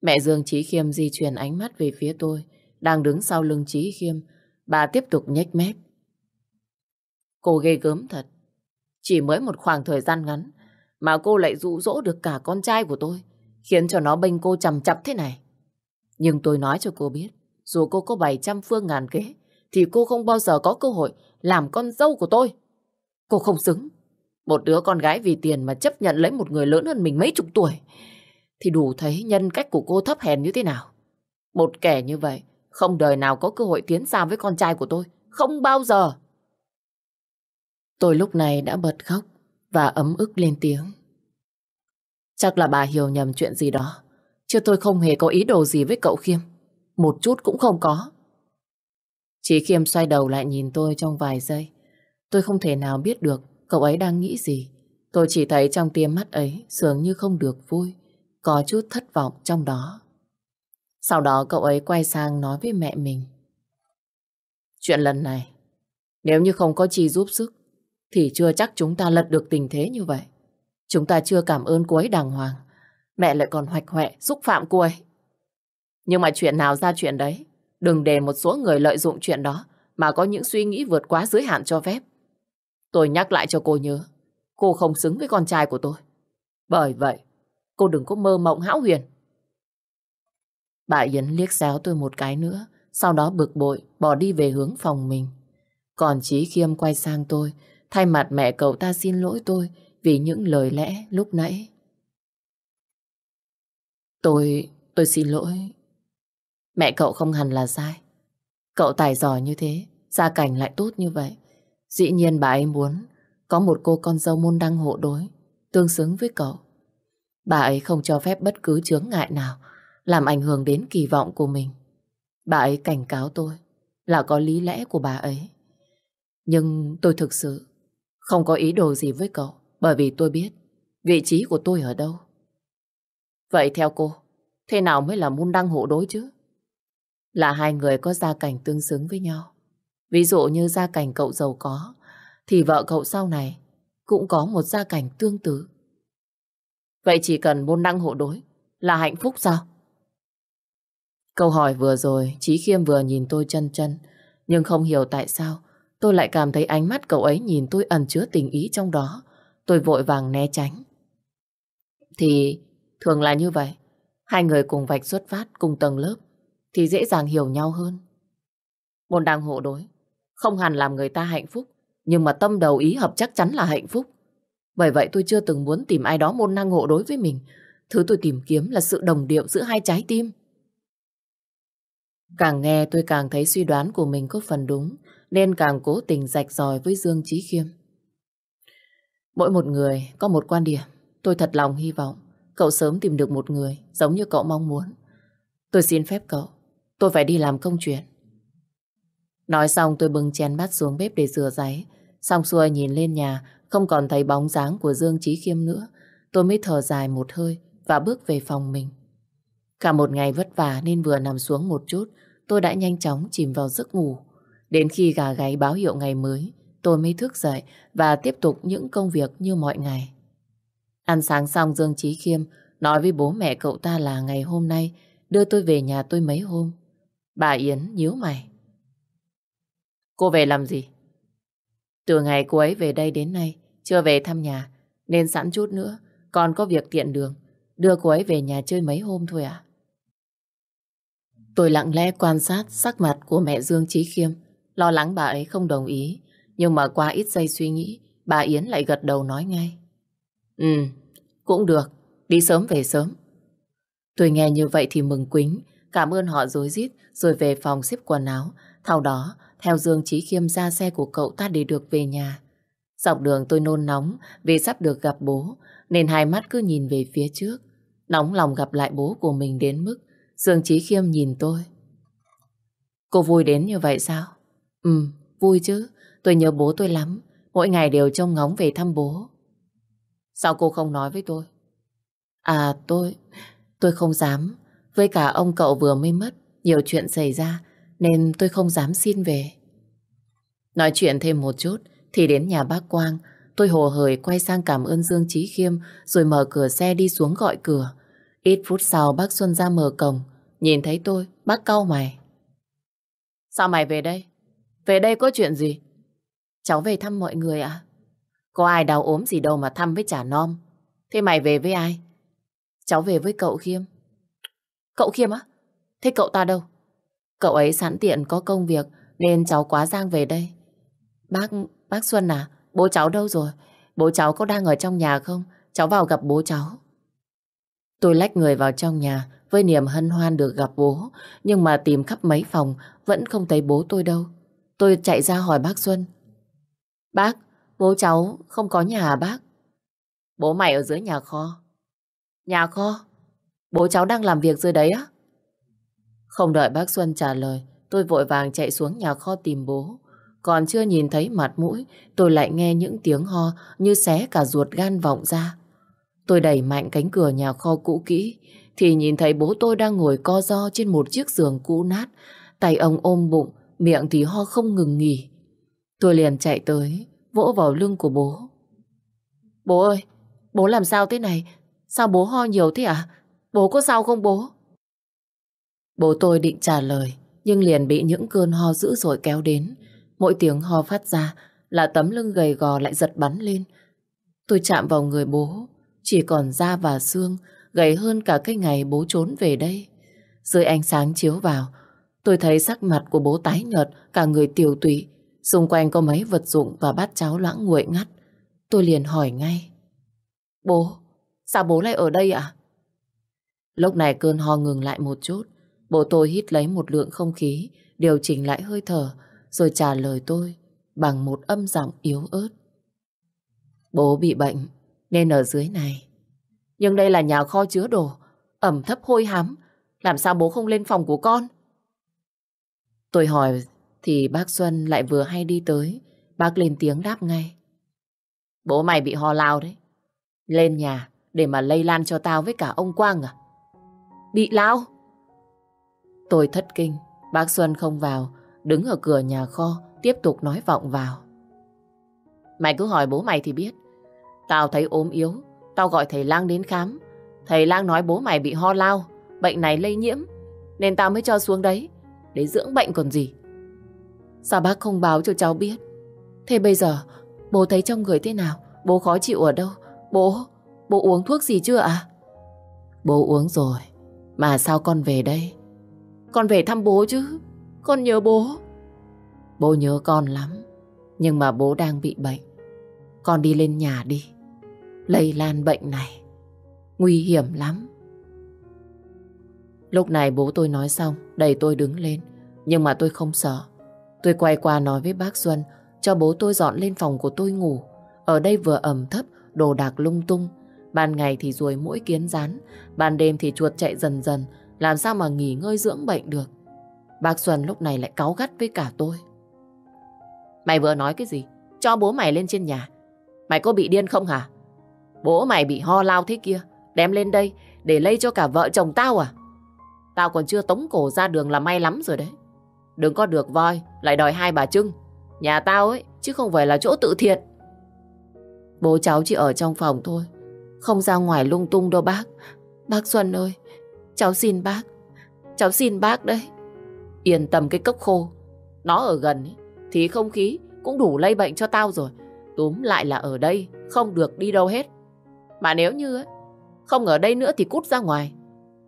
Mẹ Dương trí Khiêm di chuyển ánh mắt về phía tôi, đang đứng sau lưng trí Khiêm. Bà tiếp tục nhếch mép. Cô ghê gớm thật. Chỉ mới một khoảng thời gian ngắn mà cô lại dụ dỗ được cả con trai của tôi, khiến cho nó bênh cô chầm chập thế này. Nhưng tôi nói cho cô biết, dù cô có 700 phương ngàn kế, thì cô không bao giờ có cơ hội làm con dâu của tôi. Cô không xứng. Một đứa con gái vì tiền mà chấp nhận lấy một người lớn hơn mình mấy chục tuổi, thì đủ thấy nhân cách của cô thấp hèn như thế nào. Một kẻ như vậy, không đời nào có cơ hội tiến xa với con trai của tôi. Không bao giờ. Tôi lúc này đã bật khóc và ấm ức lên tiếng. Chắc là bà hiểu nhầm chuyện gì đó. Chứ tôi không hề có ý đồ gì với cậu Khiêm. Một chút cũng không có. Chị Khiêm xoay đầu lại nhìn tôi trong vài giây. Tôi không thể nào biết được cậu ấy đang nghĩ gì. Tôi chỉ thấy trong tia mắt ấy dường như không được vui, có chút thất vọng trong đó. Sau đó cậu ấy quay sang nói với mẹ mình. Chuyện lần này, nếu như không có chi giúp sức, thì chưa chắc chúng ta lật được tình thế như vậy. Chúng ta chưa cảm ơn cô ấy đàng hoàng. Mẹ lại còn hoạch hoẹ xúc phạm cô ấy. Nhưng mà chuyện nào ra chuyện đấy. Đừng để một số người lợi dụng chuyện đó mà có những suy nghĩ vượt quá giới hạn cho phép. Tôi nhắc lại cho cô nhớ. Cô không xứng với con trai của tôi. Bởi vậy, cô đừng có mơ mộng hão huyền. Bà Yến liếc xéo tôi một cái nữa, sau đó bực bội, bỏ đi về hướng phòng mình. Còn Chí Khiêm quay sang tôi, thay mặt mẹ cậu ta xin lỗi tôi vì những lời lẽ lúc nãy. Tôi, tôi xin lỗi. Mẹ cậu không hẳn là sai. Cậu tài giỏi như thế, gia cảnh lại tốt như vậy. Dĩ nhiên bà ấy muốn có một cô con dâu môn đăng hộ đối, tương xứng với cậu. Bà ấy không cho phép bất cứ chướng ngại nào làm ảnh hưởng đến kỳ vọng của mình. Bà ấy cảnh cáo tôi là có lý lẽ của bà ấy. Nhưng tôi thực sự không có ý đồ gì với cậu bởi vì tôi biết vị trí của tôi ở đâu. Vậy theo cô, thế nào mới là môn đăng hộ đối chứ? Là hai người có gia cảnh tương xứng với nhau. Ví dụ như gia cảnh cậu giàu có, thì vợ cậu sau này cũng có một gia cảnh tương tự. Vậy chỉ cần môn đăng hộ đối là hạnh phúc sao? Câu hỏi vừa rồi, Chí Khiêm vừa nhìn tôi chân chân, nhưng không hiểu tại sao tôi lại cảm thấy ánh mắt cậu ấy nhìn tôi ẩn chứa tình ý trong đó. Tôi vội vàng né tránh. Thì thường là như vậy. Hai người cùng vạch xuất phát, cùng tầng lớp, thì dễ dàng hiểu nhau hơn. Môn đăng hộ đối, không hẳn làm người ta hạnh phúc, nhưng mà tâm đầu ý hợp chắc chắn là hạnh phúc. Bởi vậy tôi chưa từng muốn tìm ai đó môn năng hộ đối với mình. Thứ tôi tìm kiếm là sự đồng điệu giữa hai trái tim. Càng nghe tôi càng thấy suy đoán của mình có phần đúng, nên càng cố tình rạch ròi với Dương Trí Khiêm. Mỗi một người có một quan điểm, tôi thật lòng hy vọng cậu sớm tìm được một người giống như cậu mong muốn. Tôi xin phép cậu, tôi phải đi làm công chuyện. Nói xong tôi bưng chén bát xuống bếp để rửa giấy. Xong xuôi nhìn lên nhà, không còn thấy bóng dáng của Dương Trí Khiêm nữa. Tôi mới thở dài một hơi và bước về phòng mình. Cả một ngày vất vả nên vừa nằm xuống một chút, tôi đã nhanh chóng chìm vào giấc ngủ. Đến khi gà gáy báo hiệu ngày mới, tôi mới thức dậy và tiếp tục những công việc như mọi ngày. Ăn sáng xong Dương Trí Khiêm nói với bố mẹ cậu ta là ngày hôm nay đưa tôi về nhà tôi mấy hôm. Bà Yến nhíu mày. Cô về làm gì? Từ ngày cô ấy về đây đến nay, chưa về thăm nhà, nên sẵn chút nữa, còn có việc tiện đường, đưa cô ấy về nhà chơi mấy hôm thôi à? Tôi lặng lẽ quan sát sắc mặt của mẹ Dương Trí Khiêm, lo lắng bà ấy không đồng ý, nhưng mà qua ít giây suy nghĩ, bà Yến lại gật đầu nói ngay. Ừ, cũng được, đi sớm về sớm. Tôi nghe như vậy thì mừng quính, cảm ơn họ dối rít rồi về phòng xếp quần áo, sau đó theo Dương Trí Khiêm ra xe của cậu ta để được về nhà. Dọc đường tôi nôn nóng vì sắp được gặp bố, nên hai mắt cứ nhìn về phía trước. Nóng lòng gặp lại bố của mình đến mức Dương Trí Khiêm nhìn tôi. Cô vui đến như vậy sao? Ừ, vui chứ. Tôi nhớ bố tôi lắm. Mỗi ngày đều trông ngóng về thăm bố. Sao cô không nói với tôi? À, tôi... Tôi không dám. Với cả ông cậu vừa mới mất, nhiều chuyện xảy ra, nên tôi không dám xin về. Nói chuyện thêm một chút, thì đến nhà bác Quang, tôi hồ hởi quay sang cảm ơn Dương Trí Khiêm, rồi mở cửa xe đi xuống gọi cửa. Ít phút sau bác Xuân ra mở cổng, nhìn thấy tôi, bác cau mày. Sao mày về đây? Về đây có chuyện gì? Cháu về thăm mọi người ạ. Có ai đau ốm gì đâu mà thăm với trả nom? Thế mày về với ai? Cháu về với cậu Khiêm. Cậu Khiêm á? Thế cậu ta đâu? Cậu ấy sẵn tiện có công việc nên cháu quá giang về đây. Bác, bác Xuân à, bố cháu đâu rồi? Bố cháu có đang ở trong nhà không? Cháu vào gặp bố cháu. Tôi lách người vào trong nhà với niềm hân hoan được gặp bố, nhưng mà tìm khắp mấy phòng vẫn không thấy bố tôi đâu. Tôi chạy ra hỏi bác Xuân. Bác, bố cháu không có nhà à bác? Bố mày ở dưới nhà kho. Nhà kho? Bố cháu đang làm việc dưới đấy á? Không đợi bác Xuân trả lời, tôi vội vàng chạy xuống nhà kho tìm bố. Còn chưa nhìn thấy mặt mũi, tôi lại nghe những tiếng ho như xé cả ruột gan vọng ra. Tôi đẩy mạnh cánh cửa nhà kho cũ kỹ, thì nhìn thấy bố tôi đang ngồi co ro trên một chiếc giường cũ nát, tay ông ôm bụng, miệng thì ho không ngừng nghỉ. Tôi liền chạy tới, vỗ vào lưng của bố. Bố ơi, bố làm sao thế này? Sao bố ho nhiều thế à? Bố có sao không bố? Bố tôi định trả lời, nhưng liền bị những cơn ho dữ dội kéo đến. Mỗi tiếng ho phát ra là tấm lưng gầy gò lại giật bắn lên. Tôi chạm vào người bố, chỉ còn da và xương, gầy hơn cả cái ngày bố trốn về đây. Dưới ánh sáng chiếu vào, tôi thấy sắc mặt của bố tái nhợt, cả người tiểu tụy. Xung quanh có mấy vật dụng và bát cháo loãng nguội ngắt. Tôi liền hỏi ngay. Bố, sao bố lại ở đây ạ? Lúc này cơn ho ngừng lại một chút. Bố tôi hít lấy một lượng không khí, điều chỉnh lại hơi thở, rồi trả lời tôi bằng một âm giọng yếu ớt. Bố bị bệnh, nên ở dưới này. Nhưng đây là nhà kho chứa đồ, ẩm thấp hôi hám. Làm sao bố không lên phòng của con? Tôi hỏi thì bác Xuân lại vừa hay đi tới. Bác lên tiếng đáp ngay. Bố mày bị ho lao đấy. Lên nhà để mà lây lan cho tao với cả ông Quang à? Bị lao? Tôi thất kinh. Bác Xuân không vào, đứng ở cửa nhà kho, tiếp tục nói vọng vào. Mày cứ hỏi bố mày thì biết. Tao thấy ốm yếu, tao gọi thầy lang đến khám. Thầy lang nói bố mày bị ho lao, bệnh này lây nhiễm, nên tao mới cho xuống đấy, để dưỡng bệnh còn gì. Sao bác không báo cho cháu biết? Thế bây giờ, bố thấy trong người thế nào? Bố khó chịu ở đâu? Bố, bố uống thuốc gì chưa ạ? À? Bố uống rồi, mà sao con về đây? Con về thăm bố chứ, con nhớ bố. Bố nhớ con lắm, nhưng mà bố đang bị bệnh. Con đi lên nhà đi. Lây lan bệnh này. Nguy hiểm lắm. Lúc này bố tôi nói xong, đẩy tôi đứng lên. Nhưng mà tôi không sợ. Tôi quay qua nói với bác Xuân, cho bố tôi dọn lên phòng của tôi ngủ. Ở đây vừa ẩm thấp, đồ đạc lung tung. Ban ngày thì ruồi mũi kiến rán, ban đêm thì chuột chạy dần dần, làm sao mà nghỉ ngơi dưỡng bệnh được. Bác Xuân lúc này lại cáu gắt với cả tôi. Mày vừa nói cái gì? Cho bố mày lên trên nhà. Mày có bị điên không hả? Bố mày bị ho lao thế kia, đem lên đây để lây cho cả vợ chồng tao à? Tao còn chưa tống cổ ra đường là may lắm rồi đấy. Đừng có được voi, lại đòi hai bà trưng. Nhà tao ấy, chứ không phải là chỗ tự thiện. Bố cháu chỉ ở trong phòng thôi, không ra ngoài lung tung đâu bác. Bác Xuân ơi, cháu xin bác, cháu xin bác đấy. Yên tâm cái cốc khô, nó ở gần ấy, thì không khí cũng đủ lây bệnh cho tao rồi. Túm lại là ở đây, không được đi đâu hết. Mà nếu như ấy, không ở đây nữa thì cút ra ngoài.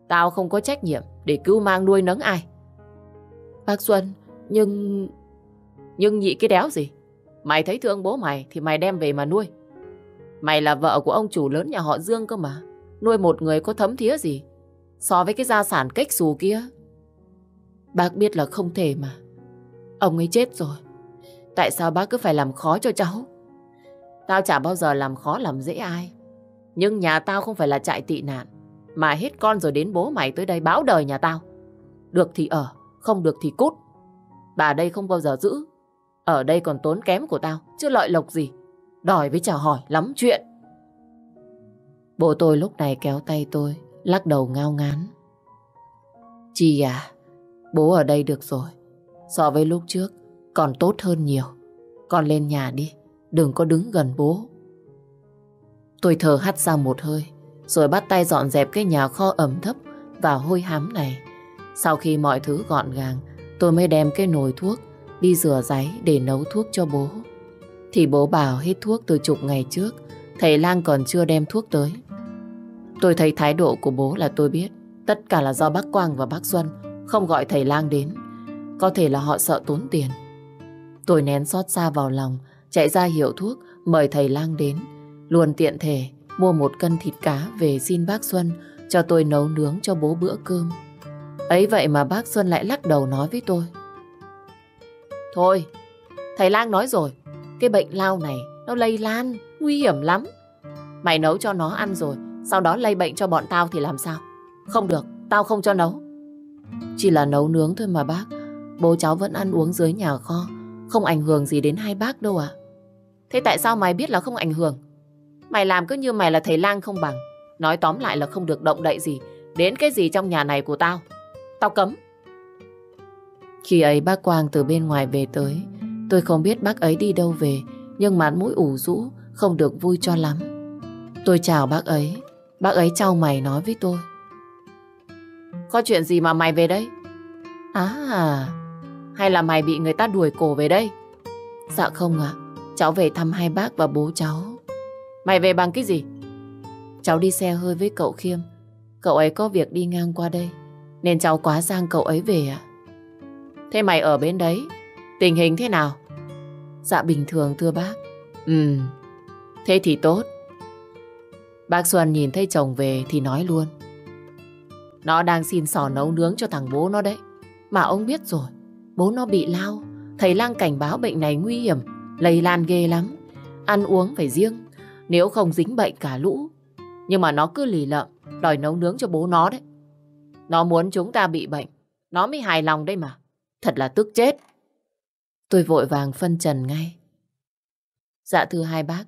Tao không có trách nhiệm để cứu mang nuôi nấng ai. Bác Xuân, nhưng... Nhưng nhị cái đéo gì? Mày thấy thương bố mày thì mày đem về mà nuôi. Mày là vợ của ông chủ lớn nhà họ Dương cơ mà. Nuôi một người có thấm thía gì. So với cái gia sản cách xù kia. Bác biết là không thể mà. Ông ấy chết rồi. Tại sao bác cứ phải làm khó cho cháu? Tao chả bao giờ làm khó làm dễ ai. Nhưng nhà tao không phải là trại tị nạn. Mà hết con rồi đến bố mày tới đây báo đời nhà tao. Được thì ở, không được thì cút. Bà đây không bao giờ giữ. Ở đây còn tốn kém của tao, chứ lợi lộc gì. Đòi với chào hỏi lắm chuyện. Bố tôi lúc này kéo tay tôi, lắc đầu ngao ngán. Chị à, bố ở đây được rồi. So với lúc trước, còn tốt hơn nhiều. Con lên nhà đi, đừng có đứng gần bố. Tôi thở hắt ra một hơi, rồi bắt tay dọn dẹp cái nhà kho ẩm thấp và hôi hám này. Sau khi mọi thứ gọn gàng, tôi mới đem cái nồi thuốc đi rửa giấy để nấu thuốc cho bố. Thì bố bảo hết thuốc từ chục ngày trước, thầy Lang còn chưa đem thuốc tới. Tôi thấy thái độ của bố là tôi biết tất cả là do bác Quang và bác Xuân không gọi thầy Lang đến. Có thể là họ sợ tốn tiền. Tôi nén xót xa vào lòng, chạy ra hiệu thuốc, mời thầy Lang đến. Luôn tiện thể mua một cân thịt cá về xin bác Xuân cho tôi nấu nướng cho bố bữa cơm. Ấy vậy mà bác Xuân lại lắc đầu nói với tôi. Thôi, thầy Lang nói rồi, cái bệnh lao này nó lây lan, nguy hiểm lắm. Mày nấu cho nó ăn rồi, sau đó lây bệnh cho bọn tao thì làm sao? Không được, tao không cho nấu. Chỉ là nấu nướng thôi mà bác, bố cháu vẫn ăn uống dưới nhà kho, không ảnh hưởng gì đến hai bác đâu à. Thế tại sao mày biết là không ảnh hưởng? Mày làm cứ như mày là thầy lang không bằng. Nói tóm lại là không được động đậy gì đến cái gì trong nhà này của tao. Tao cấm. Khi ấy bác Quang từ bên ngoài về tới, tôi không biết bác ấy đi đâu về, nhưng mặt mũi ủ rũ, không được vui cho lắm. Tôi chào bác ấy, bác ấy trao mày nói với tôi. Có chuyện gì mà mày về đây? À, hay là mày bị người ta đuổi cổ về đây? Dạ không ạ, cháu về thăm hai bác và bố cháu. Mày về bằng cái gì? Cháu đi xe hơi với cậu Khiêm. Cậu ấy có việc đi ngang qua đây, nên cháu quá giang cậu ấy về ạ. Thế mày ở bên đấy, tình hình thế nào? Dạ bình thường thưa bác. Ừ, thế thì tốt. Bác Xuân nhìn thấy chồng về thì nói luôn. Nó đang xin sò nấu nướng cho thằng bố nó đấy. Mà ông biết rồi, bố nó bị lao. Thầy lang cảnh báo bệnh này nguy hiểm, lây lan ghê lắm. Ăn uống phải riêng, nếu không dính bệnh cả lũ. Nhưng mà nó cứ lì lợm, đòi nấu nướng cho bố nó đấy. Nó muốn chúng ta bị bệnh, nó mới hài lòng đây mà. Thật là tức chết. Tôi vội vàng phân trần ngay. Dạ thưa hai bác,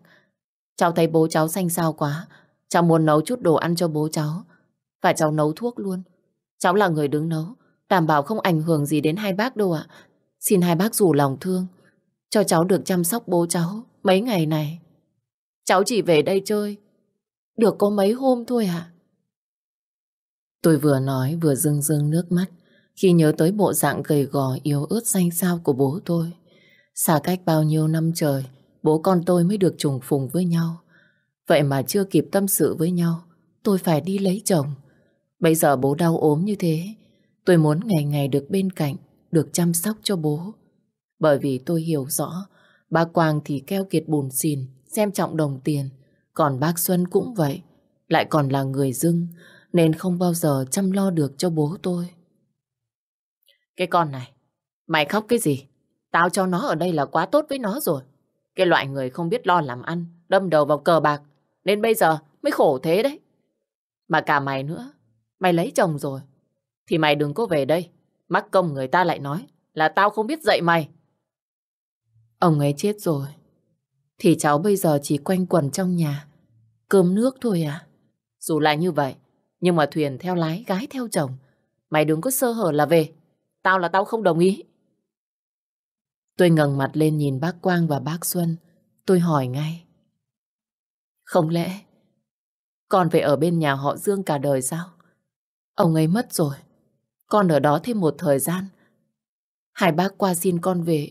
cháu thấy bố cháu xanh xao quá. Cháu muốn nấu chút đồ ăn cho bố cháu. Và cháu nấu thuốc luôn. Cháu là người đứng nấu, đảm bảo không ảnh hưởng gì đến hai bác đâu ạ. Xin hai bác rủ lòng thương, cho cháu được chăm sóc bố cháu mấy ngày này. Cháu chỉ về đây chơi, được có mấy hôm thôi ạ. Tôi vừa nói vừa rưng rưng nước mắt khi nhớ tới bộ dạng gầy gò yếu ớt xanh xao của bố tôi. Xa cách bao nhiêu năm trời, bố con tôi mới được trùng phùng với nhau. Vậy mà chưa kịp tâm sự với nhau, tôi phải đi lấy chồng. Bây giờ bố đau ốm như thế, tôi muốn ngày ngày được bên cạnh, được chăm sóc cho bố. Bởi vì tôi hiểu rõ, bác Quang thì keo kiệt bùn xìn, xem trọng đồng tiền. Còn bác Xuân cũng vậy, lại còn là người dưng, nên không bao giờ chăm lo được cho bố tôi. Cái con này, mày khóc cái gì? Tao cho nó ở đây là quá tốt với nó rồi. Cái loại người không biết lo làm ăn, đâm đầu vào cờ bạc, nên bây giờ mới khổ thế đấy. Mà cả mày nữa, mày lấy chồng rồi, thì mày đừng có về đây. Mắc công người ta lại nói là tao không biết dạy mày. Ông ấy chết rồi, thì cháu bây giờ chỉ quanh quẩn trong nhà, cơm nước thôi à? Dù là như vậy, nhưng mà thuyền theo lái, gái theo chồng. Mày đừng có sơ hở là về. Tao là tao không đồng ý. Tôi ngẩng mặt lên nhìn bác Quang và bác Xuân. Tôi hỏi ngay. Không lẽ con phải ở bên nhà họ Dương cả đời sao? Ông ấy mất rồi. Con ở đó thêm một thời gian. Hai bác qua xin con về.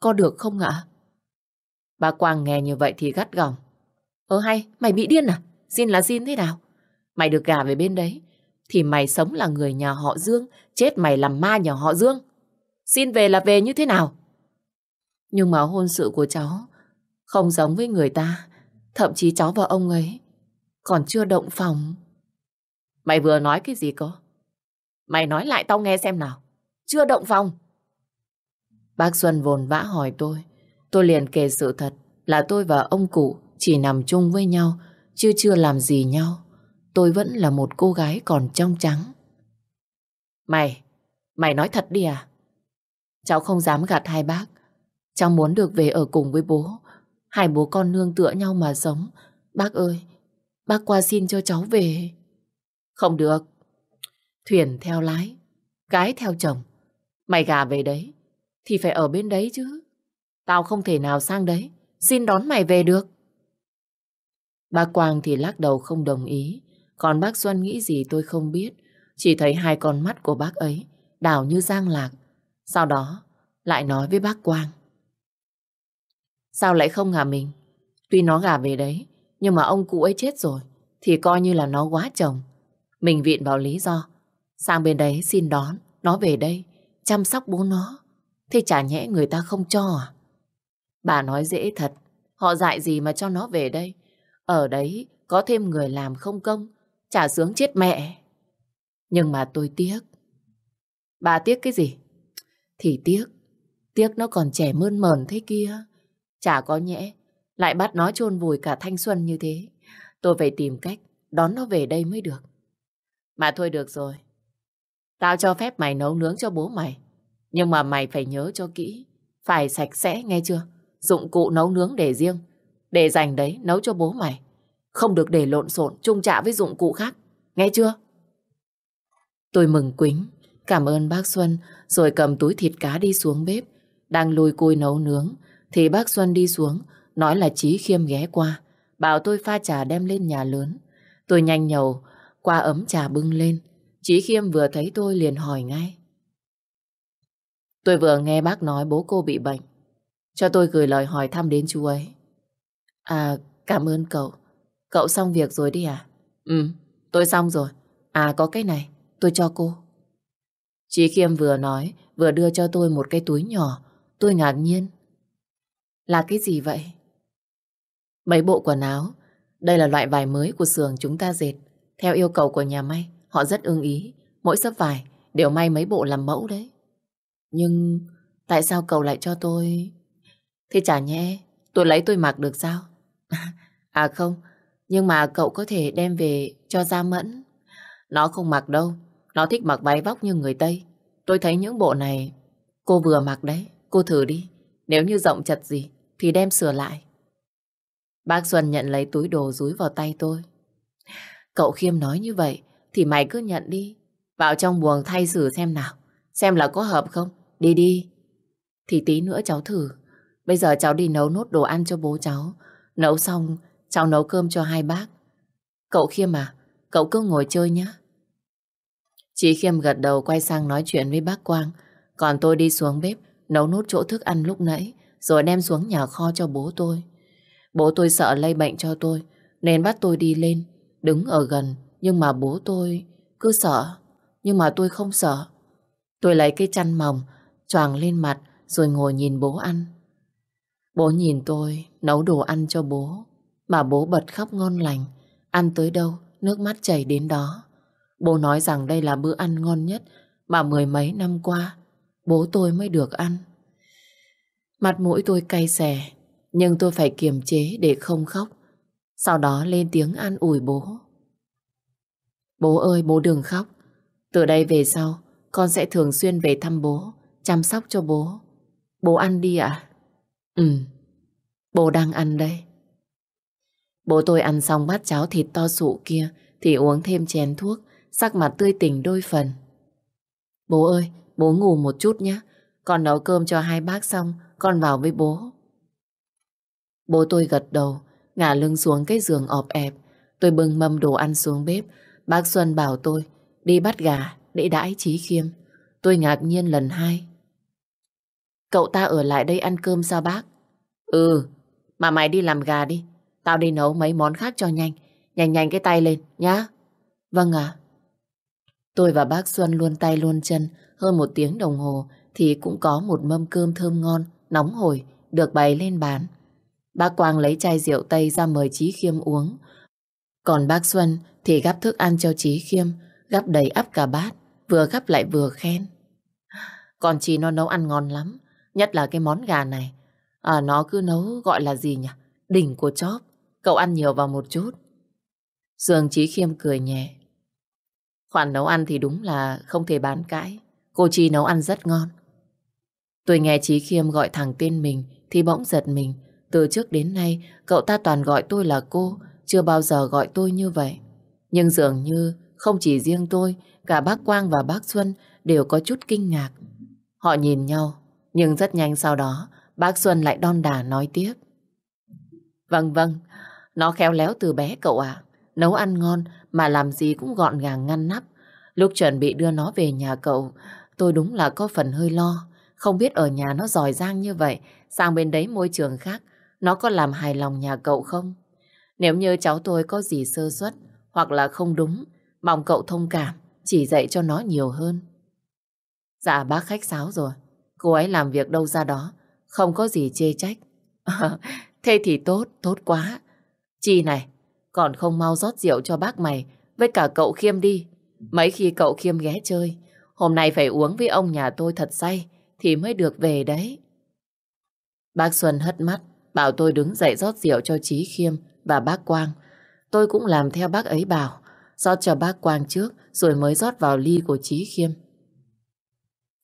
Có được không ạ? Bà Quang nghe như vậy thì gắt gỏng. Ơ hay, mày bị điên à? Xin là xin thế nào? Mày được gả về bên đấy. Thì mày sống là người nhà họ Dương. Chết mày làm ma nhà họ Dương. Xin về là về như thế nào? Nhưng mà hôn sự của cháu không giống với người ta. Thậm chí cháu và ông ấy còn chưa động phòng. Mày vừa nói cái gì cơ? Mày nói lại tao nghe xem nào. Chưa động phòng. Bác Xuân vồn vã hỏi tôi. Tôi liền kể sự thật là tôi và ông cụ chỉ nằm chung với nhau, chứ chưa làm gì nhau. Tôi vẫn là một cô gái còn trong trắng. Mày, mày nói thật đi à? Cháu không dám gạt hai bác. Cháu muốn được về ở cùng với bố. Hai bố con nương tựa nhau mà sống. Bác ơi, bác qua xin cho cháu về. Không được. Thuyền theo lái, gái theo chồng. Mày gà về đấy, thì phải ở bên đấy chứ. Tao không thể nào sang đấy, xin đón mày về được. Bác Quang thì lắc đầu không đồng ý. Còn bác Xuân nghĩ gì tôi không biết. Chỉ thấy hai con mắt của bác ấy đảo như giang lạc. Sau đó lại nói với bác Quang. Sao lại không gả mình? Tuy nó gả về đấy, nhưng mà ông cụ ấy chết rồi, thì coi như là nó quá chồng. Mình viện vào lý do, sang bên đấy xin đón, nó về đây, chăm sóc bố nó. Thế chả nhẽ người ta không cho à? Bà nói dễ thật, họ dạy gì mà cho nó về đây. Ở đấy có thêm người làm không công, chả sướng chết mẹ. Nhưng mà tôi tiếc. Bà tiếc cái gì? Thì tiếc, tiếc nó còn trẻ mơn mờn thế kia. Chả có nhẽ, lại bắt nó chôn vùi cả thanh xuân như thế. Tôi phải tìm cách đón nó về đây mới được. Mà thôi được rồi. Tao cho phép mày nấu nướng cho bố mày. Nhưng mà mày phải nhớ cho kỹ. Phải sạch sẽ nghe chưa? Dụng cụ nấu nướng để riêng. Để dành đấy nấu cho bố mày. Không được để lộn xộn chung chạ với dụng cụ khác. Nghe chưa? Tôi mừng quính. Cảm ơn bác Xuân rồi cầm túi thịt cá đi xuống bếp. Đang lùi cùi nấu nướng thì bác Xuân đi xuống nói là Chí Khiêm ghé qua. Bảo tôi pha trà đem lên nhà lớn. Tôi nhanh nhầu qua ấm trà bưng lên. Chí Khiêm vừa thấy tôi liền hỏi ngay. Tôi vừa nghe bác nói bố cô bị bệnh. Cho tôi gửi lời hỏi thăm đến chú ấy. À, cảm ơn cậu. Cậu xong việc rồi đi à? Ừ, tôi xong rồi. À, có cái này, tôi cho cô. Chí Khiêm vừa nói, vừa đưa cho tôi một cái túi nhỏ. Tôi ngạc nhiên. Là cái gì vậy? Mấy bộ quần áo. Đây là loại vải mới của xưởng chúng ta dệt. Theo yêu cầu của nhà may, họ rất ưng ý. Mỗi sấp vải đều may mấy bộ làm mẫu đấy. Nhưng tại sao cậu lại cho tôi... Thế chả nhẽ tôi lấy tôi mặc được sao? à không, nhưng mà cậu có thể đem về cho Gia Mẫn. Nó không mặc đâu, nó thích mặc váy vóc như người Tây. Tôi thấy những bộ này cô vừa mặc đấy, cô thử đi. Nếu như rộng chật gì thì đem sửa lại. Bác Xuân nhận lấy túi đồ rúi vào tay tôi. Cậu Khiêm nói như vậy thì mày cứ nhận đi. Vào trong buồng thay xử xem nào. Xem là có hợp không. Đi đi. Thì tí nữa cháu thử. Bây giờ cháu đi nấu nốt đồ ăn cho bố cháu. Nấu xong, cháu nấu cơm cho hai bác. Cậu Khiêm à, cậu cứ ngồi chơi nhé. Chị Khiêm gật đầu quay sang nói chuyện với bác Quang. Còn tôi đi xuống bếp, nấu nốt chỗ thức ăn lúc nãy, rồi đem xuống nhà kho cho bố tôi. Bố tôi sợ lây bệnh cho tôi, nên bắt tôi đi lên, đứng ở gần. Nhưng mà bố tôi cứ sợ, nhưng mà tôi không sợ. Tôi lấy cái chăn mỏng, choàng lên mặt, rồi ngồi nhìn bố ăn. Bố nhìn tôi nấu đồ ăn cho bố, mà bố bật khóc ngon lành, ăn tới đâu, nước mắt chảy đến đó. Bố nói rằng đây là bữa ăn ngon nhất mà mười mấy năm qua bố tôi mới được ăn. Mặt mũi tôi cay xè, nhưng tôi phải kiềm chế để không khóc. Sau đó lên tiếng an ủi bố. Bố ơi, bố đừng khóc. Từ đây về sau, con sẽ thường xuyên về thăm bố, chăm sóc cho bố. Bố ăn đi ạ. À? Ừ, bố đang ăn đây. Bố tôi ăn xong bát cháo thịt to sụ kia thì uống thêm chén thuốc, sắc mặt tươi tỉnh đôi phần. Bố ơi, bố ngủ một chút nhé. Con nấu cơm cho hai bác xong, con vào với bố. Bố tôi gật đầu, ngả lưng xuống cái giường ọp ẹp. Tôi bưng mâm đồ ăn xuống bếp. Bác Xuân bảo tôi đi bắt gà để đãi trí khiêm. Tôi ngạc nhiên lần hai. Cậu ta ở lại đây ăn cơm sao bác? Ừ, mà mày đi làm gà đi. Tao đi nấu mấy món khác cho nhanh. Nhanh nhanh cái tay lên, nhá. Vâng ạ. Tôi và bác Xuân luôn tay luôn chân hơn một tiếng đồng hồ thì cũng có một mâm cơm thơm ngon, nóng hổi được bày lên bàn. Bác Quang lấy chai rượu Tây ra mời Chí Khiêm uống. Còn bác Xuân thì gắp thức ăn cho Chí Khiêm, gắp đầy ắp cả bát, vừa gắp lại vừa khen. Còn chị nó nấu ăn ngon lắm, nhất là cái món gà này. À, nó cứ nấu gọi là gì nhỉ? Đỉnh của chóp. Cậu ăn nhiều vào một chút. Dương Chí Khiêm cười nhẹ. Khoản nấu ăn thì đúng là không thể bán cãi. Cô Chi nấu ăn rất ngon. Tôi nghe Chí Khiêm gọi thẳng tên mình thì bỗng giật mình. Từ trước đến nay, cậu ta toàn gọi tôi là cô, chưa bao giờ gọi tôi như vậy. Nhưng dường như không chỉ riêng tôi, cả bác Quang và bác Xuân đều có chút kinh ngạc. Họ nhìn nhau, nhưng rất nhanh sau đó, bác Xuân lại đon đà nói tiếp. Vâng vâng, nó khéo léo từ bé cậu ạ. Nấu ăn ngon mà làm gì cũng gọn gàng ngăn nắp. Lúc chuẩn bị đưa nó về nhà cậu, tôi đúng là có phần hơi lo. Không biết ở nhà nó giỏi giang như vậy, sang bên đấy môi trường khác, nó có làm hài lòng nhà cậu không? Nếu như cháu tôi có gì sơ suất hoặc là không đúng, mong cậu thông cảm, chỉ dạy cho nó nhiều hơn. Dạ bác khách sáo rồi, cô ấy làm việc đâu ra đó, không có gì chê trách. thế thì tốt, tốt quá. Chi này, còn không mau rót rượu cho bác mày với cả cậu Khiêm đi. Mấy khi cậu Khiêm ghé chơi, hôm nay phải uống với ông nhà tôi thật say thì mới được về đấy. Bác Xuân hất mắt, bảo tôi đứng dậy rót rượu cho Chí Khiêm và bác Quang. Tôi cũng làm theo bác ấy bảo, rót cho bác Quang trước rồi mới rót vào ly của Chí Khiêm.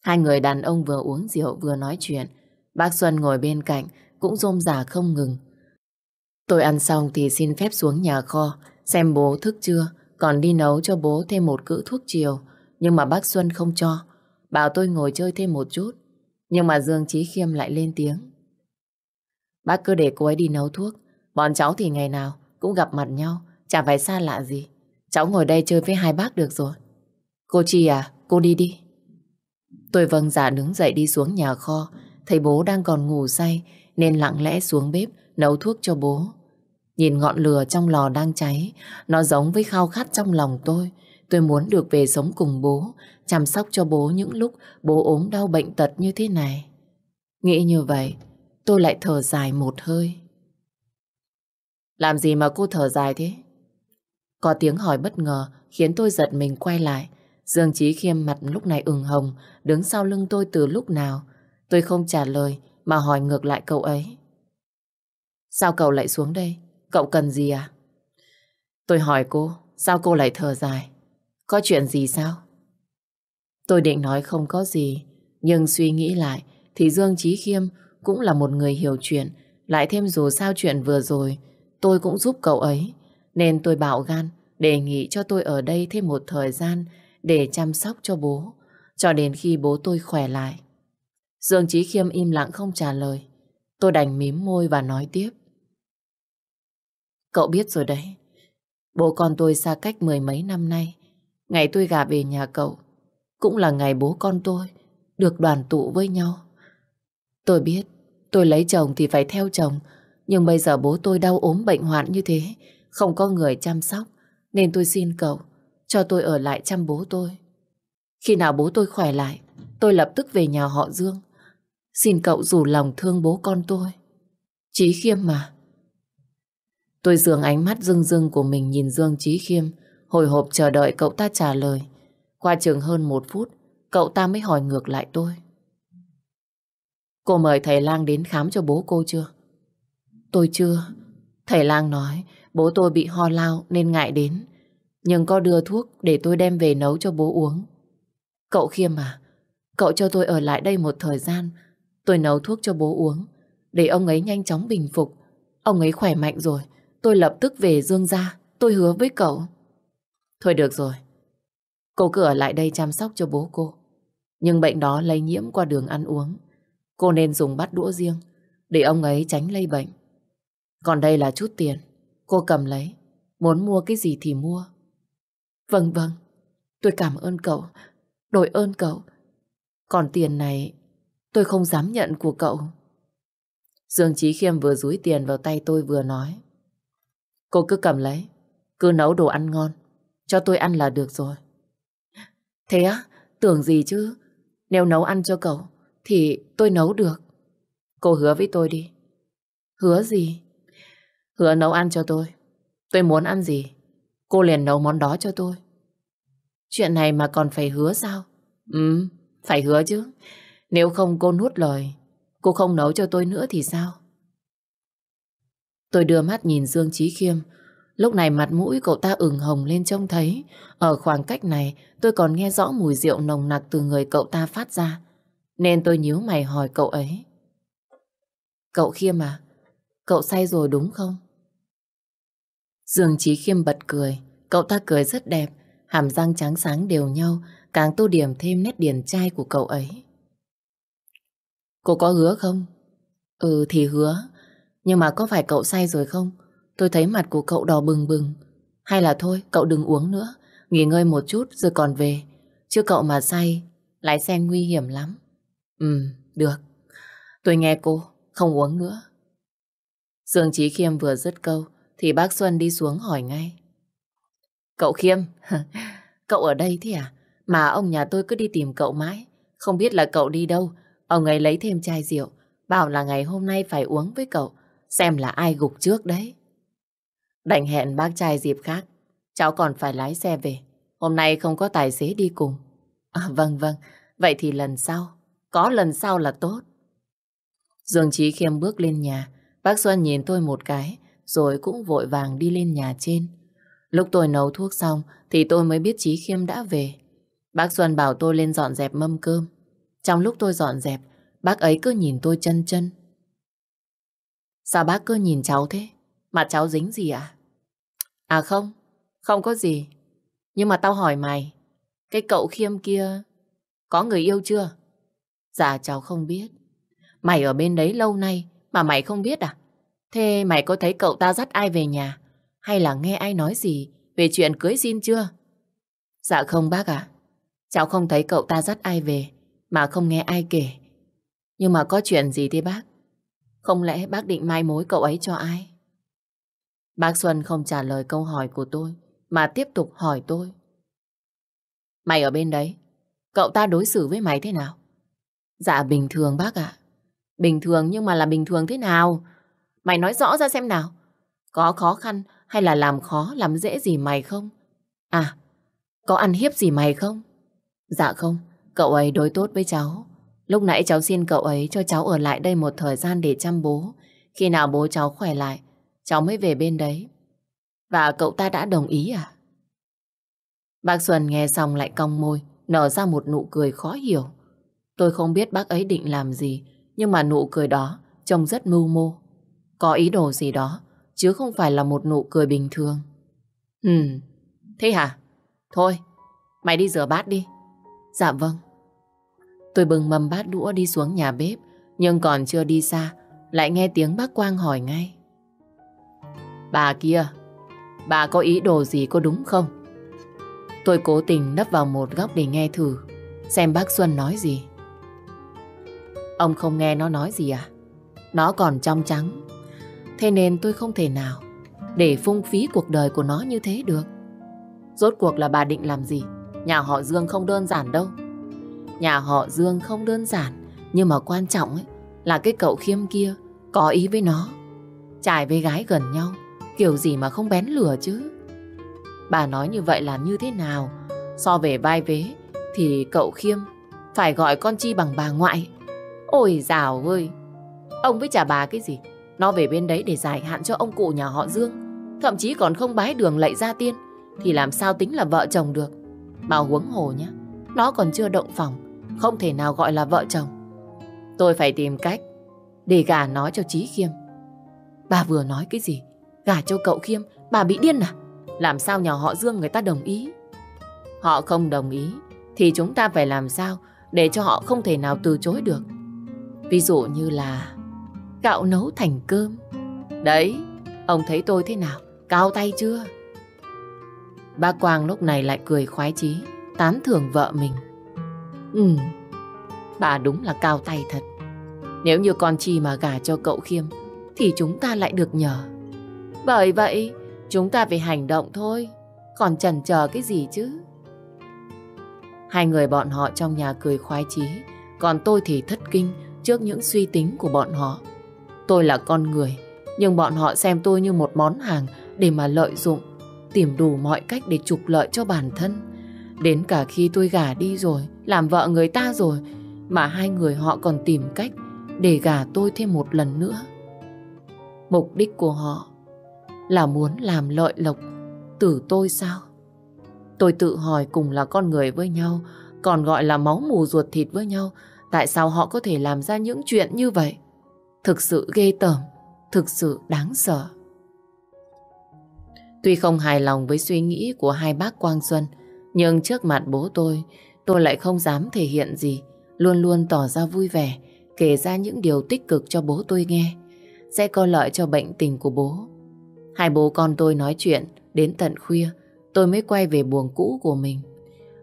Hai người đàn ông vừa uống rượu vừa nói chuyện. Bác Xuân ngồi bên cạnh cũng rôm rả không ngừng. Tôi ăn xong thì xin phép xuống nhà kho xem bố thức chưa, còn đi nấu cho bố thêm một cữ thuốc chiều. Nhưng mà bác Xuân không cho, bảo tôi ngồi chơi thêm một chút. Nhưng mà Dương Chí Khiêm lại lên tiếng. Bác cứ để cô ấy đi nấu thuốc, bọn cháu thì ngày nào cũng gặp mặt nhau, chả phải xa lạ gì. Cháu ngồi đây chơi với hai bác được rồi. Cô Chi à, cô đi đi. Tôi vâng giả đứng dậy đi xuống nhà kho, thấy bố đang còn ngủ say nên lặng lẽ xuống bếp nấu thuốc cho bố. Nhìn ngọn lửa trong lò đang cháy, nó giống với khao khát trong lòng tôi. Tôi muốn được về sống cùng bố, chăm sóc cho bố những lúc bố ốm đau bệnh tật như thế này. Nghĩ như vậy, tôi lại thở dài một hơi. Làm gì mà cô thở dài thế? Có tiếng hỏi bất ngờ khiến tôi giật mình quay lại. Dương Chí Khiêm mặt lúc này ửng hồng, đứng sau lưng tôi từ lúc nào. Tôi không trả lời mà hỏi ngược lại cậu ấy. Sao cậu lại xuống đây? Cậu cần gì à? Tôi hỏi cô, sao cô lại thở dài? Có chuyện gì sao? Tôi định nói không có gì, nhưng suy nghĩ lại thì Dương Chí Khiêm cũng là một người hiểu chuyện, lại thêm dù sao chuyện vừa rồi tôi cũng giúp cậu ấy, nên tôi bảo gan đề nghị cho tôi ở đây thêm một thời gian để chăm sóc cho bố, cho đến khi bố tôi khỏe lại. Dương Chí Khiêm im lặng không trả lời. Tôi đành mím môi và nói tiếp. Cậu biết rồi đấy, bố con tôi xa cách mười mấy năm nay. Ngày tôi gả về nhà cậu, cũng là ngày bố con tôi được đoàn tụ với nhau. Tôi biết, tôi lấy chồng thì phải theo chồng, nhưng bây giờ bố tôi đau ốm bệnh hoạn như thế, không có người chăm sóc, nên tôi xin cậu cho tôi ở lại chăm bố tôi. Khi nào bố tôi khỏe lại, tôi lập tức về nhà họ Dương. Xin cậu rủ lòng thương bố con tôi. Chí Khiêm mà. Tôi dường ánh mắt rưng rưng của mình nhìn Dương Chí Khiêm, hồi hộp chờ đợi cậu ta trả lời. Qua chừng hơn một phút, cậu ta mới hỏi ngược lại tôi. Cô mời thầy lang đến khám cho bố cô chưa? Tôi chưa. Thầy lang nói bố tôi bị ho lao nên ngại đến. Nhưng có đưa thuốc để tôi đem về nấu cho bố uống. Cậu Khiêm à, cậu cho tôi ở lại đây một thời gian. Tôi nấu thuốc cho bố uống, để ông ấy nhanh chóng bình phục. Ông ấy khỏe mạnh rồi, tôi lập tức về Dương gia, tôi hứa với cậu. Thôi được rồi, cô cứ ở lại đây chăm sóc cho bố cô. Nhưng bệnh đó lây nhiễm qua đường ăn uống. Cô nên dùng bát đũa riêng, để ông ấy tránh lây bệnh. Còn đây là chút tiền, cô cầm lấy, muốn mua cái gì thì mua. Vâng vâng, tôi cảm ơn cậu, đổi ơn cậu. Còn tiền này tôi không dám nhận của cậu. Dương Chí Khiêm vừa rúi tiền vào tay tôi vừa nói. Cô cứ cầm lấy, cứ nấu đồ ăn ngon, cho tôi ăn là được rồi. Thế á, tưởng gì chứ, nếu nấu ăn cho cậu thì tôi nấu được. Cô hứa với tôi đi. Hứa gì? Hứa nấu ăn cho tôi. Tôi muốn ăn gì, cô liền nấu món đó cho tôi. Chuyện này mà còn phải hứa sao? Ừ, phải hứa chứ. Nếu không cô nuốt lời, cô không nấu cho tôi nữa thì sao? Tôi đưa mắt nhìn Dương Chí Khiêm. Lúc này mặt mũi cậu ta ửng hồng lên trông thấy. Ở khoảng cách này tôi còn nghe rõ mùi rượu nồng nặc từ người cậu ta phát ra. Nên tôi nhíu mày hỏi cậu ấy. Cậu Khiêm à, cậu say rồi đúng không? Dương Chí Khiêm bật cười. Cậu ta cười rất đẹp, hàm răng trắng sáng đều nhau, càng tô điểm thêm nét điển trai của cậu ấy. Cô có hứa không? Ừ thì hứa, nhưng mà có phải cậu say rồi không? Tôi thấy mặt của cậu đỏ bừng bừng. Hay là thôi, cậu đừng uống nữa, nghỉ ngơi một chút rồi còn về. Chứ cậu mà say, lái xe nguy hiểm lắm. Ừ, được. Tôi nghe cô, không uống nữa. Dương trí Khiêm vừa dứt câu, thì bác Xuân đi xuống hỏi ngay. Cậu Khiêm, cậu ở đây thế à? Mà ông nhà tôi cứ đi tìm cậu mãi. Không biết là cậu đi đâu. Ông ấy lấy thêm chai rượu. Bảo là ngày hôm nay phải uống với cậu. Xem là ai gục trước đấy. Đành hẹn bác trai dịp khác. Cháu còn phải lái xe về. Hôm nay không có tài xế đi cùng. À, vâng vâng, vậy thì lần sau. Có lần sau là tốt. Dương Trí Khiêm bước lên nhà. Bác Xuân nhìn tôi một cái, rồi cũng vội vàng đi lên nhà trên. Lúc tôi nấu thuốc xong thì tôi mới biết Chí Khiêm đã về. Bác Xuân bảo tôi lên dọn dẹp mâm cơm. Trong lúc tôi dọn dẹp, Bác ấy cứ nhìn tôi chân chân. Sao bác cứ nhìn cháu thế? Mặt cháu dính gì à? À không, không có gì. Nhưng mà tao hỏi mày, cái cậu khiêm kia có người yêu chưa? Dạ cháu không biết. Mày ở bên đấy lâu nay mà mày không biết à? Thế mày có thấy cậu ta dắt ai về nhà? Hay là nghe ai nói gì về chuyện cưới xin chưa? Dạ không bác ạ. Cháu không thấy cậu ta dắt ai về mà không nghe ai kể. Nhưng mà có chuyện gì thế bác? Không lẽ bác định mai mối cậu ấy cho ai? Bác Xuân không trả lời câu hỏi của tôi mà tiếp tục hỏi tôi. Mày ở bên đấy, cậu ta đối xử với mày thế nào? Dạ bình thường bác ạ. Bình thường nhưng mà là bình thường thế nào? Mày nói rõ ra xem nào. Có khó khăn hay là làm khó, làm dễ gì mày không? À, có ăn hiếp gì mày không? Dạ không, cậu ấy đối tốt với cháu. Lúc nãy cháu xin cậu ấy cho cháu ở lại đây một thời gian để chăm bố. Khi nào bố cháu khỏe lại, cháu mới về bên đấy. Và cậu ta đã đồng ý à? Bác Xuân nghe xong lại cong môi, nở ra một nụ cười khó hiểu. Tôi không biết bác ấy định làm gì, nhưng mà nụ cười đó trông rất mưu mô. Có ý đồ gì đó, chứ không phải là một nụ cười bình thường. Ừm, thế hả? Thôi, mày đi rửa bát đi. Dạ vâng. Tôi bưng mâm bát đũa đi xuống nhà bếp, nhưng còn chưa đi xa, lại nghe tiếng bác Quang hỏi ngay. Bà kia, bà có ý đồ gì có đúng không? Tôi cố tình nấp vào một góc để nghe thử, xem bác Xuân nói gì. Ông không nghe nó nói gì à? Nó còn trong trắng. Thế nên tôi không thể nào để phung phí cuộc đời của nó như thế được. Rốt cuộc là bà định làm gì? Nhà họ Dương không đơn giản đâu. Nhà họ Dương không đơn giản, nhưng mà quan trọng ấy là cái cậu khiêm kia có ý với nó. Trai với gái gần nhau, kiểu gì mà không bén lửa chứ. Bà nói như vậy là như thế nào? So về vai vế thì cậu khiêm phải gọi con chi bằng bà ngoại. Ôi dào ơi! Ông với trả bà cái gì? Nó về bên đấy để giải hạn cho ông cụ nhà họ Dương. Thậm chí còn không bái đường lạy gia tiên. Thì làm sao tính là vợ chồng được? Bảo huống hồ nhá. Nó còn chưa động phòng. Không thể nào gọi là vợ chồng. Tôi phải tìm cách để gả nó cho Chí Khiêm. Bà vừa nói cái gì? Gả cho cậu Khiêm, bà bị điên à? Làm sao nhà họ Dương người ta đồng ý? Họ không đồng ý, thì chúng ta phải làm sao để cho họ không thể nào từ chối được. Ví dụ như là gạo nấu thành cơm. Đấy, ông thấy tôi thế nào? Cao tay chưa? Ba Quang lúc này lại cười khoái chí, tán thưởng vợ mình. Ừ, bà đúng là cao tay thật. Nếu như con chi mà gả cho cậu Khiêm, thì chúng ta lại được nhờ. Bởi vậy, chúng ta phải hành động thôi, còn chần chờ cái gì chứ? Hai người bọn họ trong nhà cười khoái chí, còn tôi thì thất kinh trước những suy tính của bọn họ. Tôi là con người, nhưng bọn họ xem tôi như một món hàng để mà lợi dụng, tìm đủ mọi cách để trục lợi cho bản thân. Đến cả khi tôi gả đi rồi, làm vợ người ta rồi, mà hai người họ còn tìm cách để gả tôi thêm một lần nữa. Mục đích của họ là muốn làm lợi lộc từ tôi sao? Tôi tự hỏi cùng là con người với nhau, còn gọi là máu mù ruột thịt với nhau, tại sao họ có thể làm ra những chuyện như vậy? Thực sự ghê tởm, thực sự đáng sợ. Tuy không hài lòng với suy nghĩ của hai bác Quang Xuân, nhưng trước mặt bố tôi, tôi lại không dám thể hiện gì, luôn luôn tỏ ra vui vẻ, kể ra những điều tích cực cho bố tôi nghe, sẽ có lợi cho bệnh tình của bố. Hai bố con tôi nói chuyện đến tận khuya, tôi mới quay về buồng cũ của mình.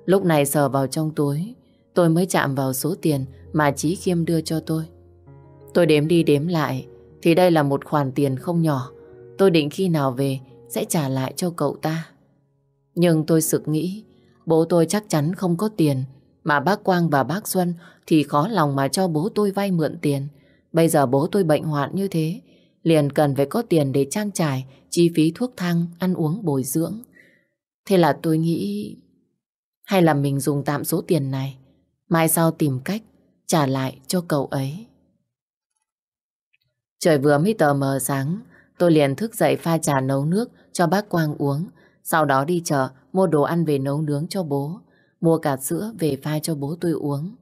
Lúc này sờ vào trong túi, tôi mới chạm vào số tiền mà Chí Khiêm đưa cho tôi. Tôi đếm đi đếm lại, thì đây là một khoản tiền không nhỏ. Tôi định khi nào về sẽ trả lại cho cậu ta. Nhưng tôi sực nghĩ, bố tôi chắc chắn không có tiền, mà bác Quang và bác Xuân thì khó lòng mà cho bố tôi vay mượn tiền. Bây giờ bố tôi bệnh hoạn như thế, liền cần phải có tiền để trang trải chi phí thuốc thang, ăn uống bồi dưỡng. Thế là tôi nghĩ hay là mình dùng tạm số tiền này mai sau tìm cách trả lại cho cậu ấy. Trời vừa mới tờ mờ sáng, tôi liền thức dậy pha trà nấu nước cho bác Quang uống, sau đó đi chợ mua đồ ăn về nấu nướng cho bố, mua cả sữa về pha cho bố tôi uống.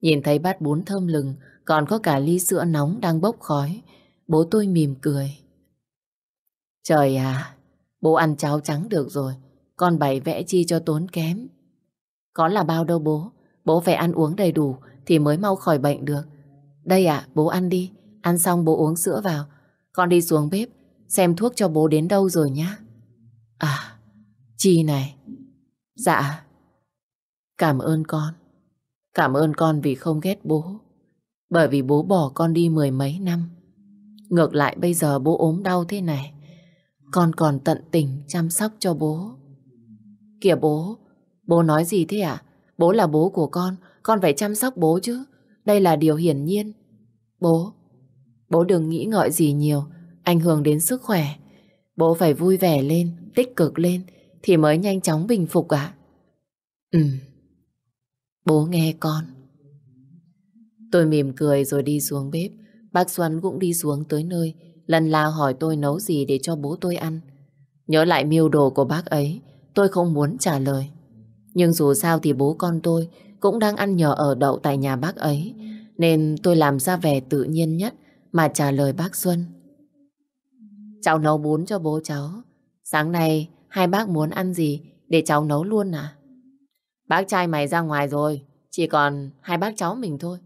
Nhìn thấy bát bún thơm lừng, Còn có cả ly sữa nóng đang bốc khói. Bố tôi mỉm cười. Trời à, bố ăn cháo trắng được rồi. Con bày vẽ chi cho tốn kém. Có là bao đâu bố. Bố phải ăn uống đầy đủ thì mới mau khỏi bệnh được. Đây ạ, bố ăn đi. Ăn xong bố uống sữa vào. Con đi xuống bếp xem thuốc cho bố đến đâu rồi nhá. À, Chi này. Dạ. Cảm ơn con. Cảm ơn con vì không ghét bố. Bởi vì bố bỏ con đi mười mấy năm. Ngược lại bây giờ bố ốm đau thế này. Con còn tận tình chăm sóc cho bố. Kìa bố, bố nói gì thế ạ? Bố là bố của con, con phải chăm sóc bố chứ. Đây là điều hiển nhiên. Bố, bố đừng nghĩ ngợi gì nhiều, ảnh hưởng đến sức khỏe. Bố phải vui vẻ lên, tích cực lên, thì mới nhanh chóng bình phục ạ. À? Ừ, bố nghe con. Tôi mỉm cười rồi đi xuống bếp. Bác Xuân cũng đi xuống tới nơi, lần la hỏi tôi nấu gì để cho bố tôi ăn. Nhớ lại miêu đồ của bác ấy, tôi không muốn trả lời. Nhưng dù sao thì bố con tôi cũng đang ăn nhờ ở đậu tại nhà bác ấy, nên tôi làm ra vẻ tự nhiên nhất mà trả lời bác Xuân. Cháu nấu bún cho bố cháu. Sáng nay hai bác muốn ăn gì để cháu nấu luôn à? Bác trai mày ra ngoài rồi, chỉ còn hai bác cháu mình thôi.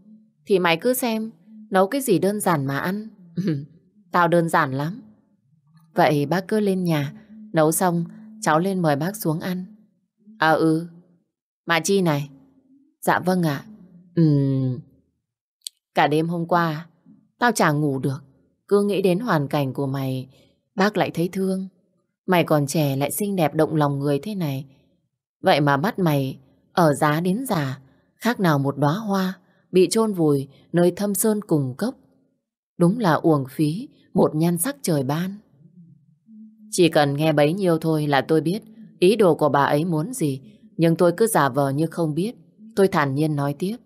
Thì mày cứ xem nấu cái gì đơn giản mà ăn. Tao đơn giản lắm. Vậy bác cứ lên nhà, nấu xong cháu lên mời bác xuống ăn. À ừ, mà Chi này. Dạ vâng ạ. Ừm... Cả đêm hôm qua, tao chả ngủ được. Cứ nghĩ đến hoàn cảnh của mày, bác lại thấy thương. Mày còn trẻ lại xinh đẹp động lòng người thế này. Vậy mà bắt mày ở giá đến già, khác nào một đóa hoa bị chôn vùi nơi thâm sơn cùng cốc. Đúng là uổng phí một nhan sắc trời ban. Chỉ cần nghe bấy nhiêu thôi là tôi biết ý đồ của bà ấy muốn gì, nhưng tôi cứ giả vờ như không biết. Tôi thản nhiên nói tiếp.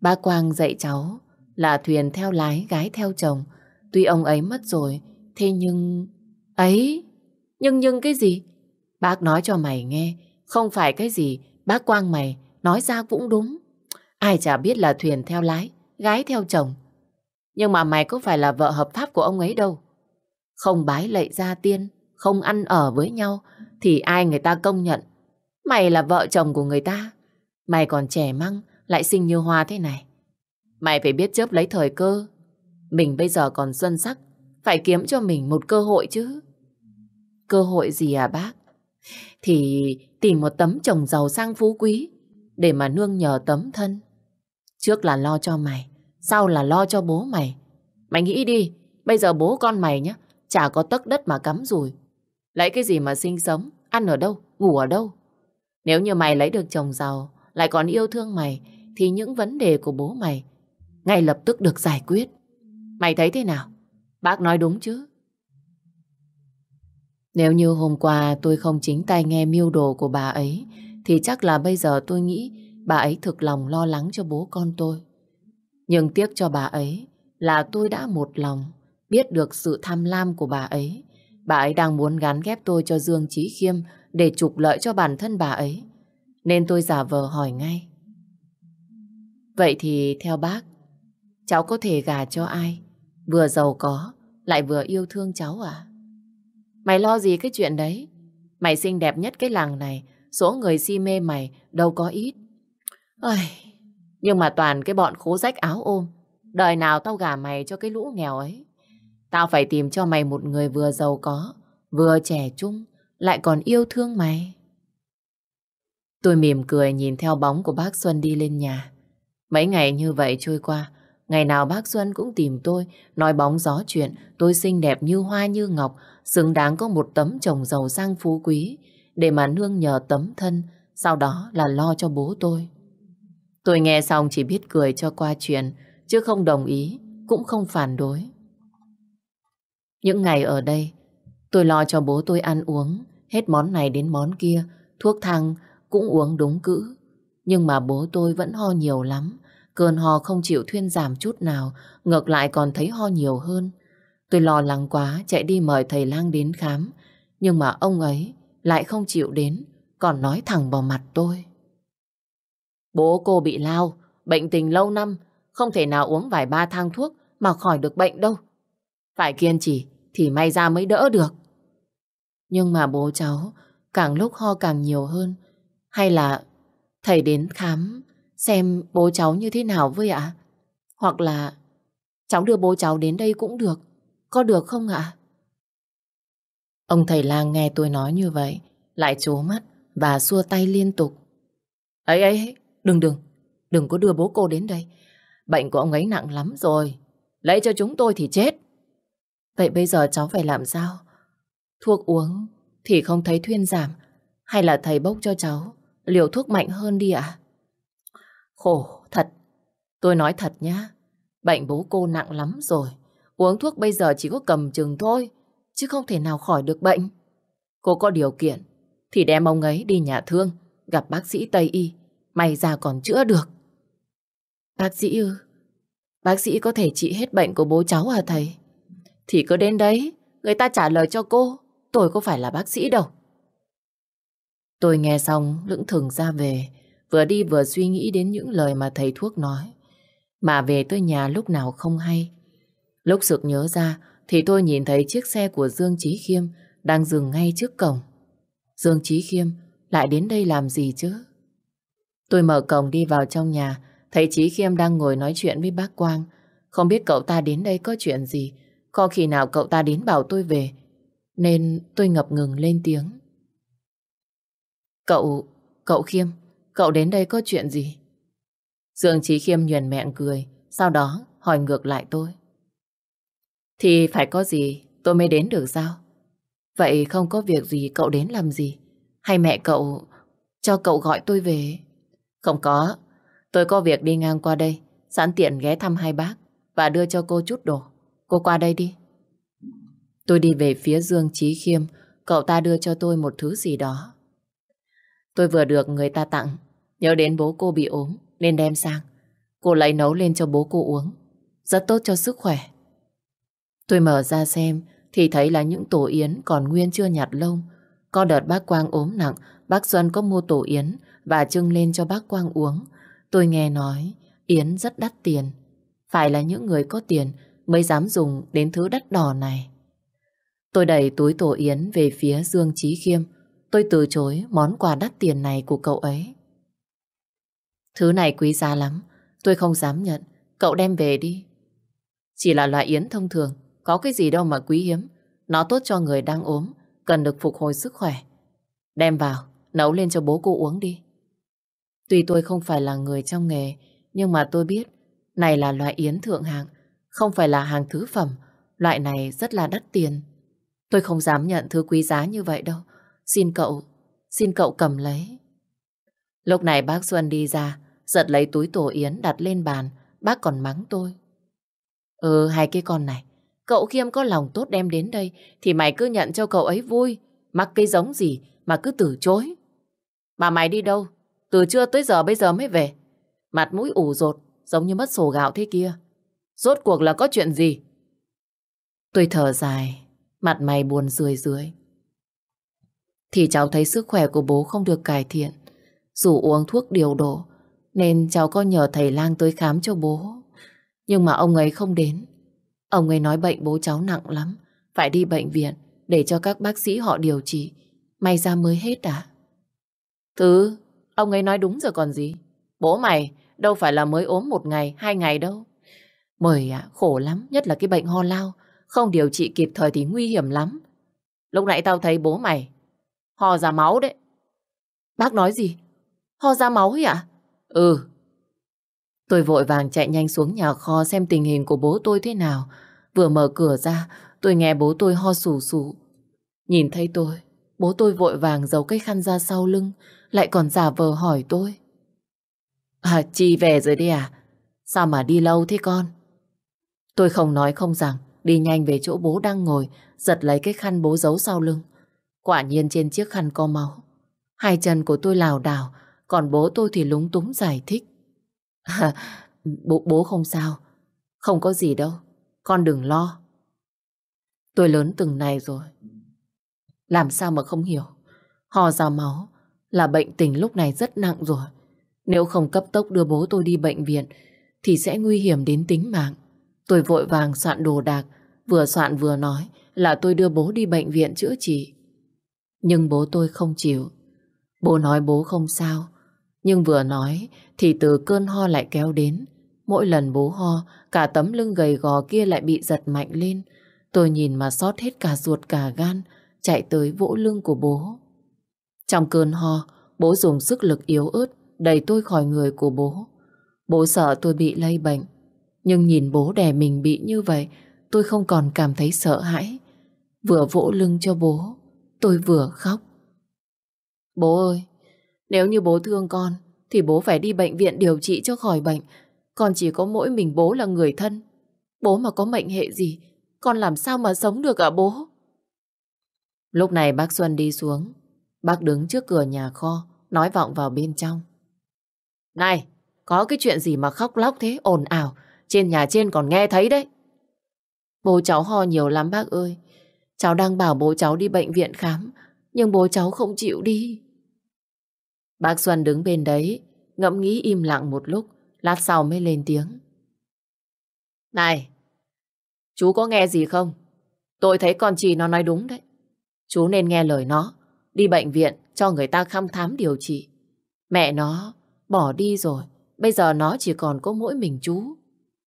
Ba Quang dạy cháu là thuyền theo lái, gái theo chồng. Tuy ông ấy mất rồi, thế nhưng... Ấy, nhưng nhưng cái gì? Bác nói cho mày nghe, không phải cái gì bác Quang mày nói ra cũng đúng. Ai chả biết là thuyền theo lái, gái theo chồng. Nhưng mà mày có phải là vợ hợp pháp của ông ấy đâu. Không bái lệ gia tiên, không ăn ở với nhau, thì ai người ta công nhận. Mày là vợ chồng của người ta. Mày còn trẻ măng, lại xinh như hoa thế này. Mày phải biết chớp lấy thời cơ. Mình bây giờ còn xuân sắc, phải kiếm cho mình một cơ hội chứ. Cơ hội gì à bác? Thì tìm một tấm chồng giàu sang phú quý để mà nương nhờ tấm thân. Trước là lo cho mày, sau là lo cho bố mày. Mày nghĩ đi, bây giờ bố con mày nhá, chả có tấc đất mà cắm rùi. Lấy cái gì mà sinh sống, ăn ở đâu, ngủ ở đâu. Nếu như mày lấy được chồng giàu, lại còn yêu thương mày, thì những vấn đề của bố mày ngay lập tức được giải quyết. Mày thấy thế nào? Bác nói đúng chứ? Nếu như hôm qua tôi không chính tay nghe miêu đồ của bà ấy, thì chắc là bây giờ tôi nghĩ bà ấy thực lòng lo lắng cho bố con tôi. Nhưng tiếc cho bà ấy là tôi đã một lòng biết được sự tham lam của bà ấy. Bà ấy đang muốn gắn ghép tôi cho Dương Trí Khiêm để trục lợi cho bản thân bà ấy. Nên tôi giả vờ hỏi ngay. Vậy thì theo bác, cháu có thể gả cho ai? Vừa giàu có, lại vừa yêu thương cháu à? Mày lo gì cái chuyện đấy? Mày xinh đẹp nhất cái làng này, số người si mê mày đâu có ít. Ôi, nhưng mà toàn cái bọn khố rách áo ôm. Đời nào tao gả mày cho cái lũ nghèo ấy. Tao phải tìm cho mày một người vừa giàu có, vừa trẻ trung, lại còn yêu thương mày. Tôi mỉm cười nhìn theo bóng của bác Xuân đi lên nhà. Mấy ngày như vậy trôi qua, ngày nào bác Xuân cũng tìm tôi, nói bóng gió chuyện, tôi xinh đẹp như hoa như ngọc, xứng đáng có một tấm chồng giàu sang phú quý, để mà nương nhờ tấm thân, sau đó là lo cho bố tôi. Tôi nghe xong chỉ biết cười cho qua chuyện, chứ không đồng ý, cũng không phản đối. Những ngày ở đây, tôi lo cho bố tôi ăn uống, hết món này đến món kia, thuốc thang cũng uống đúng cữ. Nhưng mà bố tôi vẫn ho nhiều lắm, cơn ho không chịu thuyên giảm chút nào, ngược lại còn thấy ho nhiều hơn. Tôi lo lắng quá, chạy đi mời thầy lang đến khám, nhưng mà ông ấy lại không chịu đến, còn nói thẳng vào mặt tôi. Bố cô bị lao, bệnh tình lâu năm, không thể nào uống vài ba thang thuốc mà khỏi được bệnh đâu. Phải kiên trì thì may ra mới đỡ được. Nhưng mà bố cháu càng lúc ho càng nhiều hơn. Hay là thầy đến khám xem bố cháu như thế nào với ạ? Hoặc là cháu đưa bố cháu đến đây cũng được. Có được không ạ? Ông thầy lang nghe tôi nói như vậy, lại trố mắt và xua tay liên tục. Ấy ấy, đừng đừng, đừng có đưa bố cô đến đây. Bệnh của ông ấy nặng lắm rồi. Lấy cho chúng tôi thì chết. Vậy bây giờ cháu phải làm sao? Thuốc uống thì không thấy thuyên giảm. Hay là thầy bốc cho cháu liều thuốc mạnh hơn đi ạ? Khổ thật. Tôi nói thật nhá. Bệnh bố cô nặng lắm rồi. Uống thuốc bây giờ chỉ có cầm chừng thôi. Chứ không thể nào khỏi được bệnh. Cô có điều kiện thì đem ông ấy đi nhà thương gặp bác sĩ Tây Y. May ra còn chữa được. Bác sĩ ư? Bác sĩ có thể trị hết bệnh của bố cháu à thầy? Thì cứ đến đấy, người ta trả lời cho cô. Tôi có phải là bác sĩ đâu. Tôi nghe xong lững thừng ra về, vừa đi vừa suy nghĩ đến những lời mà thầy thuốc nói. Mà về tới nhà lúc nào không hay. Lúc sực nhớ ra thì tôi nhìn thấy chiếc xe của Dương Trí Khiêm đang dừng ngay trước cổng. Dương Trí Khiêm lại đến đây làm gì chứ? Tôi mở cổng đi vào trong nhà, thấy Trí Khiêm đang ngồi nói chuyện với bác Quang. Không biết cậu ta đến đây có chuyện gì, có khi nào cậu ta đến bảo tôi về, nên tôi ngập ngừng lên tiếng. Cậu, cậu Khiêm, cậu đến đây có chuyện gì? Dương Trí Khiêm nhuền mẹn cười, sau đó hỏi ngược lại tôi. Thì phải có gì tôi mới đến được sao? Vậy không có việc gì cậu đến làm gì? Hay mẹ cậu cho cậu gọi tôi về? Không có, tôi có việc đi ngang qua đây, sẵn tiện ghé thăm hai bác và đưa cho cô chút đồ. Cô qua đây đi. Tôi đi về phía Dương Trí Khiêm, cậu ta đưa cho tôi một thứ gì đó. Tôi vừa được người ta tặng, nhớ đến bố cô bị ốm nên đem sang. Cô lấy nấu lên cho bố cô uống, rất tốt cho sức khỏe. Tôi mở ra xem thì thấy là những tổ yến còn nguyên chưa nhặt lông. Có đợt bác Quang ốm nặng, bác Xuân có mua tổ yến và trưng lên cho bác Quang uống. Tôi nghe nói yến rất đắt tiền. Phải là những người có tiền mới dám dùng đến thứ đắt đỏ này. Tôi đẩy túi tổ yến về phía Dương Trí Khiêm. Tôi từ chối món quà đắt tiền này của cậu ấy. Thứ này quý giá lắm, tôi không dám nhận. Cậu đem về đi. Chỉ là loại yến thông thường, có cái gì đâu mà quý hiếm. Nó tốt cho người đang ốm, cần được phục hồi sức khỏe. Đem vào, nấu lên cho bố cô uống đi. Tuy tôi không phải là người trong nghề, nhưng mà tôi biết này là loại yến thượng hạng, không phải là hàng thứ phẩm. Loại này rất là đắt tiền. Tôi không dám nhận thứ quý giá như vậy đâu. Xin cậu, xin cậu cầm lấy. Lúc này bác Xuân đi ra, giật lấy túi tổ yến đặt lên bàn, bác còn mắng tôi. Ừ, hai cái con này, cậu Khiêm có lòng tốt đem đến đây, thì mày cứ nhận cho cậu ấy vui, mắc cái giống gì mà cứ từ chối. Mà mày đi đâu? Từ trưa tới giờ bây giờ mới về. Mặt mũi ủ rột, giống như mất sổ gạo thế kia. Rốt cuộc là có chuyện gì? Tôi thở dài, mặt mày buồn rười rưới. Thì cháu thấy sức khỏe của bố không được cải thiện. Dù uống thuốc điều độ, nên cháu có nhờ thầy lang tới khám cho bố. Nhưng mà ông ấy không đến. Ông ấy nói bệnh bố cháu nặng lắm, phải đi bệnh viện để cho các bác sĩ họ điều trị. May ra mới hết à? Thứ, ông ấy nói đúng rồi còn gì. Bố mày đâu phải là mới ốm một ngày, hai ngày đâu. Mời ạ, khổ lắm, nhất là cái bệnh ho lao. Không điều trị kịp thời thì nguy hiểm lắm. Lúc nãy tao thấy bố mày ho ra máu đấy. Bác nói gì? Ho ra máu ấy ạ? Ừ. Tôi vội vàng chạy nhanh xuống nhà kho xem tình hình của bố tôi thế nào. Vừa mở cửa ra, tôi nghe bố tôi ho sù sù. Nhìn thấy tôi, bố tôi vội vàng giấu cái khăn ra sau lưng, lại còn giả vờ hỏi tôi. À, Chi về rồi đi à? Sao mà đi lâu thế con? Tôi không nói không rằng, đi nhanh về chỗ bố đang ngồi, giật lấy cái khăn bố giấu sau lưng. Quả nhiên trên chiếc khăn có máu. Hai chân của tôi lào đảo, còn bố tôi thì lúng túng giải thích. À, bố, bố không sao, không có gì đâu, con đừng lo. Tôi lớn từng này rồi. Làm sao mà không hiểu. Hò ra máu là bệnh tình lúc này rất nặng rồi. Nếu không cấp tốc đưa bố tôi đi bệnh viện thì sẽ nguy hiểm đến tính mạng. Tôi vội vàng soạn đồ đạc, vừa soạn vừa nói là tôi đưa bố đi bệnh viện chữa trị. Nhưng bố tôi không chịu. Bố nói bố không sao, nhưng vừa nói thì từ cơn ho lại kéo đến. Mỗi lần bố ho, cả tấm lưng gầy gò kia lại bị giật mạnh lên. Tôi nhìn mà sót hết cả ruột cả gan, chạy tới vỗ lưng của bố. Trong cơn ho, bố dùng sức lực yếu ớt đẩy tôi khỏi người của bố. Bố sợ tôi bị lây bệnh, nhưng nhìn bố đè mình bị như vậy, tôi không còn cảm thấy sợ hãi. Vừa vỗ lưng cho bố, tôi vừa khóc. Bố ơi, nếu như bố thương con, thì bố phải đi bệnh viện điều trị cho khỏi bệnh. Con chỉ có mỗi mình bố là người thân. Bố mà có mệnh hệ gì, con làm sao mà sống được ạ bố? Lúc này bác Xuân đi xuống. Bác đứng trước cửa nhà kho, nói vọng vào bên trong. Này, có cái chuyện gì mà khóc lóc thế, ồn ào. Trên nhà trên còn nghe thấy đấy. Bố cháu ho nhiều lắm bác ơi. Cháu đang bảo bố cháu đi bệnh viện khám, nhưng bố cháu không chịu đi. Bác Xuân đứng bên đấy, ngẫm nghĩ im lặng một lúc, lát sau mới lên tiếng. Này, chú có nghe gì không? Tôi thấy con chị nó nói đúng đấy. Chú nên nghe lời nó, đi bệnh viện cho người ta khám thám điều trị. Mẹ nó bỏ đi rồi, bây giờ nó chỉ còn có mỗi mình chú.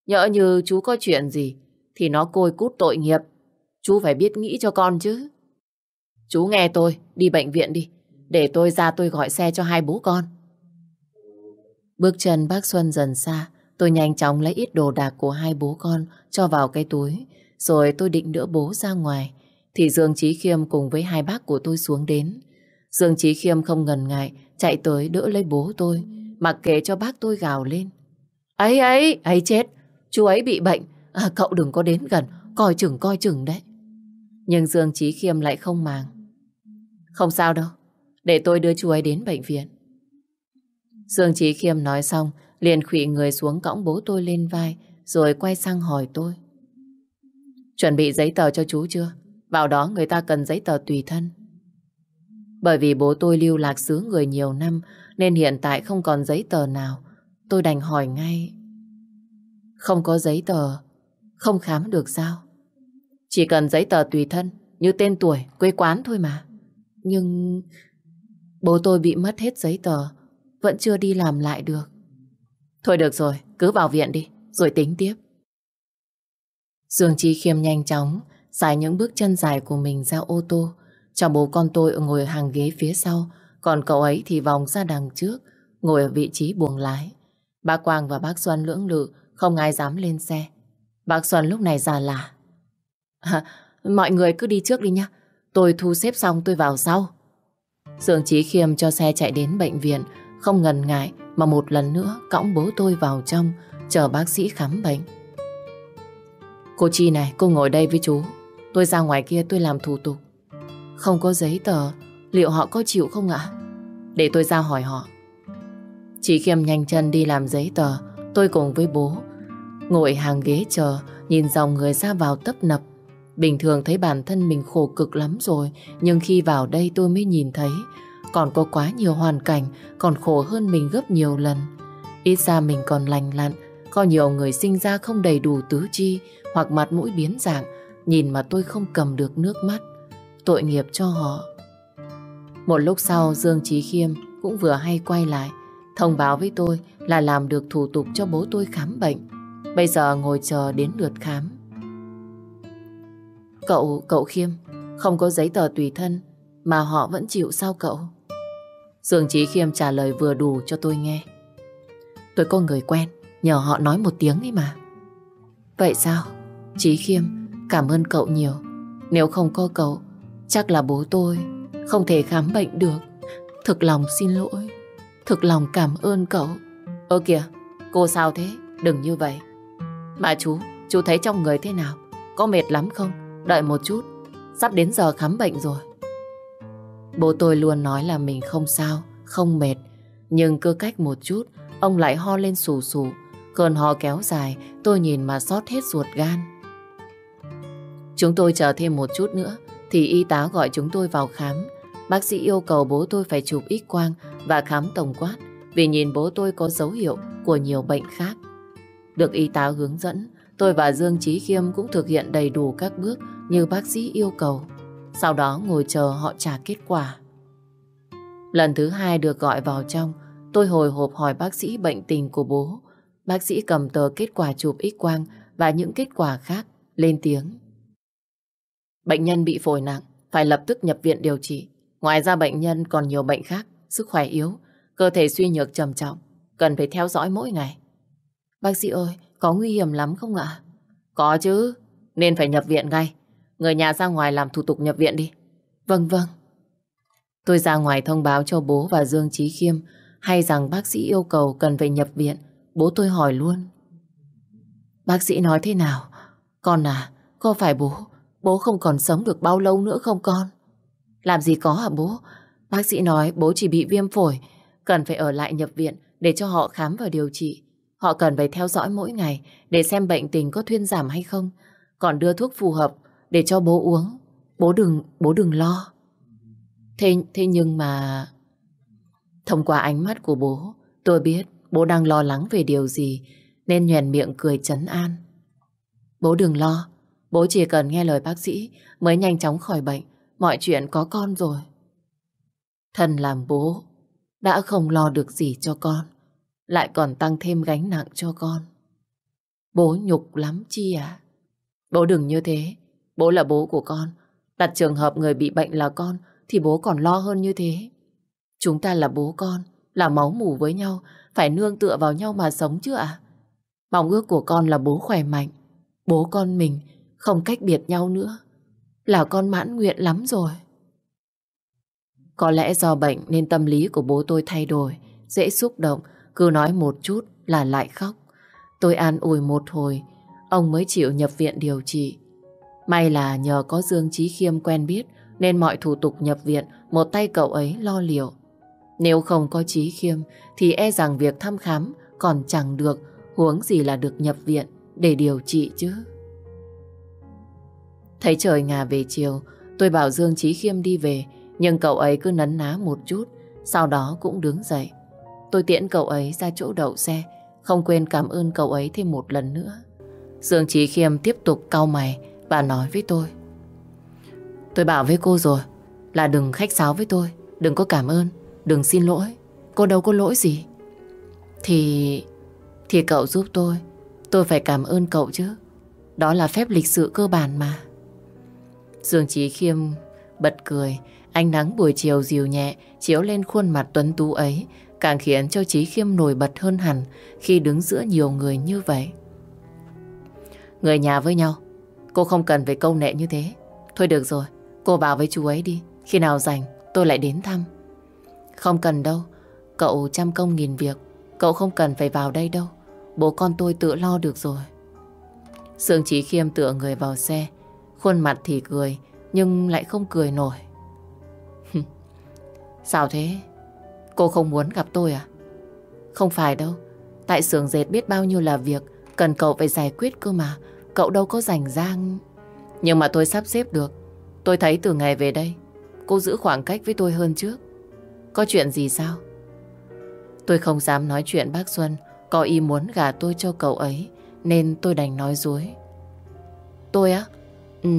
Nhỡ như chú có chuyện gì, thì nó côi cút tội nghiệp. Chú phải biết nghĩ cho con chứ. Chú nghe tôi, đi bệnh viện đi. Để tôi ra tôi gọi xe cho hai bố con. Bước chân bác Xuân dần xa, tôi nhanh chóng lấy ít đồ đạc của hai bố con cho vào cái túi, rồi tôi định đỡ bố ra ngoài. Thì Dương Trí Khiêm cùng với hai bác của tôi xuống đến. Dương Trí Khiêm không ngần ngại, chạy tới đỡ lấy bố tôi, mặc kệ cho bác tôi gào lên. ấy ấy, ấy chết, chú ấy bị bệnh, à, cậu đừng có đến gần, coi chừng coi chừng đấy. Nhưng Dương Trí Khiêm lại không màng. Không sao đâu, để tôi đưa chú ấy đến bệnh viện. Dương Trí Khiêm nói xong, liền khủy người xuống cõng bố tôi lên vai, rồi quay sang hỏi tôi. Chuẩn bị giấy tờ cho chú chưa? Vào đó người ta cần giấy tờ tùy thân. Bởi vì bố tôi lưu lạc xứ người nhiều năm, nên hiện tại không còn giấy tờ nào. Tôi đành hỏi ngay. Không có giấy tờ, không khám được sao? Chỉ cần giấy tờ tùy thân, như tên tuổi, quê quán thôi mà. Nhưng bố tôi bị mất hết giấy tờ, vẫn chưa đi làm lại được. Thôi được rồi, cứ vào viện đi, rồi tính tiếp. Dương Chi Khiêm nhanh chóng, xài những bước chân dài của mình ra ô tô, cho bố con tôi ngồi hàng ghế phía sau, còn cậu ấy thì vòng ra đằng trước, ngồi ở vị trí buồng lái. Bác Quang và bác Xuân lưỡng lự, không ai dám lên xe. Bác Xuân lúc này già là à, Mọi người cứ đi trước đi nhá Tôi thu xếp xong tôi vào sau. Dương Trí Khiêm cho xe chạy đến bệnh viện Không ngần ngại Mà một lần nữa cõng bố tôi vào trong Chờ bác sĩ khám bệnh. Cô Chi này cô ngồi đây với chú. Tôi ra ngoài kia tôi làm thủ tục. Không có giấy tờ, Liệu họ có chịu không ạ? Để tôi ra hỏi họ. Chị Khiêm nhanh chân đi làm giấy tờ, Tôi cùng với bố. Ngồi hàng ghế chờ, Nhìn dòng người ra vào tấp nập. Bình thường thấy bản thân mình khổ cực lắm rồi, Nhưng khi vào đây tôi mới nhìn thấy. Còn có quá nhiều hoàn cảnh, Còn khổ hơn mình gấp nhiều lần. Ít ra mình còn lành lặn, Có nhiều người sinh ra không đầy đủ tứ chi, Hoặc mặt mũi biến dạng Nhìn mà tôi không cầm được nước mắt Tội nghiệp cho họ Một lúc sau Dương Trí Khiêm Cũng vừa hay quay lại Thông báo với tôi là làm được thủ tục cho bố tôi khám bệnh Bây giờ ngồi chờ đến lượt khám. Cậu, cậu Khiêm, không có giấy tờ tùy thân mà họ vẫn chịu sao cậu? Dương Trí Khiêm trả lời vừa đủ cho tôi nghe. Tôi có người quen, nhờ họ nói một tiếng ấy mà. Vậy sao? Trí Khiêm, cảm ơn cậu nhiều. Nếu không có cậu, chắc là bố tôi không thể khám bệnh được. Thực lòng xin lỗi. Thực lòng cảm ơn cậu. Ơ kìa, cô sao thế? Đừng như vậy. Mà chú, chú thấy trong người thế nào? Có mệt lắm không? Đợi một chút, sắp đến giờ khám bệnh rồi. Bố tôi luôn nói là mình không sao, không mệt. Nhưng cứ cách một chút, ông lại ho lên sù sù. Cơn ho kéo dài, tôi nhìn mà xót hết ruột gan. Chúng tôi chờ thêm một chút nữa, thì y tá gọi chúng tôi vào khám. Bác sĩ yêu cầu bố tôi phải chụp x quang và khám tổng quát vì nhìn bố tôi có dấu hiệu của nhiều bệnh khác. Được y tá hướng dẫn, tôi và Dương Trí Khiêm cũng thực hiện đầy đủ các bước như bác sĩ yêu cầu. Sau đó ngồi chờ họ trả kết quả. Lần thứ hai được gọi vào trong, tôi hồi hộp hỏi bác sĩ bệnh tình của bố. Bác sĩ cầm tờ kết quả chụp x-quang và những kết quả khác, lên tiếng. Bệnh nhân bị phổi nặng, phải lập tức nhập viện điều trị. Ngoài ra bệnh nhân còn nhiều bệnh khác, sức khỏe yếu, cơ thể suy nhược trầm trọng, cần phải theo dõi mỗi ngày. Bác sĩ ơi, có nguy hiểm lắm không ạ? Có chứ, nên phải nhập viện ngay. Người nhà ra ngoài làm thủ tục nhập viện đi. Vâng vâng. Tôi ra ngoài thông báo cho bố và Dương Trí Khiêm hay rằng bác sĩ yêu cầu cần phải nhập viện. Bố tôi hỏi luôn. Bác sĩ nói thế nào? Con à, có phải bố, bố không còn sống được bao lâu nữa không con? Làm gì có hả bố? Bác sĩ nói bố chỉ bị viêm phổi, cần phải ở lại nhập viện để cho họ khám và điều trị. Họ cần phải theo dõi mỗi ngày để xem bệnh tình có thuyên giảm hay không. Còn đưa thuốc phù hợp để cho bố uống. Bố đừng, bố đừng lo. Thế, thế nhưng mà... Thông qua ánh mắt của bố, tôi biết bố đang lo lắng về điều gì nên nhoèn miệng cười chấn an. Bố đừng lo, bố chỉ cần nghe lời bác sĩ mới nhanh chóng khỏi bệnh, mọi chuyện có con rồi. Thần làm bố, đã không lo được gì cho con, lại còn tăng thêm gánh nặng cho con. Bố nhục lắm chi à? Bố đừng như thế, bố là bố của con, đặt trường hợp người bị bệnh là con thì bố còn lo hơn như thế. Chúng ta là bố con, là máu mủ với nhau, phải nương tựa vào nhau mà sống chứ ạ? À? Mong ước của con là bố khỏe mạnh, bố con mình không cách biệt nhau nữa. Là con mãn nguyện lắm rồi. Có lẽ do bệnh nên tâm lý của bố tôi thay đổi, dễ xúc động, cứ nói một chút là lại khóc. Tôi an ủi một hồi, ông mới chịu nhập viện điều trị. May là nhờ có Dương Trí Khiêm quen biết nên mọi thủ tục nhập viện một tay cậu ấy lo liệu. Nếu không có Trí Khiêm thì e rằng việc thăm khám còn chẳng được, huống gì là được nhập viện để điều trị chứ. Thấy trời ngà về chiều, tôi bảo Dương Trí Khiêm đi về, nhưng cậu ấy cứ nấn ná một chút, sau đó cũng đứng dậy. Tôi tiễn cậu ấy ra chỗ đậu xe, không quên cảm ơn cậu ấy thêm một lần nữa. Dương Trí Khiêm tiếp tục cau mày và nói với tôi. Tôi bảo với cô rồi, là đừng khách sáo với tôi, đừng có cảm ơn, đừng xin lỗi. Cô đâu có lỗi gì. Thì... thì cậu giúp tôi, tôi phải cảm ơn cậu chứ. Đó là phép lịch sự cơ bản mà. Dương Trí Khiêm bật cười, ánh nắng buổi chiều dịu nhẹ chiếu lên khuôn mặt tuấn tú ấy, càng khiến cho Trí Khiêm nổi bật hơn hẳn khi đứng giữa nhiều người như vậy. Người nhà với nhau, cô không cần phải câu nệ như thế. Thôi được rồi, cô bảo với chú ấy đi, khi nào rảnh tôi lại đến thăm. Không cần đâu, cậu trăm công nghìn việc, cậu không cần phải vào đây đâu. Bố con tôi tự lo được rồi. Sương Trí Khiêm tựa người vào xe, khuôn mặt thì cười, nhưng lại không cười nổi. Sao thế? Cô không muốn gặp tôi à? Không phải đâu. Tại xưởng dệt biết bao nhiêu là việc cần cậu phải giải quyết cơ mà. Cậu đâu có rảnh rang. Nhưng mà tôi sắp xếp được. Tôi thấy từ ngày về đây, cô giữ khoảng cách với tôi hơn trước. Có chuyện gì sao? Tôi không dám nói chuyện bác Xuân có ý muốn gả tôi cho cậu ấy nên tôi đành nói dối. Tôi á? Ừ,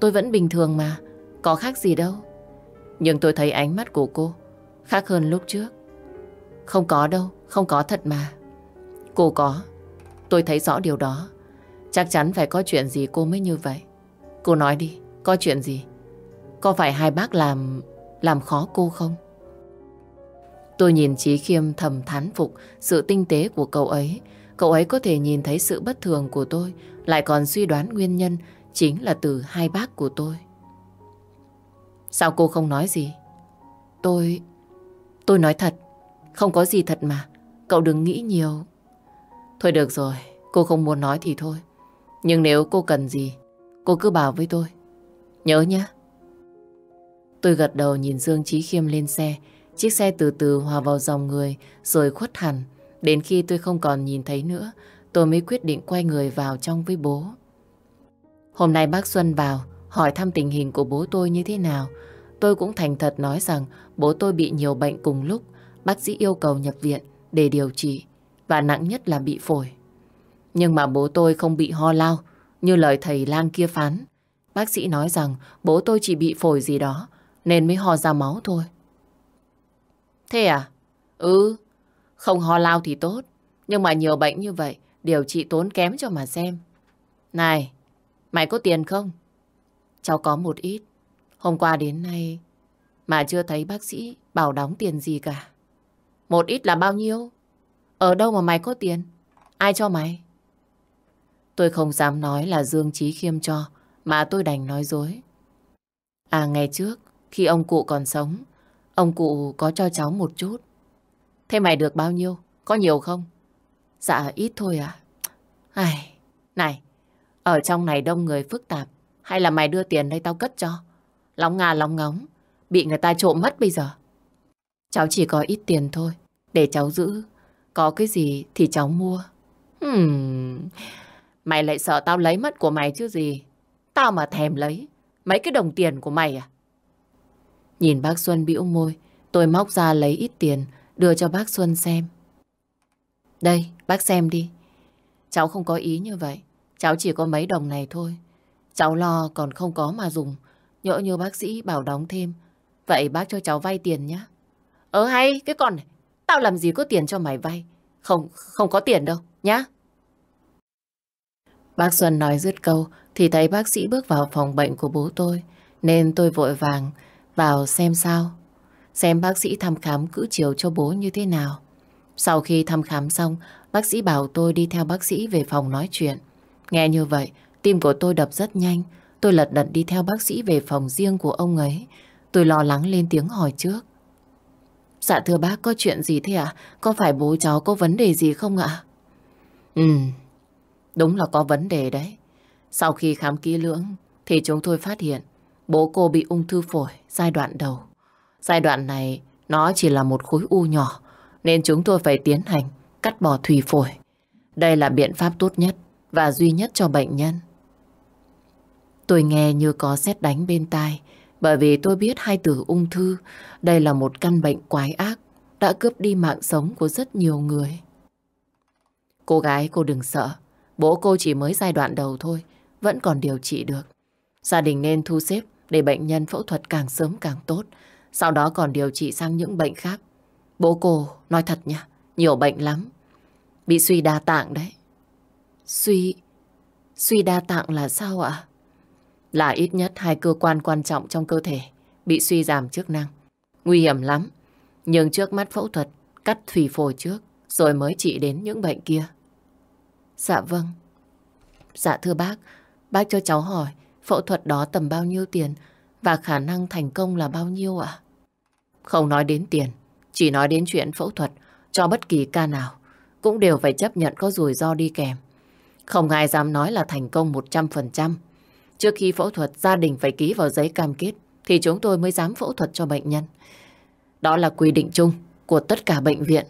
tôi vẫn bình thường mà. Có khác gì đâu. Nhưng tôi thấy ánh mắt của cô khác hơn lúc trước. Không có đâu, không có thật mà. Cô có. Tôi thấy rõ điều đó. Chắc chắn phải có chuyện gì cô mới như vậy. Cô nói đi, có chuyện gì? Có phải hai bác làm làm khó cô không? Tôi nhìn trí Khiêm thầm thán phục sự tinh tế của cậu ấy. Cậu ấy có thể nhìn thấy sự bất thường của tôi, lại còn suy đoán nguyên nhân chính là từ hai bác của tôi. Sao cô không nói gì? Tôi... Tôi nói thật. Không có gì thật mà. Cậu đừng nghĩ nhiều. Thôi được rồi. Cô không muốn nói thì thôi. Nhưng nếu cô cần gì, cô cứ bảo với tôi. Nhớ nhé. Tôi gật đầu nhìn Dương Trí Khiêm lên xe. Chiếc xe từ từ hòa vào dòng người rồi khuất hẳn. Đến khi tôi không còn nhìn thấy nữa, tôi mới quyết định quay người vào trong với bố. Hôm nay bác Xuân vào hỏi thăm tình hình của bố tôi như thế nào. Tôi cũng thành thật nói rằng bố tôi bị nhiều bệnh cùng lúc. Bác sĩ yêu cầu nhập viện để điều trị và nặng nhất là bị phổi. Nhưng mà bố tôi không bị ho lao, như lời thầy lang kia phán. Bác sĩ nói rằng bố tôi chỉ bị phổi gì đó, nên mới ho ra máu thôi. Thế à? Ừ, không ho lao thì tốt. Nhưng mà nhiều bệnh như vậy, điều trị tốn kém cho mà xem. Này, mày có tiền không? Cháu có một ít. Hôm qua đến nay mà chưa thấy bác sĩ bảo đóng tiền gì cả. Một ít là bao nhiêu? Ở đâu mà mày có tiền? Ai cho mày? Tôi không dám nói là Dương Trí Khiêm cho, mà tôi đành nói dối. À ngày trước, khi ông cụ còn sống, ông cụ có cho cháu một chút. Thế mày được bao nhiêu? Có nhiều không? Dạ ít thôi à. Ai, này, ở trong này đông người phức tạp, hay là mày đưa tiền đây tao cất cho? Lóng ngà lóng ngóng, bị người ta trộm mất bây giờ. Cháu chỉ có ít tiền thôi, để cháu giữ. Có cái gì thì cháu mua. Hmm, mày lại sợ tao lấy mất của mày chứ gì. Tao mà thèm lấy, mấy cái đồng tiền của mày à? Nhìn bác Xuân bĩu môi, tôi móc ra lấy ít tiền, đưa cho bác Xuân xem. Đây, bác xem đi. Cháu không có ý như vậy. Cháu chỉ có mấy đồng này thôi. Cháu lo còn không có mà dùng. Nhỡ như bác sĩ bảo đóng thêm. Vậy bác cho cháu vay tiền nhé. Ờ hay, cái con này. Tao làm gì có tiền cho mày vay. Không, không có tiền đâu, nhá. Bác Xuân nói dứt câu thì thấy bác sĩ bước vào phòng bệnh của bố tôi. Nên tôi vội vàng vào xem sao. Xem bác sĩ thăm khám cữ chiều cho bố như thế nào. Sau khi thăm khám xong, bác sĩ bảo tôi đi theo bác sĩ về phòng nói chuyện. Nghe như vậy, tim của tôi đập rất nhanh. Tôi lật đật đi theo bác sĩ về phòng riêng của ông ấy. Tôi lo lắng lên tiếng hỏi trước. Dạ thưa bác, có chuyện gì thế ạ? Có phải bố cháu có vấn đề gì không ạ? Ừ, đúng là có vấn đề đấy. Sau khi khám kỹ lưỡng, thì chúng tôi phát hiện bố cô bị ung thư phổi giai đoạn đầu. Giai đoạn này nó chỉ là một khối u nhỏ, nên chúng tôi phải tiến hành cắt bỏ thủy phổi. Đây là biện pháp tốt nhất và duy nhất cho bệnh nhân. Tôi nghe như có xét đánh bên tai, bởi vì tôi biết hai từ ung thư, đây là một căn bệnh quái ác, đã cướp đi mạng sống của rất nhiều người. Cô gái cô đừng sợ, bố cô chỉ mới giai đoạn đầu thôi, vẫn còn điều trị được. Gia đình nên thu xếp để bệnh nhân phẫu thuật càng sớm càng tốt, sau đó còn điều trị sang những bệnh khác. Bố cô, nói thật nha, nhiều bệnh lắm. Bị suy đa tạng đấy. Suy... Suy đa tạng là sao ạ? Là ít nhất hai cơ quan quan trọng trong cơ thể bị suy giảm chức năng. Nguy hiểm lắm. Nhưng trước mắt phẫu thuật, cắt thủy phổi trước, rồi mới trị đến những bệnh kia. Dạ vâng. Dạ thưa bác, bác cho cháu hỏi, phẫu thuật đó tầm bao nhiêu tiền và khả năng thành công là bao nhiêu ạ? Không nói đến tiền, chỉ nói đến chuyện phẫu thuật cho bất kỳ ca nào cũng đều phải chấp nhận có rủi ro đi kèm. Không ai dám nói là thành công 100%. Trước khi phẫu thuật, gia đình phải ký vào giấy cam kết thì chúng tôi mới dám phẫu thuật cho bệnh nhân. Đó là quy định chung của tất cả bệnh viện.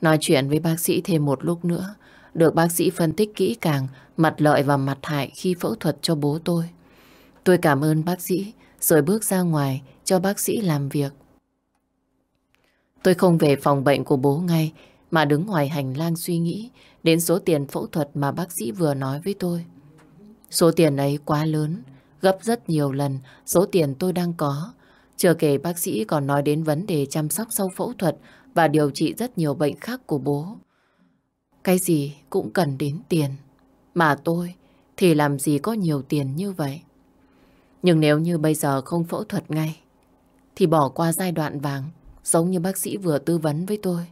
Nói chuyện với bác sĩ thêm một lúc nữa, được bác sĩ phân tích kỹ càng mặt lợi và mặt hại khi phẫu thuật cho bố tôi. Tôi cảm ơn bác sĩ, rồi bước ra ngoài cho bác sĩ làm việc. Tôi không về phòng bệnh của bố ngay, mà đứng ngoài hành lang suy nghĩ đến số tiền phẫu thuật mà bác sĩ vừa nói với tôi. Số tiền ấy quá lớn, gấp rất nhiều lần số tiền tôi đang có. Chưa kể bác sĩ còn nói đến vấn đề chăm sóc sau phẫu thuật và điều trị rất nhiều bệnh khác của bố. Cái gì cũng cần đến tiền. Mà tôi thì làm gì có nhiều tiền như vậy. Nhưng nếu như bây giờ không phẫu thuật ngay, thì bỏ qua giai đoạn vàng, giống như bác sĩ vừa tư vấn với tôi.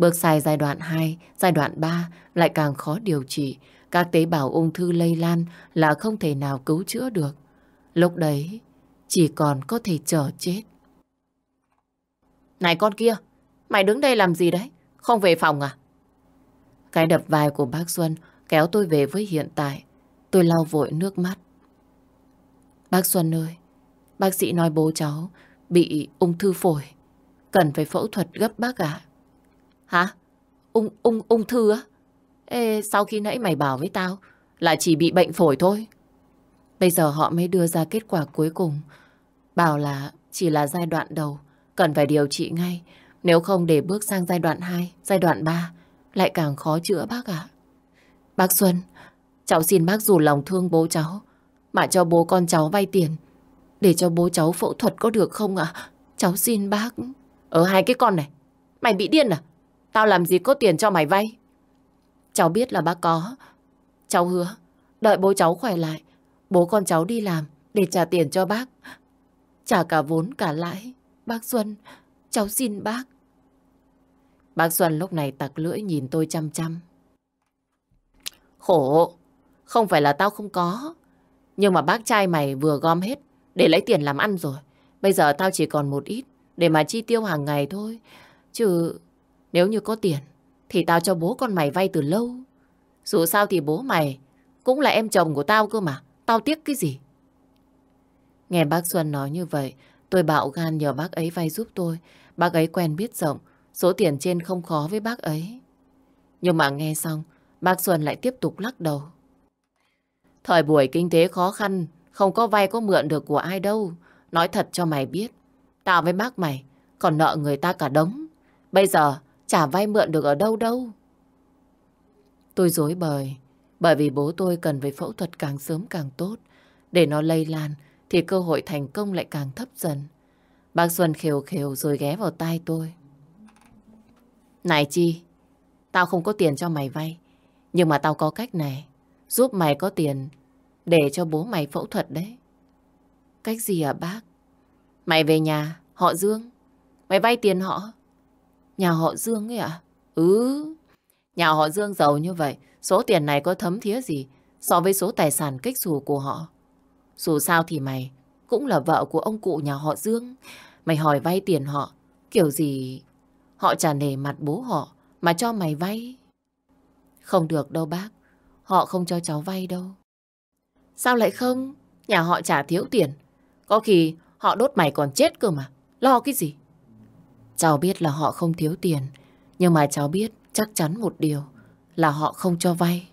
Bước sai giai đoạn 2, giai đoạn 3 lại càng khó điều trị. Các tế bào ung thư lây lan là không thể nào cứu chữa được. Lúc đấy, chỉ còn có thể chờ chết. Này con kia, mày đứng đây làm gì đấy? Không về phòng à? Cái đập vai của bác Xuân kéo tôi về với hiện tại. Tôi lau vội nước mắt. Bác Xuân ơi, bác sĩ nói bố cháu bị ung thư phổi. Cần phải phẫu thuật gấp bác ạ. Hả? Ung, ung, ung thư á? Ê, sau khi nãy mày bảo với tao là chỉ bị bệnh phổi thôi. Bây giờ họ mới đưa ra kết quả cuối cùng. Bảo là chỉ là giai đoạn đầu, cần phải điều trị ngay. Nếu không để bước sang giai đoạn 2, giai đoạn 3, lại càng khó chữa bác ạ. Bác Xuân, cháu xin bác dù lòng thương bố cháu, mà cho bố con cháu vay tiền, để cho bố cháu phẫu thuật có được không ạ? Cháu xin bác. Ở hai cái con này, mày bị điên à? Tao làm gì có tiền cho mày vay? Cháu biết là bác có. Cháu hứa, đợi bố cháu khỏe lại, bố con cháu đi làm để trả tiền cho bác. Trả cả vốn cả lãi. Bác Xuân, cháu xin bác. Bác Xuân lúc này tặc lưỡi nhìn tôi chăm chăm. Khổ, không phải là tao không có. Nhưng mà bác trai mày vừa gom hết để lấy tiền làm ăn rồi. Bây giờ tao chỉ còn một ít để mà chi tiêu hàng ngày thôi. Chứ nếu như có tiền thì tao cho bố con mày vay từ lâu. Dù sao thì bố mày cũng là em chồng của tao cơ mà. Tao tiếc cái gì? Nghe bác Xuân nói như vậy, tôi bạo gan nhờ bác ấy vay giúp tôi. Bác ấy quen biết rộng, số tiền trên không khó với bác ấy. Nhưng mà nghe xong, bác Xuân lại tiếp tục lắc đầu. Thời buổi kinh tế khó khăn, không có vay có mượn được của ai đâu. Nói thật cho mày biết, tao với bác mày còn nợ người ta cả đống. Bây giờ chả vay mượn được ở đâu đâu. Tôi dối bời, bởi vì bố tôi cần phải phẫu thuật càng sớm càng tốt. Để nó lây lan thì cơ hội thành công lại càng thấp dần. Bác Xuân khều khều rồi ghé vào tai tôi. Này Chi, tao không có tiền cho mày vay. Nhưng mà tao có cách này. Giúp mày có tiền để cho bố mày phẫu thuật đấy. Cách gì à bác? Mày về nhà, họ Dương. Mày vay tiền họ. Nhà họ Dương ấy ạ? Ừ, nhà họ Dương giàu như vậy. Số tiền này có thấm thía gì so với số tài sản kích xù của họ. Dù sao thì mày cũng là vợ của ông cụ nhà họ Dương. Mày hỏi vay tiền họ, kiểu gì họ trả nề mặt bố họ mà cho mày vay. Không được đâu bác, họ không cho cháu vay đâu. Sao lại không? Nhà họ trả thiếu tiền. Có khi họ đốt mày còn chết cơ mà. Lo cái gì? Cháu biết là họ không thiếu tiền. Nhưng mà cháu biết chắc chắn một điều, là họ không cho vay.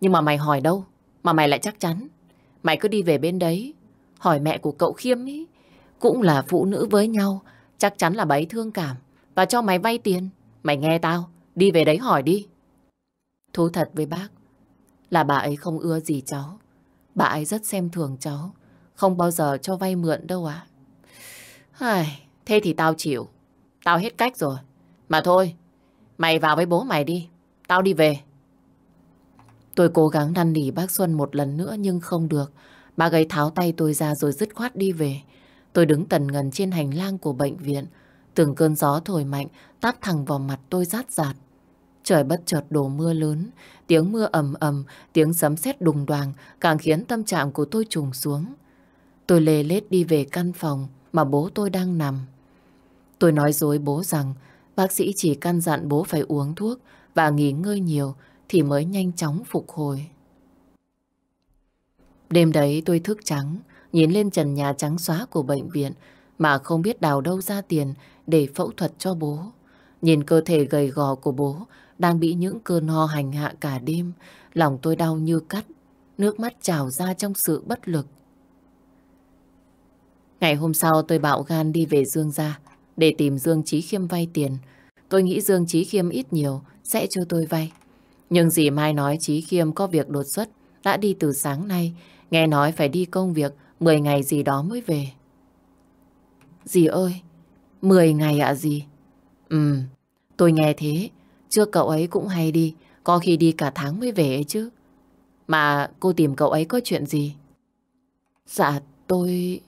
Nhưng mà mày hỏi đâu? Mà mày lại chắc chắn. Mày cứ đi về bên đấy. Hỏi mẹ của cậu Khiêm ý. Cũng là phụ nữ với nhau. Chắc chắn là bấy thương cảm. Và cho mày vay tiền. Mày nghe tao. Đi về đấy hỏi đi. Thú thật với bác. Là bà ấy không ưa gì cháu. Bà ấy rất xem thường cháu. Không bao giờ cho vay mượn đâu ạ. À. thế thì tao chịu. Tao hết cách rồi. Mà thôi, mày vào với bố mày đi. Tao đi về. Tôi cố gắng năn nỉ bác Xuân một lần nữa nhưng không được. Bác ấy tháo tay tôi ra rồi dứt khoát đi về. Tôi đứng tần ngần trên hành lang của bệnh viện. Từng cơn gió thổi mạnh tát thẳng vào mặt tôi rát rạt. Trời bất chợt đổ mưa lớn, tiếng mưa ầm ầm, tiếng sấm sét đùng đoàng càng khiến tâm trạng của tôi trùng xuống. Tôi lê lết đi về căn phòng mà bố tôi đang nằm. Tôi nói dối bố rằng bác sĩ chỉ căn dặn bố phải uống thuốc và nghỉ ngơi nhiều thì mới nhanh chóng phục hồi. Đêm đấy tôi thức trắng, nhìn lên trần nhà trắng xóa của bệnh viện mà không biết đào đâu ra tiền để phẫu thuật cho bố. Nhìn cơ thể gầy gò của bố đang bị những cơn ho hành hạ cả đêm, lòng tôi đau như cắt, nước mắt trào ra trong sự bất lực. Ngày hôm sau tôi bạo gan đi về Dương gia để tìm Dương Chí Khiêm vay tiền. Tôi nghĩ Dương Chí Khiêm ít nhiều sẽ cho tôi vay. Nhưng dì Mai nói Chí Khiêm có việc đột xuất, đã đi từ sáng nay, nghe nói phải đi công việc 10 ngày gì đó mới về. Dì ơi, 10 ngày ạ à dì? Ừ, tôi nghe thế, trước cậu ấy cũng hay đi, có khi đi cả tháng mới về ấy chứ. Mà cô tìm cậu ấy có chuyện gì? Dạ, tôi...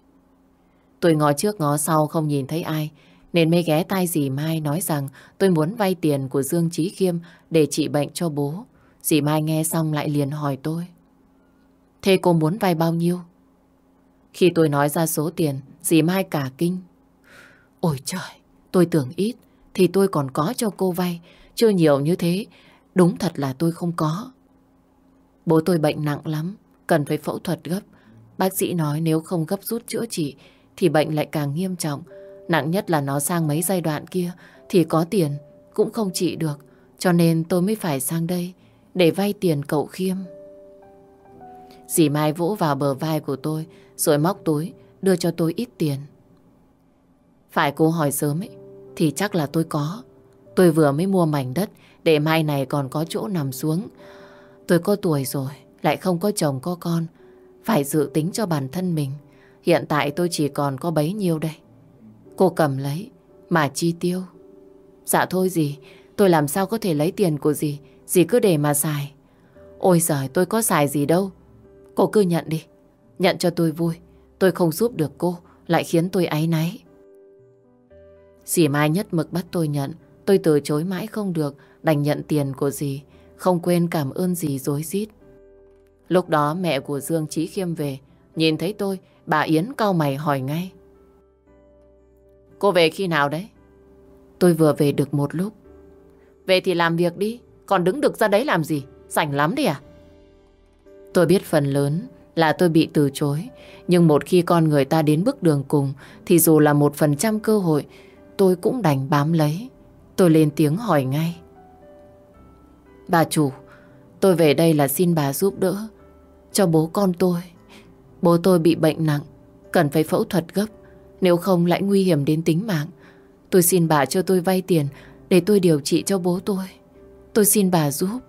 Tôi ngó trước ngó sau không nhìn thấy ai, nên mới ghé tai dì Mai nói rằng tôi muốn vay tiền của Dương Trí Khiêm để trị bệnh cho bố. Dì Mai nghe xong lại liền hỏi tôi. Thế cô muốn vay bao nhiêu? Khi tôi nói ra số tiền, dì Mai cả kinh. Ôi trời, tôi tưởng ít, thì tôi còn có cho cô vay. Chưa nhiều như thế, đúng thật là tôi không có. Bố tôi bệnh nặng lắm, cần phải phẫu thuật gấp. Bác sĩ nói nếu không gấp rút chữa trị, thì bệnh lại càng nghiêm trọng. Nặng nhất là nó sang mấy giai đoạn kia thì có tiền cũng không trị được. Cho nên tôi mới phải sang đây để vay tiền cậu Khiêm. Dì Mai vỗ vào bờ vai của tôi rồi móc túi đưa cho tôi ít tiền. Phải cô hỏi sớm ấy thì chắc là tôi có. Tôi vừa mới mua mảnh đất để mai này còn có chỗ nằm xuống. Tôi có tuổi rồi, lại không có chồng có con. Phải dự tính cho bản thân mình. Hiện tại tôi chỉ còn có bấy nhiêu đây. Cô cầm lấy, mà chi tiêu. Dạ thôi gì, tôi làm sao có thể lấy tiền của gì, gì cứ để mà xài. Ôi giời, tôi có xài gì đâu. Cô cứ nhận đi, nhận cho tôi vui. Tôi không giúp được cô, lại khiến tôi áy náy. Dì Mai nhất mực bắt tôi nhận, tôi từ chối mãi không được, đành nhận tiền của dì, không quên cảm ơn dì dối rít. Lúc đó mẹ của Dương Chí Khiêm về, nhìn thấy tôi, bà Yến cau mày hỏi ngay. Cô về khi nào đấy? Tôi vừa về được một lúc. Về thì làm việc đi, còn đứng được ra đấy làm gì? sảnh lắm đi à? Tôi biết phần lớn là tôi bị từ chối. Nhưng một khi con người ta đến bước đường cùng thì dù là một phần trăm cơ hội tôi cũng đành bám lấy. Tôi lên tiếng hỏi ngay. Bà chủ, tôi về đây là xin bà giúp đỡ cho bố con tôi. Bố tôi bị bệnh nặng, cần phải phẫu thuật gấp, nếu không lại nguy hiểm đến tính mạng. Tôi xin bà cho tôi vay tiền để tôi điều trị cho bố tôi. Tôi xin bà giúp.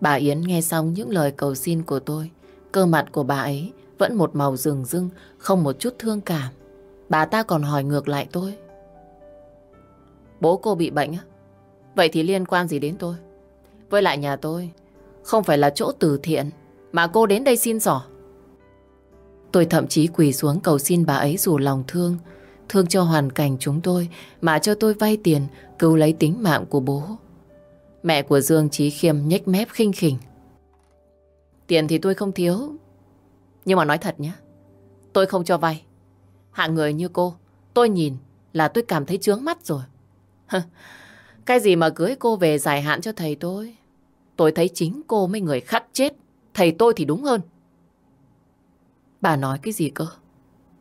Bà Yến nghe xong những lời cầu xin của tôi, cơ mặt của bà ấy vẫn một màu rừng rưng, không một chút thương cảm. Bà ta còn hỏi ngược lại tôi. Bố cô bị bệnh á? Vậy thì liên quan gì đến tôi? Với lại nhà tôi, không phải là chỗ từ thiện, mà cô đến đây xin giỏ. Tôi thậm chí quỳ xuống cầu xin bà ấy dù lòng thương, thương cho hoàn cảnh chúng tôi mà cho tôi vay tiền cứu lấy tính mạng của bố. Mẹ của Dương Trí Khiêm nhếch mép khinh khỉnh. Tiền thì tôi không thiếu, nhưng mà nói thật nhé, tôi không cho vay. Hạng người như cô, tôi nhìn là tôi cảm thấy chướng mắt rồi. Cái gì mà cưới cô về dài hạn cho thầy tôi? Tôi thấy chính cô mấy người khắc chết. Thầy tôi thì đúng hơn. Bà nói cái gì cơ?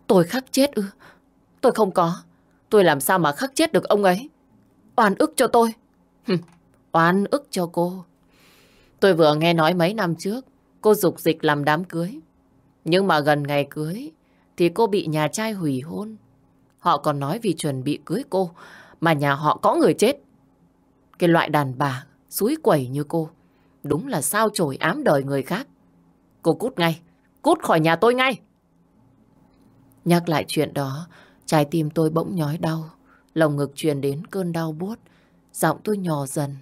Tôi khắc chết ư? Tôi không có. Tôi làm sao mà khắc chết được ông ấy? Oan ức cho tôi. Oan ức cho cô. Tôi vừa nghe nói mấy năm trước cô dục dịch làm đám cưới. Nhưng mà gần ngày cưới thì cô bị nhà trai hủy hôn. Họ còn nói vì chuẩn bị cưới cô mà nhà họ có người chết. Cái loại đàn bà suối quẩy như cô đúng là sao chổi ám đời người khác. Cô cút ngay, cút khỏi nhà tôi ngay. Nhắc lại chuyện đó, trái tim tôi bỗng nhói đau, lồng ngực truyền đến cơn đau buốt, giọng tôi nhỏ dần.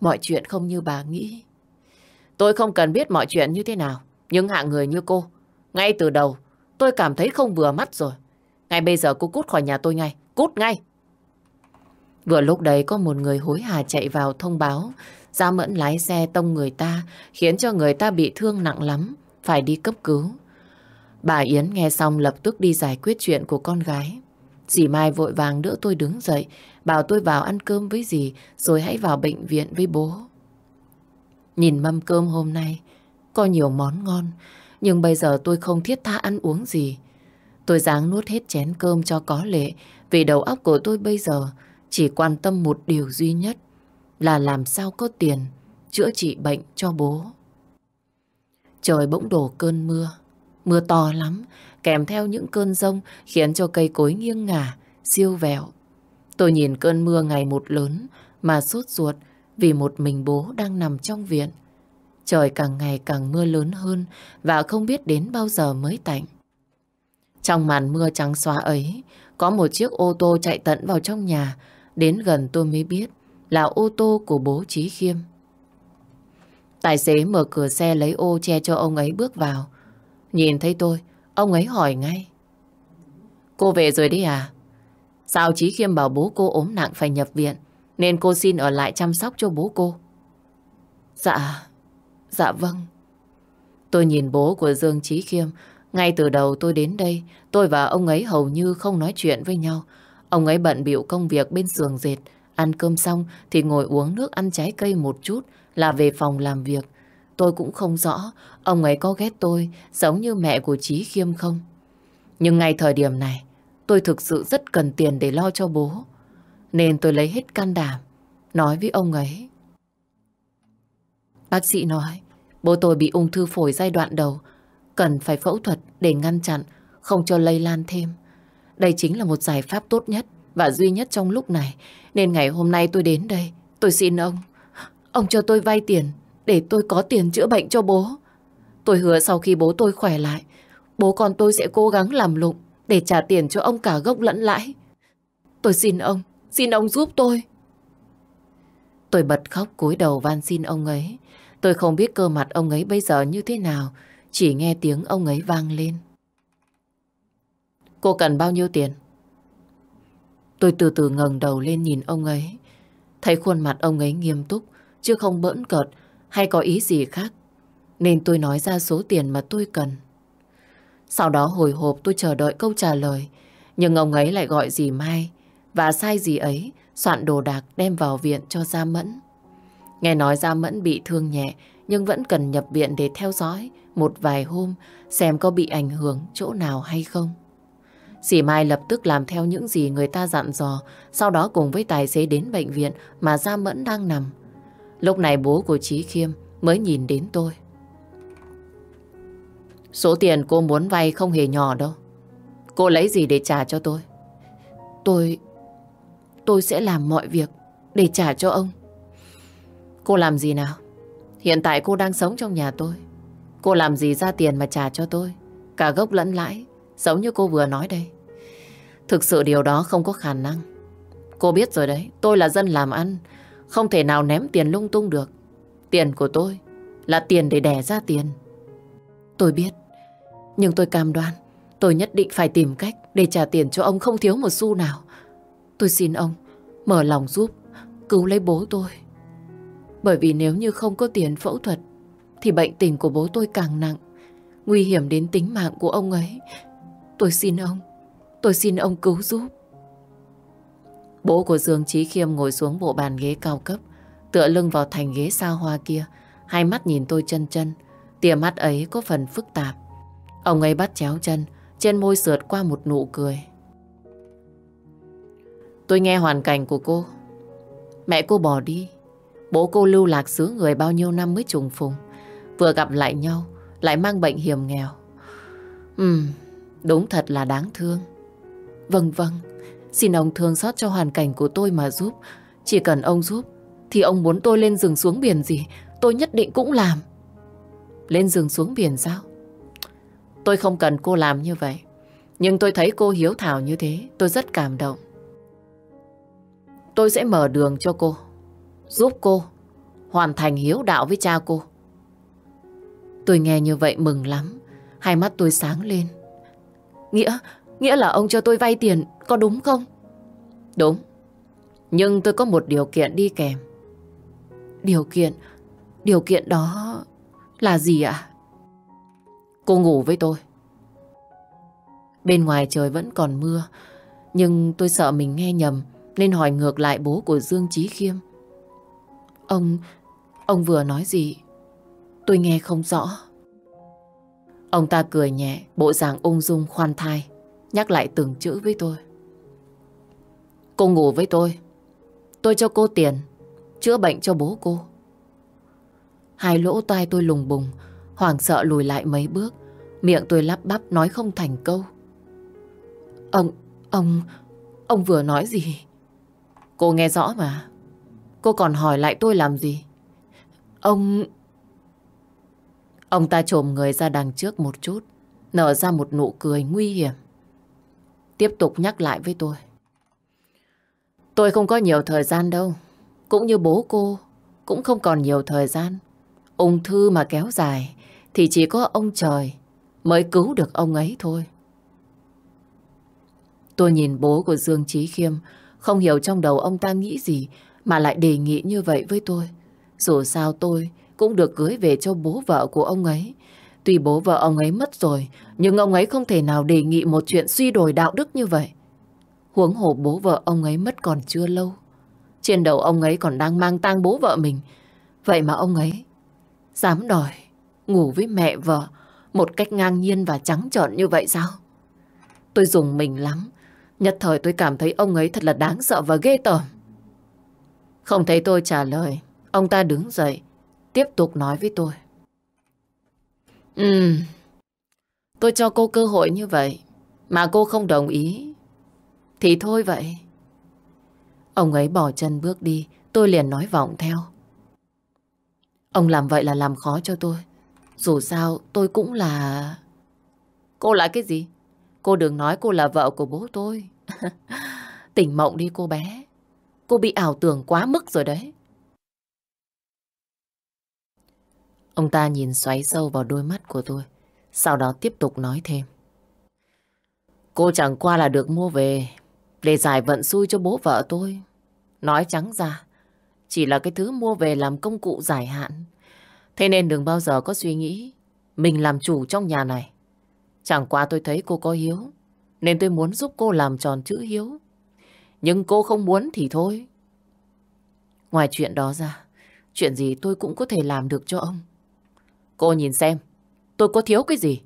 Mọi chuyện không như bà nghĩ. Tôi không cần biết mọi chuyện như thế nào, nhưng hạng người như cô, ngay từ đầu tôi cảm thấy không vừa mắt rồi. Ngay bây giờ cô cút khỏi nhà tôi ngay, cút ngay. Vừa lúc đấy có một người hối hả chạy vào thông báo Gia Mẫn lái xe tông người ta khiến cho người ta bị thương nặng lắm phải đi cấp cứu. Bà Yến nghe xong lập tức đi giải quyết chuyện của con gái. Dì Mai vội vàng đỡ tôi đứng dậy, bảo tôi vào ăn cơm với dì, rồi hãy vào bệnh viện với bố. Nhìn mâm cơm hôm nay, có nhiều món ngon, nhưng bây giờ tôi không thiết tha ăn uống gì. Tôi dáng nuốt hết chén cơm cho có lệ, vì đầu óc của tôi bây giờ chỉ quan tâm một điều duy nhất, là làm sao có tiền chữa trị bệnh cho bố. Trời bỗng đổ cơn mưa, mưa to lắm, kèm theo những cơn rông khiến cho cây cối nghiêng ngả, siêu vẹo. Tôi nhìn cơn mưa ngày một lớn mà sốt ruột vì một mình bố đang nằm trong viện. Trời càng ngày càng mưa lớn hơn và không biết đến bao giờ mới tạnh. Trong màn mưa trắng xóa ấy, có một chiếc ô tô chạy tận vào trong nhà. Đến gần tôi mới biết là ô tô của bố Trí Khiêm. Tài xế mở cửa xe lấy ô che cho ông ấy bước vào. Nhìn thấy tôi, ông ấy hỏi ngay. Cô về rồi đấy à? Sao Chí Khiêm bảo bố cô ốm nặng phải nhập viện, nên cô xin ở lại chăm sóc cho bố cô? Dạ, dạ vâng. Tôi nhìn bố của Dương Chí Khiêm, ngay từ đầu tôi đến đây, tôi và ông ấy hầu như không nói chuyện với nhau. Ông ấy bận bịu công việc bên giường dệt, ăn cơm xong thì ngồi uống nước ăn trái cây một chút là về phòng làm việc. Tôi cũng không rõ ông ấy có ghét tôi giống như mẹ của Trí Khiêm không. Nhưng ngay thời điểm này, tôi thực sự rất cần tiền để lo cho bố. Nên tôi lấy hết can đảm, nói với ông ấy. Bác sĩ nói, bố tôi bị ung thư phổi giai đoạn đầu, cần phải phẫu thuật để ngăn chặn, không cho lây lan thêm. Đây chính là một giải pháp tốt nhất và duy nhất trong lúc này. Nên ngày hôm nay tôi đến đây, tôi xin ông. Ông cho tôi vay tiền để tôi có tiền chữa bệnh cho bố. Tôi hứa sau khi bố tôi khỏe lại, bố con tôi sẽ cố gắng làm lụng để trả tiền cho ông cả gốc lẫn lãi. Tôi xin ông, xin ông giúp tôi. Tôi bật khóc cúi đầu van xin ông ấy. Tôi không biết cơ mặt ông ấy bây giờ như thế nào, chỉ nghe tiếng ông ấy vang lên. Cô cần bao nhiêu tiền? Tôi từ từ ngẩng đầu lên nhìn ông ấy. Thấy khuôn mặt ông ấy nghiêm túc, chứ không bỡn cợt hay có ý gì khác. Nên tôi nói ra số tiền mà tôi cần. Sau đó hồi hộp tôi chờ đợi câu trả lời. Nhưng ông ấy lại gọi dì Mai và sai dì ấy soạn đồ đạc đem vào viện cho Gia Mẫn. Nghe nói Gia Mẫn bị thương nhẹ nhưng vẫn cần nhập viện để theo dõi một vài hôm xem có bị ảnh hưởng chỗ nào hay không. Dì Mai lập tức làm theo những gì người ta dặn dò, sau đó cùng với tài xế đến bệnh viện mà Gia Mẫn đang nằm. Lúc này bố của Trí Khiêm mới nhìn đến tôi. Số tiền cô muốn vay không hề nhỏ đâu. Cô lấy gì để trả cho tôi? Tôi... Tôi sẽ làm mọi việc để trả cho ông. Cô làm gì nào? Hiện tại cô đang sống trong nhà tôi. Cô làm gì ra tiền mà trả cho tôi? Cả gốc lẫn lãi, giống như cô vừa nói đây. Thực sự điều đó không có khả năng. Cô biết rồi đấy, tôi là dân làm ăn, không thể nào ném tiền lung tung được. Tiền của tôi là tiền để đẻ ra tiền. Tôi biết, nhưng tôi cam đoan, tôi nhất định phải tìm cách để trả tiền cho ông không thiếu một xu nào. Tôi xin ông, mở lòng giúp, cứu lấy bố tôi. Bởi vì nếu như không có tiền phẫu thuật, thì bệnh tình của bố tôi càng nặng, nguy hiểm đến tính mạng của ông ấy. Tôi xin ông, tôi xin ông cứu giúp. Bố của Dương Trí Khiêm ngồi xuống bộ bàn ghế cao cấp, tựa lưng vào thành ghế xa hoa kia, hai mắt nhìn tôi chân chân, tia mắt ấy có phần phức tạp. Ông ấy bắt chéo chân, trên môi sượt qua một nụ cười. Tôi nghe hoàn cảnh của cô. Mẹ cô bỏ đi, bố cô lưu lạc xứ người bao nhiêu năm mới trùng phùng. Vừa gặp lại nhau, lại mang bệnh hiểm nghèo. Ừm, đúng thật là đáng thương. Vâng vâng, xin ông thương xót cho hoàn cảnh của tôi mà giúp. Chỉ cần ông giúp, thì ông muốn tôi lên rừng xuống biển gì, tôi nhất định cũng làm. Lên rừng xuống biển sao? Tôi không cần cô làm như vậy. Nhưng tôi thấy cô hiếu thảo như thế, tôi rất cảm động. Tôi sẽ mở đường cho cô, giúp cô hoàn thành hiếu đạo với cha cô. Tôi nghe như vậy mừng lắm, hai mắt tôi sáng lên. Nghĩa, nghĩa là ông cho tôi vay tiền, có đúng không? Đúng, nhưng tôi có một điều kiện đi kèm. Điều kiện, điều kiện đó là gì ạ? Cô ngủ với tôi. Bên ngoài trời vẫn còn mưa, nhưng tôi sợ mình nghe nhầm nên hỏi ngược lại bố của Dương Chí Khiêm. Ông, ông vừa nói gì? Tôi nghe không rõ. Ông ta cười nhẹ, bộ dạng ung dung khoan thai, nhắc lại từng chữ với tôi. Cô ngủ với tôi. Tôi cho cô tiền, chữa bệnh cho bố cô. Hai lỗ tai tôi lùng bùng, hoảng sợ lùi lại mấy bước, miệng tôi lắp bắp nói không thành câu. Ông, ông, ông vừa nói gì? Cô nghe rõ mà. Cô còn hỏi lại tôi làm gì? Ông... Ông ta trồm người ra đằng trước một chút, nở ra một nụ cười nguy hiểm. Tiếp tục nhắc lại với tôi. Tôi không có nhiều thời gian đâu. Cũng như bố cô, cũng không còn nhiều thời gian. Ung thư mà kéo dài, thì chỉ có ông trời mới cứu được ông ấy thôi. Tôi nhìn bố của Dương Trí Khiêm, không hiểu trong đầu ông ta nghĩ gì mà lại đề nghị như vậy với tôi. Dù sao tôi cũng được cưới về cho bố vợ của ông ấy. Tuy bố vợ ông ấy mất rồi, nhưng ông ấy không thể nào đề nghị một chuyện suy đổi đạo đức như vậy. Huống hồ bố vợ ông ấy mất còn chưa lâu. Trên đầu ông ấy còn đang mang tang bố vợ mình. Vậy mà ông ấy dám đòi ngủ với mẹ vợ một cách ngang nhiên và trắng trợn như vậy sao? Tôi dùng mình lắm. Nhất thời tôi cảm thấy ông ấy thật là đáng sợ và ghê tởm. Không thấy tôi trả lời, ông ta đứng dậy, tiếp tục nói với tôi. Ừm, tôi cho cô cơ hội như vậy, mà cô không đồng ý. Thì thôi vậy, Ông ấy bỏ chân bước đi, tôi liền nói vọng theo. Ông làm vậy là làm khó cho tôi. Dù sao tôi cũng là... Cô là cái gì? Cô đừng nói cô là vợ của bố tôi. Tỉnh mộng đi cô bé. Cô bị ảo tưởng quá mức rồi đấy. Ông ta nhìn xoáy sâu vào đôi mắt của tôi. Sau đó tiếp tục nói thêm. Cô chẳng qua là được mua về để giải vận xui cho bố vợ tôi. Nói trắng ra, chỉ là cái thứ mua về làm công cụ giải hạn. Thế nên đừng bao giờ có suy nghĩ mình làm chủ trong nhà này. Chẳng qua tôi thấy cô có hiếu, nên tôi muốn giúp cô làm tròn chữ hiếu. Nhưng cô không muốn thì thôi. Ngoài chuyện đó ra, chuyện gì tôi cũng có thể làm được cho ông. Cô nhìn xem, tôi có thiếu cái gì?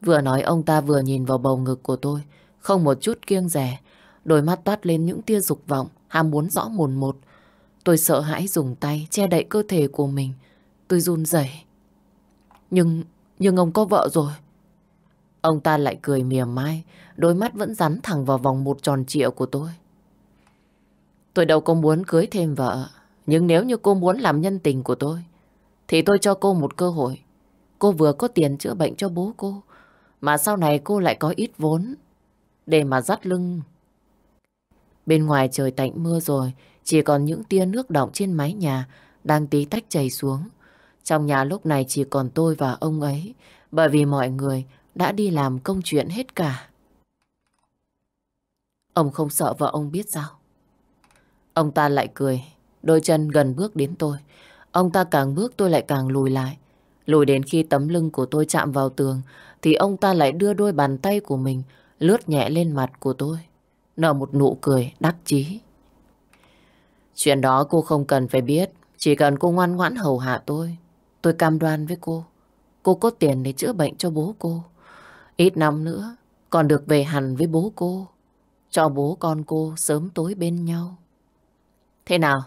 Vừa nói ông ta vừa nhìn vào bầu ngực của tôi, không một chút kiêng rẻ. Đôi mắt toát lên những tia dục vọng, ham muốn rõ mồn một. Tôi sợ hãi dùng tay che đậy cơ thể của mình. Tôi run rẩy. Nhưng, nhưng ông có vợ rồi. Ông ta lại cười mỉa mai, đôi mắt vẫn rắn thẳng vào vòng một tròn triệu của tôi. Tôi đâu có muốn cưới thêm vợ, nhưng nếu như cô muốn làm nhân tình của tôi, thì tôi cho cô một cơ hội. Cô vừa có tiền chữa bệnh cho bố cô, mà sau này cô lại có ít vốn để mà dắt lưng. Bên ngoài trời tạnh mưa rồi, chỉ còn những tia nước đọng trên mái nhà đang tí tách chảy xuống. Trong nhà lúc này chỉ còn tôi và ông ấy, bởi vì mọi người đã đi làm công chuyện hết cả. Ông không sợ vợ ông biết sao? Ông ta lại cười, đôi chân gần bước đến tôi. Ông ta càng bước tôi lại càng lùi lại. Lùi đến khi tấm lưng của tôi chạm vào tường, thì ông ta lại đưa đôi bàn tay của mình lướt nhẹ lên mặt của tôi. Nở một nụ cười đắc chí. Chuyện đó cô không cần phải biết. Chỉ cần cô ngoan ngoãn hầu hạ tôi. Tôi cam đoan với cô. Cô có tiền để chữa bệnh cho bố cô. Ít năm nữa, còn được về hẳn với bố cô. Cho bố con cô sớm tối bên nhau. Thế nào?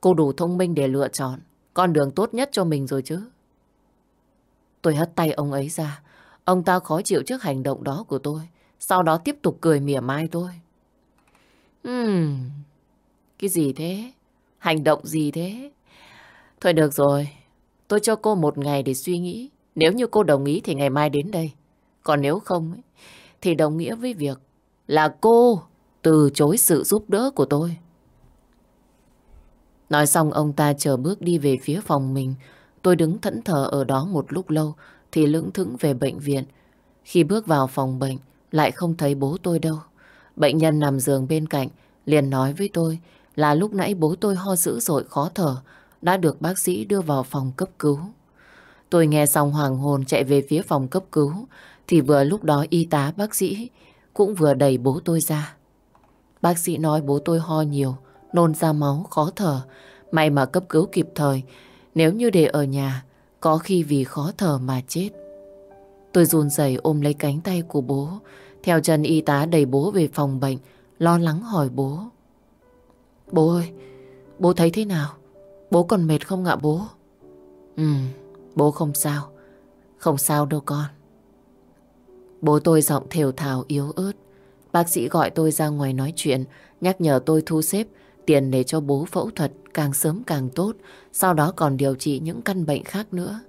Cô đủ thông minh để lựa chọn con đường tốt nhất cho mình rồi chứ. Tôi hất tay ông ấy ra. Ông ta khó chịu trước hành động đó của tôi. Sau đó tiếp tục cười mỉa mai tôi. Hmm, cái gì thế? Hành động gì thế? Thôi được rồi, tôi cho cô một ngày để suy nghĩ. Nếu như cô đồng ý thì ngày mai đến đây. Còn nếu không, thì đồng nghĩa với việc là cô từ chối sự giúp đỡ của tôi. Nói xong ông ta chờ bước đi về phía phòng mình. Tôi đứng thẫn thờ ở đó một lúc lâu thì lững thững về bệnh viện. Khi bước vào phòng bệnh lại không thấy bố tôi đâu. Bệnh nhân nằm giường bên cạnh liền nói với tôi là lúc nãy bố tôi ho dữ dội khó thở đã được bác sĩ đưa vào phòng cấp cứu. Tôi nghe xong hoàng hồn chạy về phía phòng cấp cứu thì vừa lúc đó y tá bác sĩ cũng vừa đẩy bố tôi ra. Bác sĩ nói bố tôi ho nhiều nôn ra máu, khó thở. May mà cấp cứu kịp thời, nếu như để ở nhà, có khi vì khó thở mà chết. Tôi run rẩy ôm lấy cánh tay của bố, theo chân y tá đẩy bố về phòng bệnh, lo lắng hỏi bố. Bố ơi, bố thấy thế nào? Bố còn mệt không ạ bố? Ừ, bố không sao. Không sao đâu con. Bố tôi giọng thều thào yếu ớt. Bác sĩ gọi tôi ra ngoài nói chuyện, nhắc nhở tôi thu xếp tiền để cho bố phẫu thuật càng sớm càng tốt, sau đó còn điều trị những căn bệnh khác nữa.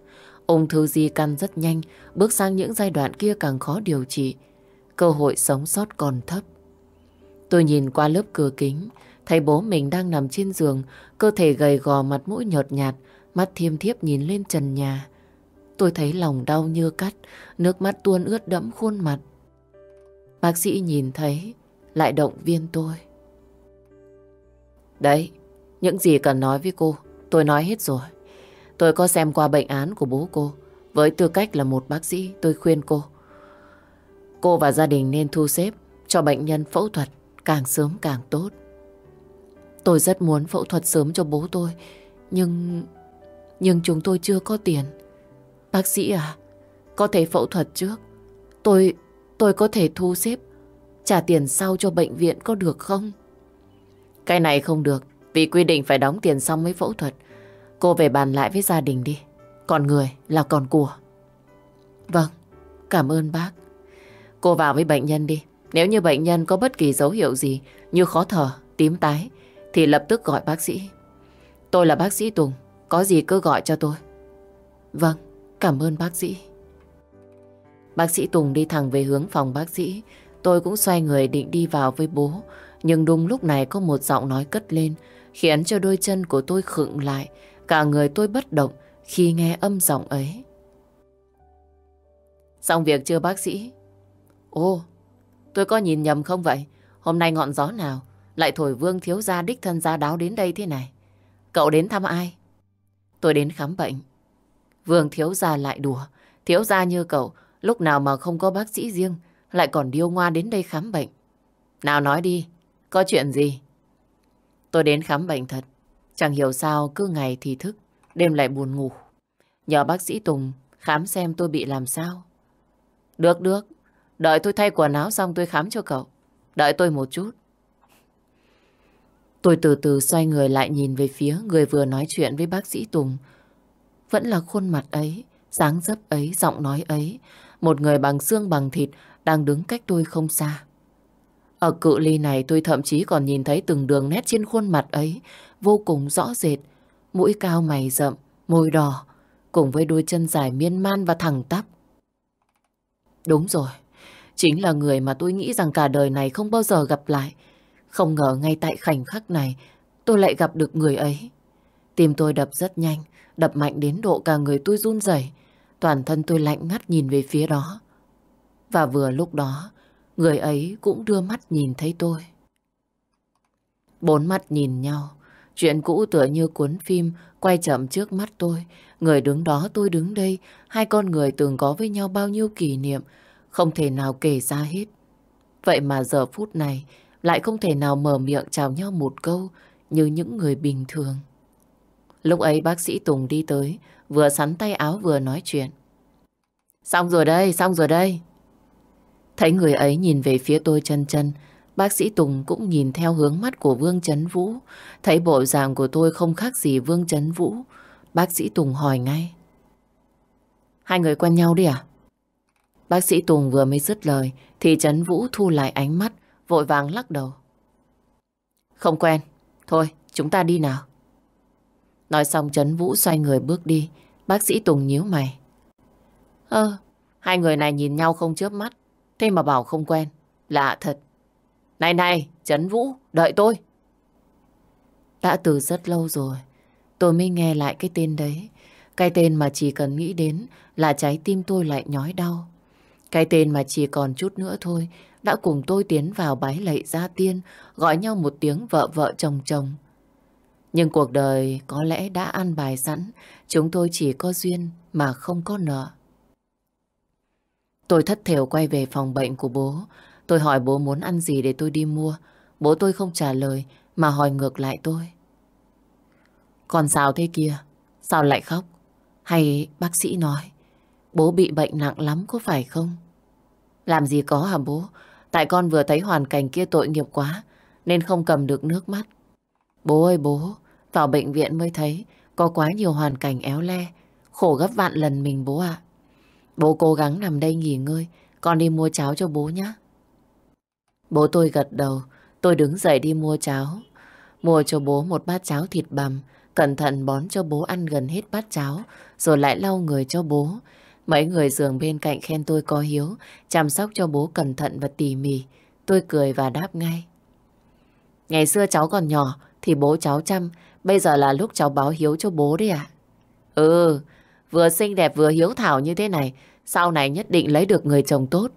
Ung thư di căn rất nhanh, bước sang những giai đoạn kia càng khó điều trị. Cơ hội sống sót còn thấp. Tôi nhìn qua lớp cửa kính, thấy bố mình đang nằm trên giường, cơ thể gầy gò mặt mũi nhợt nhạt, mắt thiêm thiếp nhìn lên trần nhà. Tôi thấy lòng đau như cắt, nước mắt tuôn ướt đẫm khuôn mặt. Bác sĩ nhìn thấy, lại động viên tôi. Đấy, những gì cần nói với cô, tôi nói hết rồi. Tôi có xem qua bệnh án của bố cô. Với tư cách là một bác sĩ, tôi khuyên cô. Cô và gia đình nên thu xếp cho bệnh nhân phẫu thuật càng sớm càng tốt. Tôi rất muốn phẫu thuật sớm cho bố tôi, nhưng... Nhưng chúng tôi chưa có tiền. Bác sĩ à, có thể phẫu thuật trước. Tôi... Tôi có thể thu xếp trả tiền sau cho bệnh viện có được không? Cái này không được, vì quy định phải đóng tiền xong mới phẫu thuật. Cô về bàn lại với gia đình đi. Còn người là còn của. Vâng, cảm ơn bác. Cô vào với bệnh nhân đi. Nếu như bệnh nhân có bất kỳ dấu hiệu gì như khó thở, tím tái thì lập tức gọi bác sĩ. Tôi là bác sĩ Tùng, có gì cứ gọi cho tôi. Vâng, cảm ơn bác sĩ. Bác sĩ Tùng đi thẳng về hướng phòng bác sĩ. Tôi cũng xoay người định đi vào với bố. Nhưng đúng lúc này có một giọng nói cất lên, khiến cho đôi chân của tôi khựng lại. Cả người tôi bất động khi nghe âm giọng ấy. Xong việc chưa bác sĩ? ô, tôi có nhìn nhầm không vậy? Hôm nay ngọn gió nào lại thổi vương thiếu gia đích thân gia đáo đến đây thế này? Cậu đến thăm ai? Tôi đến khám bệnh. Vương thiếu gia lại đùa. Thiếu gia như cậu, lúc nào mà không có bác sĩ riêng, lại còn điêu ngoa đến đây khám bệnh. Nào nói đi, có chuyện gì? Tôi đến khám bệnh thật. Chẳng hiểu sao cứ ngày thì thức, đêm lại buồn ngủ. Nhờ bác sĩ Tùng khám xem tôi bị làm sao. Được, được. Đợi tôi thay quần áo xong tôi khám cho cậu. Đợi tôi một chút. Tôi từ từ xoay người lại nhìn về phía người vừa nói chuyện với bác sĩ Tùng. Vẫn là khuôn mặt ấy, dáng dấp ấy, giọng nói ấy. Một người bằng xương bằng thịt đang đứng cách tôi không xa. Ở cự ly này tôi thậm chí còn nhìn thấy từng đường nét trên khuôn mặt ấy vô cùng rõ rệt. Mũi cao mày rậm, môi đỏ, cùng với đôi chân dài miên man và thẳng tắp. Đúng rồi, chính là người mà tôi nghĩ rằng cả đời này không bao giờ gặp lại. Không ngờ ngay tại khoảnh khắc này tôi lại gặp được người ấy. Tim tôi đập rất nhanh, đập mạnh đến độ cả người tôi run rẩy. Toàn thân tôi lạnh ngắt nhìn về phía đó. Và vừa lúc đó, người ấy cũng đưa mắt nhìn thấy tôi. Bốn mắt nhìn nhau, chuyện cũ tựa như cuốn phim quay chậm trước mắt tôi. Người đứng đó tôi đứng đây, hai con người từng có với nhau bao nhiêu kỷ niệm, không thể nào kể ra hết. Vậy mà giờ phút này lại không thể nào mở miệng chào nhau một câu như những người bình thường. Lúc ấy bác sĩ Tùng đi tới, vừa sắn tay áo vừa nói chuyện. Xong rồi đây, xong rồi đây. Thấy người ấy nhìn về phía tôi chân chân, bác sĩ Tùng cũng nhìn theo hướng mắt của Vương Trấn Vũ. Thấy bộ dạng của tôi không khác gì Vương Trấn Vũ. Bác sĩ Tùng hỏi ngay. Hai người quen nhau đi à? Bác sĩ Tùng vừa mới dứt lời thì Trấn Vũ thu lại ánh mắt, vội vàng lắc đầu. Không quen. Thôi, chúng ta đi nào. Nói xong Trấn Vũ xoay người bước đi. Bác sĩ Tùng nhíu mày. Ơ, hai người này nhìn nhau không chớp mắt. Thế mà bảo không quen. Lạ thật. Này này, Trấn Vũ, đợi tôi. Đã từ rất lâu rồi, tôi mới nghe lại cái tên đấy. Cái tên mà chỉ cần nghĩ đến là trái tim tôi lại nhói đau. Cái tên mà chỉ còn chút nữa thôi đã cùng tôi tiến vào bái lạy gia tiên, gọi nhau một tiếng vợ vợ chồng chồng. Nhưng cuộc đời có lẽ đã an bài sẵn, chúng tôi chỉ có duyên mà không có nợ. Tôi thất thểu quay về phòng bệnh của bố. Tôi hỏi bố muốn ăn gì để tôi đi mua. Bố tôi không trả lời mà hỏi ngược lại tôi. Còn sao thế kia? Sao lại khóc? Hay bác sĩ nói bố bị bệnh nặng lắm có phải không? Làm gì có hả bố? Tại con vừa thấy hoàn cảnh kia tội nghiệp quá nên không cầm được nước mắt. Bố ơi bố, vào bệnh viện mới thấy có quá nhiều hoàn cảnh éo le, khổ gấp vạn lần mình bố ạ. Bố cố gắng nằm đây nghỉ ngơi, con đi mua cháo cho bố nhé. Bố tôi gật đầu, tôi đứng dậy đi mua cháo. Mua cho bố một bát cháo thịt bằm, cẩn thận bón cho bố ăn gần hết bát cháo, rồi lại lau người cho bố. Mấy người giường bên cạnh khen tôi có hiếu, chăm sóc cho bố cẩn thận và tỉ mỉ. Tôi cười và đáp ngay. Ngày xưa cháu còn nhỏ thì bố cháu chăm, bây giờ là lúc cháu báo hiếu cho bố đấy ạ. Ừ, vừa xinh đẹp vừa hiếu thảo như thế này, sau này nhất định lấy được người chồng tốt.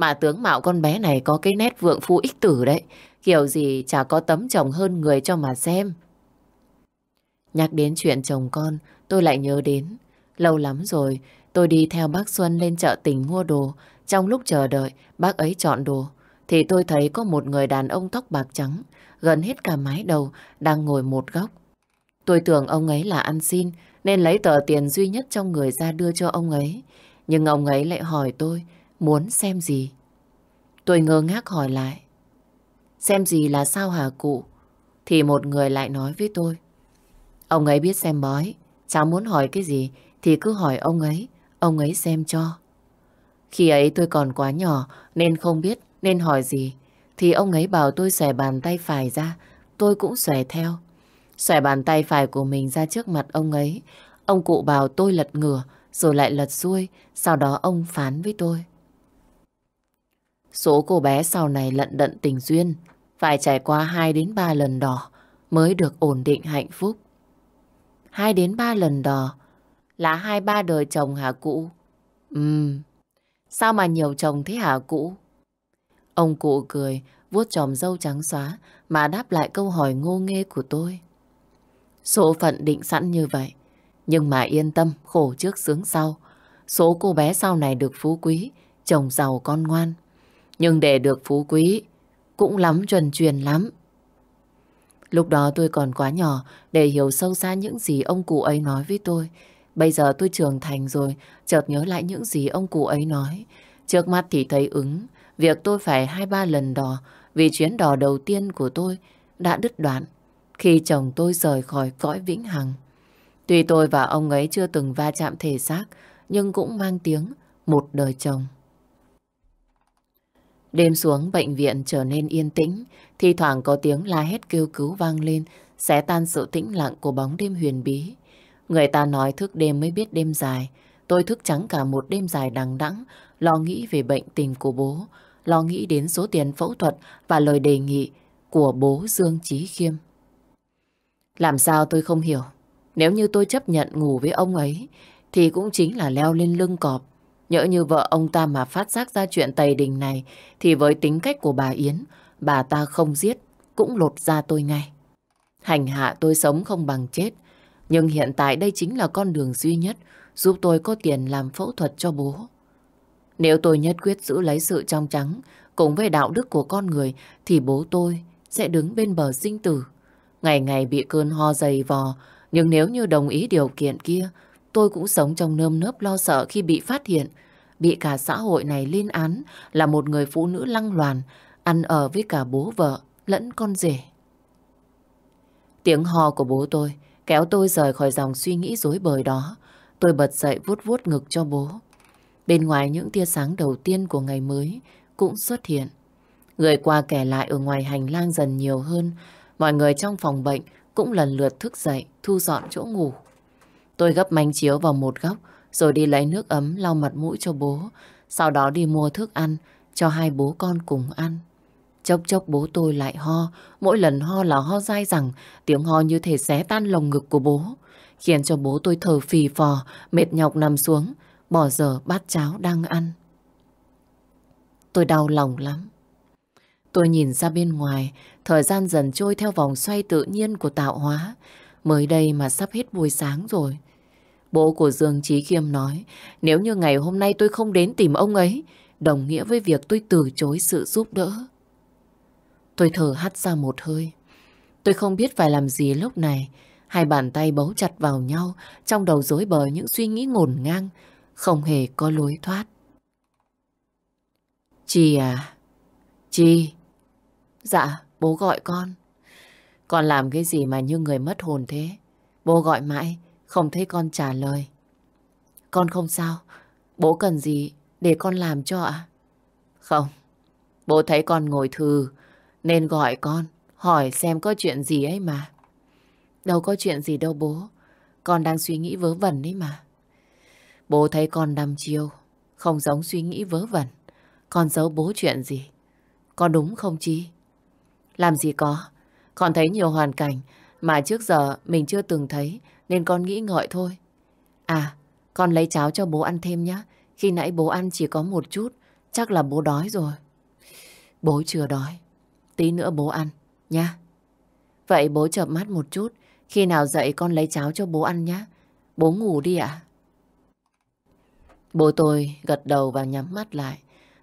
Mà tướng mạo con bé này có cái nét vượng phu ích tử đấy, kiểu gì chả có tấm chồng hơn người cho mà xem. Nhắc đến chuyện chồng con, tôi lại nhớ đến. Lâu lắm rồi, tôi đi theo bác Xuân lên chợ tỉnh mua đồ. Trong lúc chờ đợi, bác ấy chọn đồ, thì tôi thấy có một người đàn ông tóc bạc trắng, gần hết cả mái đầu, đang ngồi một góc. Tôi tưởng ông ấy là ăn xin, nên lấy tờ tiền duy nhất trong người ra đưa cho ông ấy. Nhưng ông ấy lại hỏi tôi muốn xem gì. Tôi ngơ ngác hỏi lại. Xem gì là sao hả cụ? Thì một người lại nói với tôi. Ông ấy biết xem bói, cháu muốn hỏi cái gì thì cứ hỏi ông ấy, ông ấy xem cho. Khi ấy tôi còn quá nhỏ nên không biết nên hỏi gì. thì ông ấy bảo tôi xòe bàn tay phải ra, tôi cũng xòe theo. Xòe bàn tay phải của mình ra trước mặt ông ấy. Ông cụ bảo tôi lật ngửa, rồi lại lật xuôi, sau đó ông phán với tôi. Số cô bé sau này lận đận tình duyên, phải trải qua 2 đến 3 lần đỏ mới được ổn định hạnh phúc. 2 đến 3 lần đỏ là hai ba đời chồng hả cụ? Ừm, sao mà nhiều chồng thế hả cụ? Ông cụ cười, vuốt tròm dâu trắng xóa mà đáp lại câu hỏi ngô nghê của tôi. Số phận định sẵn như vậy, nhưng mà yên tâm, khổ trước sướng sau. Số cô bé sau này được phú quý, chồng giàu con ngoan. Nhưng để được phú quý, cũng lắm chuẩn truyền lắm. Lúc đó tôi còn quá nhỏ để hiểu sâu xa những gì ông cụ ấy nói với tôi. Bây giờ tôi trưởng thành rồi, chợt nhớ lại những gì ông cụ ấy nói. Trước mắt thì thấy ứng, việc tôi phải hai ba lần đò vì chuyến đò đầu tiên của tôi đã đứt đoạn khi chồng tôi rời khỏi cõi vĩnh hằng. Tuy tôi và ông ấy chưa từng va chạm thể xác, nhưng cũng mang tiếng một đời chồng. Đêm xuống bệnh viện trở nên yên tĩnh, thi thoảng có tiếng la hét kêu cứu vang lên, xé tan sự tĩnh lặng của bóng đêm huyền bí. Người ta nói thức đêm mới biết đêm dài, tôi thức trắng cả một đêm dài đằng đẵng, lo nghĩ về bệnh tình của bố, lo nghĩ đến số tiền phẫu thuật và lời đề nghị của bố Dương Trí Khiêm. Làm sao tôi không hiểu, nếu như tôi chấp nhận ngủ với ông ấy, thì cũng chính là leo lên lưng cọp, Nhỡ như vợ ông ta mà phát giác ra chuyện tày đình này thì với tính cách của bà Yến, bà ta không giết, cũng lột ra tôi ngay. Hành hạ tôi sống không bằng chết. Nhưng hiện tại đây chính là con đường duy nhất giúp tôi có tiền làm phẫu thuật cho bố. Nếu tôi nhất quyết giữ lấy sự trong trắng cùng với đạo đức của con người thì bố tôi sẽ đứng bên bờ sinh tử. Ngày ngày bị cơn ho dày vò, nhưng nếu như đồng ý điều kiện kia Tôi cũng sống trong nơm nớp lo sợ khi bị phát hiện, bị cả xã hội này lên án là một người phụ nữ lăng loàn, ăn ở với cả bố vợ lẫn con rể. Tiếng ho của bố tôi kéo tôi rời khỏi dòng suy nghĩ rối bời đó. Tôi bật dậy vuốt vuốt ngực cho bố. Bên ngoài những tia sáng đầu tiên của ngày mới cũng xuất hiện. Người qua kẻ lại ở ngoài hành lang dần nhiều hơn. Mọi người trong phòng bệnh cũng lần lượt thức dậy, thu dọn chỗ ngủ. Tôi gấp manh chiếu vào một góc, rồi đi lấy nước ấm lau mặt mũi cho bố. Sau đó đi mua thức ăn cho hai bố con cùng ăn. Chốc chốc bố tôi lại ho, mỗi lần ho là ho dai rằng, tiếng ho như thể xé tan lồng ngực của bố, khiến cho bố tôi thở phì phò, mệt nhọc nằm xuống, bỏ giờ bát cháo đang ăn. Tôi đau lòng lắm. Tôi nhìn ra bên ngoài, thời gian dần trôi theo vòng xoay tự nhiên của tạo hóa. Mới đây mà sắp hết buổi sáng rồi. Bố của Dương Trí Khiêm nói, nếu như ngày hôm nay tôi không đến tìm ông ấy, đồng nghĩa với việc tôi từ chối sự giúp đỡ. Tôi thở hắt ra một hơi. Tôi không biết phải làm gì lúc này. Hai bàn tay bấu chặt vào nhau, trong đầu rối bời những suy nghĩ ngổn ngang, không hề có lối thoát. Chi à? Chi? Dạ, bố gọi con. Con làm cái gì mà như người mất hồn thế? Bố gọi mãi, không thấy con trả lời. Con không sao. Bố cần gì để con làm cho ạ? Không. Bố thấy con ngồi thư nên gọi con hỏi xem có chuyện gì ấy mà. Đâu có chuyện gì đâu bố. Con đang suy nghĩ vớ vẩn đấy mà. Bố thấy con đăm chiêu, không giống suy nghĩ vớ vẩn. Con giấu bố chuyện gì? Có đúng không Chi? Làm gì có. Con thấy nhiều hoàn cảnh mà trước giờ mình chưa từng thấy nên con nghĩ ngợi thôi. À, con lấy cháo cho bố ăn thêm nhé. Khi nãy bố ăn chỉ có một chút, chắc là bố đói rồi. Bố chưa đói. Tí nữa bố ăn, nha. Vậy bố chợp mắt một chút. Khi nào dậy con lấy cháo cho bố ăn nhé. Bố ngủ đi ạ. Bố tôi gật đầu và nhắm mắt lại.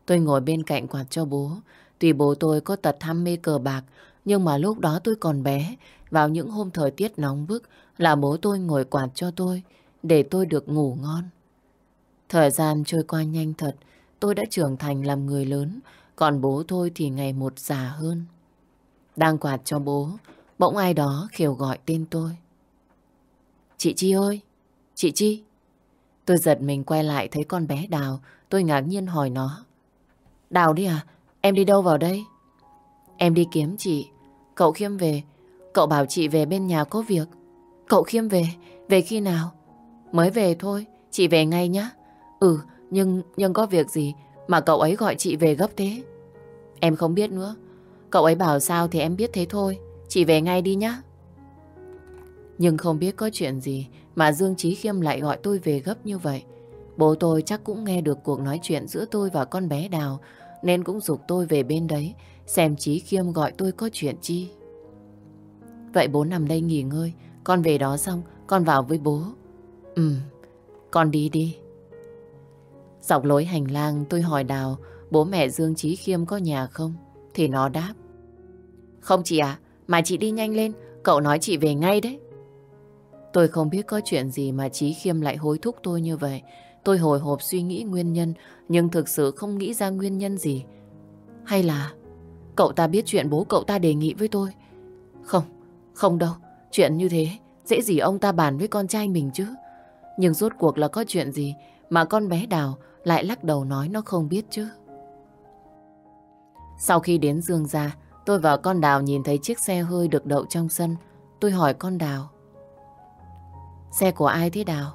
Tôi ngồi bên cạnh quạt cho bố. Tuy bố tôi có tật ham mê cờ bạc, nhưng mà lúc đó tôi còn bé. Vào những hôm thời tiết nóng bức, là bố tôi ngồi quạt cho tôi để tôi được ngủ ngon. Thời gian trôi qua nhanh thật, tôi đã trưởng thành làm người lớn, còn bố tôi thì ngày một già hơn. Đang quạt cho bố, bỗng ai đó khiều gọi tên tôi. Chị Chi ơi, chị Chi. Tôi giật mình quay lại thấy con bé Đào, tôi ngạc nhiên hỏi nó. Đào đi à, em đi đâu vào đây? Em đi kiếm chị. Cậu Khiêm về. Cậu bảo chị về bên nhà có việc. Cậu Khiêm về. Về khi nào? Mới về thôi. Chị về ngay nhá. Ừ, nhưng nhưng có việc gì mà cậu ấy gọi chị về gấp thế? Em không biết nữa. Cậu ấy bảo sao thì em biết thế thôi. Chị về ngay đi nhá. Nhưng không biết có chuyện gì mà Dương Trí Khiêm lại gọi tôi về gấp như vậy. Bố tôi chắc cũng nghe được cuộc nói chuyện giữa tôi và con bé Đào nên cũng dục tôi về bên đấy xem Trí Khiêm gọi tôi có chuyện chi. Vậy bố nằm đây nghỉ ngơi, con về đó xong con vào với bố. Ừ, con đi đi. Dọc lối hành lang tôi hỏi Đào bố mẹ Dương Trí Khiêm có nhà không? Thì nó đáp. Không chị ạ, mà chị đi nhanh lên, cậu nói chị về ngay đấy. Tôi không biết có chuyện gì mà Trí Khiêm lại hối thúc tôi như vậy. Tôi hồi hộp suy nghĩ nguyên nhân, nhưng thực sự không nghĩ ra nguyên nhân gì. Hay là cậu ta biết chuyện bố cậu ta đề nghị với tôi? Không, không đâu. Chuyện như thế, dễ gì ông ta bàn với con trai mình chứ. Nhưng rốt cuộc là có chuyện gì mà con bé Đào lại lắc đầu nói nó không biết chứ. Sau khi đến Dương gia, tôi và con Đào nhìn thấy chiếc xe hơi được đậu trong sân. Tôi hỏi con Đào. Xe của ai thế Đào?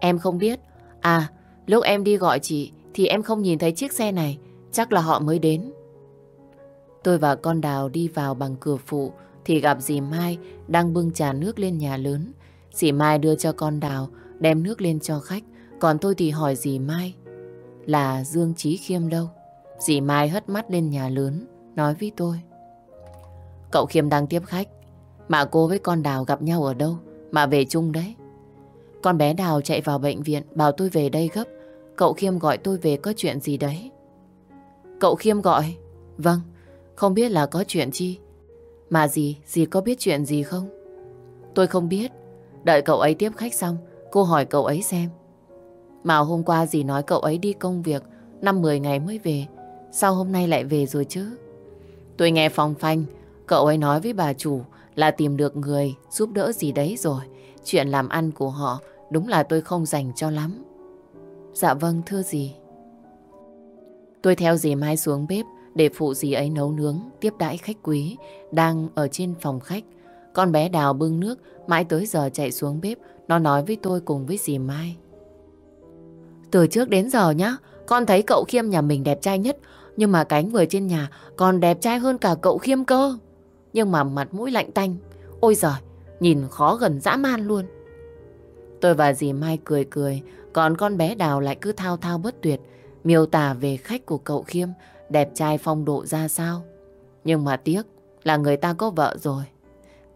Em không biết. À, lúc em đi gọi chị thì em không nhìn thấy chiếc xe này. Chắc là họ mới đến. Tôi và con Đào đi vào bằng cửa phụ thì gặp dì Mai đang bưng trà nước lên nhà lớn. Dì Mai đưa cho con Đào đem nước lên cho khách. Còn tôi thì hỏi dì Mai là Dương Trí Khiêm đâu. Dì Mai hất mắt lên nhà lớn nói với tôi. Cậu Khiêm đang tiếp khách. Mà cô với con Đào gặp nhau ở đâu mà về chung đấy. Con bé Đào chạy vào bệnh viện bảo tôi về đây gấp. Cậu Khiêm gọi tôi về có chuyện gì đấy. Cậu Khiêm gọi? Vâng, không biết là có chuyện chi. Mà gì, gì có biết chuyện gì không? Tôi không biết. Đợi cậu ấy tiếp khách xong, cô hỏi cậu ấy xem. Mà hôm qua dì nói cậu ấy đi công việc, năm 10 ngày mới về. Sao hôm nay lại về rồi chứ? Tôi nghe phòng phanh, cậu ấy nói với bà chủ là tìm được người giúp đỡ gì đấy rồi. Chuyện làm ăn của họ đúng là tôi không dành cho lắm. Dạ vâng, thưa dì. Tôi theo dì Mai xuống bếp để phụ dì ấy nấu nướng, tiếp đãi khách quý đang ở trên phòng khách. Con bé Đào bưng nước, mãi tới giờ chạy xuống bếp, nó nói với tôi cùng với dì Mai. Từ trước đến giờ nhá, con thấy cậu Khiêm nhà mình đẹp trai nhất, nhưng mà cánh vừa trên nhà còn đẹp trai hơn cả cậu Khiêm cơ. Nhưng mà mặt mũi lạnh tanh, ôi giời, nhìn khó gần dã man luôn. Tôi và dì Mai cười cười, còn con bé Đào lại cứ thao thao bất tuyệt, miêu tả về khách của cậu Khiêm, đẹp trai phong độ ra sao. Nhưng mà tiếc là người ta có vợ rồi.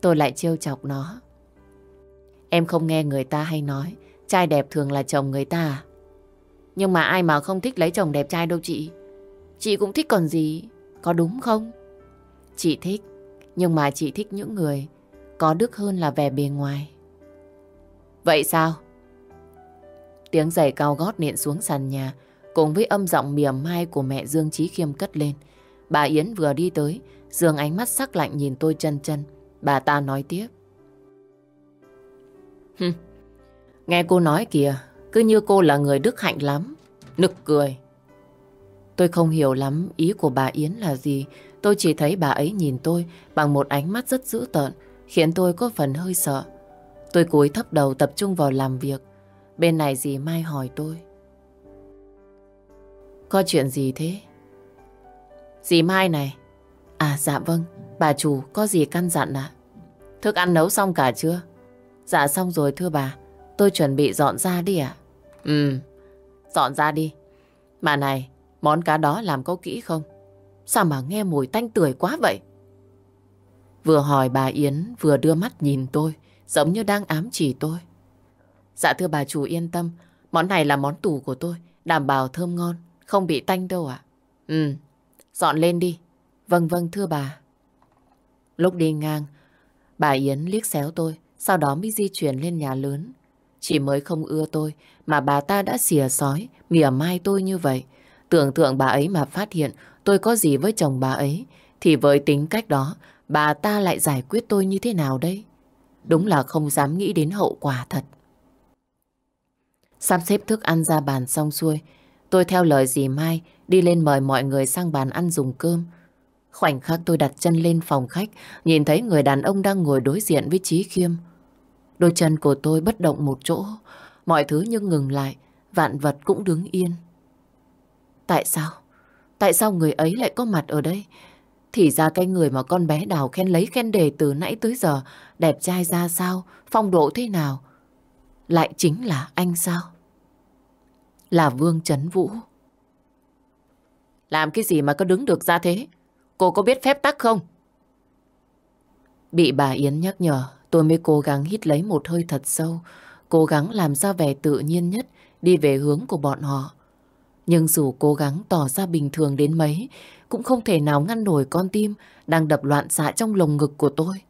Tôi lại trêu chọc nó. Em không nghe người ta hay nói, trai đẹp thường là chồng người ta à? Nhưng mà ai mà không thích lấy chồng đẹp trai đâu chị. Chị cũng thích còn gì, có đúng không? Chị thích, nhưng mà chị thích những người có đức hơn là vẻ bề ngoài. Vậy sao? Tiếng giày cao gót nện xuống sàn nhà, cùng với âm giọng mỉa mai của mẹ Dương Trí Khiêm cất lên. Bà Yến vừa đi tới, Dương ánh mắt sắc lạnh nhìn tôi chân chân. Bà ta nói tiếp. Hừm, nghe cô nói kìa, cứ như cô là người đức hạnh lắm. Nực cười. Tôi không hiểu lắm ý của bà Yến là gì. Tôi chỉ thấy bà ấy nhìn tôi bằng một ánh mắt rất dữ tợn, khiến tôi có phần hơi sợ. Tôi cúi thấp đầu tập trung vào làm việc. Bên này dì Mai hỏi tôi. Có chuyện gì thế? Dì Mai này. À dạ vâng, bà chủ có gì căn dặn à? Thức ăn nấu xong cả chưa? Dạ xong rồi thưa bà, tôi chuẩn bị dọn ra đi ạ. Ừ, dọn ra đi. Mà này, món cá đó làm có kỹ không? Sao mà nghe mùi tanh tưởi quá vậy? Vừa hỏi bà Yến vừa đưa mắt nhìn tôi, giống như đang ám chỉ tôi. Dạ thưa bà chủ yên tâm, món này là món tủ của tôi, đảm bảo thơm ngon, không bị tanh đâu ạ. Ừ, dọn lên đi. Vâng vâng thưa bà. Lúc đi ngang, bà Yến liếc xéo tôi, sau đó mới di chuyển lên nhà lớn. Chỉ mới không ưa tôi mà bà ta đã xìa sói, mỉa mai tôi như vậy. Tưởng tượng bà ấy mà phát hiện tôi có gì với chồng bà ấy, thì với tính cách đó, bà ta lại giải quyết tôi như thế nào đây? Đúng là không dám nghĩ đến hậu quả thật. Sắp xếp thức ăn ra bàn xong xuôi, tôi theo lời dì Mai đi lên mời mọi người sang bàn ăn dùng cơm. Khoảnh khắc tôi đặt chân lên phòng khách, nhìn thấy người đàn ông đang ngồi đối diện với Chí Khiêm. Đôi chân của tôi bất động một chỗ, mọi thứ như ngừng lại, vạn vật cũng đứng yên. Tại sao? Tại sao người ấy lại có mặt ở đây? Thì ra cái người mà con bé đào khen lấy khen đề từ nãy tới giờ, đẹp trai ra sao, phong độ thế nào, lại chính là anh sao? Là Vương Trấn Vũ. Làm cái gì mà có đứng được ra thế? Cô có biết phép tắc không? Bị bà Yến nhắc nhở, tôi mới cố gắng hít lấy một hơi thật sâu, cố gắng làm ra vẻ tự nhiên nhất đi về hướng của bọn họ. Nhưng dù cố gắng tỏ ra bình thường đến mấy, cũng không thể nào ngăn nổi con tim đang đập loạn xạ trong lồng ngực của tôi.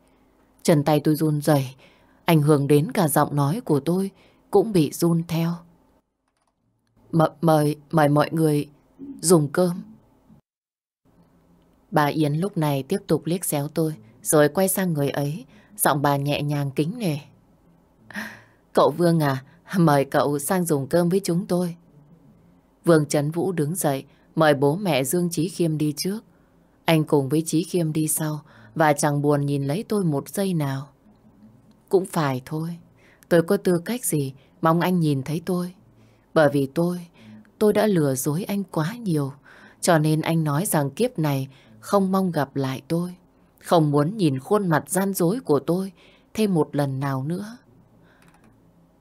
Chân tay tôi run rẩy, ảnh hưởng đến cả giọng nói của tôi cũng bị run theo. M mời, mời mọi người dùng cơm. Bà Yến lúc này tiếp tục liếc xéo tôi, rồi quay sang người ấy, giọng bà nhẹ nhàng kính nề. Cậu Vương à, mời cậu sang dùng cơm với chúng tôi. Vương Trấn Vũ đứng dậy, mời bố mẹ Dương Chí Khiêm đi trước. Anh cùng với Chí Khiêm đi sau, và chẳng buồn nhìn lấy tôi một giây nào. Cũng phải thôi, tôi có tư cách gì mong anh nhìn thấy tôi. Bởi vì tôi, tôi đã lừa dối anh quá nhiều, cho nên anh nói rằng kiếp này không mong gặp lại tôi, không muốn nhìn khuôn mặt gian dối của tôi thêm một lần nào nữa.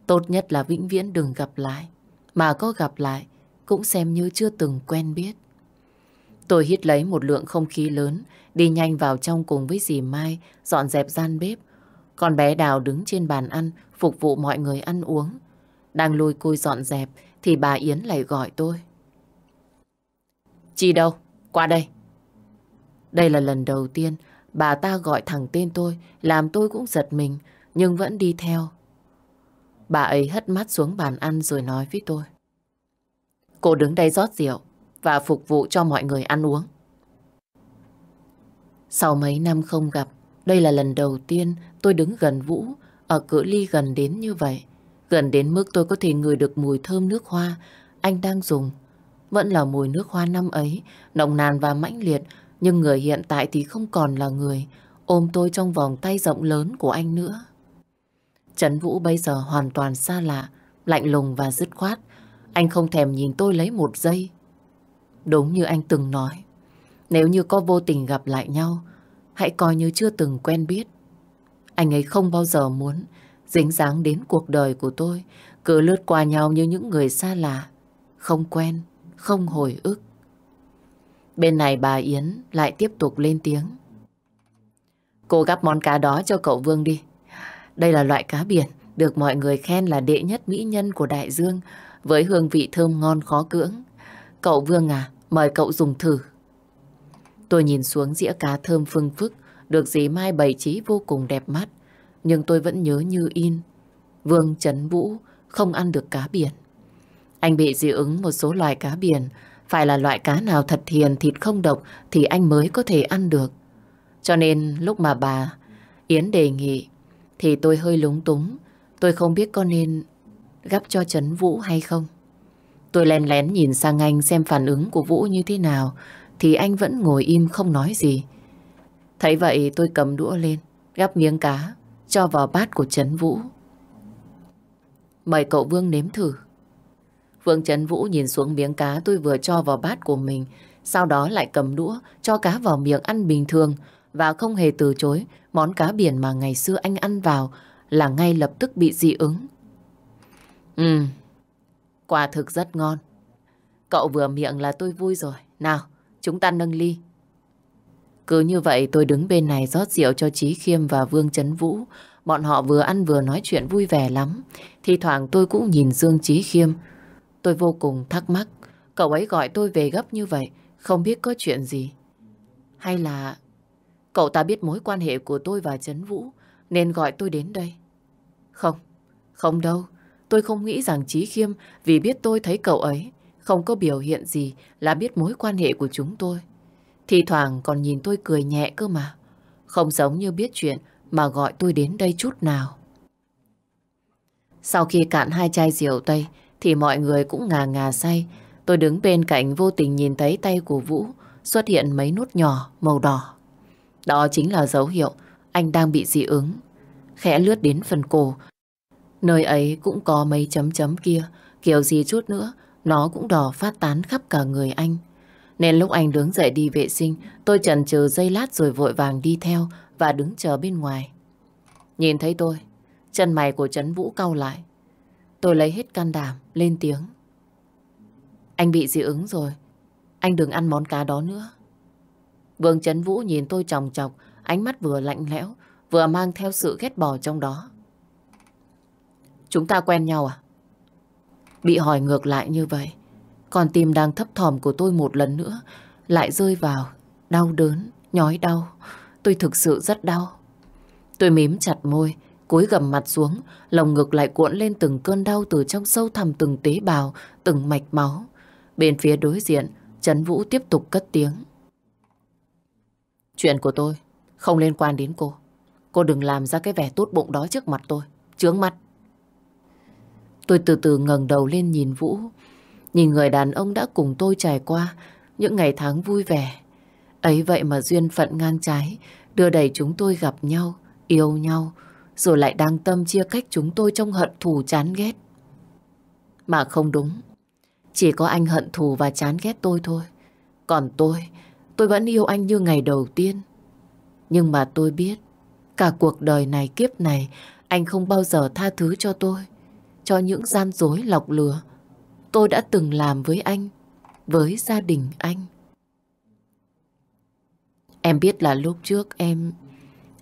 Tốt nhất là vĩnh viễn đừng gặp lại, mà có gặp lại cũng xem như chưa từng quen biết. Tôi hít lấy một lượng không khí lớn, đi nhanh vào trong cùng với dì Mai, dọn dẹp gian bếp. Con bé Đào đứng trên bàn ăn, phục vụ mọi người ăn uống. Đang lôi côi dọn dẹp, thì bà Yến lại gọi tôi. Chi đâu? Qua đây. Đây là lần đầu tiên bà ta gọi thẳng tên tôi, làm tôi cũng giật mình, nhưng vẫn đi theo. Bà ấy hất mắt xuống bàn ăn rồi nói với tôi. Cô đứng đây rót rượu và phục vụ cho mọi người ăn uống. Sau mấy năm không gặp, đây là lần đầu tiên tôi đứng gần Vũ, ở cự ly gần đến như vậy. Gần đến mức tôi có thể ngửi được mùi thơm nước hoa anh đang dùng. Vẫn là mùi nước hoa năm ấy, nồng nàn và mãnh liệt, nhưng người hiện tại thì không còn là người ôm tôi trong vòng tay rộng lớn của anh nữa. Trấn Vũ bây giờ hoàn toàn xa lạ, lạnh lùng và dứt khoát. Anh không thèm nhìn tôi lấy một giây. Đúng như anh từng nói, nếu như có vô tình gặp lại nhau, hãy coi như chưa từng quen biết. Anh ấy không bao giờ muốn dính dáng đến cuộc đời của tôi, cứ lướt qua nhau như những người xa lạ, không quen, không hồi ức. Bên này bà Yến lại tiếp tục lên tiếng. Cô gắp món cá đó cho cậu Vương đi. Đây là loại cá biển, được mọi người khen là đệ nhất mỹ nhân của đại dương, với hương vị thơm ngon khó cưỡng. Cậu Vương à, mời cậu dùng thử. Tôi nhìn xuống dĩa cá thơm phương phức, được dì Mai bày trí vô cùng đẹp mắt. Nhưng tôi vẫn nhớ như in. Vương Trấn Vũ không ăn được cá biển. Anh bị dị ứng một số loài cá biển, phải là loại cá nào thật hiền, thịt không độc thì anh mới có thể ăn được. Cho nên lúc mà bà Yến đề nghị thì tôi hơi lúng túng. Tôi không biết có nên gắp cho Trấn Vũ hay không. Tôi lén lén nhìn sang anh xem phản ứng của Vũ như thế nào thì anh vẫn ngồi im không nói gì. Thấy vậy tôi cầm đũa lên gắp miếng cá cho vào bát của Trấn Vũ. Mời cậu Vương nếm thử. Vương Trấn Vũ nhìn xuống miếng cá tôi vừa cho vào bát của mình, sau đó lại cầm đũa cho cá vào miệng ăn bình thường và không hề từ chối món cá biển mà ngày xưa anh ăn vào là ngay lập tức bị dị ứng. Ừ, quả thực rất ngon. Cậu vừa miệng là tôi vui rồi. Nào, chúng ta nâng ly. Cứ như vậy tôi đứng bên này rót rượu cho Trí Khiêm và Vương Trấn Vũ. Bọn họ vừa ăn vừa nói chuyện vui vẻ lắm. Thì thoảng tôi cũng nhìn Dương Trí Khiêm. Tôi vô cùng thắc mắc. Cậu ấy gọi tôi về gấp như vậy. Không biết có chuyện gì. Hay là cậu ta biết mối quan hệ của tôi và Trấn Vũ nên gọi tôi đến đây. Không, không đâu. Tôi không nghĩ rằng Trí Khiêm vì biết tôi thấy cậu ấy không có biểu hiện gì là biết mối quan hệ của chúng tôi. Thì thoảng còn nhìn tôi cười nhẹ cơ mà. Không giống như biết chuyện mà gọi tôi đến đây chút nào. Sau khi cạn hai chai rượu tây thì mọi người cũng ngà ngà say. Tôi đứng bên cạnh vô tình nhìn thấy tay của Vũ xuất hiện mấy nút nhỏ màu đỏ. Đó chính là dấu hiệu anh đang bị dị ứng. Khẽ lướt đến phần cổ. Nơi ấy cũng có mấy chấm chấm kia, kiểu gì chút nữa, nó cũng đỏ phát tán khắp cả người anh. Nên lúc anh đứng dậy đi vệ sinh, tôi chần chừ giây lát rồi vội vàng đi theo và đứng chờ bên ngoài. Nhìn thấy tôi, chân mày của Trấn Vũ cau lại. Tôi lấy hết can đảm, lên tiếng. Anh bị dị ứng rồi, anh đừng ăn món cá đó nữa. Vương Trấn Vũ nhìn tôi tròng chọc, ánh mắt vừa lạnh lẽo, vừa mang theo sự ghét bỏ trong đó. Chúng ta quen nhau à? Bị hỏi ngược lại như vậy, còn tim đang thấp thỏm của tôi một lần nữa lại rơi vào đau đớn, nhói đau. Tôi thực sự rất đau. Tôi mím chặt môi, cúi gầm mặt xuống, lồng ngực lại cuộn lên từng cơn đau từ trong sâu thẳm từng tế bào, từng mạch máu. Bên phía đối diện, Trấn Vũ tiếp tục cất tiếng. Chuyện của tôi không liên quan đến cô. Cô đừng làm ra cái vẻ tốt bụng đó trước mặt tôi. Chướng mắt. Tôi từ từ ngẩng đầu lên nhìn Vũ. Nhìn người đàn ông đã cùng tôi trải qua những ngày tháng vui vẻ. Ấy vậy mà duyên phận ngang trái đưa đẩy chúng tôi gặp nhau, yêu nhau, rồi lại đang tâm chia cách chúng tôi trong hận thù chán ghét. Mà không đúng. Chỉ có anh hận thù và chán ghét tôi thôi. Còn tôi, tôi vẫn yêu anh như ngày đầu tiên. Nhưng mà tôi biết, cả cuộc đời này kiếp này, anh không bao giờ tha thứ cho tôi. Cho những gian dối lọc lừa tôi đã từng làm với anh, với gia đình anh. Em biết là lúc trước em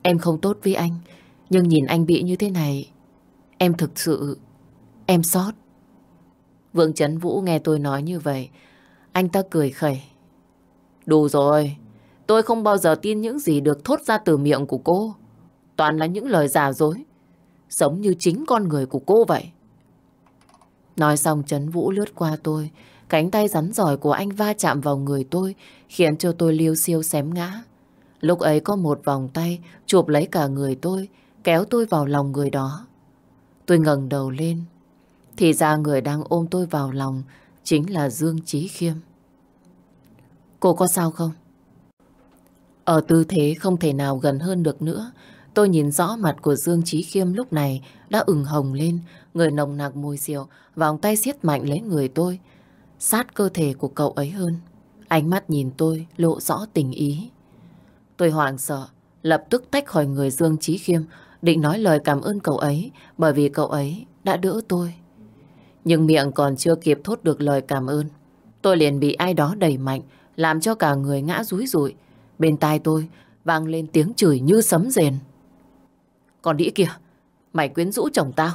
em không tốt với anh, nhưng nhìn anh bị như thế này, em thực sự em xót. Vương Trấn Vũ nghe tôi nói như vậy, anh ta cười khẩy. Đủ rồi, tôi không bao giờ tin những gì được thốt ra từ miệng của cô. Toàn là những lời giả dối, giống như chính con người của cô vậy. Nói xong chấn Vũ lướt qua tôi, cánh tay rắn giỏi của anh va chạm vào người tôi, khiến cho tôi liêu siêu xém ngã. Lúc ấy có một vòng tay chụp lấy cả người tôi, kéo tôi vào lòng người đó. Tôi ngẩng đầu lên, thì ra người đang ôm tôi vào lòng chính là Dương Chí Khiêm. Cô có sao không? Ở tư thế không thể nào gần hơn được nữa, tôi nhìn rõ mặt của Dương Chí Khiêm lúc này đã ửng hồng lên, người nồng nặc mùi rượu, vòng tay siết mạnh lấy người tôi, sát cơ thể của cậu ấy hơn. Ánh mắt nhìn tôi lộ rõ tình ý. Tôi hoảng sợ, lập tức tách khỏi người Dương Chí Khiêm, định nói lời cảm ơn cậu ấy bởi vì cậu ấy đã đỡ tôi. Nhưng miệng còn chưa kịp thốt được lời cảm ơn. Tôi liền bị ai đó đẩy mạnh, làm cho cả người ngã rúi rụi. Bên tai tôi vang lên tiếng chửi như sấm rền. Còn đĩ kìa, mày quyến rũ chồng tao.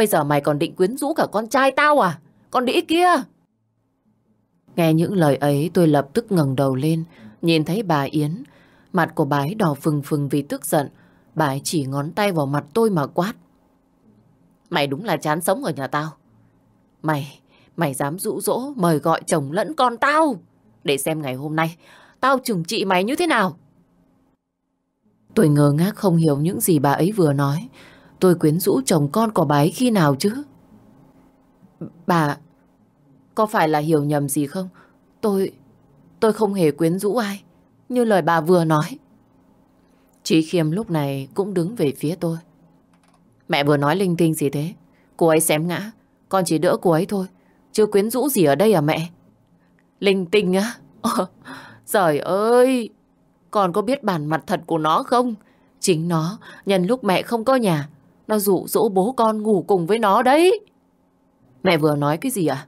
Bây giờ mày còn định quyến rũ cả con trai tao à? Con đĩ kia! Nghe những lời ấy tôi lập tức ngẩng đầu lên, nhìn thấy bà Yến. Mặt của bà ấy đỏ phừng phừng vì tức giận. Bà ấy chỉ ngón tay vào mặt tôi mà quát. Mày đúng là chán sống ở nhà tao. Mày, mày dám dụ dỗ mời gọi chồng lẫn con tao. Để xem ngày hôm nay tao trừng trị mày như thế nào. Tôi ngơ ngác không hiểu những gì bà ấy vừa nói. Tôi quyến rũ chồng con của bà ấy khi nào chứ? Bà, có phải là hiểu nhầm gì không? Tôi, tôi không hề quyến rũ ai, như lời bà vừa nói. Chí Khiêm lúc này cũng đứng về phía tôi. Mẹ vừa nói linh tinh gì thế? Cô ấy xém ngã, con chỉ đỡ cô ấy thôi. Chưa quyến rũ gì ở đây à mẹ? Linh tinh á? Trời ơi! Con có biết bản mặt thật của nó không? Chính nó, nhân lúc mẹ không có nhà, nó dụ dỗ bố con ngủ cùng với nó đấy. Mẹ vừa nói cái gì à?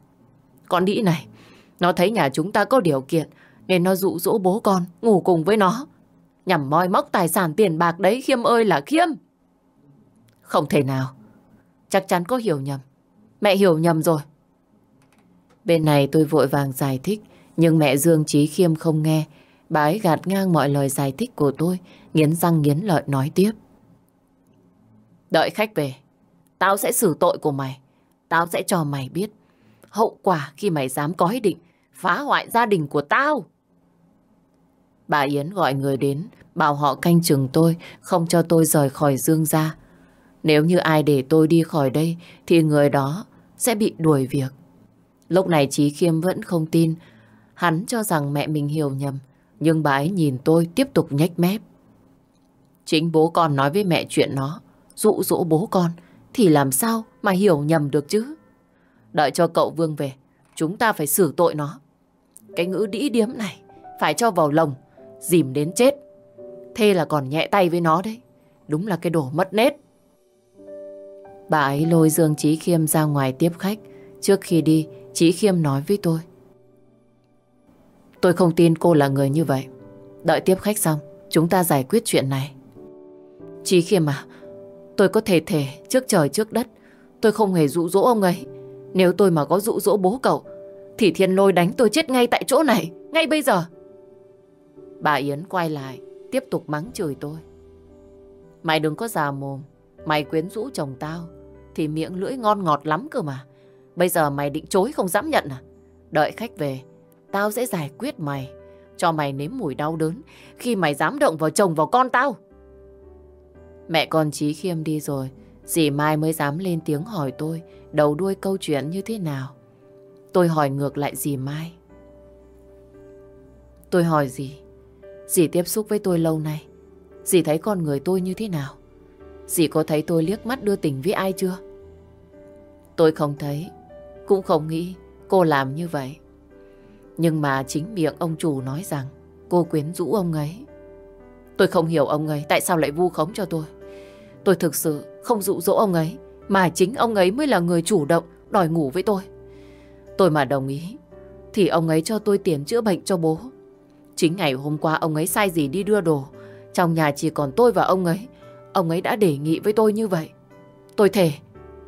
Con đĩ này, nó thấy nhà chúng ta có điều kiện, nên nó dụ dỗ bố con ngủ cùng với nó. Nhằm moi móc tài sản tiền bạc đấy khiêm ơi là khiêm. Không thể nào. Chắc chắn có hiểu nhầm. Mẹ hiểu nhầm rồi. Bên này tôi vội vàng giải thích, nhưng mẹ Dương Trí Khiêm không nghe. Bà ấy gạt ngang mọi lời giải thích của tôi, nghiến răng nghiến lợi nói tiếp. Đợi khách về, tao sẽ xử tội của mày. Tao sẽ cho mày biết hậu quả khi mày dám có ý định phá hoại gia đình của tao. Bà Yến gọi người đến, bảo họ canh chừng tôi, không cho tôi rời khỏi Dương gia. Nếu như ai để tôi đi khỏi đây, thì người đó sẽ bị đuổi việc. Lúc này Chí Khiêm vẫn không tin. Hắn cho rằng mẹ mình hiểu nhầm. Nhưng bà ấy nhìn tôi tiếp tục nhếch mép. Chính bố con nói với mẹ chuyện nó, dụ dỗ bố con, thì làm sao mà hiểu nhầm được chứ? Đợi cho cậu Vương về, chúng ta phải xử tội nó. Cái ngữ đĩ điếm này, phải cho vào lồng, dìm đến chết. Thế là còn nhẹ tay với nó đấy. Đúng là cái đồ mất nết. Bà ấy lôi Dương Trí Khiêm ra ngoài tiếp khách. Trước khi đi, Trí Khiêm nói với tôi. Tôi không tin cô là người như vậy. Đợi tiếp khách xong, chúng ta giải quyết chuyện này. Trí Khiêm à, tôi có thể thể trước trời trước đất. Tôi không hề dụ dỗ ông ấy. Nếu tôi mà có dụ dỗ bố cậu, thì thiên lôi đánh tôi chết ngay tại chỗ này, ngay bây giờ. Bà Yến quay lại, tiếp tục mắng chửi tôi. Mày đừng có già mồm, mày quyến rũ chồng tao, thì miệng lưỡi ngon ngọt lắm cơ mà. Bây giờ mày định chối không dám nhận à? Đợi khách về, tao sẽ giải quyết mày, cho mày nếm mùi đau đớn khi mày dám động vào chồng vào con tao. Mẹ con Trí Khiêm đi rồi, dì Mai mới dám lên tiếng hỏi tôi đầu đuôi câu chuyện như thế nào. Tôi hỏi ngược lại dì Mai. Tôi hỏi dì, dì tiếp xúc với tôi lâu nay, dì thấy con người tôi như thế nào? Dì có thấy tôi liếc mắt đưa tình với ai chưa? Tôi không thấy, cũng không nghĩ cô làm như vậy. Nhưng mà chính miệng ông chủ nói rằng cô quyến rũ ông ấy. Tôi không hiểu ông ấy tại sao lại vu khống cho tôi. Tôi thực sự không dụ dỗ ông ấy, mà chính ông ấy mới là người chủ động đòi ngủ với tôi. Tôi mà đồng ý, thì ông ấy cho tôi tiền chữa bệnh cho bố. Chính ngày hôm qua ông ấy sai gì đi đưa đồ, trong nhà chỉ còn tôi và ông ấy. Ông ấy đã đề nghị với tôi như vậy. Tôi thề,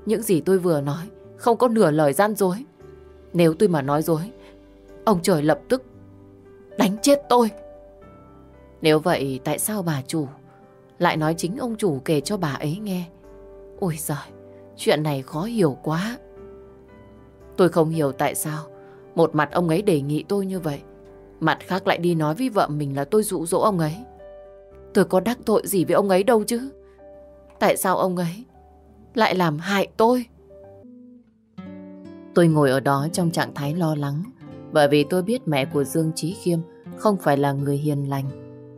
những gì tôi vừa nói không có nửa lời gian dối. Nếu tôi mà nói dối, ông trời lập tức đánh chết tôi. Nếu vậy tại sao bà chủ lại nói chính ông chủ kể cho bà ấy nghe? Ôi giời, chuyện này khó hiểu quá. Tôi không hiểu tại sao một mặt ông ấy đề nghị tôi như vậy, mặt khác lại đi nói với vợ mình là tôi dụ dỗ ông ấy. Tôi có đắc tội gì với ông ấy đâu chứ? Tại sao ông ấy lại làm hại tôi? Tôi ngồi ở đó trong trạng thái lo lắng bởi vì tôi biết mẹ của Dương Trí Khiêm không phải là người hiền lành.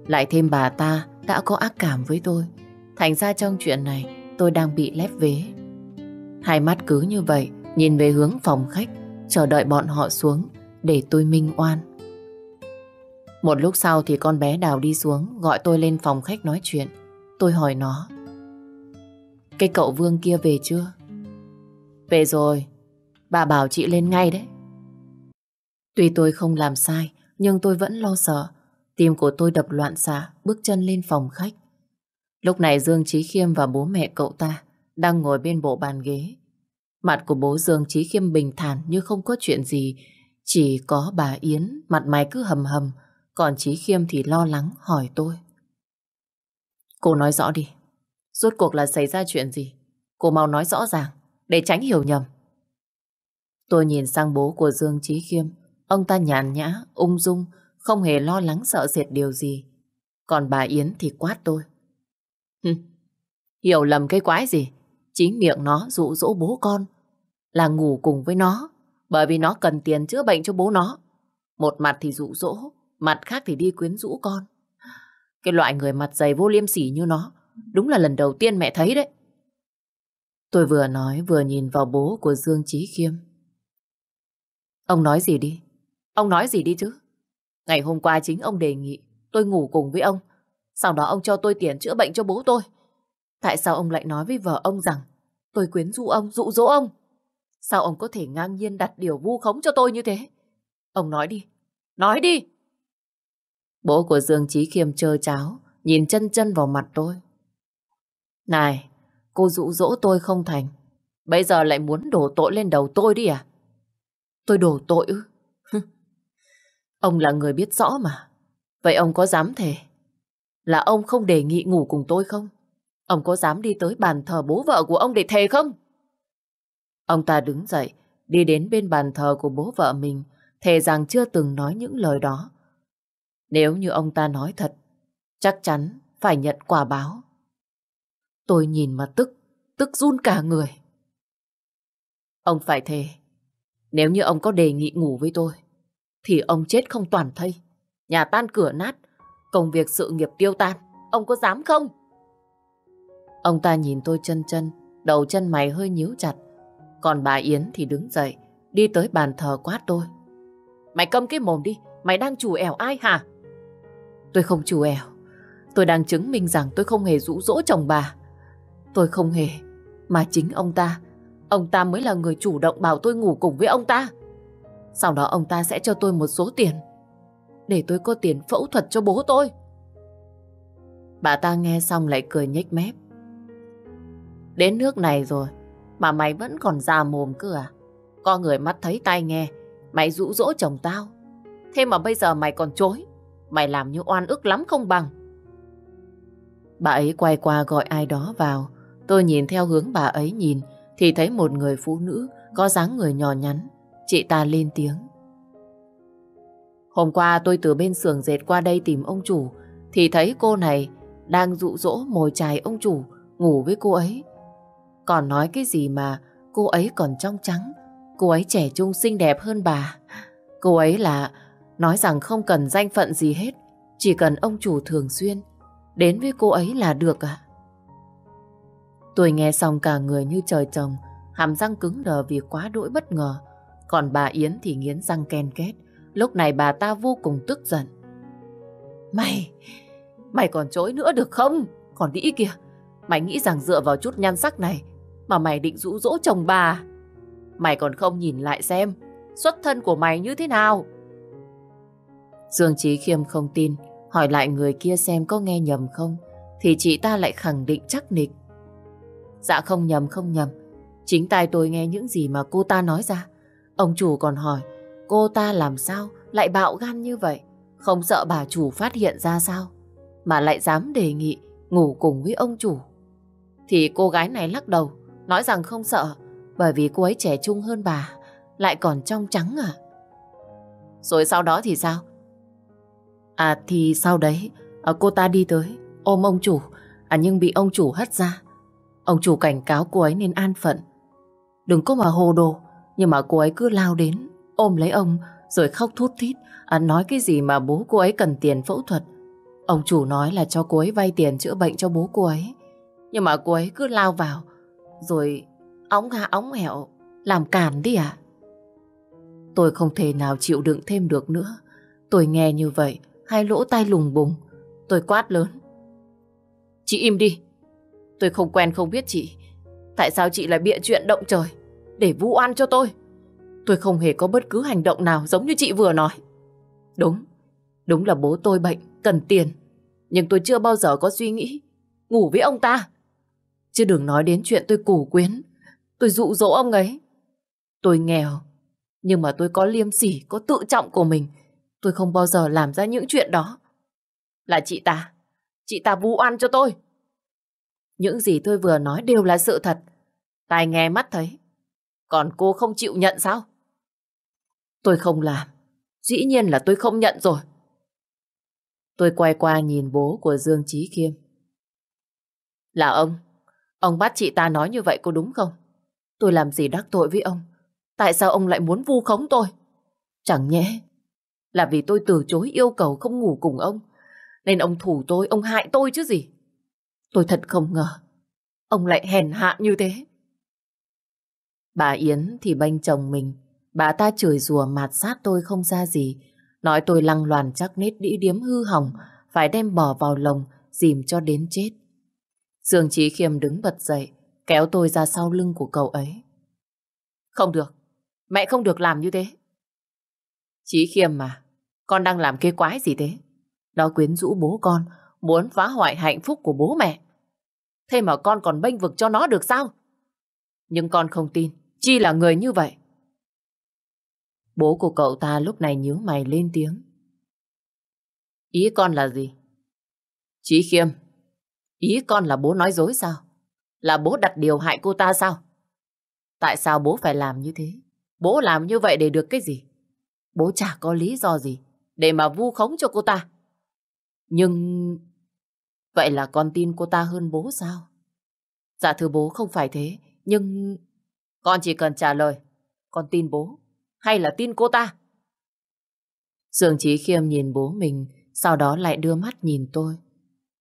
Lại thêm bà ta đã có ác cảm với tôi. Thành ra trong chuyện này tôi đang bị lép vế. Hai mắt cứ như vậy nhìn về hướng phòng khách chờ đợi bọn họ xuống để tôi minh oan. Một lúc sau thì con bé Đào đi xuống gọi tôi lên phòng khách nói chuyện. Tôi hỏi nó. Cái cậu Vương kia về chưa? Về rồi. Bà bảo chị lên ngay đấy. Tuy tôi không làm sai, nhưng tôi vẫn lo sợ. Tim của tôi đập loạn xạ, bước chân lên phòng khách. Lúc này Dương Trí Khiêm và bố mẹ cậu ta đang ngồi bên bộ bàn ghế. Mặt của bố Dương Trí Khiêm bình thản như không có chuyện gì, chỉ có bà Yến mặt mày cứ hầm hầm, còn Trí Khiêm thì lo lắng hỏi tôi. Cô nói rõ đi, rốt cuộc là xảy ra chuyện gì? Cô mau nói rõ ràng, để tránh hiểu nhầm. Tôi nhìn sang bố của Dương Trí Khiêm, ông ta nhàn nhã, ung dung, không hề lo lắng sợ sệt điều gì. Còn bà Yến thì quát tôi. Hiểu lầm cái quái gì? Chính miệng nó dụ dỗ bố con là ngủ cùng với nó bởi vì nó cần tiền chữa bệnh cho bố nó. Một mặt thì dụ dỗ, mặt khác thì đi quyến rũ con. Cái loại người mặt dày vô liêm sỉ như nó đúng là lần đầu tiên mẹ thấy đấy. Tôi vừa nói vừa nhìn vào bố của Dương Trí Khiêm. Ông nói gì đi? Ông nói gì đi chứ? Ngày hôm qua chính ông đề nghị tôi ngủ cùng với ông. Sau đó ông cho tôi tiền chữa bệnh cho bố tôi. Tại sao ông lại nói với vợ ông rằng tôi quyến rũ ông, dụ dỗ ông? Sao ông có thể ngang nhiên đặt điều vu khống cho tôi như thế? Ông nói đi, nói đi! Bố của Dương Trí Khiêm trơ cháo, nhìn chân chân vào mặt tôi. Này, cô dụ dỗ tôi không thành. Bây giờ lại muốn đổ tội lên đầu tôi đi à? Tôi đổ tội ư? Ông là người biết rõ mà. Vậy ông có dám thề là ông không đề nghị ngủ cùng tôi không? Ông có dám đi tới bàn thờ bố vợ của ông để thề không? Ông ta đứng dậy, đi đến bên bàn thờ của bố vợ mình, thề rằng chưa từng nói những lời đó. Nếu như ông ta nói thật, chắc chắn phải nhận quả báo. Tôi nhìn mà tức, tức run cả người. Ông phải thề, nếu như ông có đề nghị ngủ với tôi, thì ông chết không toàn thây. Nhà tan cửa nát, công việc sự nghiệp tiêu tan. Ông có dám không? Ông ta nhìn tôi chân chân, đầu chân mày hơi nhíu chặt. Còn bà Yến thì đứng dậy, đi tới bàn thờ quát tôi. Mày câm cái mồm đi, mày đang chủ ẻo ai hả? Tôi không chủ ẻo. Tôi đang chứng minh rằng tôi không hề rũ rỗ chồng bà. Tôi không hề, mà chính ông ta. Ông ta mới là người chủ động bảo tôi ngủ cùng với ông ta. Sau đó ông ta sẽ cho tôi một số tiền để tôi có tiền phẫu thuật cho bố tôi. Bà ta nghe xong lại cười nhếch mép. Đến nước này rồi mà mày vẫn còn già mồm cơ à? Có người mắt thấy tai nghe, mày rũ rỗ chồng tao. Thế mà bây giờ mày còn chối. Mày làm như oan ức lắm không bằng. Bà ấy quay qua gọi ai đó vào. Tôi nhìn theo hướng bà ấy nhìn thì thấy một người phụ nữ có dáng người nhỏ nhắn. Chị ta lên tiếng. Hôm qua tôi từ bên xưởng dệt qua đây tìm ông chủ thì thấy cô này đang dụ dỗ mồi chài ông chủ ngủ với cô ấy. Còn nói cái gì mà cô ấy còn trong trắng, cô ấy trẻ trung xinh đẹp hơn bà. Cô ấy là nói rằng không cần danh phận gì hết, chỉ cần ông chủ thường xuyên đến với cô ấy là được à. Tôi nghe xong cả người như trời trồng, hàm răng cứng đờ vì quá đỗi bất ngờ. Còn bà Yến thì nghiến răng ken két. Lúc này bà ta vô cùng tức giận. Mày, mày còn chối nữa được không? Còn đĩ kìa, mày nghĩ rằng dựa vào chút nhan sắc này mà mày định rũ rỗ chồng bà. Mày còn không nhìn lại xem xuất thân của mày như thế nào. Dương Trí Khiêm không tin, hỏi lại người kia xem có nghe nhầm không, thì chị ta lại khẳng định chắc nịch. Dạ không nhầm không nhầm, chính tai tôi nghe những gì mà cô ta nói ra. Ông chủ còn hỏi, cô ta làm sao lại bạo gan như vậy, không sợ bà chủ phát hiện ra sao, mà lại dám đề nghị ngủ cùng với ông chủ. Thì cô gái này lắc đầu, nói rằng không sợ, bởi vì cô ấy trẻ trung hơn bà, lại còn trong trắng à. Rồi sau đó thì sao? À thì sau đấy, à, cô ta đi tới, ôm ông chủ, à nhưng bị ông chủ hất ra. Ông chủ cảnh cáo cô ấy nên an phận. Đừng có mà hồ đồ, nhưng mà cô ấy cứ lao đến, ôm lấy ông, rồi khóc thút thít, à, nói cái gì mà bố cô ấy cần tiền phẫu thuật. Ông chủ nói là cho cô ấy vay tiền chữa bệnh cho bố cô ấy. Nhưng mà cô ấy cứ lao vào, rồi ống hạ ống hẹo, làm cản đi à. Tôi không thể nào chịu đựng thêm được nữa. Tôi nghe như vậy, hai lỗ tai lùng bùng. Tôi quát lớn. Chị im đi. Tôi không quen không biết chị. Tại sao chị lại bịa chuyện động trời để vu oan cho tôi? Tôi không hề có bất cứ hành động nào giống như chị vừa nói. Đúng, đúng là bố tôi bệnh, cần tiền. Nhưng tôi chưa bao giờ có suy nghĩ ngủ với ông ta. Chứ đừng nói đến chuyện tôi củ quyến. Tôi dụ dỗ ông ấy. Tôi nghèo, nhưng mà tôi có liêm sỉ, có tự trọng của mình. Tôi không bao giờ làm ra những chuyện đó. Là chị ta. Chị ta vu oan cho tôi. Những gì tôi vừa nói đều là sự thật. Tai nghe mắt thấy. Còn cô không chịu nhận sao? Tôi không làm. Dĩ nhiên là tôi không nhận rồi. Tôi quay qua nhìn bố của Dương Trí Khiêm. Là ông. Ông bắt chị ta nói như vậy có đúng không? Tôi làm gì đắc tội với ông? Tại sao ông lại muốn vu khống tôi? Chẳng nhẽ là vì tôi từ chối yêu cầu không ngủ cùng ông. Nên ông thủ tôi, ông hại tôi chứ gì. Tôi thật không ngờ. Ông lại hèn hạ như thế. Bà Yến thì bênh chồng mình. Bà ta chửi rủa mạt sát tôi không ra gì. Nói tôi lăng loàn chắc nết đĩ điếm hư hỏng. Phải đem bỏ vào lồng, dìm cho đến chết. Dương Trí Khiêm đứng bật dậy, kéo tôi ra sau lưng của cậu ấy. Không được, mẹ không được làm như thế. Chí khiêm mà, con đang làm kê quái gì thế? Nó quyến rũ bố con, muốn phá hoại hạnh phúc của bố mẹ. Thế mà con còn bênh vực cho nó được sao? Nhưng con không tin, Chi là người như vậy. Bố của cậu ta lúc này nhíu mày lên tiếng. Ý con là gì? Chí khiêm, ý con là bố nói dối sao? Là bố đặt điều hại cô ta sao? Tại sao bố phải làm như thế? Bố làm như vậy để được cái gì? Bố chả có lý do gì để mà vu khống cho cô ta. Nhưng... Vậy là con tin cô ta hơn bố sao? Dạ thưa bố không phải thế, nhưng... Con chỉ cần trả lời, con tin bố hay là tin cô ta? Dương trí Khiêm nhìn bố mình, sau đó lại đưa mắt nhìn tôi.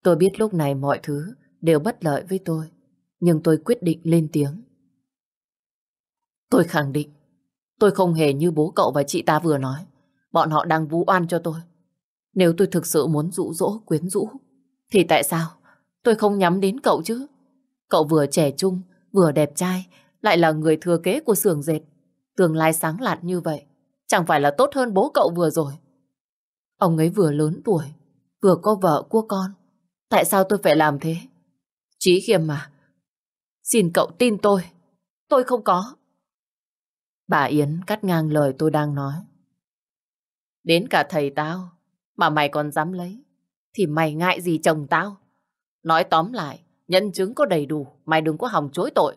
Tôi biết lúc này mọi thứ đều bất lợi với tôi, nhưng tôi quyết định lên tiếng. Tôi khẳng định, tôi không hề như bố cậu và chị ta vừa nói. Bọn họ đang vu oan cho tôi. Nếu tôi thực sự muốn dụ dỗ, quyến rũ, thì tại sao tôi không nhắm đến cậu chứ? Cậu vừa trẻ trung, vừa đẹp trai, lại là người thừa kế của xưởng dệt. Tương lai sáng lạn như vậy, chẳng phải là tốt hơn bố cậu vừa rồi. Ông ấy vừa lớn tuổi, vừa có vợ của con. Tại sao tôi phải làm thế? Chí khiêm mà. Xin cậu tin tôi. Tôi không có. Bà Yến cắt ngang lời tôi đang nói. Đến cả thầy tao mà mày còn dám lấy thì mày ngại gì chồng tao? Nói tóm lại, nhân chứng có đầy đủ, mày đừng có hòng chối tội.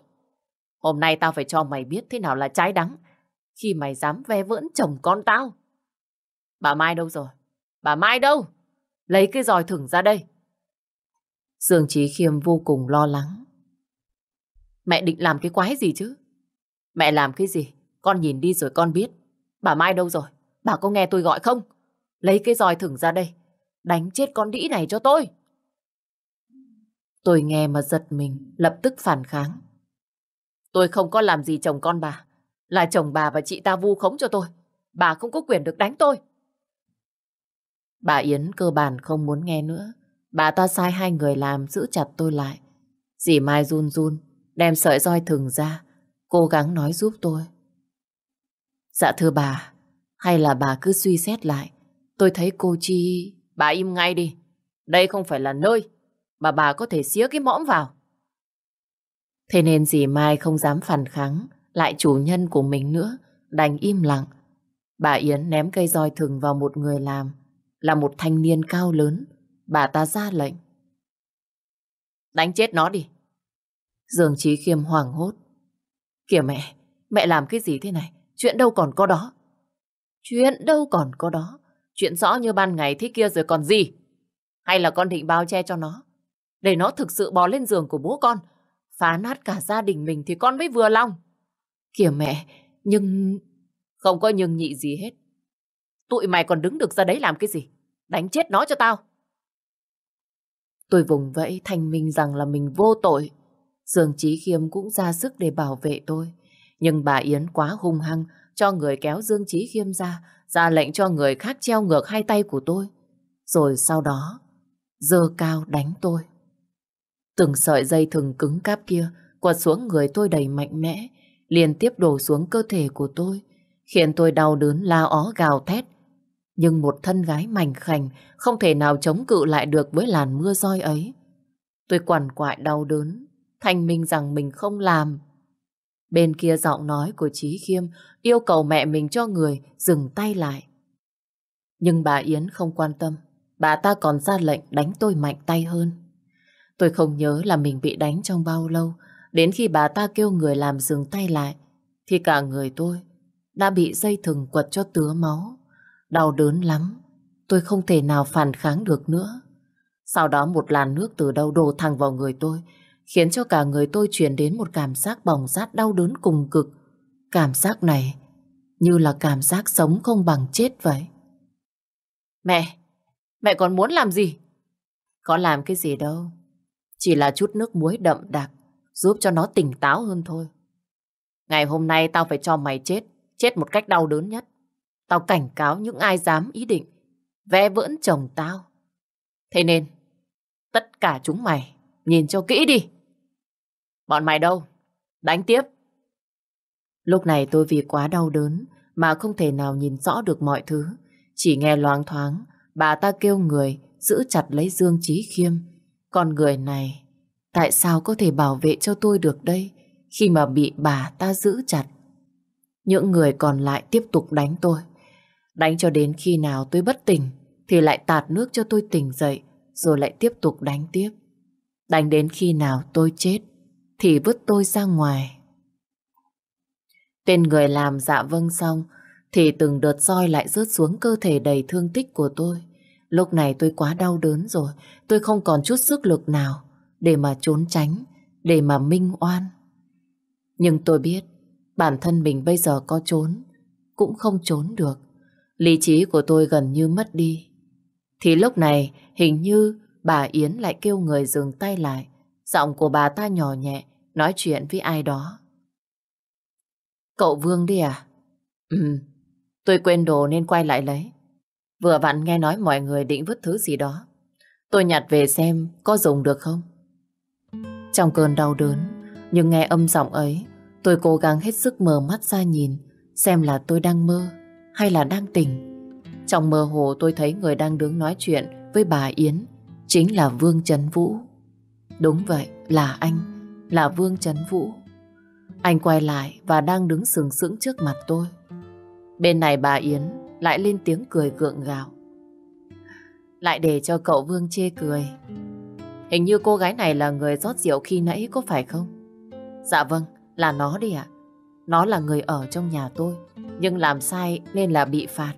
Hôm nay tao phải cho mày biết thế nào là trái đắng khi mày dám ve vỡn chồng con tao. Bà Mai đâu rồi? Bà Mai đâu? Lấy cái roi thửng ra đây. Dương Trí Khiêm vô cùng lo lắng. Mẹ định làm cái quái gì chứ? Mẹ làm cái gì? Con nhìn đi rồi con biết. Bà Mai đâu rồi? Bà có nghe tôi gọi không? Lấy cái roi thửng ra đây. Đánh chết con đĩ này cho tôi. Tôi nghe mà giật mình, lập tức phản kháng. Tôi không có làm gì chồng con bà. Là chồng bà và chị ta vu khống cho tôi. Bà không có quyền được đánh tôi. Bà Yến cơ bản không muốn nghe nữa. Bà ta sai hai người làm giữ chặt tôi lại. Dì Mai run run, đem sợi roi thừng ra, cố gắng nói giúp tôi. Dạ thưa bà, hay là bà cứ suy xét lại. Tôi thấy cô Chi... Bà im ngay đi. Đây không phải là nơi mà bà có thể xía cái mõm vào. Thế nên dì Mai không dám phản kháng lại chủ nhân của mình nữa, đành im lặng. Bà Yến ném cây roi thừng vào một người làm, là một thanh niên cao lớn. Bà ta ra lệnh. Đánh chết nó đi. Dương Trí Khiêm hoảng hốt. Kìa mẹ, mẹ làm cái gì thế này? Chuyện đâu còn có đó. Chuyện đâu còn có đó. Chuyện rõ như ban ngày thế kia rồi còn gì? Hay là con định bao che cho nó? Để nó thực sự bò lên giường của bố con. Phá nát cả gia đình mình thì con mới vừa lòng. Kìa mẹ, nhưng... Không có nhưng nhị gì hết. Tụi mày còn đứng được ra đấy làm cái gì? Đánh chết nó cho tao. Tôi vùng vẫy thanh minh rằng là mình vô tội. Dương Trí Khiêm cũng ra sức để bảo vệ tôi. Nhưng bà Yến quá hung hăng cho người kéo Dương Trí Khiêm ra, ra lệnh cho người khác treo ngược hai tay của tôi. Rồi sau đó, dơ cao đánh tôi. Từng sợi dây thừng cứng cáp kia quật xuống người tôi đầy mạnh mẽ, liên tiếp đổ xuống cơ thể của tôi, khiến tôi đau đớn la ó gào thét. Nhưng một thân gái mảnh khảnh không thể nào chống cự lại được với làn mưa roi ấy. Tôi quằn quại đau đớn, thanh minh rằng mình không làm. Bên kia giọng nói của Trí Khiêm yêu cầu mẹ mình cho người dừng tay lại. Nhưng bà Yến không quan tâm, bà ta còn ra lệnh đánh tôi mạnh tay hơn. Tôi không nhớ là mình bị đánh trong bao lâu, đến khi bà ta kêu người làm dừng tay lại, thì cả người tôi đã bị dây thừng quật cho tứa máu. Đau đớn lắm, tôi không thể nào phản kháng được nữa. Sau đó một làn nước từ đâu đổ thẳng vào người tôi, khiến cho cả người tôi chuyển đến một cảm giác bỏng rát đau đớn cùng cực. Cảm giác này như là cảm giác sống không bằng chết vậy. Mẹ, mẹ còn muốn làm gì? Có làm cái gì đâu. Chỉ là chút nước muối đậm đặc, giúp cho nó tỉnh táo hơn thôi. Ngày hôm nay tao phải cho mày chết, chết một cách đau đớn nhất. Tao cảnh cáo những ai dám ý định vẽ vỡn chồng tao. Thế nên, tất cả chúng mày nhìn cho kỹ đi. Bọn mày đâu? Đánh tiếp. Lúc này tôi vì quá đau đớn mà không thể nào nhìn rõ được mọi thứ. Chỉ nghe loáng thoáng, bà ta kêu người giữ chặt lấy Dương Trí Khiêm con người này, tại sao có thể bảo vệ cho tôi được đây khi mà bị bà ta giữ chặt? Những người còn lại tiếp tục đánh tôi. Đánh cho đến khi nào tôi bất tỉnh thì lại tạt nước cho tôi tỉnh dậy rồi lại tiếp tục đánh tiếp. Đánh đến khi nào tôi chết thì vứt tôi ra ngoài. Tên người làm dạ vâng xong thì từng đợt roi lại rớt xuống cơ thể đầy thương tích của tôi. Lúc này tôi quá đau đớn rồi, tôi không còn chút sức lực nào để mà trốn tránh, để mà minh oan. Nhưng tôi biết bản thân mình bây giờ có trốn cũng không trốn được. Lý trí của tôi gần như mất đi. Thì lúc này hình như bà Yến lại kêu người dừng tay lại. Giọng của bà ta nhỏ nhẹ, nói chuyện với ai đó. Cậu Vương đi à? Ừ, tôi quên đồ nên quay lại lấy. Vừa vặn nghe nói mọi người định vứt thứ gì đó. Tôi nhặt về xem có dùng được không. Trong cơn đau đớn, nhưng nghe âm giọng ấy, tôi cố gắng hết sức mở mắt ra nhìn, xem là tôi đang mơ hay là đang tỉnh. Trong mơ hồ tôi thấy người đang đứng nói chuyện với bà Yến, chính là Vương Trấn Vũ. Đúng vậy, là anh, là Vương Trấn Vũ. Anh quay lại và đang đứng sừng sững trước mặt tôi. Bên này bà Yến lại lên tiếng cười gượng gạo. Lại để cho cậu Vương chê cười. Hình như cô gái này là người rót rượu khi nãy có phải không? Dạ vâng, là nó đi ạ. Nó là người ở trong nhà tôi, nhưng làm sai nên là bị phạt.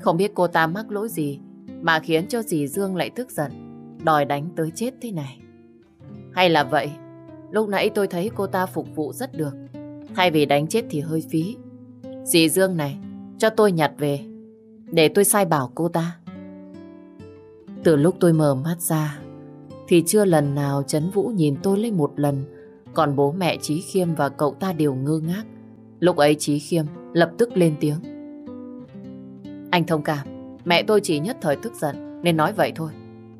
Không biết cô ta mắc lỗi gì mà khiến cho dì Dương lại tức giận, đòi đánh tới chết thế này. Hay là vậy, lúc nãy tôi thấy cô ta phục vụ rất được, thay vì đánh chết thì hơi phí. Dì Dương này, cho tôi nhặt về, để tôi sai bảo cô ta. Từ lúc tôi mở mắt ra, thì chưa lần nào Trấn Vũ nhìn tôi lấy một lần, còn bố mẹ Trí Khiêm và cậu ta đều ngơ ngác. Lúc ấy Trí Khiêm lập tức lên tiếng. Anh thông cảm, mẹ tôi chỉ nhất thời tức giận nên nói vậy thôi,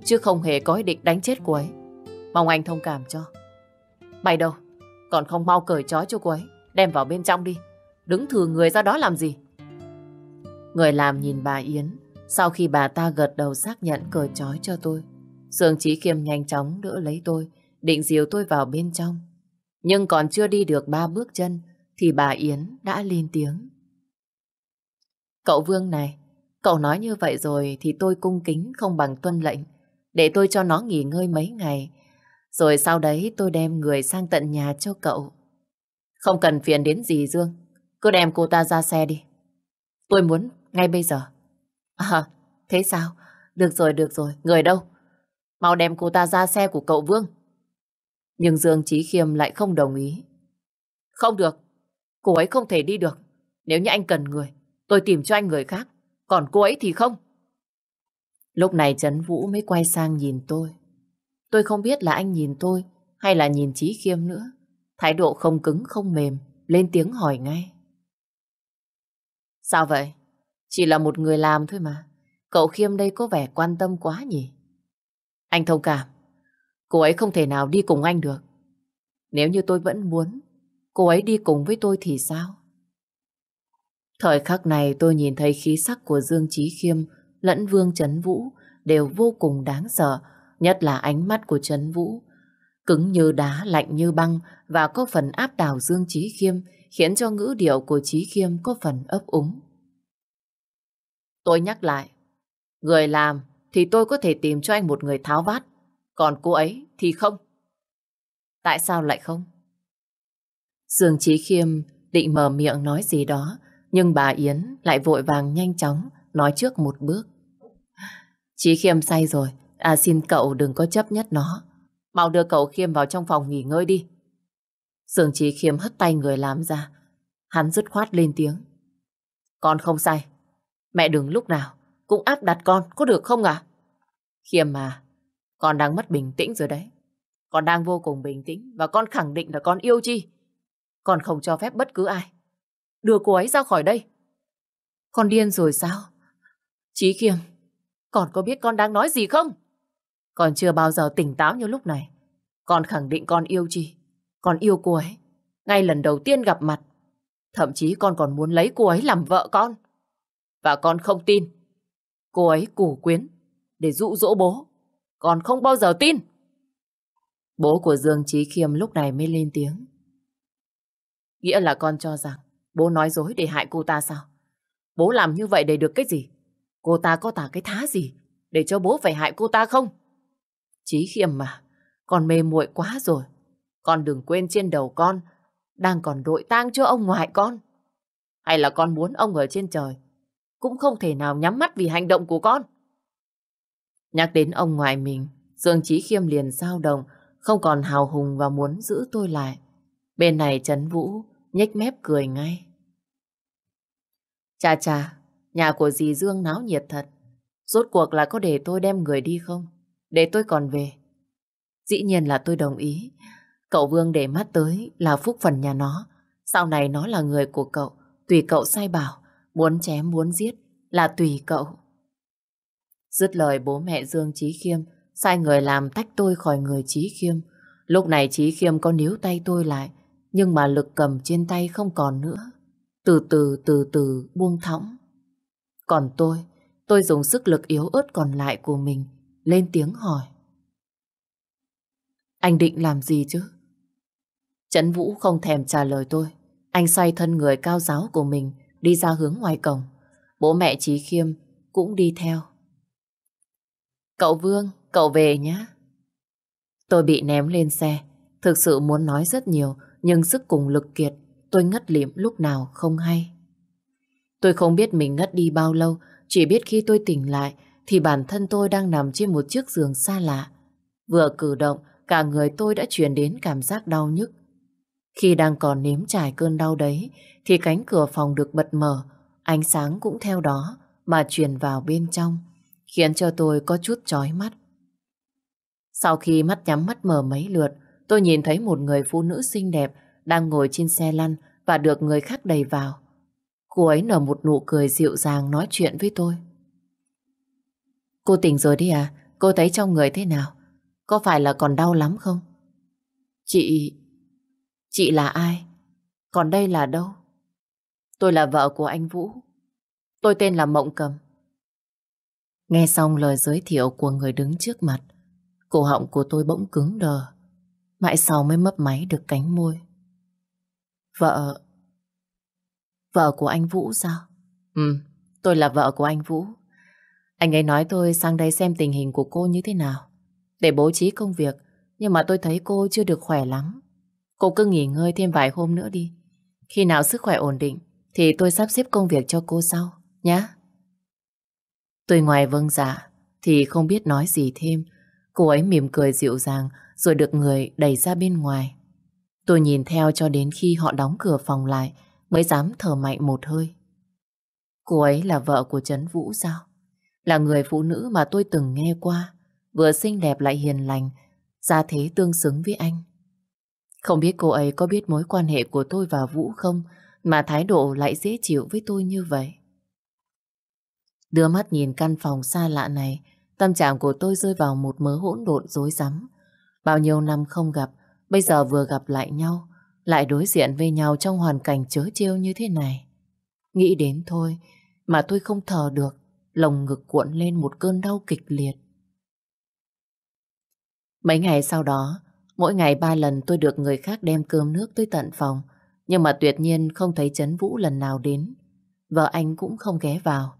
chứ không hề có ý định đánh chết cô ấy. Mong anh thông cảm cho. Bày đâu, còn không mau cởi trói cho cô ấy, đem vào bên trong đi. Đứng thừa người ra đó làm gì? Người làm nhìn bà Yến, sau khi bà ta gật đầu xác nhận cởi trói cho tôi. Dương Trí Khiêm nhanh chóng đỡ lấy tôi, định dìu tôi vào bên trong. Nhưng còn chưa đi được ba bước chân, thì bà Yến đã lên tiếng. Cậu Vương này, cậu nói như vậy rồi thì tôi cung kính không bằng tuân lệnh, để tôi cho nó nghỉ ngơi mấy ngày, rồi sau đấy tôi đem người sang tận nhà cho cậu. Không cần phiền đến gì Dương, cứ đem cô ta ra xe đi. Tôi muốn ngay bây giờ. À, thế sao? Được rồi, được rồi, người đâu? Mau đem cô ta ra xe của cậu Vương. Nhưng Dương Trí Khiêm lại không đồng ý. Không được, cô ấy không thể đi được. Nếu như anh cần người, tôi tìm cho anh người khác. Còn cô ấy thì không. Lúc này Trấn Vũ mới quay sang nhìn tôi. Tôi không biết là anh nhìn tôi hay là nhìn Trí Khiêm nữa. Thái độ không cứng không mềm, lên tiếng hỏi ngay. Sao vậy? Chỉ là một người làm thôi mà. Cậu Khiêm đây có vẻ quan tâm quá nhỉ? Anh thông cảm. Cô ấy không thể nào đi cùng anh được. Nếu như tôi vẫn muốn cô ấy đi cùng với tôi thì sao? Thời khắc này tôi nhìn thấy khí sắc của Dương Trí Khiêm lẫn Vương Trấn Vũ đều vô cùng đáng sợ, nhất là ánh mắt của Trấn Vũ. Cứng như đá, lạnh như băng và có phần áp đảo Dương Trí Khiêm khiến cho ngữ điệu của Trí Khiêm có phần ấp úng. Tôi nhắc lại, người làm thì tôi có thể tìm cho anh một người tháo vát, còn cô ấy thì không. Tại sao lại không? Dương Trí Khiêm định mở miệng nói gì đó, nhưng bà Yến lại vội vàng nhanh chóng nói trước một bước. Trí Khiêm say rồi, à xin cậu đừng có chấp nhất nó. Mau đưa cậu Khiêm vào trong phòng nghỉ ngơi đi. Dương Trí Khiêm hất tay người làm ra. Hắn dứt khoát lên tiếng. Con không say. Mẹ đừng lúc nào cũng áp đặt con, có được không ạ? À? Khiêm mà, con đang mất bình tĩnh rồi đấy. Con đang vô cùng bình tĩnh và con khẳng định là con yêu Chi. Con không cho phép bất cứ ai. Đưa cô ấy ra khỏi đây. Con điên rồi sao? Chí Khiêm, con có biết con đang nói gì không? Con chưa bao giờ tỉnh táo như lúc này. Con khẳng định con yêu Chi. Con yêu cô ấy. Ngay lần đầu tiên gặp mặt. Thậm chí con còn muốn lấy cô ấy làm vợ con. Và con không tin. Cô ấy củ quyến để dụ dỗ bố. Con không bao giờ tin. Bố của Dương Trí Khiêm lúc này mới lên tiếng. Nghĩa là con cho rằng bố nói dối để hại cô ta sao? Bố làm như vậy để được cái gì? Cô ta có tả cái thá gì để cho bố phải hại cô ta không? Trí Khiêm mà, con mê muội quá rồi. Con đừng quên trên đầu con đang còn đội tang cho ông ngoại con. Hay là con muốn ông ở trên trời cũng không thể nào nhắm mắt vì hành động của con. Nhắc đến ông ngoại mình, Dương Chí Khiêm liền dao động, không còn hào hùng và muốn giữ tôi lại. Bên này Trấn Vũ nhếch mép cười ngay. Cha cha, Nhà của dì Dương náo nhiệt thật. Rốt cuộc là có để tôi đem người đi không? Để tôi còn về. Dĩ nhiên là tôi đồng ý. Cậu Vương để mắt tới là phúc phần nhà nó. Sau này nó là người của cậu. Tùy cậu sai bảo. Muốn chém muốn giết là tùy cậu. Dứt lời bố mẹ Dương Trí Khiêm sai người làm tách tôi khỏi người Trí Khiêm. Lúc này Trí Khiêm có níu tay tôi lại nhưng mà lực cầm trên tay không còn nữa. Từ từ từ từ buông thõng. Còn tôi, tôi dùng sức lực yếu ớt còn lại của mình lên tiếng hỏi. Anh định làm gì chứ? Trấn Vũ không thèm trả lời tôi. Anh xoay thân người cao giáo của mình đi ra hướng ngoài cổng. Bố mẹ Trí Khiêm cũng đi theo. Cậu Vương, cậu về nhé. Tôi bị ném lên xe. Thực sự muốn nói rất nhiều, nhưng sức cùng lực kiệt, tôi ngất liệm lúc nào không hay. Tôi không biết mình ngất đi bao lâu, chỉ biết khi tôi tỉnh lại thì bản thân tôi đang nằm trên một chiếc giường xa lạ. Vừa cử động, cả người tôi đã truyền đến cảm giác đau nhức. Khi đang còn nếm trải cơn đau đấy, thì cánh cửa phòng được bật mở, ánh sáng cũng theo đó mà truyền vào bên trong, khiến cho tôi có chút chói mắt. Sau khi mắt nhắm mắt mở mấy lượt, tôi nhìn thấy một người phụ nữ xinh đẹp đang ngồi trên xe lăn và được người khác đẩy vào. Cô ấy nở một nụ cười dịu dàng nói chuyện với tôi. Cô tỉnh rồi đi à? Cô thấy trong người thế nào? Có phải là còn đau lắm không? Chị... Chị là ai? Còn đây là đâu? Tôi là vợ của anh Vũ. Tôi tên là Mộng Cầm. Nghe xong lời giới thiệu của người đứng trước mặt, cổ họng của tôi bỗng cứng đờ. Mãi sau mới mấp máy được cánh môi. Vợ... Vợ của anh Vũ sao? Ừ, tôi là vợ của anh Vũ. Anh ấy nói tôi sang đây xem tình hình của cô như thế nào. Để bố trí công việc, nhưng mà tôi thấy cô chưa được khỏe lắm. Cô cứ nghỉ ngơi thêm vài hôm nữa đi. Khi nào sức khỏe ổn định, thì tôi sắp xếp công việc cho cô sau, nhá. Tôi ngoài vâng dạ, thì không biết nói gì thêm. Cô ấy mỉm cười dịu dàng, rồi được người đẩy ra bên ngoài. Tôi nhìn theo cho đến khi họ đóng cửa phòng lại, mới dám thở mạnh một hơi. Cô ấy là vợ của Trấn Vũ sao? Là người phụ nữ mà tôi từng nghe qua, vừa xinh đẹp lại hiền lành, ra thế tương xứng với anh. Không biết cô ấy có biết mối quan hệ của tôi và Vũ không, mà thái độ lại dễ chịu với tôi như vậy. Đưa mắt nhìn căn phòng xa lạ này, tâm trạng của tôi rơi vào một mớ hỗn độn rối rắm. Bao nhiêu năm không gặp, bây giờ vừa gặp lại nhau, lại đối diện với nhau trong hoàn cảnh chớ trêu như thế này. Nghĩ đến thôi mà tôi không thở được, lồng ngực cuộn lên một cơn đau kịch liệt. Mấy ngày sau đó, mỗi ngày ba lần tôi được người khác đem cơm nước tới tận phòng, nhưng mà tuyệt nhiên không thấy Trấn Vũ lần nào đến. Vợ anh cũng không ghé vào.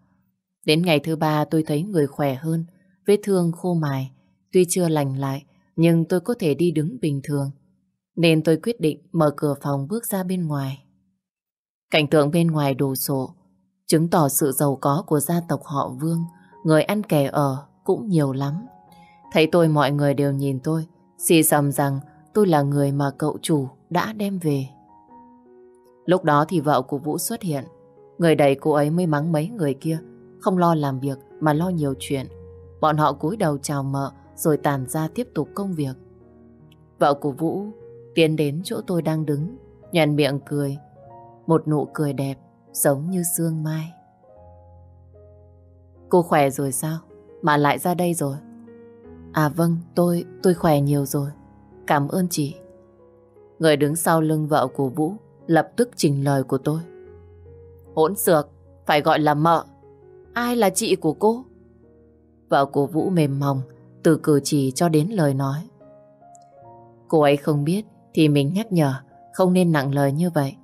Đến ngày thứ ba tôi thấy người khỏe hơn, vết thương khô mài, tuy chưa lành lại, nhưng tôi có thể đi đứng bình thường. Nên tôi quyết định mở cửa phòng bước ra bên ngoài. Cảnh tượng bên ngoài đồ sộ, chứng tỏ sự giàu có của gia tộc họ Vương, người ăn kẻ ở cũng nhiều lắm. Thấy tôi mọi người đều nhìn tôi, xì xầm rằng tôi là người mà cậu chủ đã đem về. Lúc đó thì vợ của Vũ xuất hiện, người đẩy cô ấy mới mắng mấy người kia, không lo làm việc mà lo nhiều chuyện. Bọn họ cúi đầu chào mợ rồi tàn ra tiếp tục công việc. Vợ của Vũ tiến đến chỗ tôi đang đứng, nhàn miệng cười, một nụ cười đẹp, giống như sương mai. Cô khỏe rồi sao? Mà lại ra đây rồi. À vâng, tôi, tôi khỏe nhiều rồi. Cảm ơn chị. Người đứng sau lưng vợ của Vũ lập tức trình lời của tôi. Hỗn xược, phải gọi là mợ. Ai là chị của cô? Vợ của Vũ mềm mỏng, từ cử chỉ cho đến lời nói. Cô ấy không biết thì mình nhắc nhở không nên nặng lời như vậy.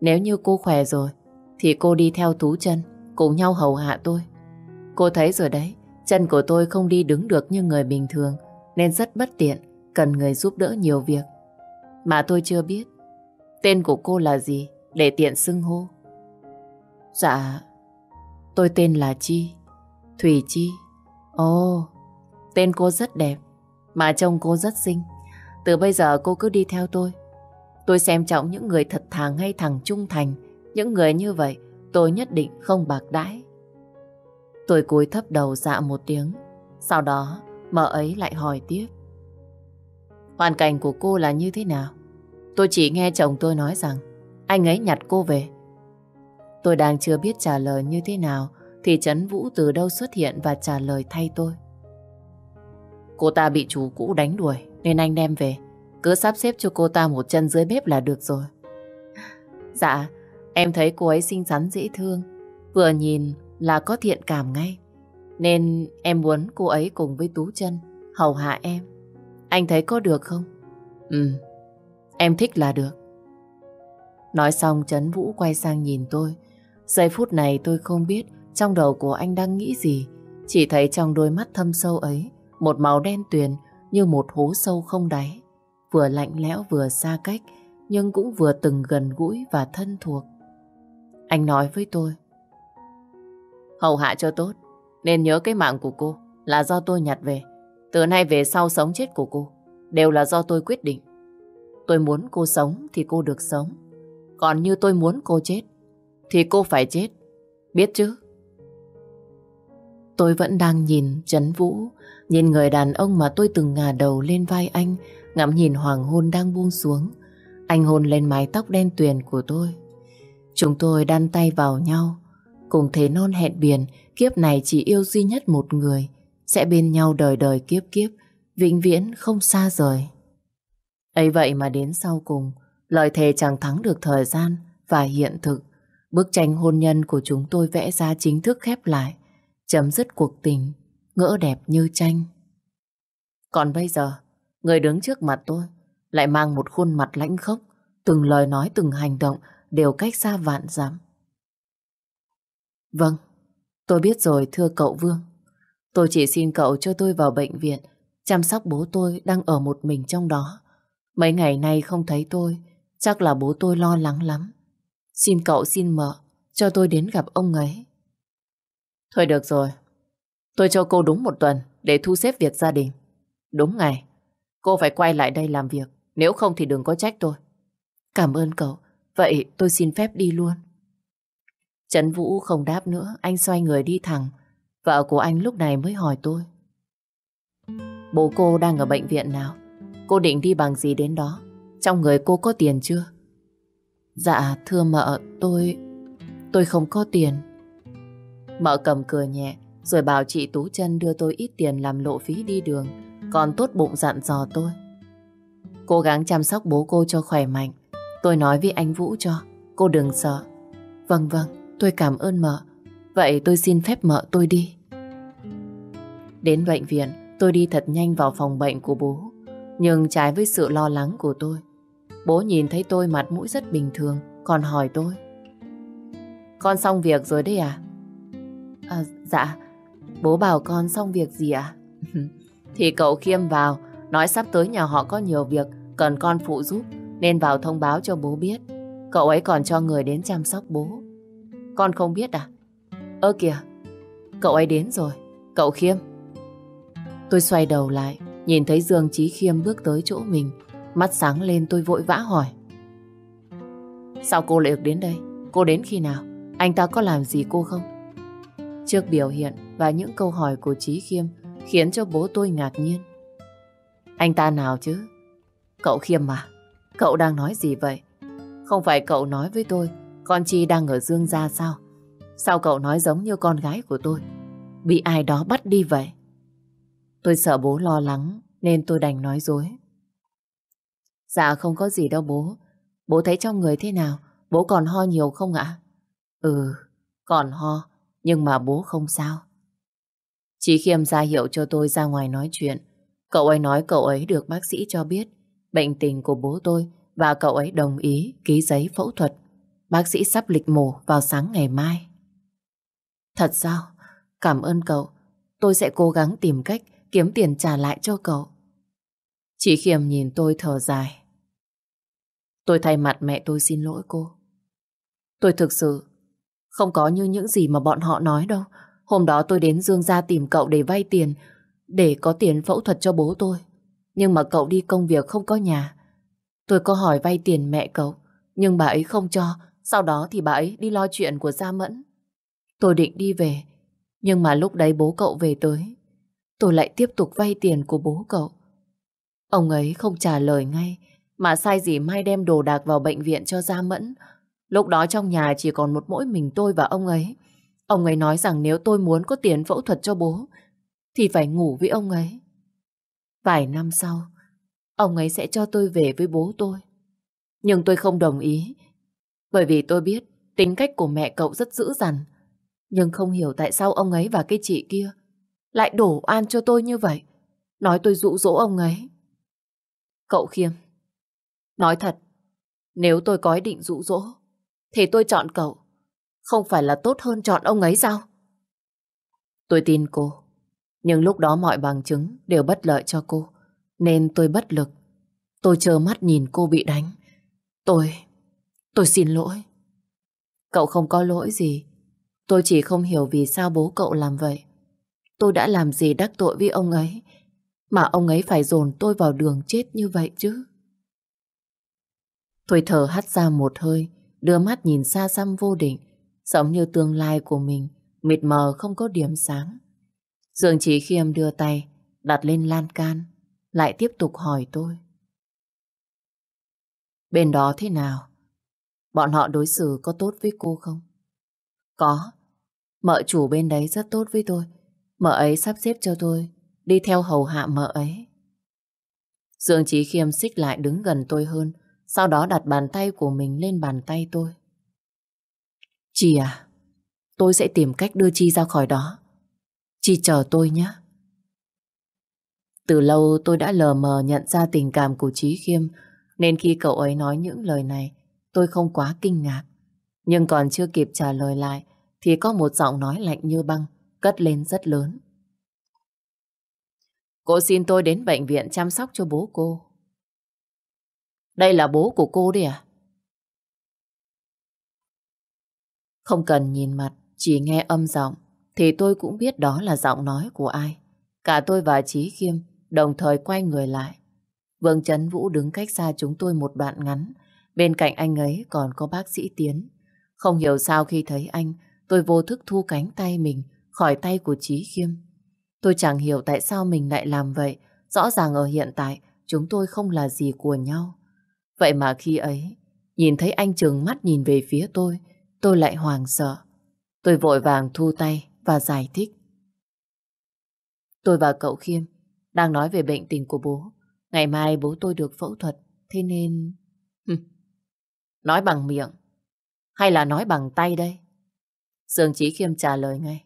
Nếu như cô khỏe rồi thì cô đi theo Tú chân cùng nhau hầu hạ tôi. Cô thấy rồi đấy, chân của tôi không đi đứng được như người bình thường nên rất bất tiện, cần người giúp đỡ nhiều việc. Mà tôi chưa biết tên của cô là gì để tiện xưng hô. Dạ, tôi tên là Chi, Thủy Chi. Ồ, tên cô rất đẹp, mà trông cô rất xinh. Từ bây giờ cô cứ đi theo tôi. Tôi xem trọng những người thật thà ngay thẳng trung thành. Những người như vậy tôi nhất định không bạc đãi. Tôi cúi thấp đầu dạ một tiếng. Sau đó, mợ ấy lại hỏi tiếp. Hoàn cảnh của cô là như thế nào? Tôi chỉ nghe chồng tôi nói rằng anh ấy nhặt cô về. Tôi đang chưa biết trả lời như thế nào thì Trấn Vũ từ đâu xuất hiện và trả lời thay tôi. Cô ta bị chú cũ đánh đuổi nên anh đem về. Cứ sắp xếp cho cô ta một chân dưới bếp là được rồi. Dạ, em thấy cô ấy xinh xắn dễ thương. Vừa nhìn là có thiện cảm ngay. Nên em muốn cô ấy cùng với Tú chân hầu hạ em. Anh thấy có được không? Ừ, em thích là được. Nói xong Trấn Vũ quay sang nhìn tôi. Giây phút này tôi không biết trong đầu của anh đang nghĩ gì. Chỉ thấy trong đôi mắt thâm sâu ấy một màu đen tuyền như một hố sâu không đáy. Vừa lạnh lẽo vừa xa cách nhưng cũng vừa từng gần gũi và thân thuộc. Anh nói với tôi. Hầu hạ cho tốt, nên nhớ cái mạng của cô là do tôi nhặt về. Từ nay về sau sống chết của cô đều là do tôi quyết định. Tôi muốn cô sống thì cô được sống. Còn như tôi muốn cô chết thì cô phải chết. Biết chứ? Tôi vẫn đang nhìn Trấn Vũ, nhìn người đàn ông mà tôi từng ngả đầu lên vai anh, ngắm nhìn hoàng hôn đang buông xuống. Anh hôn lên mái tóc đen tuyền của tôi. Chúng tôi đan tay vào nhau, cùng thế non hẹn biển, kiếp này chỉ yêu duy nhất một người, sẽ bên nhau đời đời kiếp kiếp, vĩnh viễn không xa rời. ấy vậy mà đến sau cùng, lời thề chẳng thắng được thời gian và hiện thực. Bức tranh hôn nhân của chúng tôi vẽ ra chính thức khép lại, chấm dứt cuộc tình, ngỡ đẹp như tranh. Còn bây giờ, người đứng trước mặt tôi lại mang một khuôn mặt lãnh khốc, từng lời nói từng hành động đều cách xa vạn dặm. Vâng, tôi biết rồi thưa cậu Vương. Tôi chỉ xin cậu cho tôi vào bệnh viện chăm sóc bố tôi đang ở một mình trong đó. Mấy ngày nay không thấy tôi, chắc là bố tôi lo lắng lắm. Xin cậu xin mợ cho tôi đến gặp ông ấy. Thôi được rồi, tôi cho cô đúng một tuần để thu xếp việc gia đình. Đúng ngày, cô phải quay lại đây làm việc, nếu không thì đừng có trách tôi. Cảm ơn cậu, vậy tôi xin phép đi luôn. Trấn Vũ không đáp nữa, anh xoay người đi thẳng. Vợ của anh lúc này mới hỏi tôi. Bố cô đang ở bệnh viện nào? Cô định đi bằng gì đến đó? Trong người cô có tiền chưa? Dạ, thưa mợ, tôi... Tôi không có tiền. Mợ cầm cười nhẹ, rồi bảo chị Tú chân đưa tôi ít tiền làm lộ phí đi đường, còn tốt bụng dặn dò tôi. Cố gắng chăm sóc bố cô cho khỏe mạnh. Tôi nói với anh Vũ cho, cô đừng sợ. Vâng vâng, tôi cảm ơn mợ. Vậy tôi xin phép mợ tôi đi. Đến bệnh viện, tôi đi thật nhanh vào phòng bệnh của bố. Nhưng trái với sự lo lắng của tôi, bố nhìn thấy tôi mặt mũi rất bình thường, còn hỏi tôi. Con xong việc rồi đấy à? À, dạ, bố bảo con xong việc gì ạ? Thì cậu Khiêm vào, nói sắp tới nhà họ có nhiều việc, cần con phụ giúp, nên vào thông báo cho bố biết. Cậu ấy còn cho người đến chăm sóc bố. Con không biết à? Ơ kìa, cậu ấy đến rồi, cậu Khiêm. Tôi xoay đầu lại, nhìn thấy Dương Chí Khiêm bước tới chỗ mình, mắt sáng lên tôi vội vã hỏi. Sao cô lại được đến đây? Cô đến khi nào? Anh ta có làm gì cô không? Trước biểu hiện và những câu hỏi của Chí Khiêm khiến cho bố tôi ngạc nhiên. Anh ta nào chứ? Cậu Khiêm mà, cậu đang nói gì vậy? Không phải cậu nói với tôi con Chi đang ở Dương gia sao? Sao cậu nói giống như con gái của tôi? Bị ai đó bắt đi vậy? Tôi sợ bố lo lắng nên tôi đành nói dối. Dạ không có gì đâu bố. Bố thấy trong người thế nào? Bố còn ho nhiều không ạ? Ừ, còn ho, nhưng mà bố không sao. Chị Khiêm ra hiệu cho tôi ra ngoài nói chuyện. Cậu ấy nói cậu ấy được bác sĩ cho biết bệnh tình của bố tôi và cậu ấy đồng ý ký giấy phẫu thuật. Bác sĩ sắp lịch mổ vào sáng ngày mai. Thật sao? Cảm ơn cậu. Tôi sẽ cố gắng tìm cách kiếm tiền trả lại cho cậu. Chị Khiêm nhìn tôi thở dài. Tôi thay mặt mẹ tôi xin lỗi cô. Tôi thực sự không có như những gì mà bọn họ nói đâu. Hôm đó tôi đến Dương gia tìm cậu để vay tiền, để có tiền phẫu thuật cho bố tôi. Nhưng mà cậu đi công việc không có nhà. Tôi có hỏi vay tiền mẹ cậu, nhưng bà ấy không cho. Sau đó thì bà ấy đi lo chuyện của Gia Mẫn. Tôi định đi về, Nhưng mà lúc đấy bố cậu về tới, tôi lại tiếp tục vay tiền của bố cậu. Ông ấy không trả lời ngay, mà sai gì mai đem đồ đạc vào bệnh viện cho Gia Mẫn. Lúc đó trong nhà chỉ còn một mỗi mình tôi và ông ấy. Ông ấy nói rằng nếu tôi muốn có tiền phẫu thuật cho bố, thì phải ngủ với ông ấy. Vài năm sau, ông ấy sẽ cho tôi về với bố tôi. Nhưng tôi không đồng ý, bởi vì tôi biết tính cách của mẹ cậu rất dữ dằn. Nhưng không hiểu tại sao ông ấy và cái chị kia lại đổ an cho tôi như vậy. Nói tôi dụ dỗ ông ấy. Cậu Khiêm, nói thật, nếu tôi có ý định dụ dỗ, thì tôi chọn cậu. Không phải là tốt hơn chọn ông ấy sao? Tôi tin cô. Nhưng lúc đó mọi bằng chứng đều bất lợi cho cô. Nên tôi bất lực. Tôi chờ mắt nhìn cô bị đánh. Tôi tôi xin lỗi. Cậu không có lỗi gì. Tôi chỉ không hiểu vì sao bố cậu làm vậy. Tôi đã làm gì đắc tội với ông ấy mà ông ấy phải dồn tôi vào đường chết như vậy chứ. Tôi thở hắt ra một hơi, đưa mắt nhìn xa xăm vô định, giống như tương lai của mình, mịt mờ không có điểm sáng. Dương Trí Khiêm đưa tay, đặt lên lan can, lại tiếp tục hỏi tôi. Bên đó thế nào? Bọn họ đối xử có tốt với cô không? Có. Mợ chủ bên đấy rất tốt với tôi. Mợ ấy sắp xếp cho tôi đi theo hầu hạ mợ ấy. Dương Trí Khiêm xích lại đứng gần tôi hơn, sau đó đặt bàn tay của mình lên bàn tay tôi. Chị à, tôi sẽ tìm cách đưa Chi ra khỏi đó. Chi chờ tôi nhé. Từ lâu tôi đã lờ mờ nhận ra tình cảm của Trí Khiêm, nên khi cậu ấy nói những lời này, tôi không quá kinh ngạc. Nhưng còn chưa kịp trả lời lại, thì có một giọng nói lạnh như băng, cất lên rất lớn. Cô xin tôi đến bệnh viện chăm sóc cho bố cô. Đây là bố của cô đấy à? Không cần nhìn mặt, chỉ nghe âm giọng, thì tôi cũng biết đó là giọng nói của ai. Cả tôi và Trí Khiêm đồng thời quay người lại. Vương Trấn Vũ đứng cách xa chúng tôi một đoạn ngắn. Bên cạnh anh ấy còn có bác sĩ Tiến. Không hiểu sao khi thấy anh, tôi vô thức thu cánh tay mình khỏi tay của Trí Khiêm. Tôi chẳng hiểu tại sao mình lại làm vậy. Rõ ràng ở hiện tại, chúng tôi không là gì của nhau. Vậy mà khi ấy, nhìn thấy anh trừng mắt nhìn về phía tôi, tôi lại hoàng sợ. Tôi vội vàng thu tay và giải thích. Tôi và cậu Khiêm đang nói về bệnh tình của bố. Ngày mai bố tôi được phẫu thuật, thế nên nói bằng miệng, hay là nói bằng tay đây? Dương Chí Khiêm trả lời ngay.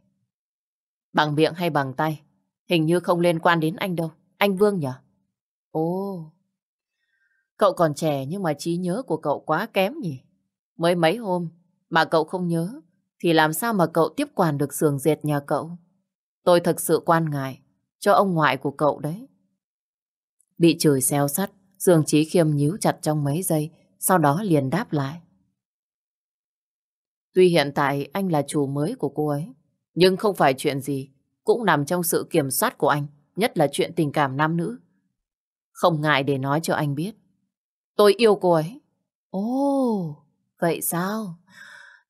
Bằng miệng hay bằng tay? Hình như không liên quan đến anh đâu. Anh Vương nhỉ? Ồ, cậu còn trẻ nhưng mà trí nhớ của cậu quá kém nhỉ? Mới mấy hôm mà cậu không nhớ thì làm sao mà cậu tiếp quản được giường dệt nhà cậu? Tôi thật sự quan ngại cho ông ngoại của cậu đấy. Bị chửi xeo sắt, Dương Chí Khiêm nhíu chặt trong mấy giây, sau đó liền đáp lại. Tuy hiện tại anh là chủ mới của cô ấy, nhưng không phải chuyện gì cũng nằm trong sự kiểm soát của anh, nhất là chuyện tình cảm nam nữ. Không ngại để nói cho anh biết. Tôi yêu cô ấy. Ồ, vậy sao?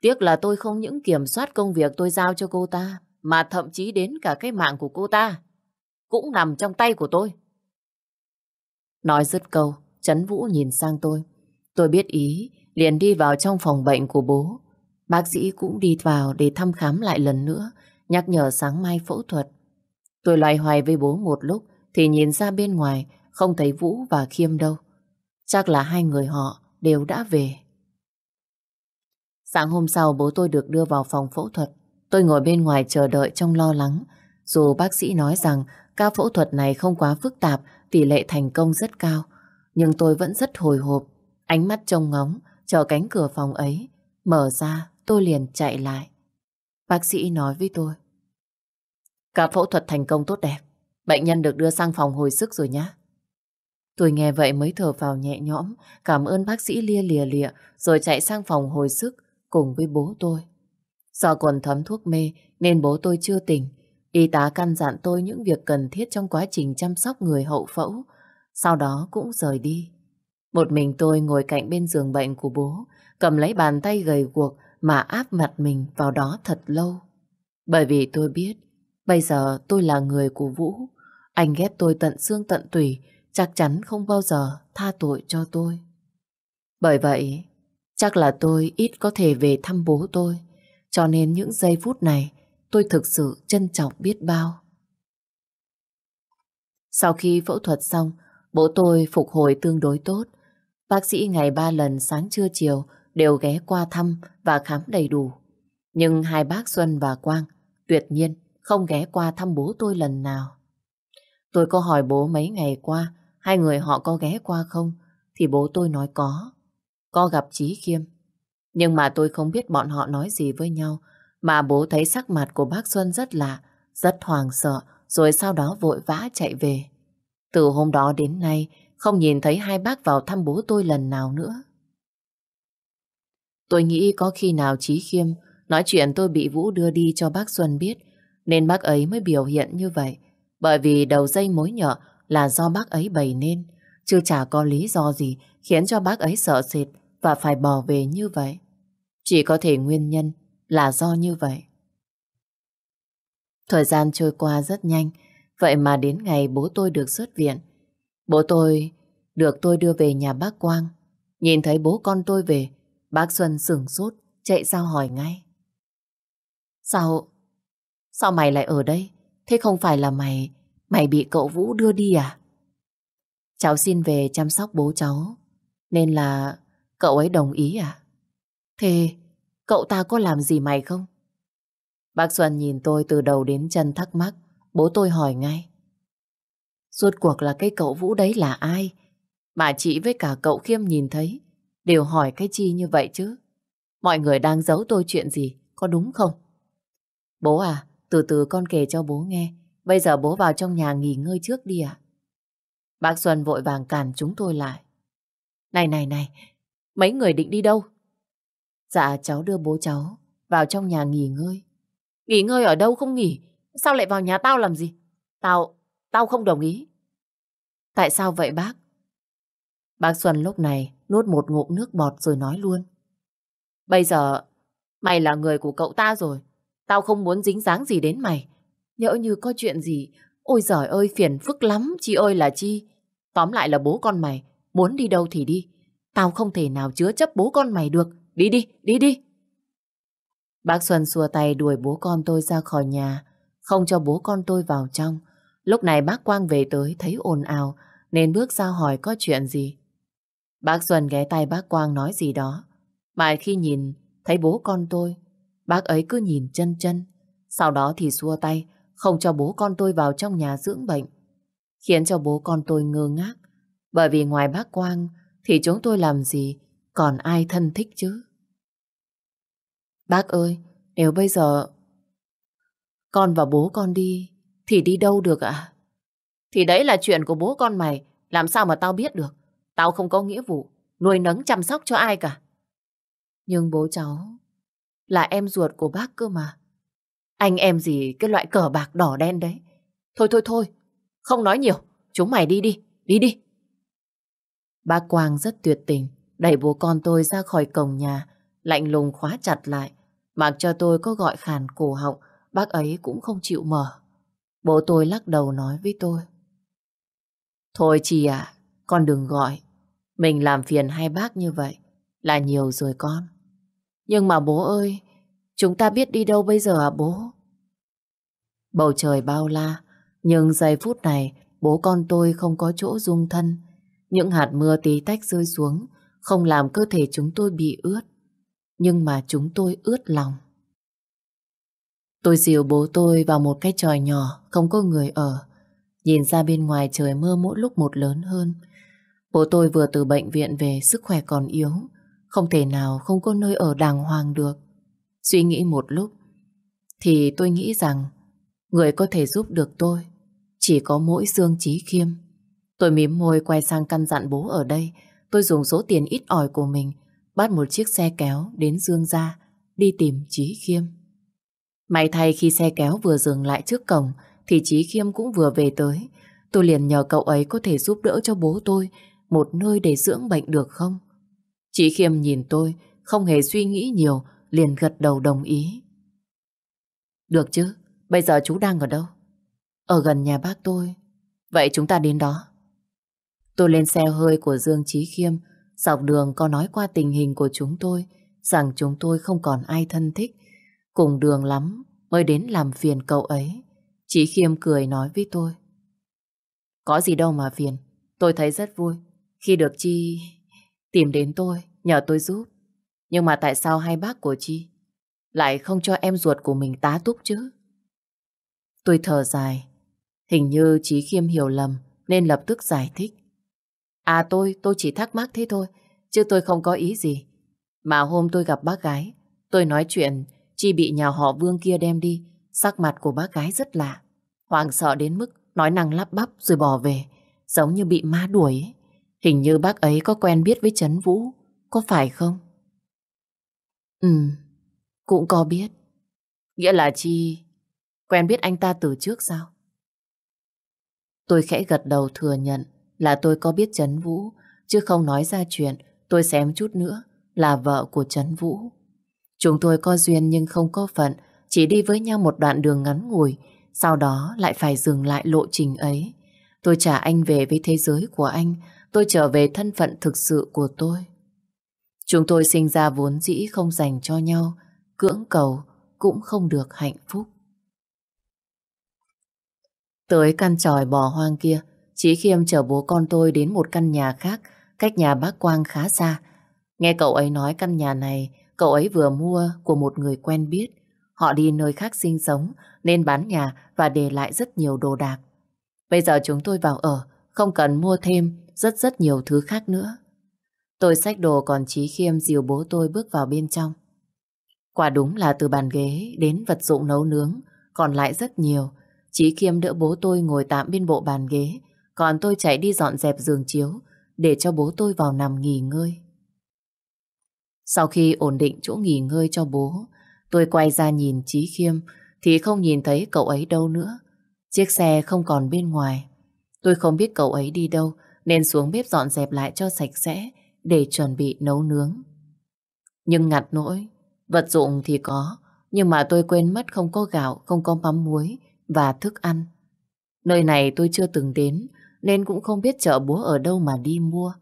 Tiếc là tôi không những kiểm soát công việc tôi giao cho cô ta, mà thậm chí đến cả cái mạng của cô ta. Cũng nằm trong tay của tôi. Nói dứt câu, Trấn Vũ nhìn sang tôi. Tôi biết ý, liền đi vào trong phòng bệnh của bố. Bác sĩ cũng đi vào để thăm khám lại lần nữa, nhắc nhở sáng mai phẫu thuật. Tôi loay hoay với bố một lúc thì nhìn ra bên ngoài không thấy Vũ và Khiêm đâu. Chắc là hai người họ đều đã về. Sáng hôm sau bố tôi được đưa vào phòng phẫu thuật. Tôi ngồi bên ngoài chờ đợi trong lo lắng. Dù bác sĩ nói rằng ca phẫu thuật này không quá phức tạp, tỷ lệ thành công rất cao. Nhưng tôi vẫn rất hồi hộp. Ánh mắt trông ngóng, chờ cánh cửa phòng ấy. Mở ra, tôi liền chạy lại. Bác sĩ nói với tôi. "Cả phẫu thuật thành công tốt đẹp. Bệnh nhân được đưa sang phòng hồi sức rồi nhé. Tôi nghe vậy mới thở vào nhẹ nhõm, cảm ơn bác sĩ lia lìa lịa, rồi chạy sang phòng hồi sức cùng với bố tôi. Do còn thấm thuốc mê nên bố tôi chưa tỉnh. Y tá căn dặn tôi những việc cần thiết trong quá trình chăm sóc người hậu phẫu, sau đó cũng rời đi. Một mình tôi ngồi cạnh bên giường bệnh của bố, cầm lấy bàn tay gầy guộc mà áp mặt mình vào đó thật lâu. Bởi vì tôi biết, bây giờ tôi là người của Vũ. Anh ghét tôi tận xương tận tủy, chắc chắn không bao giờ tha tội cho tôi. Bởi vậy, chắc là tôi ít có thể về thăm bố tôi. Cho nên những giây phút này, tôi thực sự trân trọng biết bao. Sau khi phẫu thuật xong, bố tôi phục hồi tương đối tốt. Bác sĩ ngày ba lần sáng trưa chiều đều ghé qua thăm và khám đầy đủ. Nhưng hai bác Xuân và Quang tuyệt nhiên không ghé qua thăm bố tôi lần nào. Tôi có hỏi bố mấy ngày qua hai người họ có ghé qua không thì bố tôi nói có. Có gặp Chí Khiêm. Nhưng mà tôi không biết bọn họ nói gì với nhau mà bố thấy sắc mặt của bác Xuân rất lạ, rất hoàng sợ rồi sau đó vội vã chạy về. Từ hôm đó đến nay không nhìn thấy hai bác vào thăm bố tôi lần nào nữa. Tôi nghĩ có khi nào Chí Khiêm nói chuyện tôi bị Vũ đưa đi cho bác Xuân biết, nên bác ấy mới biểu hiện như vậy. Bởi vì đầu dây mối nhợ là do bác ấy bày nên, chứ chả có lý do gì khiến cho bác ấy sợ sệt và phải bỏ về như vậy. Chỉ có thể nguyên nhân là do như vậy. Thời gian trôi qua rất nhanh, vậy mà đến ngày bố tôi được xuất viện. Bố tôi được tôi đưa về nhà bác Quang. Nhìn thấy bố con tôi về, bác Xuân sửng sốt, chạy ra hỏi ngay. Sao? Sao mày lại ở đây? Thế không phải là mày, mày bị cậu Vũ đưa đi à? Cháu xin về chăm sóc bố cháu, nên là cậu ấy đồng ý à? Thế cậu ta có làm gì mày không? Bác Xuân nhìn tôi từ đầu đến chân thắc mắc, bố tôi hỏi ngay. Suốt cuộc là cái cậu Vũ đấy là ai? Mà chị với cả cậu Khiêm nhìn thấy, đều hỏi cái chi như vậy chứ? Mọi người đang giấu tôi chuyện gì, có đúng không? Bố à, từ từ con kể cho bố nghe. Bây giờ bố vào trong nhà nghỉ ngơi trước đi ạ. Bác Xuân vội vàng cản chúng tôi lại. Này này này, mấy người định đi đâu? Dạ cháu đưa bố cháu vào trong nhà nghỉ ngơi. Nghỉ ngơi ở đâu không nghỉ? Sao lại vào nhà tao làm gì? Tao, tao không đồng ý. Tại sao vậy bác? Bác Xuân lúc này nuốt một ngụm nước bọt rồi nói luôn. Bây giờ, mày là người của cậu ta rồi. Tao không muốn dính dáng gì đến mày. Nhỡ như có chuyện gì, ôi giời ơi phiền phức lắm, chi ơi là chi. Tóm lại là bố con mày, muốn đi đâu thì đi. Tao không thể nào chứa chấp bố con mày được. Đi đi, đi đi. Bác Xuân xua tay đuổi bố con tôi ra khỏi nhà, không cho bố con tôi vào trong. Lúc này bác Quang về tới thấy ồn ào, nên bước ra hỏi có chuyện gì. Bác Xuân ghé tay bác Quang nói gì đó. Mà khi nhìn thấy bố con tôi, bác ấy cứ nhìn chân chân. Sau đó thì xua tay, không cho bố con tôi vào trong nhà dưỡng bệnh. Khiến cho bố con tôi ngơ ngác. Bởi vì ngoài bác Quang thì chúng tôi làm gì còn ai thân thích chứ? Bác ơi, nếu bây giờ con và bố con đi thì đi đâu được ạ? Thì đấy là chuyện của bố con mày, làm sao mà tao biết được? Tao không có nghĩa vụ nuôi nấng chăm sóc cho ai cả. Nhưng bố cháu là em ruột của bác cơ mà. Anh em gì cái loại cờ bạc đỏ đen đấy. Thôi thôi thôi, không nói nhiều, chúng mày đi đi, đi đi. Bác Quang rất tuyệt tình, đẩy bố con tôi ra khỏi cổng nhà, lạnh lùng khóa chặt lại. Mặc cho tôi có gọi khàn cổ họng, bác ấy cũng không chịu mở. Bố tôi lắc đầu nói với tôi. Thôi chị ạ, con đừng gọi. Mình làm phiền hai bác như vậy là nhiều rồi con. Nhưng mà bố ơi, chúng ta biết đi đâu bây giờ à bố? Bầu trời bao la, nhưng giây phút này bố con tôi không có chỗ dung thân. Những hạt mưa tí tách rơi xuống không làm cơ thể chúng tôi bị ướt. Nhưng mà chúng tôi ướt lòng. Tôi dìu bố tôi vào một cái tròi nhỏ, không có người ở. Nhìn ra bên ngoài trời mưa mỗi lúc một lớn hơn. Bố tôi vừa từ bệnh viện về, sức khỏe còn yếu. Không thể nào không có nơi ở đàng hoàng được. Suy nghĩ một lúc, thì tôi nghĩ rằng người có thể giúp được tôi, chỉ có mỗi Dương Trí Khiêm. Tôi mím môi quay sang căn dặn bố ở đây. Tôi dùng số tiền ít ỏi của mình, bắt một chiếc xe kéo đến Dương gia, đi tìm Trí Khiêm. May thay khi xe kéo vừa dừng lại trước cổng thì Trí Khiêm cũng vừa về tới. Tôi liền nhờ cậu ấy có thể giúp đỡ cho bố tôi một nơi để dưỡng bệnh được không? Chí Khiêm nhìn tôi, không hề suy nghĩ nhiều, liền gật đầu đồng ý. Được chứ, bây giờ chú đang ở đâu? Ở gần nhà bác tôi. Vậy chúng ta đến đó. Tôi lên xe hơi của Dương Trí Khiêm, dọc đường có nói qua tình hình của chúng tôi, rằng chúng tôi không còn ai thân thích, cùng đường lắm mới đến làm phiền cậu ấy. Chí Khiêm cười nói với tôi. Có gì đâu mà phiền, tôi thấy rất vui khi được Chi tìm đến tôi, nhờ tôi giúp. Nhưng mà tại sao hai bác của Chi lại không cho em ruột của mình tá túc chứ? Tôi thở dài, hình như Chí Khiêm hiểu lầm nên lập tức giải thích. À tôi, tôi chỉ thắc mắc thế thôi, chứ tôi không có ý gì. Mà hôm tôi gặp bác gái, tôi nói chuyện Chi bị nhà họ Vương kia đem đi, sắc mặt của bác gái rất lạ. Hoàng sợ đến mức nói năng lắp bắp rồi bỏ về, giống như bị ma đuổi ấy. Hình như bác ấy có quen biết với Trấn Vũ, có phải không? Ừ, cũng có biết. Nghĩa là Chi quen biết anh ta từ trước sao? Tôi khẽ gật đầu thừa nhận là tôi có biết Trấn Vũ, chứ không nói ra chuyện tôi xém chút nữa là vợ của Trấn Vũ. Chúng tôi có duyên nhưng không có phận, chỉ đi với nhau một đoạn đường ngắn ngủi, sau đó lại phải dừng lại lộ trình ấy. Tôi trả anh về với thế giới của anh, tôi trở về thân phận thực sự của tôi. Chúng tôi sinh ra vốn dĩ không dành cho nhau, cưỡng cầu cũng không được hạnh phúc. Tới căn tròi bò hoang kia, Chí Khiêm chở bố con tôi đến một căn nhà khác, cách nhà bác Quang khá xa. Nghe cậu ấy nói căn nhà này, cậu ấy vừa mua của một người quen biết. Họ đi nơi khác sinh sống, nên bán nhà và để lại rất nhiều đồ đạc. Bây giờ chúng tôi vào ở, không cần mua thêm rất rất nhiều thứ khác nữa. Tôi xách đồ còn Chí Khiêm dìu bố tôi bước vào bên trong. Quả đúng là từ bàn ghế đến vật dụng nấu nướng, còn lại rất nhiều. Chí Khiêm đỡ bố tôi ngồi tạm bên bộ bàn ghế, còn tôi chạy đi dọn dẹp giường chiếu để cho bố tôi vào nằm nghỉ ngơi. Sau khi ổn định chỗ nghỉ ngơi cho bố, tôi quay ra nhìn Chí Khiêm thì không nhìn thấy cậu ấy đâu nữa. Chiếc xe không còn bên ngoài. Tôi không biết cậu ấy đi đâu nên xuống bếp dọn dẹp lại cho sạch sẽ để chuẩn bị nấu nướng. Nhưng ngặt nỗi, vật dụng thì có, nhưng mà tôi quên mất không có gạo, không có mắm muối và thức ăn. Nơi này tôi chưa từng đến nên cũng không biết chợ búa ở đâu mà đi mua.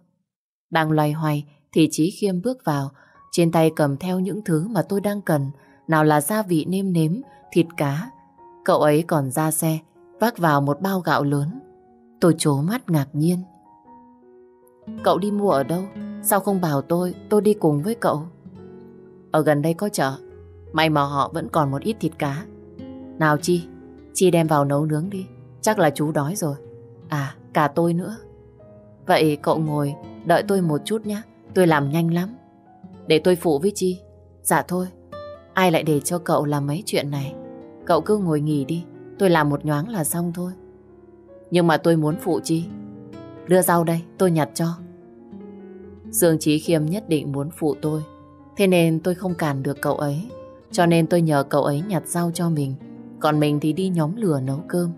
Đang loay hoay thì Chí Khiêm bước vào, trên tay cầm theo những thứ mà tôi đang cần, nào là gia vị nêm nếm, thịt cá. Cậu ấy còn ra xe, vác vào một bao gạo lớn. Tôi trố mắt ngạc nhiên. Cậu đi mua ở đâu? Sao không bảo tôi, tôi đi cùng với cậu? Ở gần đây có chợ, may mà họ vẫn còn một ít thịt cá. Nào Chi, Chi đem vào nấu nướng đi, chắc là chú đói rồi. À, cả tôi nữa. Vậy cậu ngồi, đợi tôi một chút nhé, tôi làm nhanh lắm. Để tôi phụ với Chi. Dạ thôi, ai lại để cho cậu làm mấy chuyện này. Cậu cứ ngồi nghỉ đi, tôi làm một nhoáng là xong thôi. Nhưng mà tôi muốn phụ Chi. Đưa rau đây, tôi nhặt cho. Dương Trí Khiêm nhất định muốn phụ tôi. Thế nên tôi không cản được cậu ấy. Cho nên tôi nhờ cậu ấy nhặt rau cho mình. Còn mình thì đi nhóm lửa nấu cơm.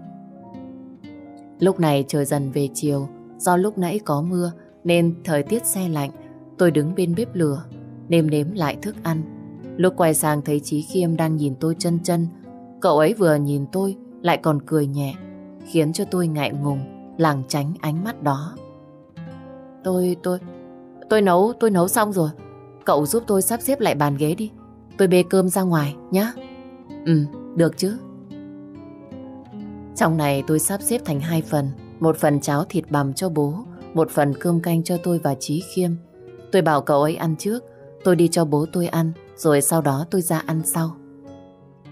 Lúc này trời dần về chiều. Do lúc nãy có mưa nên thời tiết xe lạnh. Tôi đứng bên bếp lửa nêm nếm lại thức ăn. Lúc quay sang thấy Chí Khiêm đang nhìn tôi chân chân. Cậu ấy vừa nhìn tôi lại còn cười nhẹ khiến cho tôi ngại ngùng lảng tránh ánh mắt đó. Tôi, tôi, tôi nấu, tôi nấu xong rồi. Cậu giúp tôi sắp xếp lại bàn ghế đi. Tôi bê cơm ra ngoài nhé. Ừ, được chứ. Trong này tôi sắp xếp thành hai phần. Một phần cháo thịt bằm cho bố, một phần cơm canh cho tôi và Trí Khiêm. Tôi bảo cậu ấy ăn trước, tôi đi cho bố tôi ăn, rồi sau đó tôi ra ăn sau.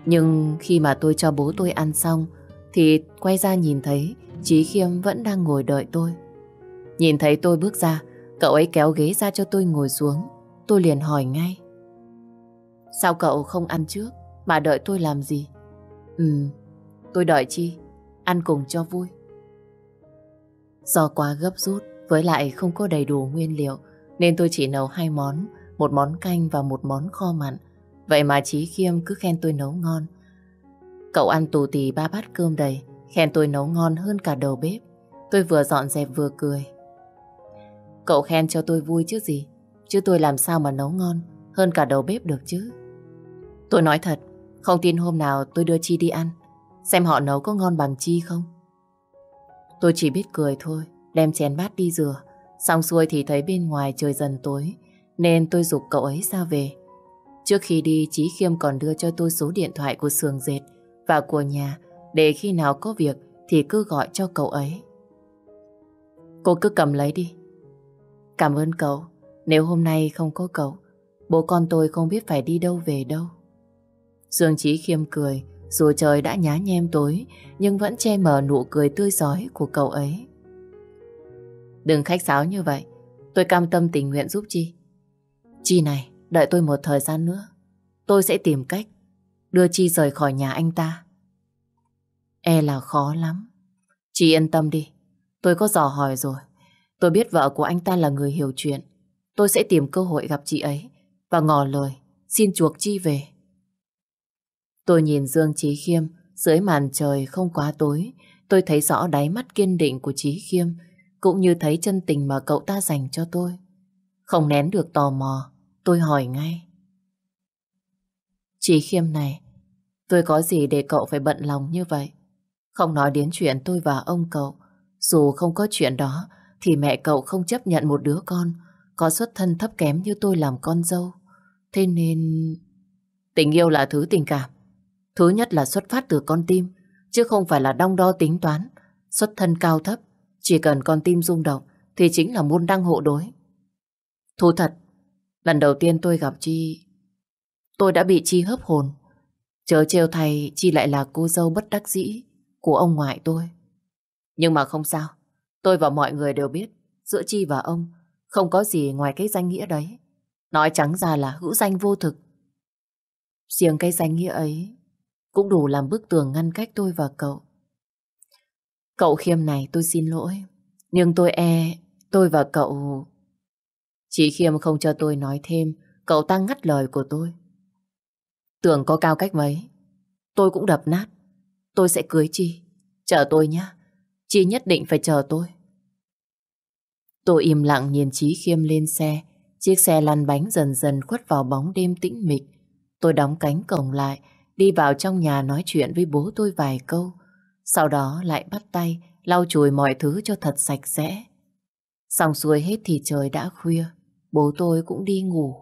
Nhưng khi mà tôi cho bố tôi ăn xong, thì quay ra nhìn thấy Chí Khiêm vẫn đang ngồi đợi tôi. Nhìn thấy tôi bước ra, cậu ấy kéo ghế ra cho tôi ngồi xuống. Tôi liền hỏi ngay. Sao cậu không ăn trước mà đợi tôi làm gì? Ừ, tôi đợi chi? Ăn cùng cho vui. Do quá gấp rút với lại không có đầy đủ nguyên liệu nên tôi chỉ nấu hai món, một món canh và một món kho mặn. Vậy mà Chí Khiêm cứ khen tôi nấu ngon. Cậu ăn tù tì ba bát cơm đầy, khen tôi nấu ngon hơn cả đầu bếp. Tôi vừa dọn dẹp vừa cười. Cậu khen cho tôi vui chứ gì, chứ tôi làm sao mà nấu ngon hơn cả đầu bếp được chứ. Tôi nói thật, Không tin hôm nào tôi đưa Chi đi ăn, xem họ nấu có ngon bằng Chi không. Tôi chỉ biết cười thôi, đem chén bát đi rửa. Xong xuôi thì thấy bên ngoài trời dần tối, nên tôi dục cậu ấy ra về. Trước khi đi, Chí Khiêm còn đưa cho tôi số điện thoại của sườn dệt và của nhà để khi nào có việc thì cứ gọi cho cậu ấy. Cô cứ cầm lấy đi. Cảm ơn cậu. Nếu hôm nay không có cậu, bố con tôi không biết phải đi đâu về đâu. Dương Chí Khiêm cười, dù trời đã nhá nhem tối, nhưng vẫn che mờ nụ cười tươi giói của cậu ấy. Đừng khách sáo như vậy, tôi cam tâm tình nguyện giúp Chi. Chi này, đợi tôi một thời gian nữa, tôi sẽ tìm cách đưa Chi rời khỏi nhà anh ta. E là khó lắm. Chị yên tâm đi, tôi có dò hỏi rồi. Tôi biết vợ của anh ta là người hiểu chuyện. Tôi sẽ tìm cơ hội gặp chị ấy và ngỏ lời xin chuộc Chi về. Tôi nhìn Dương Chí Khiêm dưới màn trời không quá tối. Tôi thấy rõ đáy mắt kiên định của Chí Khiêm cũng như thấy chân tình mà cậu ta dành cho tôi. Không nén được tò mò, tôi hỏi ngay. chị Khiêm này, tôi có gì để cậu phải bận lòng như vậy? Không nói đến chuyện tôi và ông cậu. Dù không có chuyện đó, thì mẹ cậu không chấp nhận một đứa con có xuất thân thấp kém như tôi làm con dâu. Thế nên... Tình yêu là thứ tình cảm. Thứ nhất là xuất phát từ con tim, chứ không phải là đong đo tính toán. Xuất thân cao thấp, chỉ cần con tim rung động thì chính là môn đăng hộ đối. Thú thật, lần đầu tiên tôi gặp Chi, tôi đã bị Chi hấp hồn. Chớ trêu thầy Chi lại là cô dâu bất đắc dĩ của ông ngoại tôi. Nhưng mà không sao, tôi và mọi người đều biết giữa Chi và ông không có gì ngoài cái danh nghĩa đấy. Nói trắng ra là hữu danh vô thực. Riêng cái danh nghĩa ấy cũng đủ làm bức tường ngăn cách tôi và cậu. Cậu khiêm này tôi xin lỗi, nhưng tôi e tôi và cậu... Chị khiêm không cho tôi nói thêm, cậu ta ngắt lời của tôi. Tưởng có cao cách mấy, tôi cũng đập nát. Tôi sẽ cưới Chi. Chờ tôi nhé. Chi nhất định phải chờ tôi. Tôi im lặng nhìn Chí Khiêm lên xe. Chiếc xe lăn bánh dần dần khuất vào bóng đêm tĩnh mịch. Tôi đóng cánh cổng lại, đi vào trong nhà nói chuyện với bố tôi vài câu. Sau đó lại bắt tay, lau chùi mọi thứ cho thật sạch sẽ. Xong xuôi hết thì trời đã khuya, bố tôi cũng đi ngủ.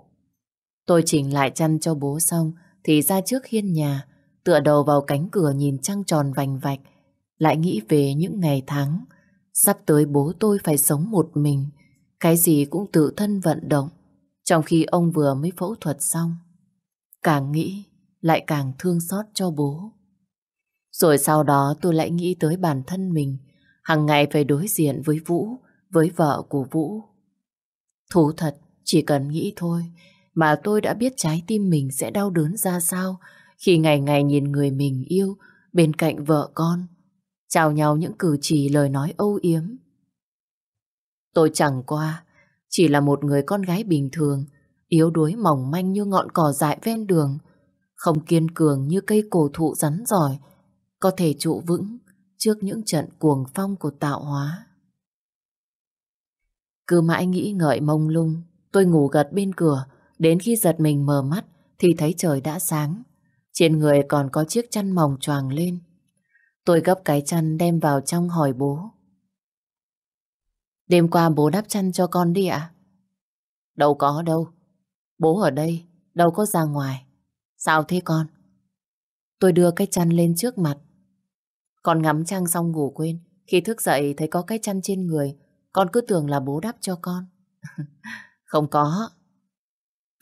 Tôi chỉnh lại chăn cho bố xong, thì ra trước hiên nhà, tựa đầu vào cánh cửa nhìn trăng tròn vành vạch, lại nghĩ về những ngày tháng. Sắp tới bố tôi phải sống một mình, cái gì cũng tự thân vận động, trong khi ông vừa mới phẫu thuật xong. Càng nghĩ, lại càng thương xót cho bố. Rồi sau đó tôi lại nghĩ tới bản thân mình, hàng ngày phải đối diện với Vũ, với vợ của Vũ. Thú thật, chỉ cần nghĩ thôi, mà tôi đã biết trái tim mình sẽ đau đớn ra sao khi ngày ngày nhìn người mình yêu bên cạnh vợ con, chào nhau những cử chỉ lời nói âu yếm. Tôi chẳng qua, chỉ là một người con gái bình thường, yếu đuối mỏng manh như ngọn cỏ dại ven đường, không kiên cường như cây cổ thụ rắn giỏi, có thể trụ vững trước những trận cuồng phong của tạo hóa. Cứ mãi nghĩ ngợi mông lung, tôi ngủ gật bên cửa, đến khi giật mình mở mắt thì thấy trời đã sáng. Trên người còn có chiếc chăn mỏng choàng lên. Tôi gấp cái chăn đem vào trong hỏi bố. Đêm qua bố đắp chăn cho con đi ạ? Đâu có đâu. Bố ở đây, đâu có ra ngoài. Sao thế con? Tôi đưa cái chăn lên trước mặt. Con ngắm trăng xong ngủ quên. Khi thức dậy thấy có cái chăn trên người, con cứ tưởng là bố đắp cho con. Không có.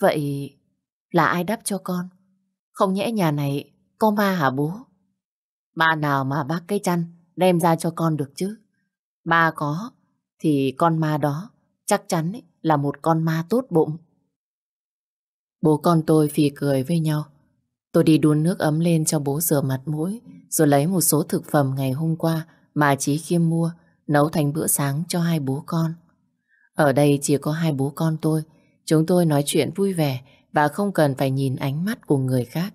Vậy là ai đắp cho con? Không nhẽ nhà này có ma hả bố? Ma nào mà bác cái chăn đem ra cho con được chứ? Ma có, thì con ma đó chắc chắn ấy, là một con ma tốt bụng. Bố con tôi phì cười với nhau. Tôi đi đun nước ấm lên cho bố rửa mặt mũi, rồi lấy một số thực phẩm ngày hôm qua mà Chí Khiêm mua, nấu thành bữa sáng cho hai bố con. Ở đây chỉ có hai bố con tôi, chúng tôi nói chuyện vui vẻ và không cần phải nhìn ánh mắt của người khác.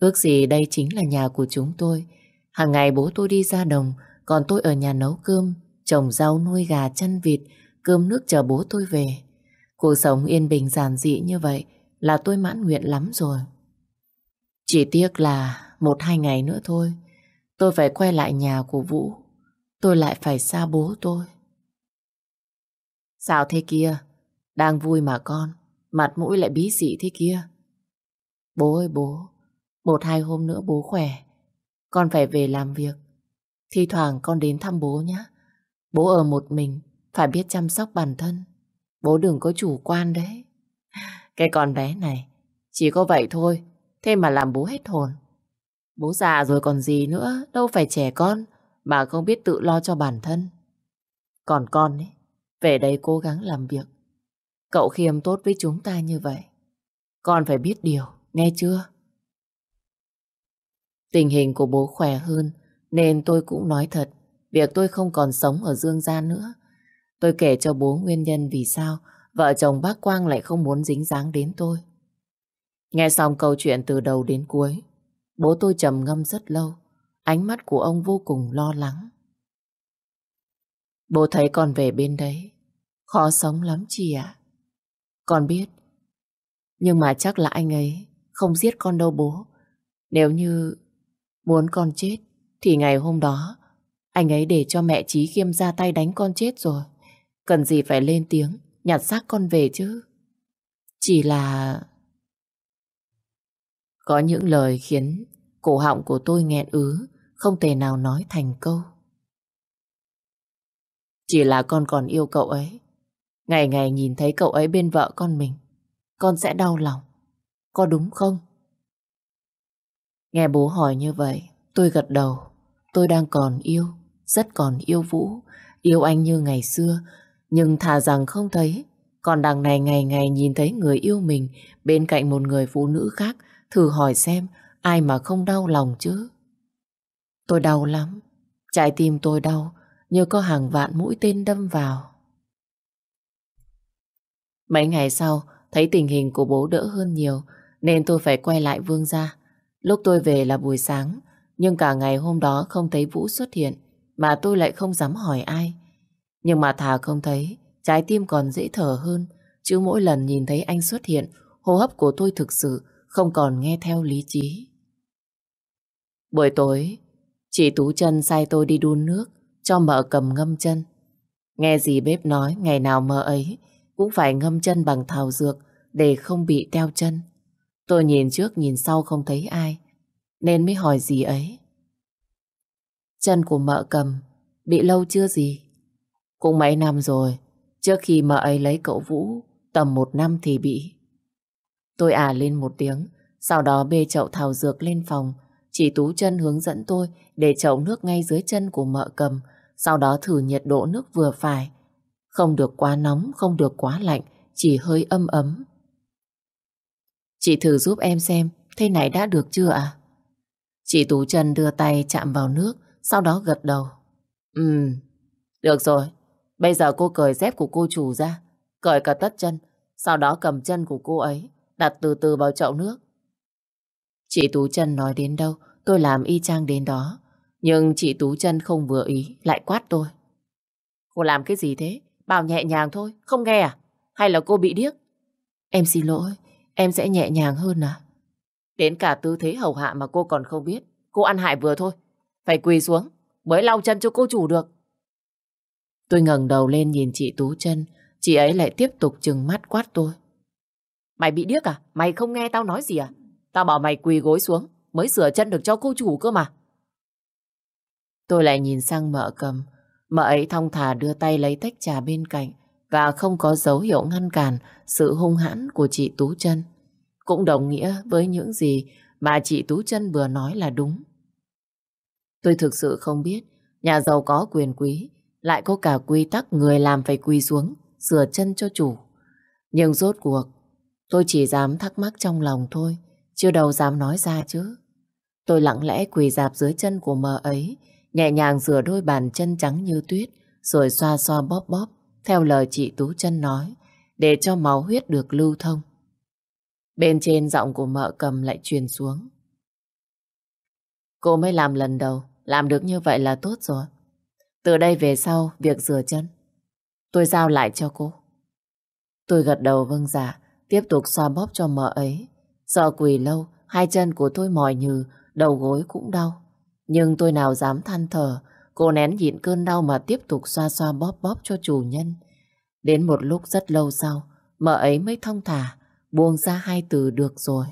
Ước gì đây chính là nhà của chúng tôi. Hàng ngày bố tôi đi ra đồng, còn tôi ở nhà nấu cơm, trồng rau nuôi gà chăn vịt, cơm nước chờ bố tôi về. Cuộc sống yên bình giản dị như vậy là tôi mãn nguyện lắm rồi. Chỉ tiếc là một hai ngày nữa thôi, tôi phải quay lại nhà của Vũ. Tôi lại phải xa bố tôi. Sao thế kia? Đang vui mà con, mặt mũi lại bí dị thế kia. Bố ơi bố, một hai hôm nữa bố khỏe, con phải về làm việc. Thi thoảng con đến thăm bố nhé. Bố ở một mình, phải biết chăm sóc bản thân. Bố đừng có chủ quan đấy. Cái con bé này, chỉ có vậy thôi, thế mà làm bố hết hồn. Bố già rồi còn gì nữa, đâu phải trẻ con, mà không biết tự lo cho bản thân. Còn con ấy, về đây cố gắng làm việc. Cậu khiêm tốt với chúng ta như vậy. Con phải biết điều, nghe chưa? Tình hình của bố khỏe hơn, nên tôi cũng nói thật, việc tôi không còn sống ở Dương Gia nữa. Tôi kể cho bố nguyên nhân vì sao vợ chồng bác Quang lại không muốn dính dáng đến tôi. Nghe xong câu chuyện từ đầu đến cuối, bố tôi trầm ngâm rất lâu, ánh mắt của ông vô cùng lo lắng. Bố thấy con về bên đấy, khó sống lắm chị ạ. Con biết, nhưng mà chắc là anh ấy không giết con đâu bố. Nếu như muốn con chết, thì ngày hôm đó anh ấy để cho mẹ Trí Khiêm ra tay đánh con chết rồi. Cần gì phải lên tiếng, nhặt xác con về chứ. Chỉ là... Có những lời khiến cổ họng của tôi nghẹn ứ, không thể nào nói thành câu. Chỉ là con còn yêu cậu ấy. Ngày ngày nhìn thấy cậu ấy bên vợ con mình, con sẽ đau lòng. Có đúng không? Nghe bố hỏi như vậy, tôi gật đầu. Tôi đang còn yêu, rất còn yêu Vũ, yêu anh như ngày xưa, nhưng thà rằng không thấy. Còn đằng này ngày ngày nhìn thấy người yêu mình bên cạnh một người phụ nữ khác, thử hỏi xem ai mà không đau lòng chứ. Tôi đau lắm, trái tim tôi đau, như có hàng vạn mũi tên đâm vào. Mấy ngày sau, thấy tình hình của bố đỡ hơn nhiều, nên tôi phải quay lại Vương gia. Lúc tôi về là buổi sáng, nhưng cả ngày hôm đó không thấy Vũ xuất hiện, mà tôi lại không dám hỏi ai. Nhưng mà thà không thấy, trái tim còn dễ thở hơn, chứ mỗi lần nhìn thấy anh xuất hiện, hô hấp của tôi thực sự không còn nghe theo lý trí. Buổi tối, chị Tú chân sai tôi đi đun nước, cho mợ cầm ngâm chân. Nghe gì bếp nói, ngày nào mợ ấy cũng phải ngâm chân bằng thảo dược để không bị teo chân. Tôi nhìn trước nhìn sau không thấy ai, nên mới hỏi gì ấy. Chân của mợ cầm bị lâu chưa gì? Cũng mấy năm rồi, trước khi mợ ấy lấy cậu Vũ, tầm một năm thì bị. Tôi à lên một tiếng, sau đó bê chậu thảo dược lên phòng. Chị Tú chân hướng dẫn tôi để chậu nước ngay dưới chân của mợ cầm, sau đó thử nhiệt độ nước vừa phải. Không được quá nóng, không được quá lạnh, chỉ hơi âm ấm. Chị thử giúp em xem, thế này đã được chưa ạ? À? Chị Tú chân đưa tay chạm vào nước, sau đó gật đầu. Ừ, được rồi. Bây giờ cô cởi dép của cô chủ ra, cởi cả tất chân, sau đó cầm chân của cô ấy, đặt từ từ vào chậu nước. Chị Tú chân nói đến đâu, tôi làm y chang đến đó. Nhưng chị Tú chân không vừa ý, lại quát tôi. Cô làm cái gì thế? Bảo nhẹ nhàng thôi, không nghe à? Hay là cô bị điếc? Em xin lỗi, em sẽ nhẹ nhàng hơn à? Đến cả tư thế hầu hạ mà cô còn không biết. Cô ăn hại vừa thôi. Phải quỳ xuống, mới lau chân cho cô chủ được. Tôi ngẩng đầu lên nhìn chị Tú chân, chị ấy lại tiếp tục trừng mắt quát tôi. Mày bị điếc à? Mày không nghe tao nói gì à? Tao bảo mày quỳ gối xuống, mới sửa chân được cho cô chủ cơ mà. Tôi lại nhìn sang mợ cầm, mợ ấy thong thả đưa tay lấy tách trà bên cạnh và không có dấu hiệu ngăn cản sự hung hãn của chị Tú chân. Cũng đồng nghĩa với những gì mà chị Tú chân vừa nói là đúng. Tôi thực sự không biết nhà giàu có quyền quý lại có cả quy tắc người làm phải quỳ xuống sửa chân cho chủ. Nhưng rốt cuộc tôi chỉ dám thắc mắc trong lòng thôi chưa đâu dám nói ra chứ. Tôi lặng lẽ quỳ dạp dưới chân của mờ ấy nhẹ nhàng rửa đôi bàn chân trắng như tuyết rồi xoa xoa bóp bóp theo lời chị Tú chân nói để cho máu huyết được lưu thông. Bên trên giọng của mợ cầm lại truyền xuống. Cô mới làm lần đầu làm được như vậy là tốt rồi. Từ đây về sau, việc rửa chân, tôi giao lại cho cô. Tôi gật đầu vâng dạ, tiếp tục xoa bóp cho mợ ấy. Do quỳ lâu, Hai chân của tôi mỏi nhừ, đầu gối cũng đau. Nhưng tôi nào dám than thở, cô nén nhịn cơn đau mà tiếp tục xoa xoa bóp bóp cho chủ nhân. Đến một lúc rất lâu sau, mợ ấy mới thông thả, buông ra hai từ được rồi.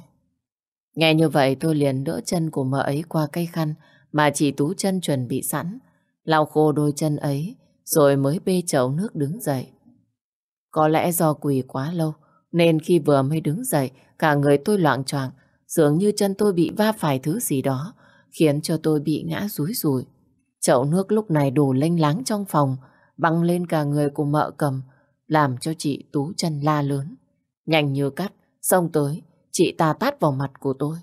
Nghe như vậy tôi liền đỡ chân của mợ ấy qua cây khăn mà chị Tú chân chuẩn bị sẵn, lau khô đôi chân ấy, rồi mới bê chậu nước đứng dậy. Có lẽ do quỳ quá lâu, nên khi vừa mới đứng dậy, cả người tôi loạn choạng, dường như chân tôi bị va phải thứ gì đó, khiến cho tôi bị ngã rúi rủi. Chậu nước lúc này đổ lênh láng trong phòng, băng lên cả người của mợ cầm, làm cho chị Tú chân la lớn. Nhanh như cắt, xông tới, chị ta tát vào mặt của tôi.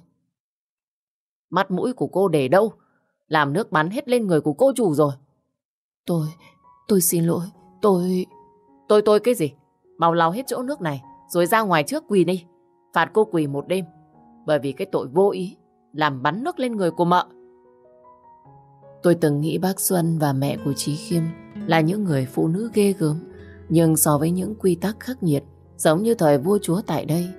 Mắt mũi của cô để đâu? Làm nước bắn hết lên người của cô chủ rồi. Tôi, tôi xin lỗi, tôi... Tôi tôi cái gì? Mau lau hết chỗ nước này, rồi ra ngoài trước quỳ đi. Phạt cô quỳ một đêm, bởi vì cái tội vô ý, làm bắn nước lên người của mợ. Tôi từng nghĩ bác Xuân và mẹ của Trí Khiêm là những người phụ nữ ghê gớm, nhưng so với những quy tắc khắc nghiệt, giống như thời vua chúa tại đây,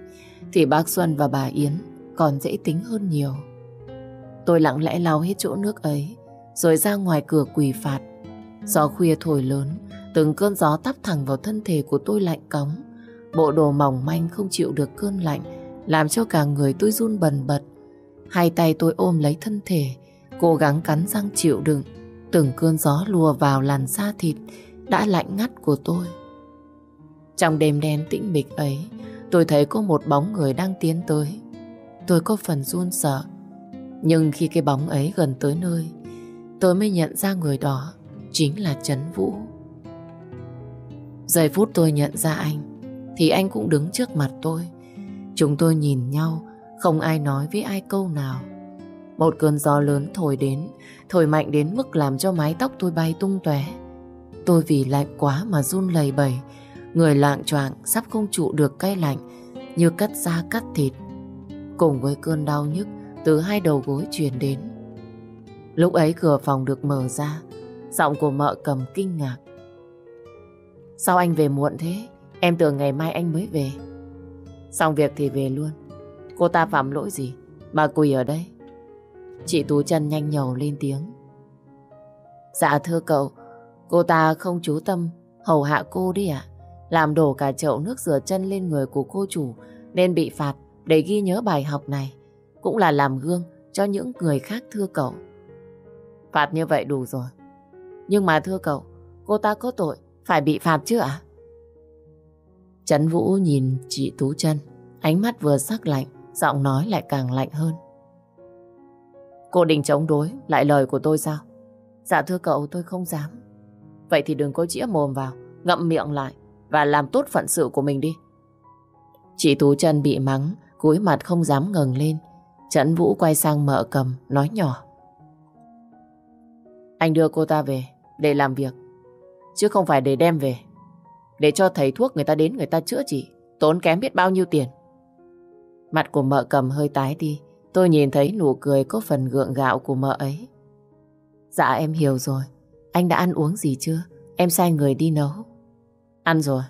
thì bác Xuân và bà Yến còn dễ tính hơn nhiều. Tôi lặng lẽ lau hết chỗ nước ấy, rồi ra ngoài cửa quỳ phạt. Gió khuya thổi lớn, từng cơn gió tắp thẳng vào thân thể của tôi lạnh cóng. Bộ đồ mỏng manh không chịu được cơn lạnh, làm cho cả người tôi run bần bật. Hai tay tôi ôm lấy thân thể, cố gắng cắn răng chịu đựng. Từng cơn gió lùa vào làn da thịt đã lạnh ngắt của tôi. Trong đêm đen tĩnh mịch ấy, tôi thấy có một bóng người đang tiến tới. Tôi có phần run sợ. Nhưng khi cái bóng ấy gần tới nơi, tôi mới nhận ra người đó chính là Trấn Vũ. Giây phút tôi nhận ra anh, thì anh cũng đứng trước mặt tôi. Chúng tôi nhìn nhau, không ai nói với ai câu nào. Một cơn gió lớn thổi đến, thổi mạnh đến mức làm cho mái tóc tôi bay tung tóe. Tôi vì lạnh quá mà run lầy bầy, người lạng choạng sắp không trụ được cay lạnh, như cắt da cắt thịt. Cùng với cơn đau nhức từ hai đầu gối truyền đến. Lúc ấy cửa phòng được mở ra, giọng của mợ cầm kinh ngạc. Sao anh về muộn thế? Em tưởng ngày mai anh mới về. Xong việc thì về luôn. Cô ta phạm lỗi gì? Bà quỳ ở đây. Chị Tú chân nhanh nhầu lên tiếng. Dạ thưa cậu, cô ta không chú tâm hầu hạ cô đi ạ. Làm đổ cả chậu nước rửa chân lên người của cô chủ nên bị phạt để ghi nhớ bài học này. Cũng là làm gương cho những người khác thưa cậu. Phạt như vậy đủ rồi. Nhưng mà thưa cậu, cô ta có tội, phải bị phạt chứ ạ? Trấn Vũ nhìn chị Tú chân ánh mắt vừa sắc lạnh, giọng nói lại càng lạnh hơn. Cô định chống đối lại lời của tôi sao? Dạ thưa cậu tôi không dám. Vậy thì đừng có chĩa mồm vào, ngậm miệng lại và làm tốt phận sự của mình đi. Chị Tú chân bị mắng, cúi mặt không dám ngẩng lên. Trấn Vũ quay sang mợ cầm, nói nhỏ. Anh đưa cô ta về để làm việc, chứ không phải để đem về. Để cho thầy thuốc người ta đến người ta chữa trị, tốn kém biết bao nhiêu tiền. Mặt của mợ cầm hơi tái đi, tôi nhìn thấy nụ cười có phần gượng gạo của mợ ấy. Dạ em hiểu rồi, anh đã ăn uống gì chưa? Em sai người đi nấu. Ăn rồi.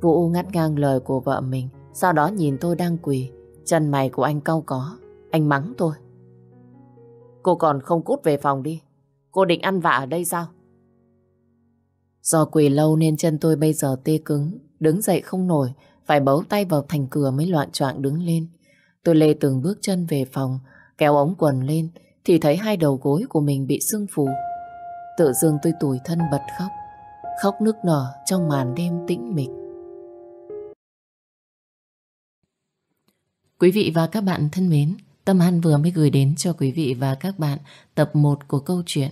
Vũ ngắt ngang lời của vợ mình, sau đó nhìn tôi đang quỳ, chân mày của anh cau có. Anh mắng tôi. Cô còn không cút về phòng đi. Cô định ăn vạ ở đây sao? Do quỳ lâu nên chân tôi bây giờ tê cứng, đứng dậy không nổi, phải bấu tay vào thành cửa mới loạn choạng đứng lên. Tôi lê từng bước chân về phòng, kéo ống quần lên, thì thấy hai đầu gối của mình bị sưng phù. Tự dưng tôi tủi thân bật khóc, khóc nức nở trong màn đêm tĩnh mịch. Quý vị và các bạn thân mến, Tâm An vừa mới gửi đến cho quý vị và các bạn tập 1 của câu chuyện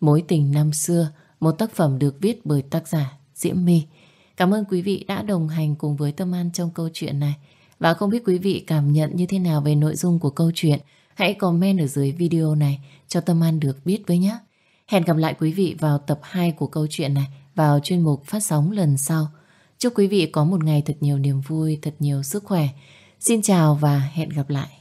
Mối tình năm xưa, một tác phẩm được viết bởi tác giả Diễm My. Cảm ơn quý vị đã đồng hành cùng với Tâm An trong câu chuyện này. Và không biết quý vị cảm nhận như thế nào về nội dung của câu chuyện, hãy comment ở dưới video này cho Tâm An được biết với nhé. Hẹn gặp lại quý vị vào tập 2 của câu chuyện này vào chuyên mục phát sóng lần sau. Chúc quý vị có một ngày thật nhiều niềm vui, thật nhiều sức khỏe. Xin chào và hẹn gặp lại.